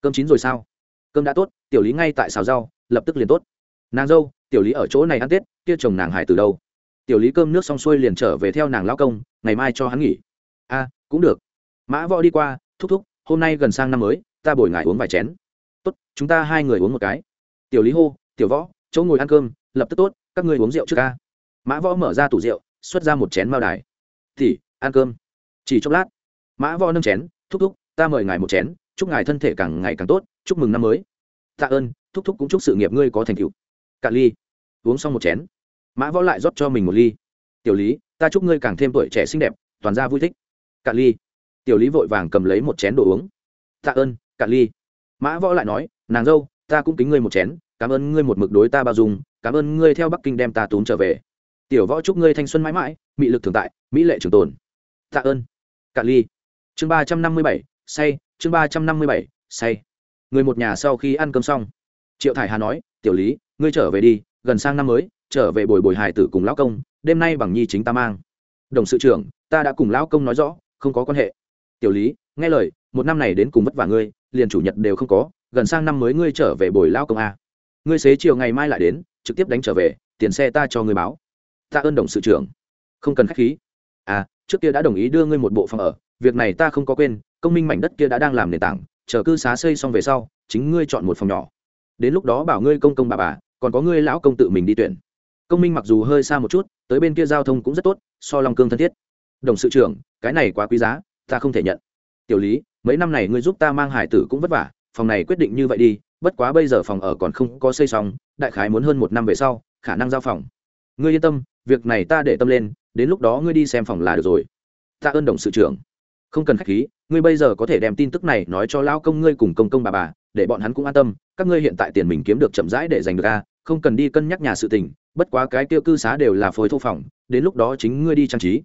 Cơm chín rồi sao? Cơm đã tốt, tiểu lý ngay tại xào rau, lập tức liền tốt. Nàng dâu, tiểu lý ở chỗ này ăn tết, kia chồng nàng hải từ đâu? Tiểu lý cơm nước xong xuôi liền trở về theo nàng lao công, ngày mai cho hắn nghỉ. A cũng được. Mã võ đi qua, thúc thúc, hôm nay gần sang năm mới, ta bồi ngài uống vài chén. Tốt, chúng ta hai người uống một cái. Tiểu lý hô, tiểu võ, chỗ ngồi ăn cơm, lập tức tốt, các ngươi uống rượu trước ca. Mã võ mở ra tủ rượu, xuất ra một chén mao đài. Thì, ăn cơm. Chỉ chốc lát. Mã võ nâng chén, thúc thúc, ta mời ngài một chén, chúc ngài thân thể càng ngày càng tốt, chúc mừng năm mới. Tạ ơn, thúc thúc cũng chúc sự nghiệp ngươi có thành tựu. Cạn ly. Uống xong một chén mã võ lại rót cho mình một ly. Tiểu lý, ta chúc ngươi càng thêm tuổi trẻ xinh đẹp, toàn ra vui thích. Cạn ly. Tiểu lý vội vàng cầm lấy một chén đồ uống. Tạ ơn, cạn ly. Mã võ lại nói, nàng dâu, ta cũng kính ngươi một chén, cảm ơn ngươi một mực đối ta bao dung, cảm ơn ngươi theo bắc kinh đem ta túm trở về. Tiểu võ chúc ngươi thanh xuân mãi mãi, mị lực thường tại, mỹ lệ trường tồn. Tạ ơn, cạn ly. Chương ba trăm năm mươi bảy, say, chương ba trăm năm mươi bảy, say. Người một nhà sau khi ăn cơm xong. Triệu thải hà nói, tiểu lý, ngươi trở về đi, gần sang năm mới trở về bồi bồi hài tử cùng lão công, đêm nay bằng nhi chính ta mang. Đồng sự trưởng, ta đã cùng lão công nói rõ, không có quan hệ. Tiểu lý, nghe lời, một năm này đến cùng vất vả ngươi, liền chủ nhật đều không có, gần sang năm mới ngươi trở về bồi lão công a. Ngươi xế chiều ngày mai lại đến, trực tiếp đánh trở về, tiền xe ta cho ngươi báo. Ta ơn đồng sự trưởng. Không cần khách khí. À trước kia đã đồng ý đưa ngươi một bộ phòng ở, việc này ta không có quên, công minh mảnh đất kia đã đang làm nền tảng, chờ cư xá xây xong về sau, chính ngươi chọn một phòng nhỏ. Đến lúc đó bảo ngươi công công bà bà, còn có ngươi lão công tự mình đi tuyển công minh mặc dù hơi xa một chút, tới bên kia giao thông cũng rất tốt, so long cương thân thiết. Đồng sự trưởng, cái này quá quý giá, ta không thể nhận. Tiểu lý, mấy năm này ngươi giúp ta mang hải tử cũng vất vả, phòng này quyết định như vậy đi, bất quá bây giờ phòng ở còn không có xây xong, đại khái muốn hơn một năm về sau, khả năng giao phòng. Ngươi yên tâm, việc này ta để tâm lên, đến lúc đó ngươi đi xem phòng là được rồi. Ta ơn đồng sự trưởng. Không cần khách khí, ngươi bây giờ có thể đem tin tức này nói cho lao công ngươi cùng công công bà bà, để bọn hắn cũng an tâm, các ngươi hiện tại tiền mình kiếm được chậm rãi để giành được a, không cần đi cân nhắc nhà sự tình bất quá cái tiêu cư xá đều là phối thô phòng, đến lúc đó chính ngươi đi trang trí.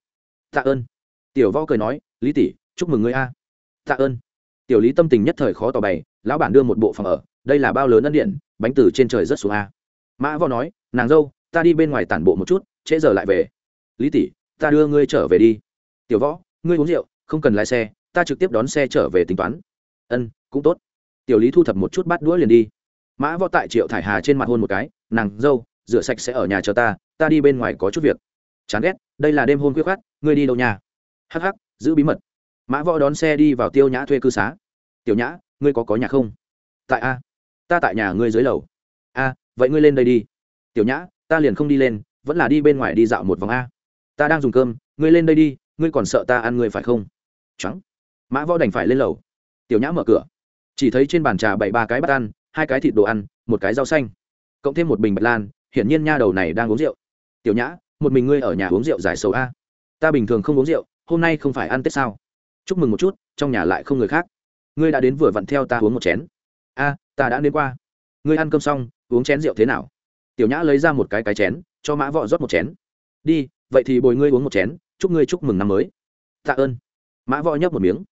Tạ ơn. Tiểu võ cười nói, lý tỷ, chúc mừng ngươi a. Tạ ơn. Tiểu lý tâm tình nhất thời khó tỏ bày, lão bản đưa một bộ phòng ở, đây là bao lớn ân điện, bánh từ trên trời rất xuống a. Mã võ nói, nàng dâu, ta đi bên ngoài tản bộ một chút, trễ giờ lại về. Lý tỷ, ta đưa ngươi trở về đi. Tiểu võ, ngươi uống rượu, không cần lái xe, ta trực tiếp đón xe trở về tính toán. Ân, cũng tốt. Tiểu lý thu thập một chút bát đũa liền đi. Mã võ tại triệu thải hà trên mặt hôn một cái, nàng dâu rửa sạch sẽ ở nhà chờ ta ta đi bên ngoài có chút việc. Chán ghét, đây là đêm hôn quyết khát ngươi đi đâu nhà hắc hắc, giữ bí mật. Mã võ đón xe đi vào tiêu nhã thuê cư xá. Tiểu nhã, ngươi có có nhà không? Tại a. Ta tại nhà ngươi dưới lầu. A, vậy ngươi lên đây đi. Tiểu nhã, ta liền không đi lên, vẫn là đi bên ngoài đi dạo một vòng a. Ta đang dùng cơm, ngươi lên đây đi, ngươi còn sợ ta ăn ngươi phải không? Trắng. Mã võ đành phải lên lầu. Tiểu nhã mở cửa. Chỉ thấy trên bàn trà bảy ba cái bát ăn, hai cái thịt đồ ăn, một cái rau xanh. Cộng thêm một bình bạch lan hiển nhiên nha đầu này đang uống rượu. Tiểu nhã, một mình ngươi ở nhà uống rượu giải sầu a. Ta bình thường không uống rượu, hôm nay không phải ăn tết sao? Chúc mừng một chút, trong nhà lại không người khác. Ngươi đã đến vừa vặn theo ta uống một chén. A, ta đã đến qua. Ngươi ăn cơm xong, uống chén rượu thế nào? Tiểu nhã lấy ra một cái cái chén, cho mã võ rót một chén. Đi, vậy thì bồi ngươi uống một chén, chúc ngươi chúc mừng năm mới. Tạ ơn. Mã võ nhấp một miếng.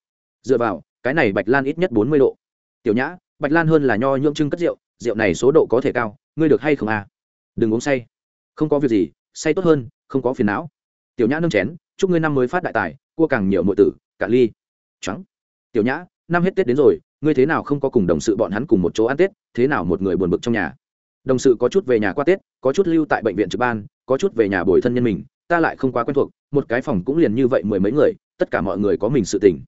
Dựa vào, cái này bạch lan ít nhất bốn mươi độ. Tiểu nhã, bạch lan hơn là nho nhưỡng trưng cất rượu rượu này số độ có thể cao, ngươi được hay không à đừng uống say. Không có việc gì, say tốt hơn, không có phiền não. Tiểu nhã nâng chén, chúc ngươi năm mới phát đại tài, cua càng nhiều nội tử, cả ly. Trắng tiểu nhã, năm hết tết đến rồi, ngươi thế nào không có cùng đồng sự bọn hắn cùng một chỗ ăn tết, thế nào một người buồn bực trong nhà? Đồng sự có chút về nhà qua tết, có chút lưu tại bệnh viện trực ban, có chút về nhà bồi thân nhân mình, ta lại không quá quen thuộc, một cái phòng cũng liền như vậy mười mấy người, tất cả mọi người có mình sự tình.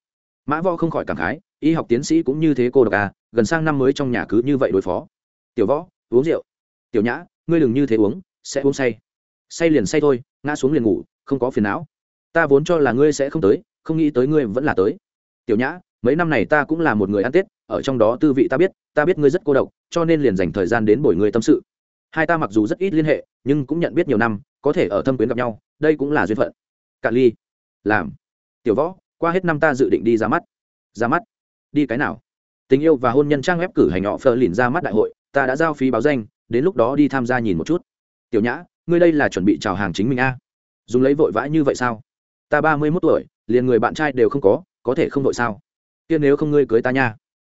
Mã võ không khỏi cảm khái, y học tiến sĩ cũng như thế cô độc à gần sang năm mới trong nhà cứ như vậy đối phó. Tiểu võ, uống rượu. Tiểu nhã ngươi đừng như thế uống, sẽ uống say. Say liền say thôi, ngã xuống liền ngủ, không có phiền não. Ta vốn cho là ngươi sẽ không tới, không nghĩ tới ngươi vẫn là tới. Tiểu nhã, mấy năm này ta cũng là một người ăn tết, ở trong đó tư vị ta biết ta biết ngươi rất cô độc, cho nên liền dành thời gian đến bồi ngươi tâm sự. Hai ta mặc dù rất ít liên hệ, nhưng cũng nhận biết nhiều năm, có thể ở thâm quyến gặp nhau, đây cũng là duyên phận. Cạn ly, làm. Tiểu võ, qua hết năm ta dự định đi ra mắt. Ra mắt? Đi cái nào? Tình yêu và hôn nhân trang web cử hành họ phờ lìn ra mắt đại hội, ta đã giao phí báo danh đến lúc đó đi tham gia nhìn một chút. Tiểu nhã, ngươi đây là chuẩn bị chào hàng chính mình a? Dùng lấy vội vã như vậy sao? Ta ba mươi mốt tuổi, liền người bạn trai đều không có có thể không vội sao? Kia nếu không ngươi cưới ta nha.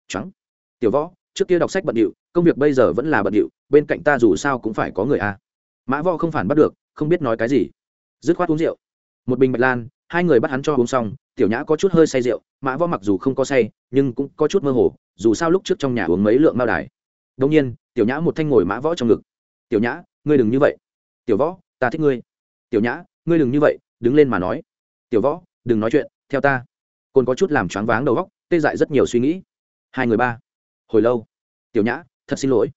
Trắng. Tiểu võ, trước kia đọc sách bận điệu, công việc bây giờ vẫn là bận điệu, bên cạnh ta dù sao cũng phải có người a. Mã võ không phản bắt được, không biết nói cái gì. Dứt khoát uống rượu. Một bình bạch lan, hai người bắt hắn cho uống xong, tiểu nhã có chút hơi say rượu, mã võ mặc dù không có say, nhưng cũng có chút mơ hồ, dù sao lúc trước trong nhà uống mấy lượng mao đài. Đông nhiên tiểu nhã một thanh ngồi mã võ trong ngực. Tiểu nhã, ngươi đừng như vậy. Tiểu võ, ta thích ngươi. Tiểu nhã, ngươi đừng như vậy, đứng lên mà nói. Tiểu võ, đừng nói chuyện, theo ta. Côn có chút làm choáng váng đầu góc, tê dại rất nhiều suy nghĩ. Hai người ba, hồi lâu. Tiểu nhã, thật xin lỗi.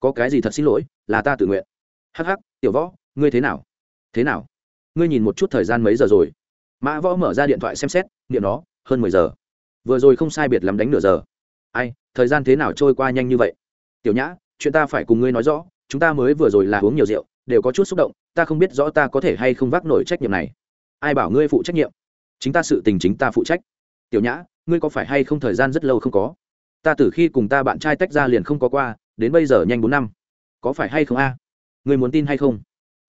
Có cái gì thật xin lỗi, là ta tự nguyện. Hắc hắc, tiểu võ, ngươi thế nào? Thế nào? Ngươi nhìn một chút thời gian mấy giờ rồi? Mã võ mở ra điện thoại xem xét, niệm nó, hơn mười giờ. Vừa rồi không sai biệt lắm đánh nửa giờ. Ai, thời gian thế nào trôi qua nhanh như vậy? Tiểu nhã chuyện ta phải cùng ngươi nói rõ, chúng ta mới vừa rồi là uống nhiều rượu, đều có chút xúc động, ta không biết rõ ta có thể hay không vác nổi trách nhiệm này. Ai bảo ngươi phụ trách nhiệm? Chính ta sự tình chính ta phụ trách. Tiểu nhã, ngươi có phải hay không thời gian rất lâu không có? Ta từ khi cùng ta bạn trai tách ra liền không có qua, đến bây giờ nhanh bốn năm. Có phải hay không a? Ngươi muốn tin hay không?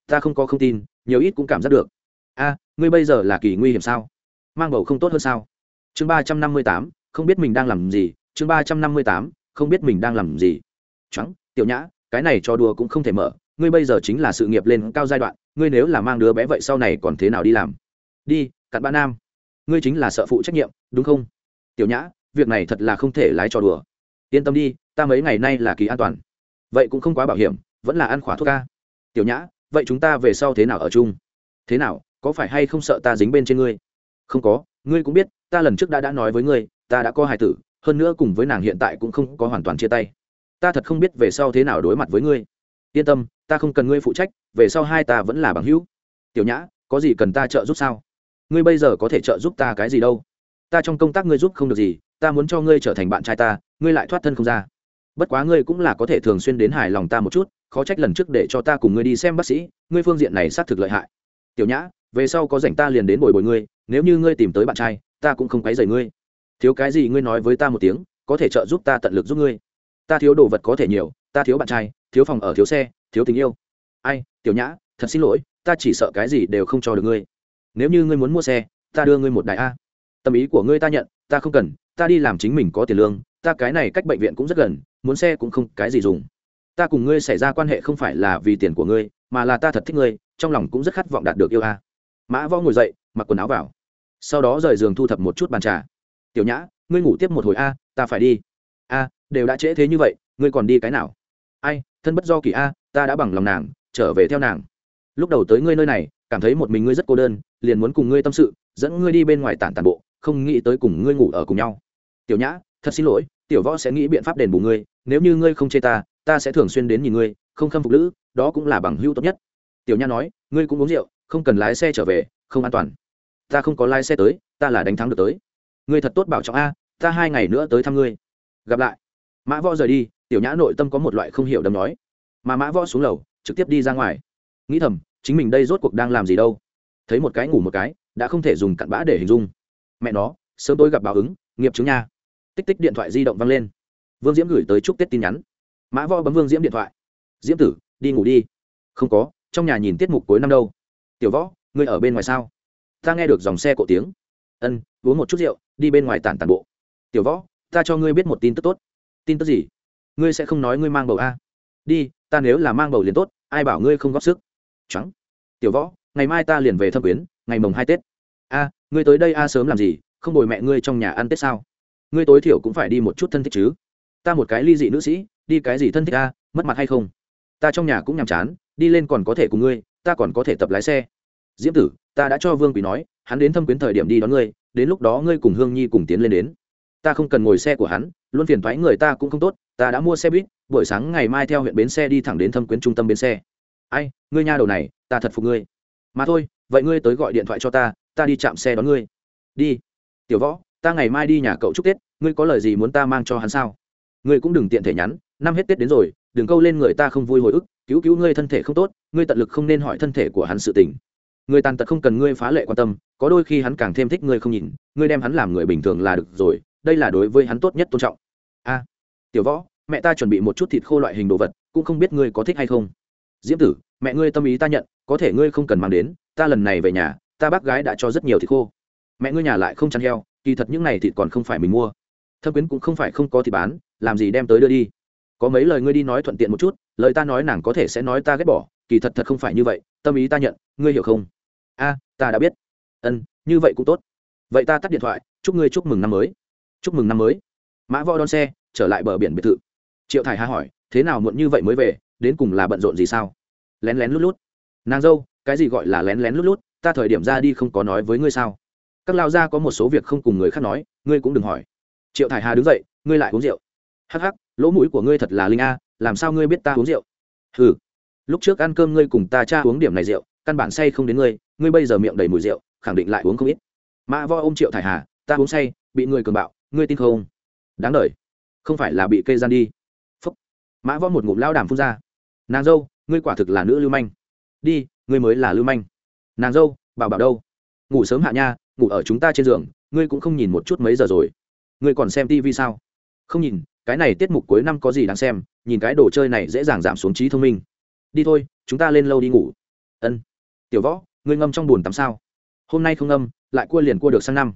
Ta không có không tin, nhiều ít cũng cảm giác được. A, ngươi bây giờ là kỳ nguy hiểm sao? Mang bầu không tốt hơn sao? Chương ba trăm năm mươi tám, không biết mình đang làm gì. Chương ba trăm năm mươi tám, không biết mình đang làm gì. Trắng tiểu nhã, cái này cho đùa cũng không thể mở, ngươi bây giờ chính là sự nghiệp lên cao giai đoạn, ngươi nếu là mang đứa bé vậy sau này còn thế nào đi làm? Đi, cặn bạn nam. Ngươi chính là sợ phụ trách nhiệm, đúng không? Tiểu nhã, việc này thật là không thể lái trò đùa. Yên tâm đi, ta mấy ngày nay là kỳ an toàn. Vậy cũng không quá bảo hiểm, vẫn là ăn khỏa thuốc ca. Tiểu nhã, vậy chúng ta về sau thế nào ở chung? Thế nào, có phải hay không sợ ta dính bên trên ngươi? Không có, ngươi cũng biết, ta lần trước đã đã nói với ngươi, ta đã có hài tử, hơn nữa cùng với nàng hiện tại cũng không có hoàn toàn chia tay ta thật không biết về sau thế nào đối mặt với ngươi. Yên tâm, ta không cần ngươi phụ trách, về sau hai ta vẫn là bằng hữu. Tiểu nhã, có gì cần ta trợ giúp sao? Ngươi bây giờ có thể trợ giúp ta cái gì đâu? Ta trong công tác ngươi giúp không được gì, ta muốn cho ngươi trở thành bạn trai ta, ngươi lại thoát thân không ra. Bất quá ngươi cũng là có thể thường xuyên đến hài lòng ta một chút, khó trách lần trước để cho ta cùng ngươi đi xem bác sĩ, ngươi phương diện này xác thực lợi hại. Tiểu nhã, về sau có rảnh ta liền đến bồi bồi ngươi, nếu như ngươi tìm tới bạn trai, ta cũng không quấy rầy ngươi. Thiếu cái gì ngươi nói với ta một tiếng, có thể trợ giúp ta tận lực giúp ngươi ta thiếu đồ vật có thể nhiều, ta thiếu bạn trai, thiếu phòng ở, thiếu xe, thiếu tình yêu. Ai, tiểu nhã, thật xin lỗi, ta chỉ sợ cái gì đều không cho được ngươi. Nếu như ngươi muốn mua xe, ta đưa ngươi một đại a. Tâm ý của ngươi ta nhận, ta không cần, ta đi làm chính mình có tiền lương, ta cái này cách bệnh viện cũng rất gần, muốn xe cũng không cái gì dùng. Ta cùng ngươi xảy ra quan hệ không phải là vì tiền của ngươi, mà là ta thật thích ngươi, trong lòng cũng rất khát vọng đạt được yêu a. Mã võ ngồi dậy, mặc quần áo vào. Sau đó rời giường thu thập một chút bàn trà. Tiểu nhã, ngươi ngủ tiếp một hồi a, ta phải đi đều đã trễ thế như vậy, ngươi còn đi cái nào? Ai, thân bất do kỳ a, ta đã bằng lòng nàng, trở về theo nàng. Lúc đầu tới ngươi nơi này, cảm thấy một mình ngươi rất cô đơn, liền muốn cùng ngươi tâm sự, dẫn ngươi đi bên ngoài tản tản bộ, không nghĩ tới cùng ngươi ngủ ở cùng nhau. Tiểu nhã, thật xin lỗi, tiểu võ sẽ nghĩ biện pháp đền bù ngươi, nếu như ngươi không chê ta ta sẽ thường xuyên đến nhìn ngươi, không khâm phục lữ, đó cũng là bằng hữu tốt nhất. Tiểu nhã nói, ngươi cũng uống rượu, không cần lái xe trở về, không an toàn. Ta không có lái xe tới, ta là đánh thắng được tới. Ngươi thật tốt bảo trọng a, ta hai ngày nữa tới thăm ngươi. Gặp lại mã võ rời đi, tiểu nhã nội tâm có một loại không hiểu đầm nói. Mà mã võ xuống lầu, trực tiếp đi ra ngoài. Nghĩ thầm, chính mình đây rốt cuộc đang làm gì đâu. Thấy một cái ngủ một cái, đã không thể dùng cặn bã để hình dung. Mẹ nó, sớm tôi gặp báo ứng, nghiệp chứng nha. Tích tích điện thoại di động văng lên. Vương diễm gửi tới chúc tết tin nhắn. Mã võ bấm vương diễm điện thoại. Diễm tử, đi ngủ đi. Không có, trong nhà nhìn tiết mục cuối năm đâu. Tiểu võ, ngươi ở bên ngoài sao? Ta nghe được dòng xe cộ tiếng. Ân, uống một chút rượu, đi bên ngoài tản tàn bộ. Tiểu võ, ta cho ngươi biết một tin tức tốt tin tức gì? Ngươi sẽ không nói ngươi mang bầu a? Đi, ta nếu là mang bầu liền tốt, ai bảo ngươi không góp sức? Trắng. Tiểu võ, ngày mai ta liền về thâm quyến, ngày mồng hai tết. A, ngươi tới đây a sớm làm gì? Không bồi mẹ ngươi trong nhà ăn tết sao? Ngươi tối thiểu cũng phải đi một chút thân thích chứ. Ta một cái ly dị nữ sĩ, đi cái gì thân thích a? Mất mặt hay không? Ta trong nhà cũng nhàm chán, đi lên còn có thể cùng ngươi, ta còn có thể tập lái xe. Diễm tử, ta đã cho vương quỳ nói, hắn đến thâm quyến thời điểm đi đón ngươi, đến lúc đó ngươi cùng hương nhi cùng tiến lên đến ta không cần ngồi xe của hắn, luôn phiền thoái người ta cũng không tốt, ta đã mua xe buýt, buổi sáng ngày mai theo huyện bến xe đi thẳng đến thâm quyến trung tâm bến xe. Ai, ngươi nha đầu này, ta thật phục ngươi. Mà thôi, vậy ngươi tới gọi điện thoại cho ta ta đi chạm xe đón ngươi. Đi. Tiểu võ, ta ngày mai đi nhà cậu chúc tết, ngươi có lời gì muốn ta mang cho hắn sao? Ngươi cũng đừng tiện thể nhắn, năm hết tết đến rồi, đừng câu lên người ta không vui hồi ức, cứu cứu ngươi thân thể không tốt, ngươi tận lực không nên hỏi thân thể của hắn sự tình. Người tàn tật không cần ngươi phá lệ quan tâm, có đôi khi hắn càng thêm thích ngươi không nhìn, ngươi đem hắn làm người bình thường là được rồi đây là đối với hắn tốt nhất tôn trọng. A, tiểu võ, mẹ ta chuẩn bị một chút thịt khô loại hình đồ vật, cũng không biết ngươi có thích hay không. Diễm tử, mẹ ngươi tâm ý ta nhận, có thể ngươi không cần mang đến, ta lần này về nhà, ta bác gái đã cho rất nhiều thịt khô. Mẹ ngươi nhà lại không chăn heo, kỳ thật những này thịt còn không phải mình mua. Thâm quyến cũng không phải không có thịt bán, làm gì đem tới đưa đi. Có mấy lời ngươi đi nói thuận tiện một chút, lời ta nói nàng có thể sẽ nói ta ghét bỏ, kỳ thật thật không phải như vậy, tâm ý ta nhận, ngươi hiểu không? A, ta đã biết. Ân, như vậy cũng tốt. Vậy ta tắt điện thoại, chúc ngươi chúc mừng năm mới chúc mừng năm mới. Mã võ đón xe, trở lại bờ biển biệt thự. Triệu thải hà hỏi, thế nào muộn như vậy mới về, đến cùng là bận rộn gì sao? Lén lén lút lút. Nàng dâu, cái gì gọi là lén lén lút lút, ta thời điểm ra đi không có nói với ngươi sao? Các lao gia có một số việc không cùng người khác nói, ngươi cũng đừng hỏi. Triệu thải hà đứng dậy, ngươi lại uống rượu. Hắc hắc, lỗ mũi của ngươi thật là linh a, làm sao ngươi biết ta uống rượu? Ừ lúc trước ăn cơm ngươi cùng ta cha uống điểm này rượu, căn bản say không đến ngươi ngươi bây giờ miệng đầy mùi rượu, khẳng định lại uống không ít. Mã Võ ôm triệu thải hà, ta uống say, bị người cường bạo ngươi tin không? Đáng đ không phải là bị cây gian đi. Phúc. Mã võ một ngụm lao đàm phun ra. Nàng dâu, ngươi quả thực là nữ lưu manh. Đi, ngươi mới là lưu manh. Nàng dâu, bảo bảo đâu? Ngủ sớm hạ nha, ngủ ở chúng ta trên giường, ngươi cũng không nhìn một chút mấy giờ rồi. Ngươi còn xem tivi sao? Không nhìn, cái này tiết mục cuối năm có gì đáng xem, nhìn cái đồ chơi này dễ dàng giảm xuống trí thông minh. Đi thôi, chúng ta lên lâu đi ngủ. Ân. Tiểu võ, ngươi ngâm trong bùn tắm sao? Hôm nay không ngâm, lại cua liền cua được sang năm.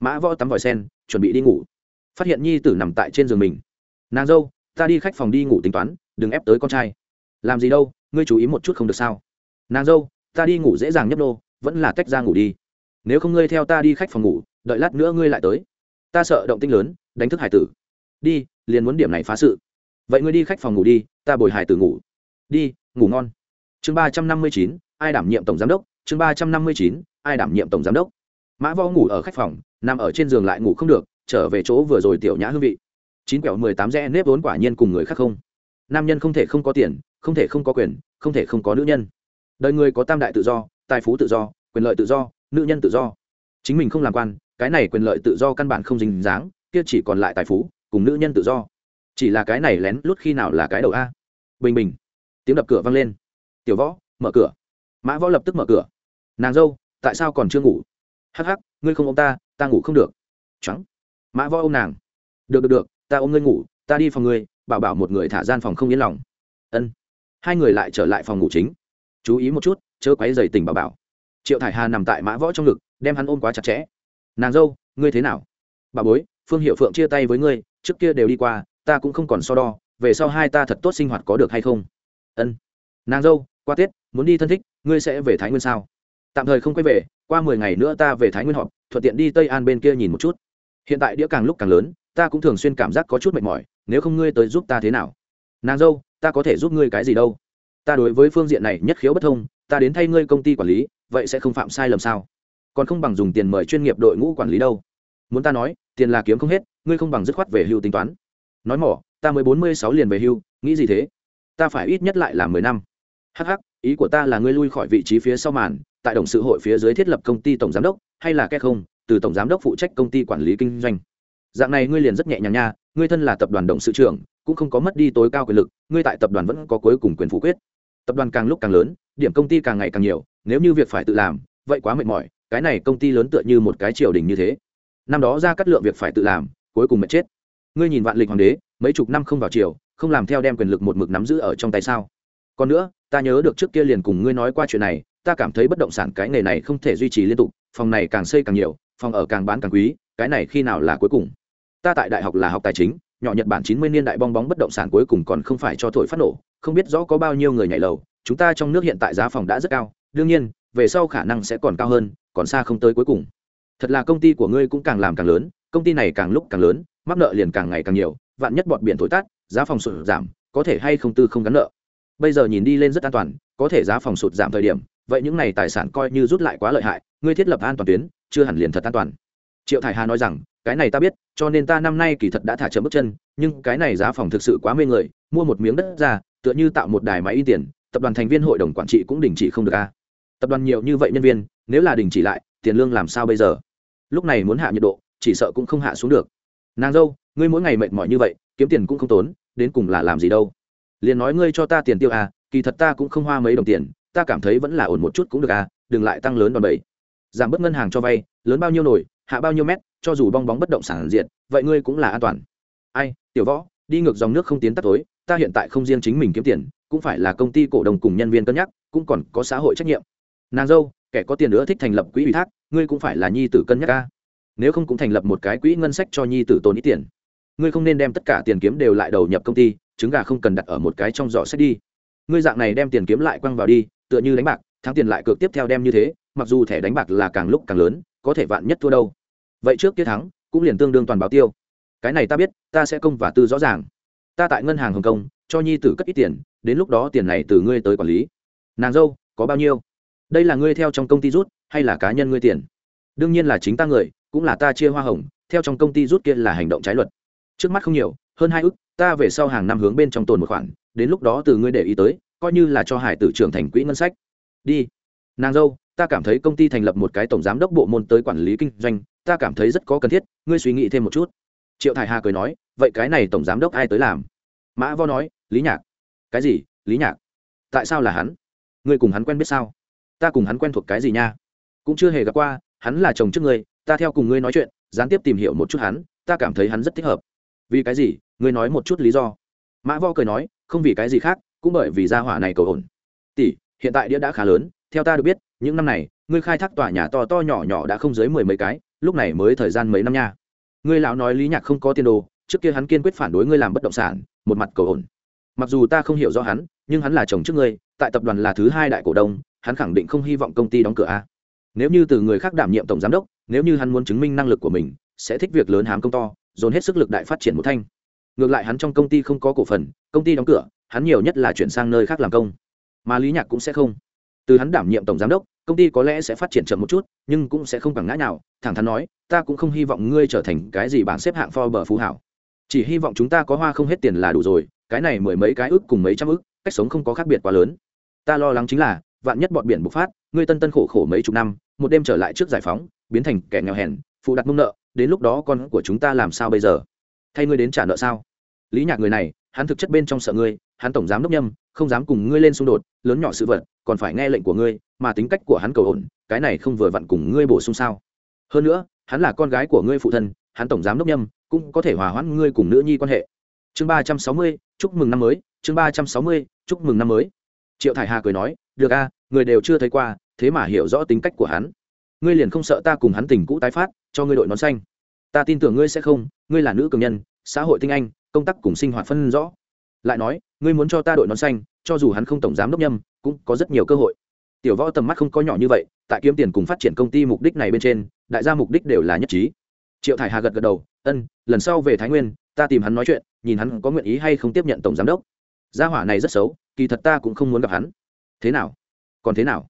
Mã võ tắm vòi sen chuẩn bị đi ngủ. Phát hiện nhi tử nằm tại trên giường mình. Nàng dâu, ta đi khách phòng đi ngủ tính toán, đừng ép tới con trai. Làm gì đâu, ngươi chú ý một chút không được sao? Nàng dâu, ta đi ngủ dễ dàng nhấp đô vẫn là tách ra ngủ đi. Nếu không ngươi theo ta đi khách phòng ngủ, đợi lát nữa ngươi lại tới. Ta sợ động tinh lớn, đánh thức hải tử. Đi, liền muốn điểm này phá sự. Vậy ngươi đi khách phòng ngủ đi, ta bồi hải tử ngủ. Đi, ngủ ngon. Chương ba trăm năm mươi chín, ai đảm nhiệm tổng giám đốc? Chương ba trăm năm mươi chín, ai đảm nhiệm tổng giám đốc? Mã võ ngủ ở khách phòng nằm ở trên giường lại ngủ không được, trở về chỗ vừa rồi tiểu nhã hương vị. Chín quẹo mười tám rẽ nếp vốn quả nhiên cùng người khác không. Nam nhân không thể không có tiền, không thể không có quyền, không thể không có nữ nhân. Đời người có tam đại tự do, tài phú tự do, quyền lợi tự do, nữ nhân tự do. Chính mình không làm quan, cái này quyền lợi tự do căn bản không dính dáng, kia chỉ còn lại tài phú, cùng nữ nhân tự do. Chỉ là cái này lén lút khi nào là cái đầu a. Bình bình. Tiếng đập cửa vang lên. Tiểu võ, mở cửa. Mã võ lập tức mở cửa. Nàng dâu, tại sao còn chưa ngủ? Hắc hắc, ngươi không ôm ta ta ngủ không được. Trắng mã võ ôm nàng. Được được được, ta ôm ngươi ngủ, ta đi phòng ngươi, bảo bảo một người thả gian phòng không yên lòng. Ân. Hai người lại trở lại phòng ngủ chính. Chú ý một chút, chớ quấy dày tình bảo bảo. Triệu thải hà nằm tại mã võ trong ngực, đem hắn ôm quá chặt chẽ. Nàng dâu, ngươi thế nào? Bà bối, phương hiệu phượng chia tay với ngươi, trước kia đều đi qua, ta cũng không còn so đo, về sau hai ta thật tốt sinh hoạt có được hay không? Ân. Nàng dâu, qua tết, muốn đi thân thích, ngươi sẽ về thái nguyên sao? Tạm thời không quay về, qua mười ngày nữa ta về thái nguyên họp thuận tiện đi tây an bên kia nhìn một chút. Hiện tại đĩa càng lúc càng lớn, ta cũng thường xuyên cảm giác có chút mệt mỏi, nếu không ngươi tới giúp ta thế nào? Nàng dâu, ta có thể giúp ngươi cái gì đâu? Ta đối với phương diện này nhất khiếu bất thông, ta đến thay ngươi công ty quản lý, vậy sẽ không phạm sai lầm sao? Còn không bằng dùng tiền mời chuyên nghiệp đội ngũ quản lý đâu. Muốn ta nói, tiền là kiếm không hết, ngươi không bằng dứt khoát về hưu tính toán. Nói mỏ, ta mới bốn mươi sáu liền về hưu, nghĩ gì thế? Ta phải ít nhất lại là mười năm. Hh ý của ta là ngươi lui khỏi vị trí phía sau màn, tại đồng sự hội phía dưới thiết lập công ty tổng giám đốc hay là kẻ không, từ tổng giám đốc phụ trách công ty quản lý kinh doanh. Dạng này ngươi liền rất nhẹ nhàng nha, ngươi thân là tập đoàn động sự trưởng, cũng không có mất đi tối cao quyền lực, ngươi tại tập đoàn vẫn có cuối cùng quyền phủ quyết. Tập đoàn càng lúc càng lớn, điểm công ty càng ngày càng nhiều, nếu như việc phải tự làm, vậy quá mệt mỏi, cái này công ty lớn tựa như một cái triều đình như thế. Năm đó ra cắt lượng việc phải tự làm, cuối cùng mệt chết. Ngươi nhìn vạn lịch hoàng đế, mấy chục năm không vào triều, không làm theo đem quyền lực một mực nắm giữ ở trong tay sao? Còn nữa, ta nhớ được trước kia liền cùng ngươi nói qua chuyện này, ta cảm thấy bất động sản cái nghề này không thể duy trì liên tục phòng này càng xây càng nhiều, phòng ở càng bán càng quý, cái này khi nào là cuối cùng? Ta tại đại học là học tài chính, nhỏ nhật bản chín mươi niên đại bong bóng bất động sản cuối cùng còn không phải cho thổi phát nổ, không biết rõ có bao nhiêu người nhảy lầu, chúng ta trong nước hiện tại giá phòng đã rất cao, đương nhiên, về sau khả năng sẽ còn cao hơn, còn xa không tới cuối cùng. Thật là công ty của ngươi cũng càng làm càng lớn, công ty này càng lúc càng lớn, mắc nợ liền càng ngày càng nhiều, vạn nhất bọn biển thổi tát giá phòng sụt giảm, có thể hay không tư không gắn nợ. Bây giờ nhìn đi lên rất an toàn, có thể giá phòng sụt giảm thời điểm vậy những này tài sản coi như rút lại quá lợi hại, ngươi thiết lập an toàn tuyến, chưa hẳn liền thật an toàn. Triệu thải hà nói rằng, cái này ta biết, cho nên ta năm nay kỳ thật đã thả chậm bước chân, nhưng cái này giá phòng thực sự quá mê người, mua một miếng đất ra, tựa như tạo một đài máy in tiền, tập đoàn thành viên hội đồng quản trị cũng đình chỉ không được a. Tập đoàn nhiều như vậy nhân viên, nếu là đình chỉ lại, tiền lương làm sao bây giờ? Lúc này muốn hạ nhiệt độ, chỉ sợ cũng không hạ xuống được. Nàng dâu, ngươi mỗi ngày mệt mỏi như vậy, kiếm tiền cũng không tốn, đến cùng là làm gì đâu? Liền nói ngươi cho ta tiền tiêu à kỳ thật ta cũng không hoa mấy đồng tiền ta cảm thấy vẫn là ổn một chút cũng được à đừng lại tăng lớn đòn bẩy. Giảm bớt ngân hàng cho vay, lớn bao nhiêu nổi, hạ bao nhiêu mét, cho dù bong bóng bất động sản diện vậy ngươi cũng là an toàn. Ai, tiểu võ, đi ngược dòng nước không tiến tắt tối, ta hiện tại không riêng chính mình kiếm tiền, cũng phải là công ty cổ đồng cùng nhân viên cân nhắc, cũng còn có xã hội trách nhiệm. Nàng dâu, kẻ có tiền nữa thích thành lập quỹ ủy thác, ngươi cũng phải là nhi tử cân nhắc ca nếu không cũng thành lập một cái quỹ ngân sách cho nhi tử tồn ít tiền. Ngươi không nên đem tất cả tiền kiếm đều lại đầu nhập công ty, trứng gà không cần đặt ở một cái trong giỏ sách đi. Ngươi dạng này đem tiền kiếm lại quăng vào đi tựa như đánh bạc, thắng tiền lại cược tiếp theo đem như thế, mặc dù thẻ đánh bạc là càng lúc càng lớn, có thể vạn nhất thua đâu. Vậy trước kia thắng, cũng liền tương đương toàn báo tiêu. Cái này ta biết, ta sẽ công và tư rõ ràng. Ta tại ngân hàng hồng kông, cho nhi tử cất ít tiền, đến lúc đó tiền này từ ngươi tới quản lý. Nàng dâu, có bao nhiêu? Đây là ngươi theo trong công ty rút, hay là cá nhân ngươi tiền? Đương nhiên là chính ta người, cũng là ta chia hoa hồng, theo trong công ty rút kia là hành động trái luật. Trước mắt không nhiều, hơn hai ước ta về sau hàng năm hướng bên trong tồn một khoản, đến lúc đó từ ngươi để ý tới coi như là cho hải tử trưởng thành quỹ ngân sách. Đi. Nàng dâu, ta cảm thấy công ty thành lập một cái tổng giám đốc bộ môn tới quản lý kinh doanh, ta cảm thấy rất có cần thiết, ngươi suy nghĩ thêm một chút. Triệu thải hà cười nói, vậy cái này tổng giám đốc ai tới làm? Mã vo nói, lý nhạc. Cái gì? Lý nhạc. Tại sao là hắn? Ngươi cùng hắn quen biết sao? Ta cùng hắn quen thuộc cái gì nha? Cũng chưa hề gặp qua, hắn là chồng trước ngươi, ta theo cùng ngươi nói chuyện, gián tiếp tìm hiểu một chút hắn, ta cảm thấy hắn rất thích hợp. Vì cái gì? Ngươi nói một chút lý do. Mã vo cười nói, không vì cái gì khác cũng bởi vì gia hỏa này cầu ổn tỷ, hiện tại đĩa đã khá lớn, theo ta được biết, những năm này, ngươi khai thác tòa nhà to to nhỏ nhỏ đã không dưới mười mấy cái, lúc này mới thời gian mấy năm nha. Ngươi lão nói lý nhạc không có tiền đồ, trước kia hắn kiên quyết phản đối ngươi làm bất động sản, một mặt cầu ổn mặc dù ta không hiểu rõ hắn, nhưng hắn là chồng trước ngươi, tại tập đoàn là thứ hai đại cổ đông, hắn khẳng định không hy vọng công ty đóng cửa a. Nếu như từ người khác đảm nhiệm tổng giám đốc, nếu như hắn muốn chứng minh năng lực của mình, sẽ thích việc lớn hám công to, dồn hết sức lực đại phát triển một thanh. Ngược lại hắn trong công ty không có cổ phần, công ty đóng cửa hắn nhiều nhất là chuyển sang nơi khác làm công. Mà lý nhạc cũng sẽ không. Từ hắn đảm nhiệm tổng giám đốc, công ty có lẽ sẽ phát triển chậm một chút, nhưng cũng sẽ không bằng ngã nào thẳng thắn nói, ta cũng không hy vọng ngươi trở thành cái gì bảng xếp hạng bờ phú hảo. Chỉ hy vọng chúng ta có hoa không hết tiền là đủ rồi, cái này mười mấy cái ức cùng mấy trăm ức cách sống không có khác biệt quá lớn. Ta lo lắng chính là, vạn nhất bọn biển bộc phát, ngươi tân tân khổ khổ mấy chục năm, một đêm trở lại trước giải phóng, biến thành kẻ nghèo hèn, phụ đặt mông nợ, đến lúc đó con của chúng ta làm sao bây giờ? Thay ngươi đến trả nợ sao? Lý nhạc người này hắn thực chất bên trong sợ ngươi, hắn tổng giám đốc nhâm, không dám cùng ngươi lên xung đột, lớn nhỏ sự vật, còn phải nghe lệnh của ngươi, mà tính cách của hắn cầu ổn, cái này không vừa vặn cùng ngươi bổ sung sao. Hơn nữa, hắn là con gái của ngươi phụ thân, hắn tổng giám đốc nhâm, cũng có thể hòa hoãn ngươi cùng nữ nhi quan hệ. Chương ba trăm sáu mươi, chúc mừng năm mới, chương ba trăm sáu mươi, chúc mừng năm mới. Triệu thải hà cười nói, được a, người đều chưa thấy qua, thế mà hiểu rõ tính cách của hắn. Ngươi liền không sợ ta cùng hắn tình cũ tái phát, cho ngươi đội nón xanh. Ta tin tưởng ngươi sẽ không, ngươi là nữ cường nhân, xã hội tinh anh công tác cùng sinh hoạt phân rõ. Lại nói, ngươi muốn cho ta đội nón xanh, cho dù hắn không tổng giám đốc nhâm, cũng có rất nhiều cơ hội. Tiểu võ tầm mắt không có nhỏ như vậy, tại kiếm tiền cùng phát triển công ty mục đích này bên trên, đại gia mục đích đều là nhất trí. Triệu thải hà gật gật đầu, ân, lần sau về thái nguyên, ta tìm hắn nói chuyện, nhìn hắn có nguyện ý hay không tiếp nhận tổng giám đốc. Gia hỏa này rất xấu, kỳ thật ta cũng không muốn gặp hắn. Thế nào? Còn thế nào?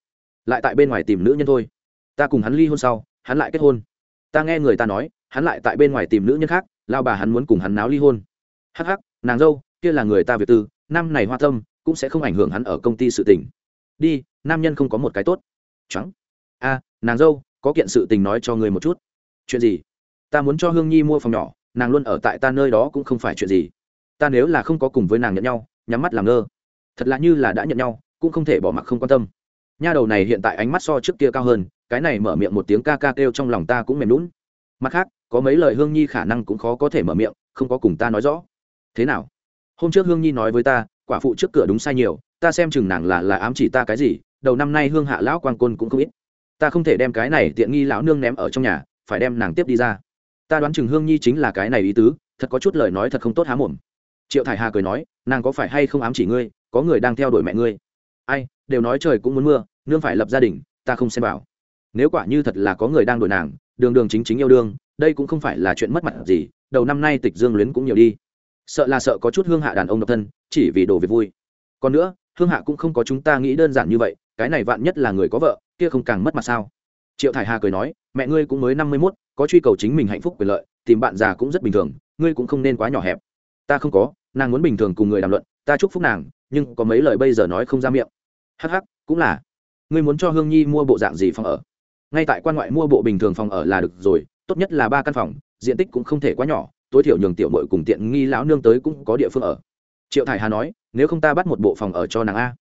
Lại tại bên ngoài tìm nữ nhân thôi. Ta cùng hắn ly hôn sau, hắn lại kết hôn. Ta nghe người ta nói, hắn lại tại bên ngoài tìm nữ nhân khác, lao bà hắn muốn cùng hắn náo ly hôn hắc hắc, nàng dâu, kia là người ta việt tư, năm này hoa tâm, cũng sẽ không ảnh hưởng hắn ở công ty sự tình. Đi, nam nhân không có một cái tốt. Trắng a à, nàng dâu, có kiện sự tình nói cho người một chút. Chuyện gì? Ta muốn cho hương nhi mua phòng nhỏ, nàng luôn ở tại ta nơi đó cũng không phải chuyện gì. Ta nếu là không có cùng với nàng nhận nhau, nhắm mắt làm ngơ. Thật là như là đã nhận nhau, cũng không thể bỏ mặc không quan tâm. Nha đầu này hiện tại ánh mắt so trước kia cao hơn, cái này mở miệng một tiếng ca ca kêu trong lòng ta cũng mềm lún mặt khác, có mấy lời hương nhi khả năng cũng khó có thể mở miệng, không có cùng ta nói rõ thế nào? Hôm trước hương nhi nói với ta, quả phụ trước cửa đúng sai nhiều, ta xem chừng nàng là là ám chỉ ta cái gì, đầu năm nay hương hạ lão quan côn cũng không ít. Ta không thể đem cái này tiện nghi lão nương ném ở trong nhà, phải đem nàng tiếp đi ra. Ta đoán chừng hương nhi chính là cái này ý tứ, thật có chút lời nói thật không tốt há mồm. Triệu thải hà cười nói, nàng có phải hay không ám chỉ ngươi, có người đang theo đuổi mẹ ngươi? Ai, đều nói trời cũng muốn mưa, nương phải lập gia đình, ta không xem bảo nếu quả như thật là có người đang đuổi nàng, đường đường chính chính yêu đương, đây cũng không phải là chuyện mất mặt gì, đầu năm nay tịch dương luyến cũng nhiều đi sợ là sợ có chút hương hạ đàn ông độc thân, chỉ vì đồ việc vui. Còn nữa, hương hạ cũng không có chúng ta nghĩ đơn giản như vậy, cái này vạn nhất là người có vợ, kia không càng mất mặt sao? Triệu thải hà cười nói, mẹ ngươi cũng mới năm mươi mốt, có truy cầu chính mình hạnh phúc quyền lợi, tìm bạn già cũng rất bình thường, ngươi cũng không nên quá nhỏ hẹp. Ta không có, nàng muốn bình thường cùng người đàm luận, ta chúc phúc nàng, nhưng có mấy lời bây giờ nói không ra miệng. Hắc hắc, cũng là. Ngươi muốn cho hương nhi mua bộ dạng gì phòng ở? Ngay tại quan ngoại mua bộ bình thường phòng ở là được rồi, tốt nhất là ba căn phòng, diện tích cũng không thể quá nhỏ tối thiểu nhường tiểu mội cùng tiện nghi lão nương tới cũng có địa phương ở. Triệu thải hà nói, nếu không ta bắt một bộ phòng ở cho nàng a.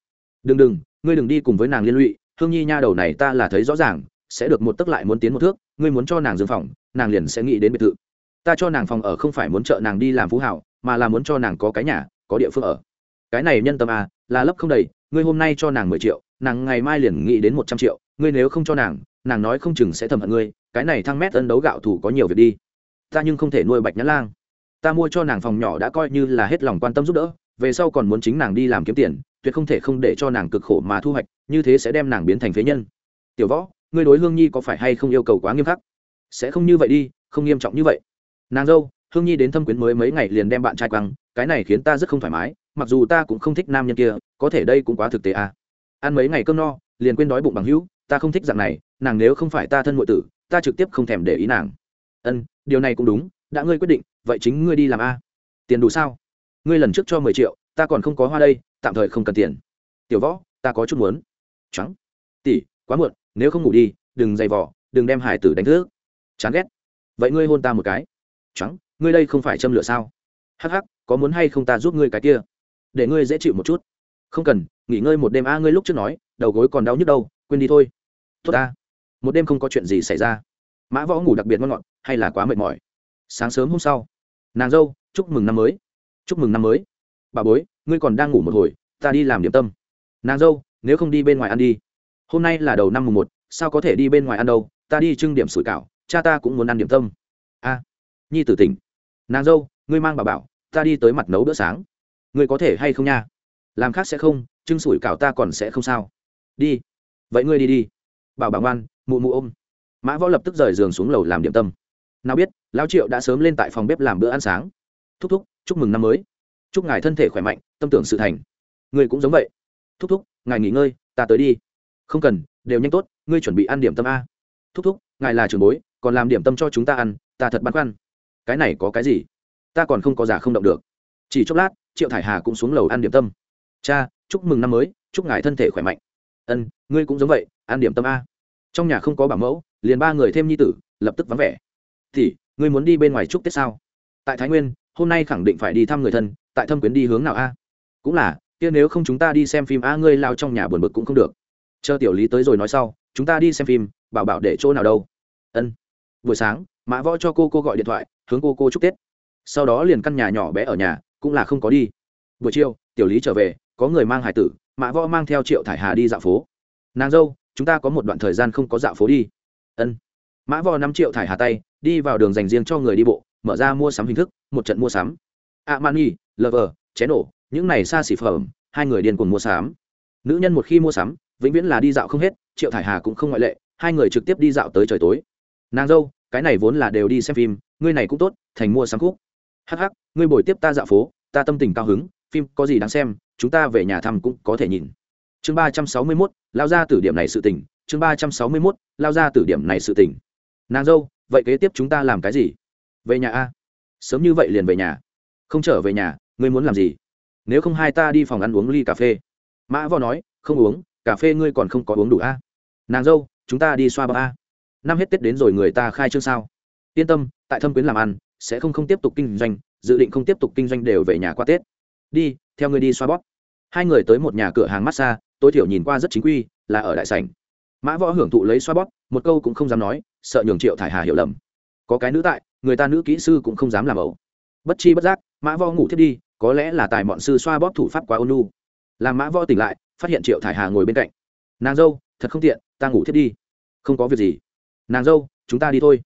Đừng đừng, ngươi đừng đi cùng với nàng liên lụy, hương nhi nha đầu này ta là thấy rõ ràng, sẽ được một tức lại muốn tiến một thước, ngươi muốn cho nàng dương phòng, nàng liền sẽ nghĩ đến biệt thự. Ta cho nàng phòng ở không phải muốn trợ nàng đi làm phú hảo, mà là muốn cho nàng có cái nhà, có địa phương ở. Cái này nhân tâm à là lấp không đầy, ngươi hôm nay cho nàng mười triệu, nàng ngày mai liền nghĩ đến một trăm triệu, ngươi nếu không cho nàng nàng nói không chừng sẽ thầm hận ngươi, cái này thăng mét ân đấu gạo thủ có nhiều việc đi ta nhưng không thể nuôi bạch nhãn lang. Ta mua cho nàng phòng nhỏ đã coi như là hết lòng quan tâm giúp đỡ, về sau còn muốn chính nàng đi làm kiếm tiền, tuyệt không thể không để cho nàng cực khổ mà thu hoạch, như thế sẽ đem nàng biến thành phế nhân. Tiểu võ, ngươi đối hương nhi có phải hay không yêu cầu quá nghiêm khắc? Sẽ không như vậy đi, không nghiêm trọng như vậy. Nàng dâu, hương nhi đến thâm quyến mới mấy ngày liền đem bạn trai quăng, cái này khiến ta rất không thoải mái, mặc dù ta cũng không thích nam nhân kia, có thể đây cũng quá thực tế à. ăn mấy ngày cơm no, liền quên đói bụng bằng hữu, ta không thích dạng này, nàng nếu không phải ta thân ngụy tử, ta trực tiếp không thèm để ý nàng. Ân điều này cũng đúng, đã ngươi quyết định, vậy chính ngươi đi làm a. Tiền đủ sao? Ngươi lần trước cho mười triệu, ta còn không có hoa đây, tạm thời không cần tiền. Tiểu võ, ta có chút muốn. Trắng. Tỷ, quá muộn, nếu không ngủ đi, đừng dày vỏ đừng đem hải tử đánh thức. Chán ghét. Vậy ngươi hôn ta một cái. Trắng, ngươi đây không phải châm lửa sao? Hắc hắc, có muốn hay không ta giúp ngươi cái kia? Để ngươi dễ chịu một chút. Không cần, nghỉ ngơi một đêm a, ngươi lúc trước nói, đầu gối còn đau nhức đâu, quên đi thôi. Tốt ta một đêm không có chuyện gì xảy ra mã võ ngủ đặc biệt ngon ngọt, hay là quá mệt mỏi? Sáng sớm hôm sau, nàng dâu, chúc mừng năm mới, chúc mừng năm mới. Bà bối, ngươi còn đang ngủ một hồi, ta đi làm điểm tâm. Nàng dâu, nếu không đi bên ngoài ăn đi. Hôm nay là đầu năm mùng một, sao có thể đi bên ngoài ăn đâu? Ta đi trưng điểm sủi cảo, cha ta cũng muốn ăn điểm tâm. A, nhi tử tỉnh. Nàng dâu, ngươi mang bà bảo, ta đi tới mặt nấu bữa sáng. Ngươi có thể hay không nha? Làm khác sẽ không, trưng sủi cảo ta còn sẽ không sao. Đi. Vậy ngươi đi đi. Bảo bảo ngoan, mụ mụ ôm mã võ lập tức rời giường xuống lầu làm điểm tâm nào biết lão triệu đã sớm lên tại phòng bếp làm bữa ăn sáng thúc thúc chúc mừng năm mới chúc ngài thân thể khỏe mạnh tâm tưởng sự thành ngươi cũng giống vậy thúc thúc ngài nghỉ ngơi ta tới đi không cần đều nhanh tốt ngươi chuẩn bị ăn điểm tâm a thúc thúc ngài là trường bối còn làm điểm tâm cho chúng ta ăn ta thật băn khoăn cái này có cái gì ta còn không có giả không động được chỉ chốc lát triệu thải hà cũng xuống lầu ăn điểm tâm cha chúc mừng năm mới chúc ngài thân thể khỏe mạnh ân ngươi cũng giống vậy ăn điểm tâm a trong nhà không có bảo mẫu liền ba người thêm nhi tử, lập tức vắng vẻ. Thì ngươi muốn đi bên ngoài chúc tết sao? Tại thái nguyên, hôm nay khẳng định phải đi thăm người thân, tại thâm quyến đi hướng nào a? Cũng là, kia nếu không chúng ta đi xem phim, a, ngươi lao trong nhà buồn bực cũng không được. Chờ tiểu lý tới rồi nói sau, chúng ta đi xem phim, bảo bảo để chỗ nào đâu. Ân. Buổi sáng, mã võ cho cô cô gọi điện thoại, hướng cô cô chúc tết. Sau đó liền căn nhà nhỏ bé ở nhà, cũng là không có đi. Buổi chiều, tiểu lý trở về, có người mang hải tử, mã võ mang theo triệu thải hà đi dạo phố. Nàng dâu, chúng ta có một đoạn thời gian không có dạo phố đi ân. Mã vò năm triệu thải hà tay, đi vào đường dành riêng cho người đi bộ, mở ra mua sắm hình thức, một trận mua sắm. A mani lover, chén nổ, những này xa xỉ phẩm, hai người điên cuồng mua sắm. Nữ nhân một khi mua sắm, vĩnh viễn là đi dạo không hết, triệu thải hà cũng không ngoại lệ, hai người trực tiếp đi dạo tới trời tối. Nàng dâu, cái này vốn là đều đi xem phim, ngươi này cũng tốt, thành mua sắm khúc. Hắc hắc, ngươi bồi tiếp ta dạo phố, ta tâm tình cao hứng, phim có gì đáng xem, chúng ta về nhà thăm cũng có thể nhìn. Chương ba trăm sáu mươi mốt, lao ra từ điểm này sự tỉnh chương ba trăm sáu mươi mốt, lao ra từ điểm này sự tỉnh nàng dâu, vậy kế tiếp chúng ta làm cái gì? Về nhà a. Sớm như vậy liền về nhà. Không trở về nhà, ngươi muốn làm gì? Nếu không hai ta đi phòng ăn uống ly cà phê. Mã võ nói, không uống, cà phê ngươi còn không có uống đủ a. Nàng dâu, chúng ta đi xoa bờ a. Năm hết tết đến rồi người ta khai trương sao? Yên tâm, tại thâm quyến làm ăn, sẽ không không tiếp tục kinh doanh, dự định không tiếp tục kinh doanh đều về nhà qua tết. Đi, theo ngươi đi xoa bóp. Hai người tới một nhà cửa hàng massage, tối thiểu nhìn qua rất chính quy, là ở đại sảnh mã võ hưởng thụ lấy xoa bóp, một câu cũng không dám nói, sợ nhường triệu thải hà hiểu lầm. Có cái nữ tại, người ta nữ kỹ sư cũng không dám làm ẩu. Bất chi bất giác, mã võ ngủ thiết đi, có lẽ là tài mọn sư xoa bóp thủ pháp quá ôn lu làm mã võ tỉnh lại, phát hiện triệu thải hà ngồi bên cạnh. Nàng dâu, thật không tiện, ta ngủ thiết đi. Không có việc gì. Nàng dâu, chúng ta đi thôi.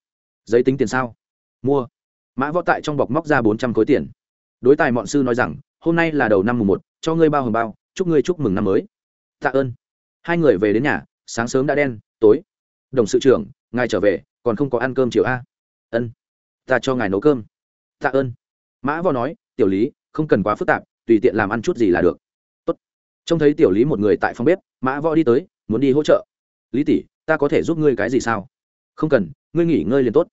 Giấy tính tiền sao? Mua. Mã võ tại trong bọc móc ra bốn trăm khối tiền. Đối tài mọn sư nói rằng, hôm nay là đầu năm mùng một, cho ngươi bao hồng bao, chúc ngươi chúc mừng năm mới. Tạ ơn. Hai người về đến nhà sáng sớm đã đen, tối. Đồng sự trưởng, ngài trở về, còn không có ăn cơm chiều a? Ân. Ta cho ngài nấu cơm. Tạ ơn. Mã võ nói, tiểu lý, không cần quá phức tạp, tùy tiện làm ăn chút gì là được. Tốt. trông thấy tiểu lý một người tại phòng bếp, mã võ đi tới, muốn đi hỗ trợ. Lý tỷ, ta có thể giúp ngươi cái gì sao? Không cần, ngươi nghỉ ngơi liền tốt.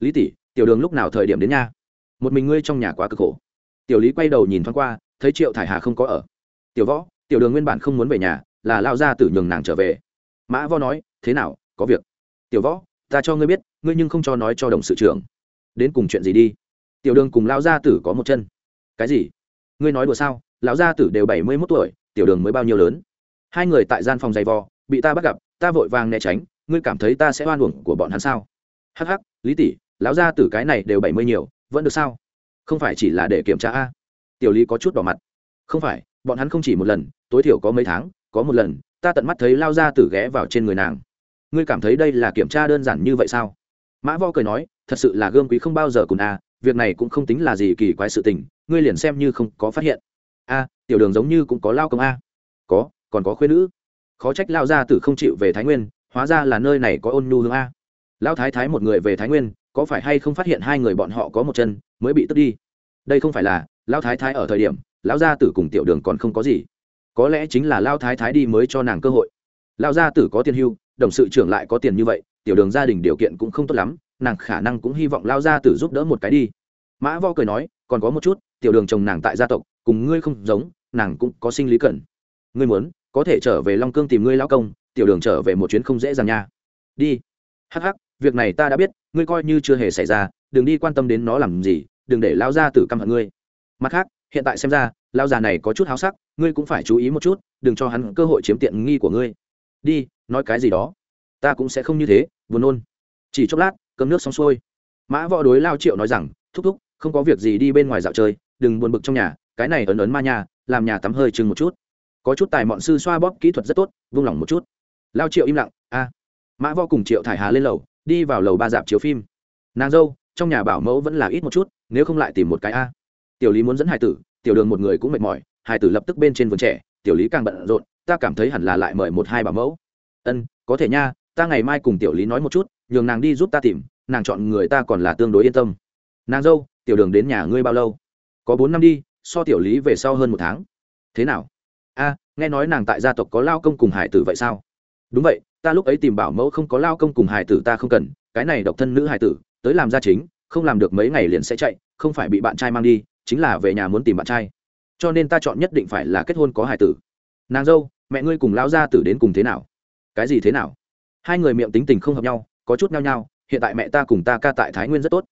Lý tỷ, tiểu đường lúc nào thời điểm đến nha? Một mình ngươi trong nhà quá cực khổ. Tiểu lý quay đầu nhìn thoáng qua, thấy triệu thải hà không có ở. Tiểu võ, tiểu đường nguyên bản không muốn về nhà, là lao ra tử nhường nàng trở về mã võ nói, thế nào, có việc? Tiểu võ, ta cho ngươi biết, ngươi nhưng không cho nói cho đồng sự trưởng. Đến cùng chuyện gì đi? Tiểu đường cùng Lão gia tử có một chân. Cái gì? Ngươi nói đùa sao? Lão gia tử đều bảy mươi mốt tuổi, tiểu đường mới bao nhiêu lớn? Hai người tại gian phòng giày vò, bị ta bắt gặp, ta vội vàng né tránh, ngươi cảm thấy ta sẽ oan uổng của bọn hắn sao? Hắc hắc, lý tỷ, lão gia tử cái này đều bảy mươi nhiều, vẫn được sao? Không phải chỉ là để kiểm tra a. Tiểu lý có chút đỏ mặt. Không phải, bọn hắn không chỉ một lần, tối thiểu có mấy tháng, có một lần ta tận mắt thấy lao ra tử ghé vào trên người nàng. Ngươi cảm thấy đây là kiểm tra đơn giản như vậy sao? Mã vo cười nói, thật sự là gương quý không bao giờ cùng a việc này cũng không tính là gì kỳ quái sự tình, ngươi liền xem như không có phát hiện. A tiểu đường giống như cũng có lao công a có, còn có khuyên nữ. Khó trách lao gia tử không chịu về thái nguyên, hóa ra là nơi này có ôn nhu hương a lao thái thái một người về thái nguyên, có phải hay không phát hiện hai người bọn họ có một chân, mới bị tức đi? Đây không phải là, lao thái thái ở thời điểm, lão gia tử cùng tiểu đường còn không có gì có lẽ chính là lao thái thái đi mới cho nàng cơ hội. Lao gia tử có tiền hưu đồng sự trưởng lại có tiền như vậy tiểu đường gia đình điều kiện cũng không tốt lắm nàng khả năng cũng hy vọng lao gia tử giúp đỡ một cái đi. Mã vo cười nói còn có một chút tiểu đường chồng nàng tại gia tộc cùng ngươi không giống nàng cũng có sinh lý cần ngươi muốn có thể trở về long cương tìm ngươi lao công tiểu đường trở về một chuyến không dễ dàng nha. Đi. Hắc Hắc, việc này ta đã biết ngươi coi như chưa hề xảy ra đừng đi quan tâm đến nó làm gì đừng để lao gia tử căm hận ngươi. Mặt khác hiện tại xem ra lao già này có chút háo sắc, ngươi cũng phải chú ý một chút, đừng cho hắn cơ hội chiếm tiện nghi của ngươi. Đi, nói cái gì đó. Ta cũng sẽ không như thế, buồn nôn. Chỉ chốc lát, cơm nước xong xuôi. Mã võ đối lao triệu nói rằng, thúc thúc, không có việc gì đi bên ngoài dạo chơi, đừng buồn bực trong nhà, cái này ấn ấn ma nhà làm nhà tắm hơi chừng một chút. Có chút tài mọn sư xoa bóp kỹ thuật rất tốt, vung lòng một chút. Lao triệu im lặng, a. Mã võ cùng triệu thải hà lên lầu, đi vào lầu ba dạp chiếu phim. Nàng dâu, trong nhà bảo mẫu vẫn là ít một chút, nếu không lại tìm một cái a. Tiểu lý muốn dẫn hải tử tiểu đường một người cũng mệt mỏi hải tử lập tức bên trên vườn trẻ, tiểu lý càng bận rộn, ta cảm thấy hẳn là lại mời một hai bảo mẫu. Ân, có thể nha, ta ngày mai cùng tiểu lý nói một chút, nhường nàng đi giúp ta tìm, nàng chọn người ta còn là tương đối yên tâm. Nàng dâu, tiểu đường đến nhà ngươi bao lâu? Có bốn năm đi, so tiểu lý về sau hơn một tháng. Thế nào? A, nghe nói nàng tại gia tộc có lao công cùng hải tử vậy sao? Đúng vậy, ta lúc ấy tìm bảo mẫu không có lao công cùng hải tử ta không cần, cái này độc thân nữ hải tử, tới làm gia chính, không làm được mấy ngày liền sẽ chạy, không phải bị bạn trai mang đi chính là về nhà muốn tìm bạn trai. Cho nên ta chọn nhất định phải là kết hôn có hài tử. Nàng dâu, mẹ ngươi cùng lão gia tử đến cùng thế nào? Cái gì thế nào? Hai người miệng tính tình không hợp nhau, có chút nhau nhau hiện tại mẹ ta cùng ta ca tại thái nguyên rất tốt.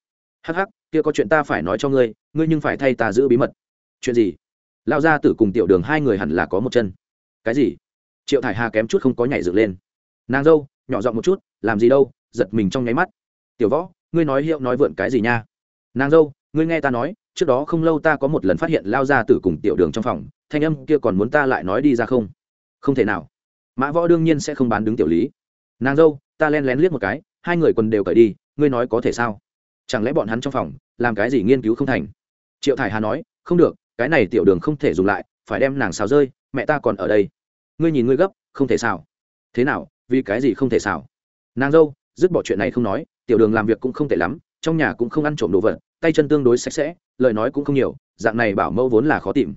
Hắc hắc, kia có chuyện ta phải nói cho ngươi ngươi nhưng phải thay ta giữ bí mật. Chuyện gì? Lão gia tử cùng tiểu đường hai người hẳn là có một chân. Cái gì? Triệu thải hà kém chút không có nhảy dựng lên. Nàng dâu, nhỏ giọng một chút, làm gì đâu, giật mình trong nháy mắt. Tiểu võ, ngươi nói hiệu nói vượn cái gì nha? Nàng dâu, ngươi nghe ta nói trước đó không lâu ta có một lần phát hiện lao ra từ cùng tiểu đường trong phòng, thanh âm kia còn muốn ta lại nói đi ra không? Không thể nào. Mã võ đương nhiên sẽ không bán đứng tiểu lý. Nàng dâu, ta len lén liếc một cái, hai người quần đều cởi đi, ngươi nói có thể sao? Chẳng lẽ bọn hắn trong phòng, làm cái gì nghiên cứu không thành? Triệu thải hà nói, không được, cái này tiểu đường không thể dùng lại, phải đem nàng xào rơi, mẹ ta còn ở đây. Ngươi nhìn ngươi gấp, không thể xào. Thế nào, vì cái gì không thể xào? Nàng dâu, dứt bỏ chuyện này không nói, tiểu đường làm việc cũng không tệ lắm, trong nhà cũng không ăn trộm đồ vật tay chân tương đối sạch sẽ, lời nói cũng không nhiều, dạng này bảo mẫu vốn là khó tìm.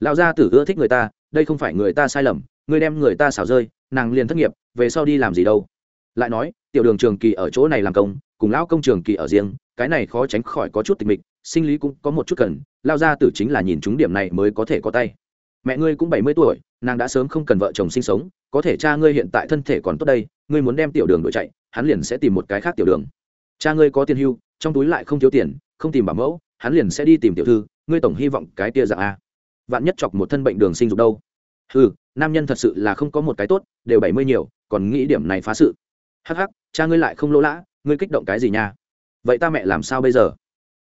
Lão gia tử ưa thích người ta, đây không phải người ta sai lầm ngươi đem người ta xảo rơi, nàng liền thất nghiệp, về sau đi làm gì đâu. Lại nói, tiểu đường trường kỳ ở chỗ này làm công, cùng lão công trường kỳ ở riêng, cái này khó tránh khỏi có chút tịch mịch, sinh lý cũng có một chút cần lao gia tử chính là nhìn chúng điểm này mới có thể có tay. Mẹ ngươi cũng bảy mươi tuổi, nàng đã sớm không cần vợ chồng sinh sống, có thể cha ngươi hiện tại thân thể còn tốt đây, ngươi muốn đem tiểu đường đổi chạy, hắn liền sẽ tìm một cái khác tiểu đường. Cha ngươi có tiền hưu, trong túi lại không thiếu tiền không tìm bảo mẫu, hắn liền sẽ đi tìm tiểu thư, ngươi tổng hy vọng cái tia dạng a. Vạn nhất chọc một thân bệnh đường sinh dục đâu? Ừ nam nhân thật sự là không có một cái tốt, đều bảy mươi nhiều, còn nghĩ điểm này phá sự. Hắc hắc, cha ngươi lại không lỗ lã, ngươi kích động cái gì nha? Vậy ta mẹ làm sao bây giờ?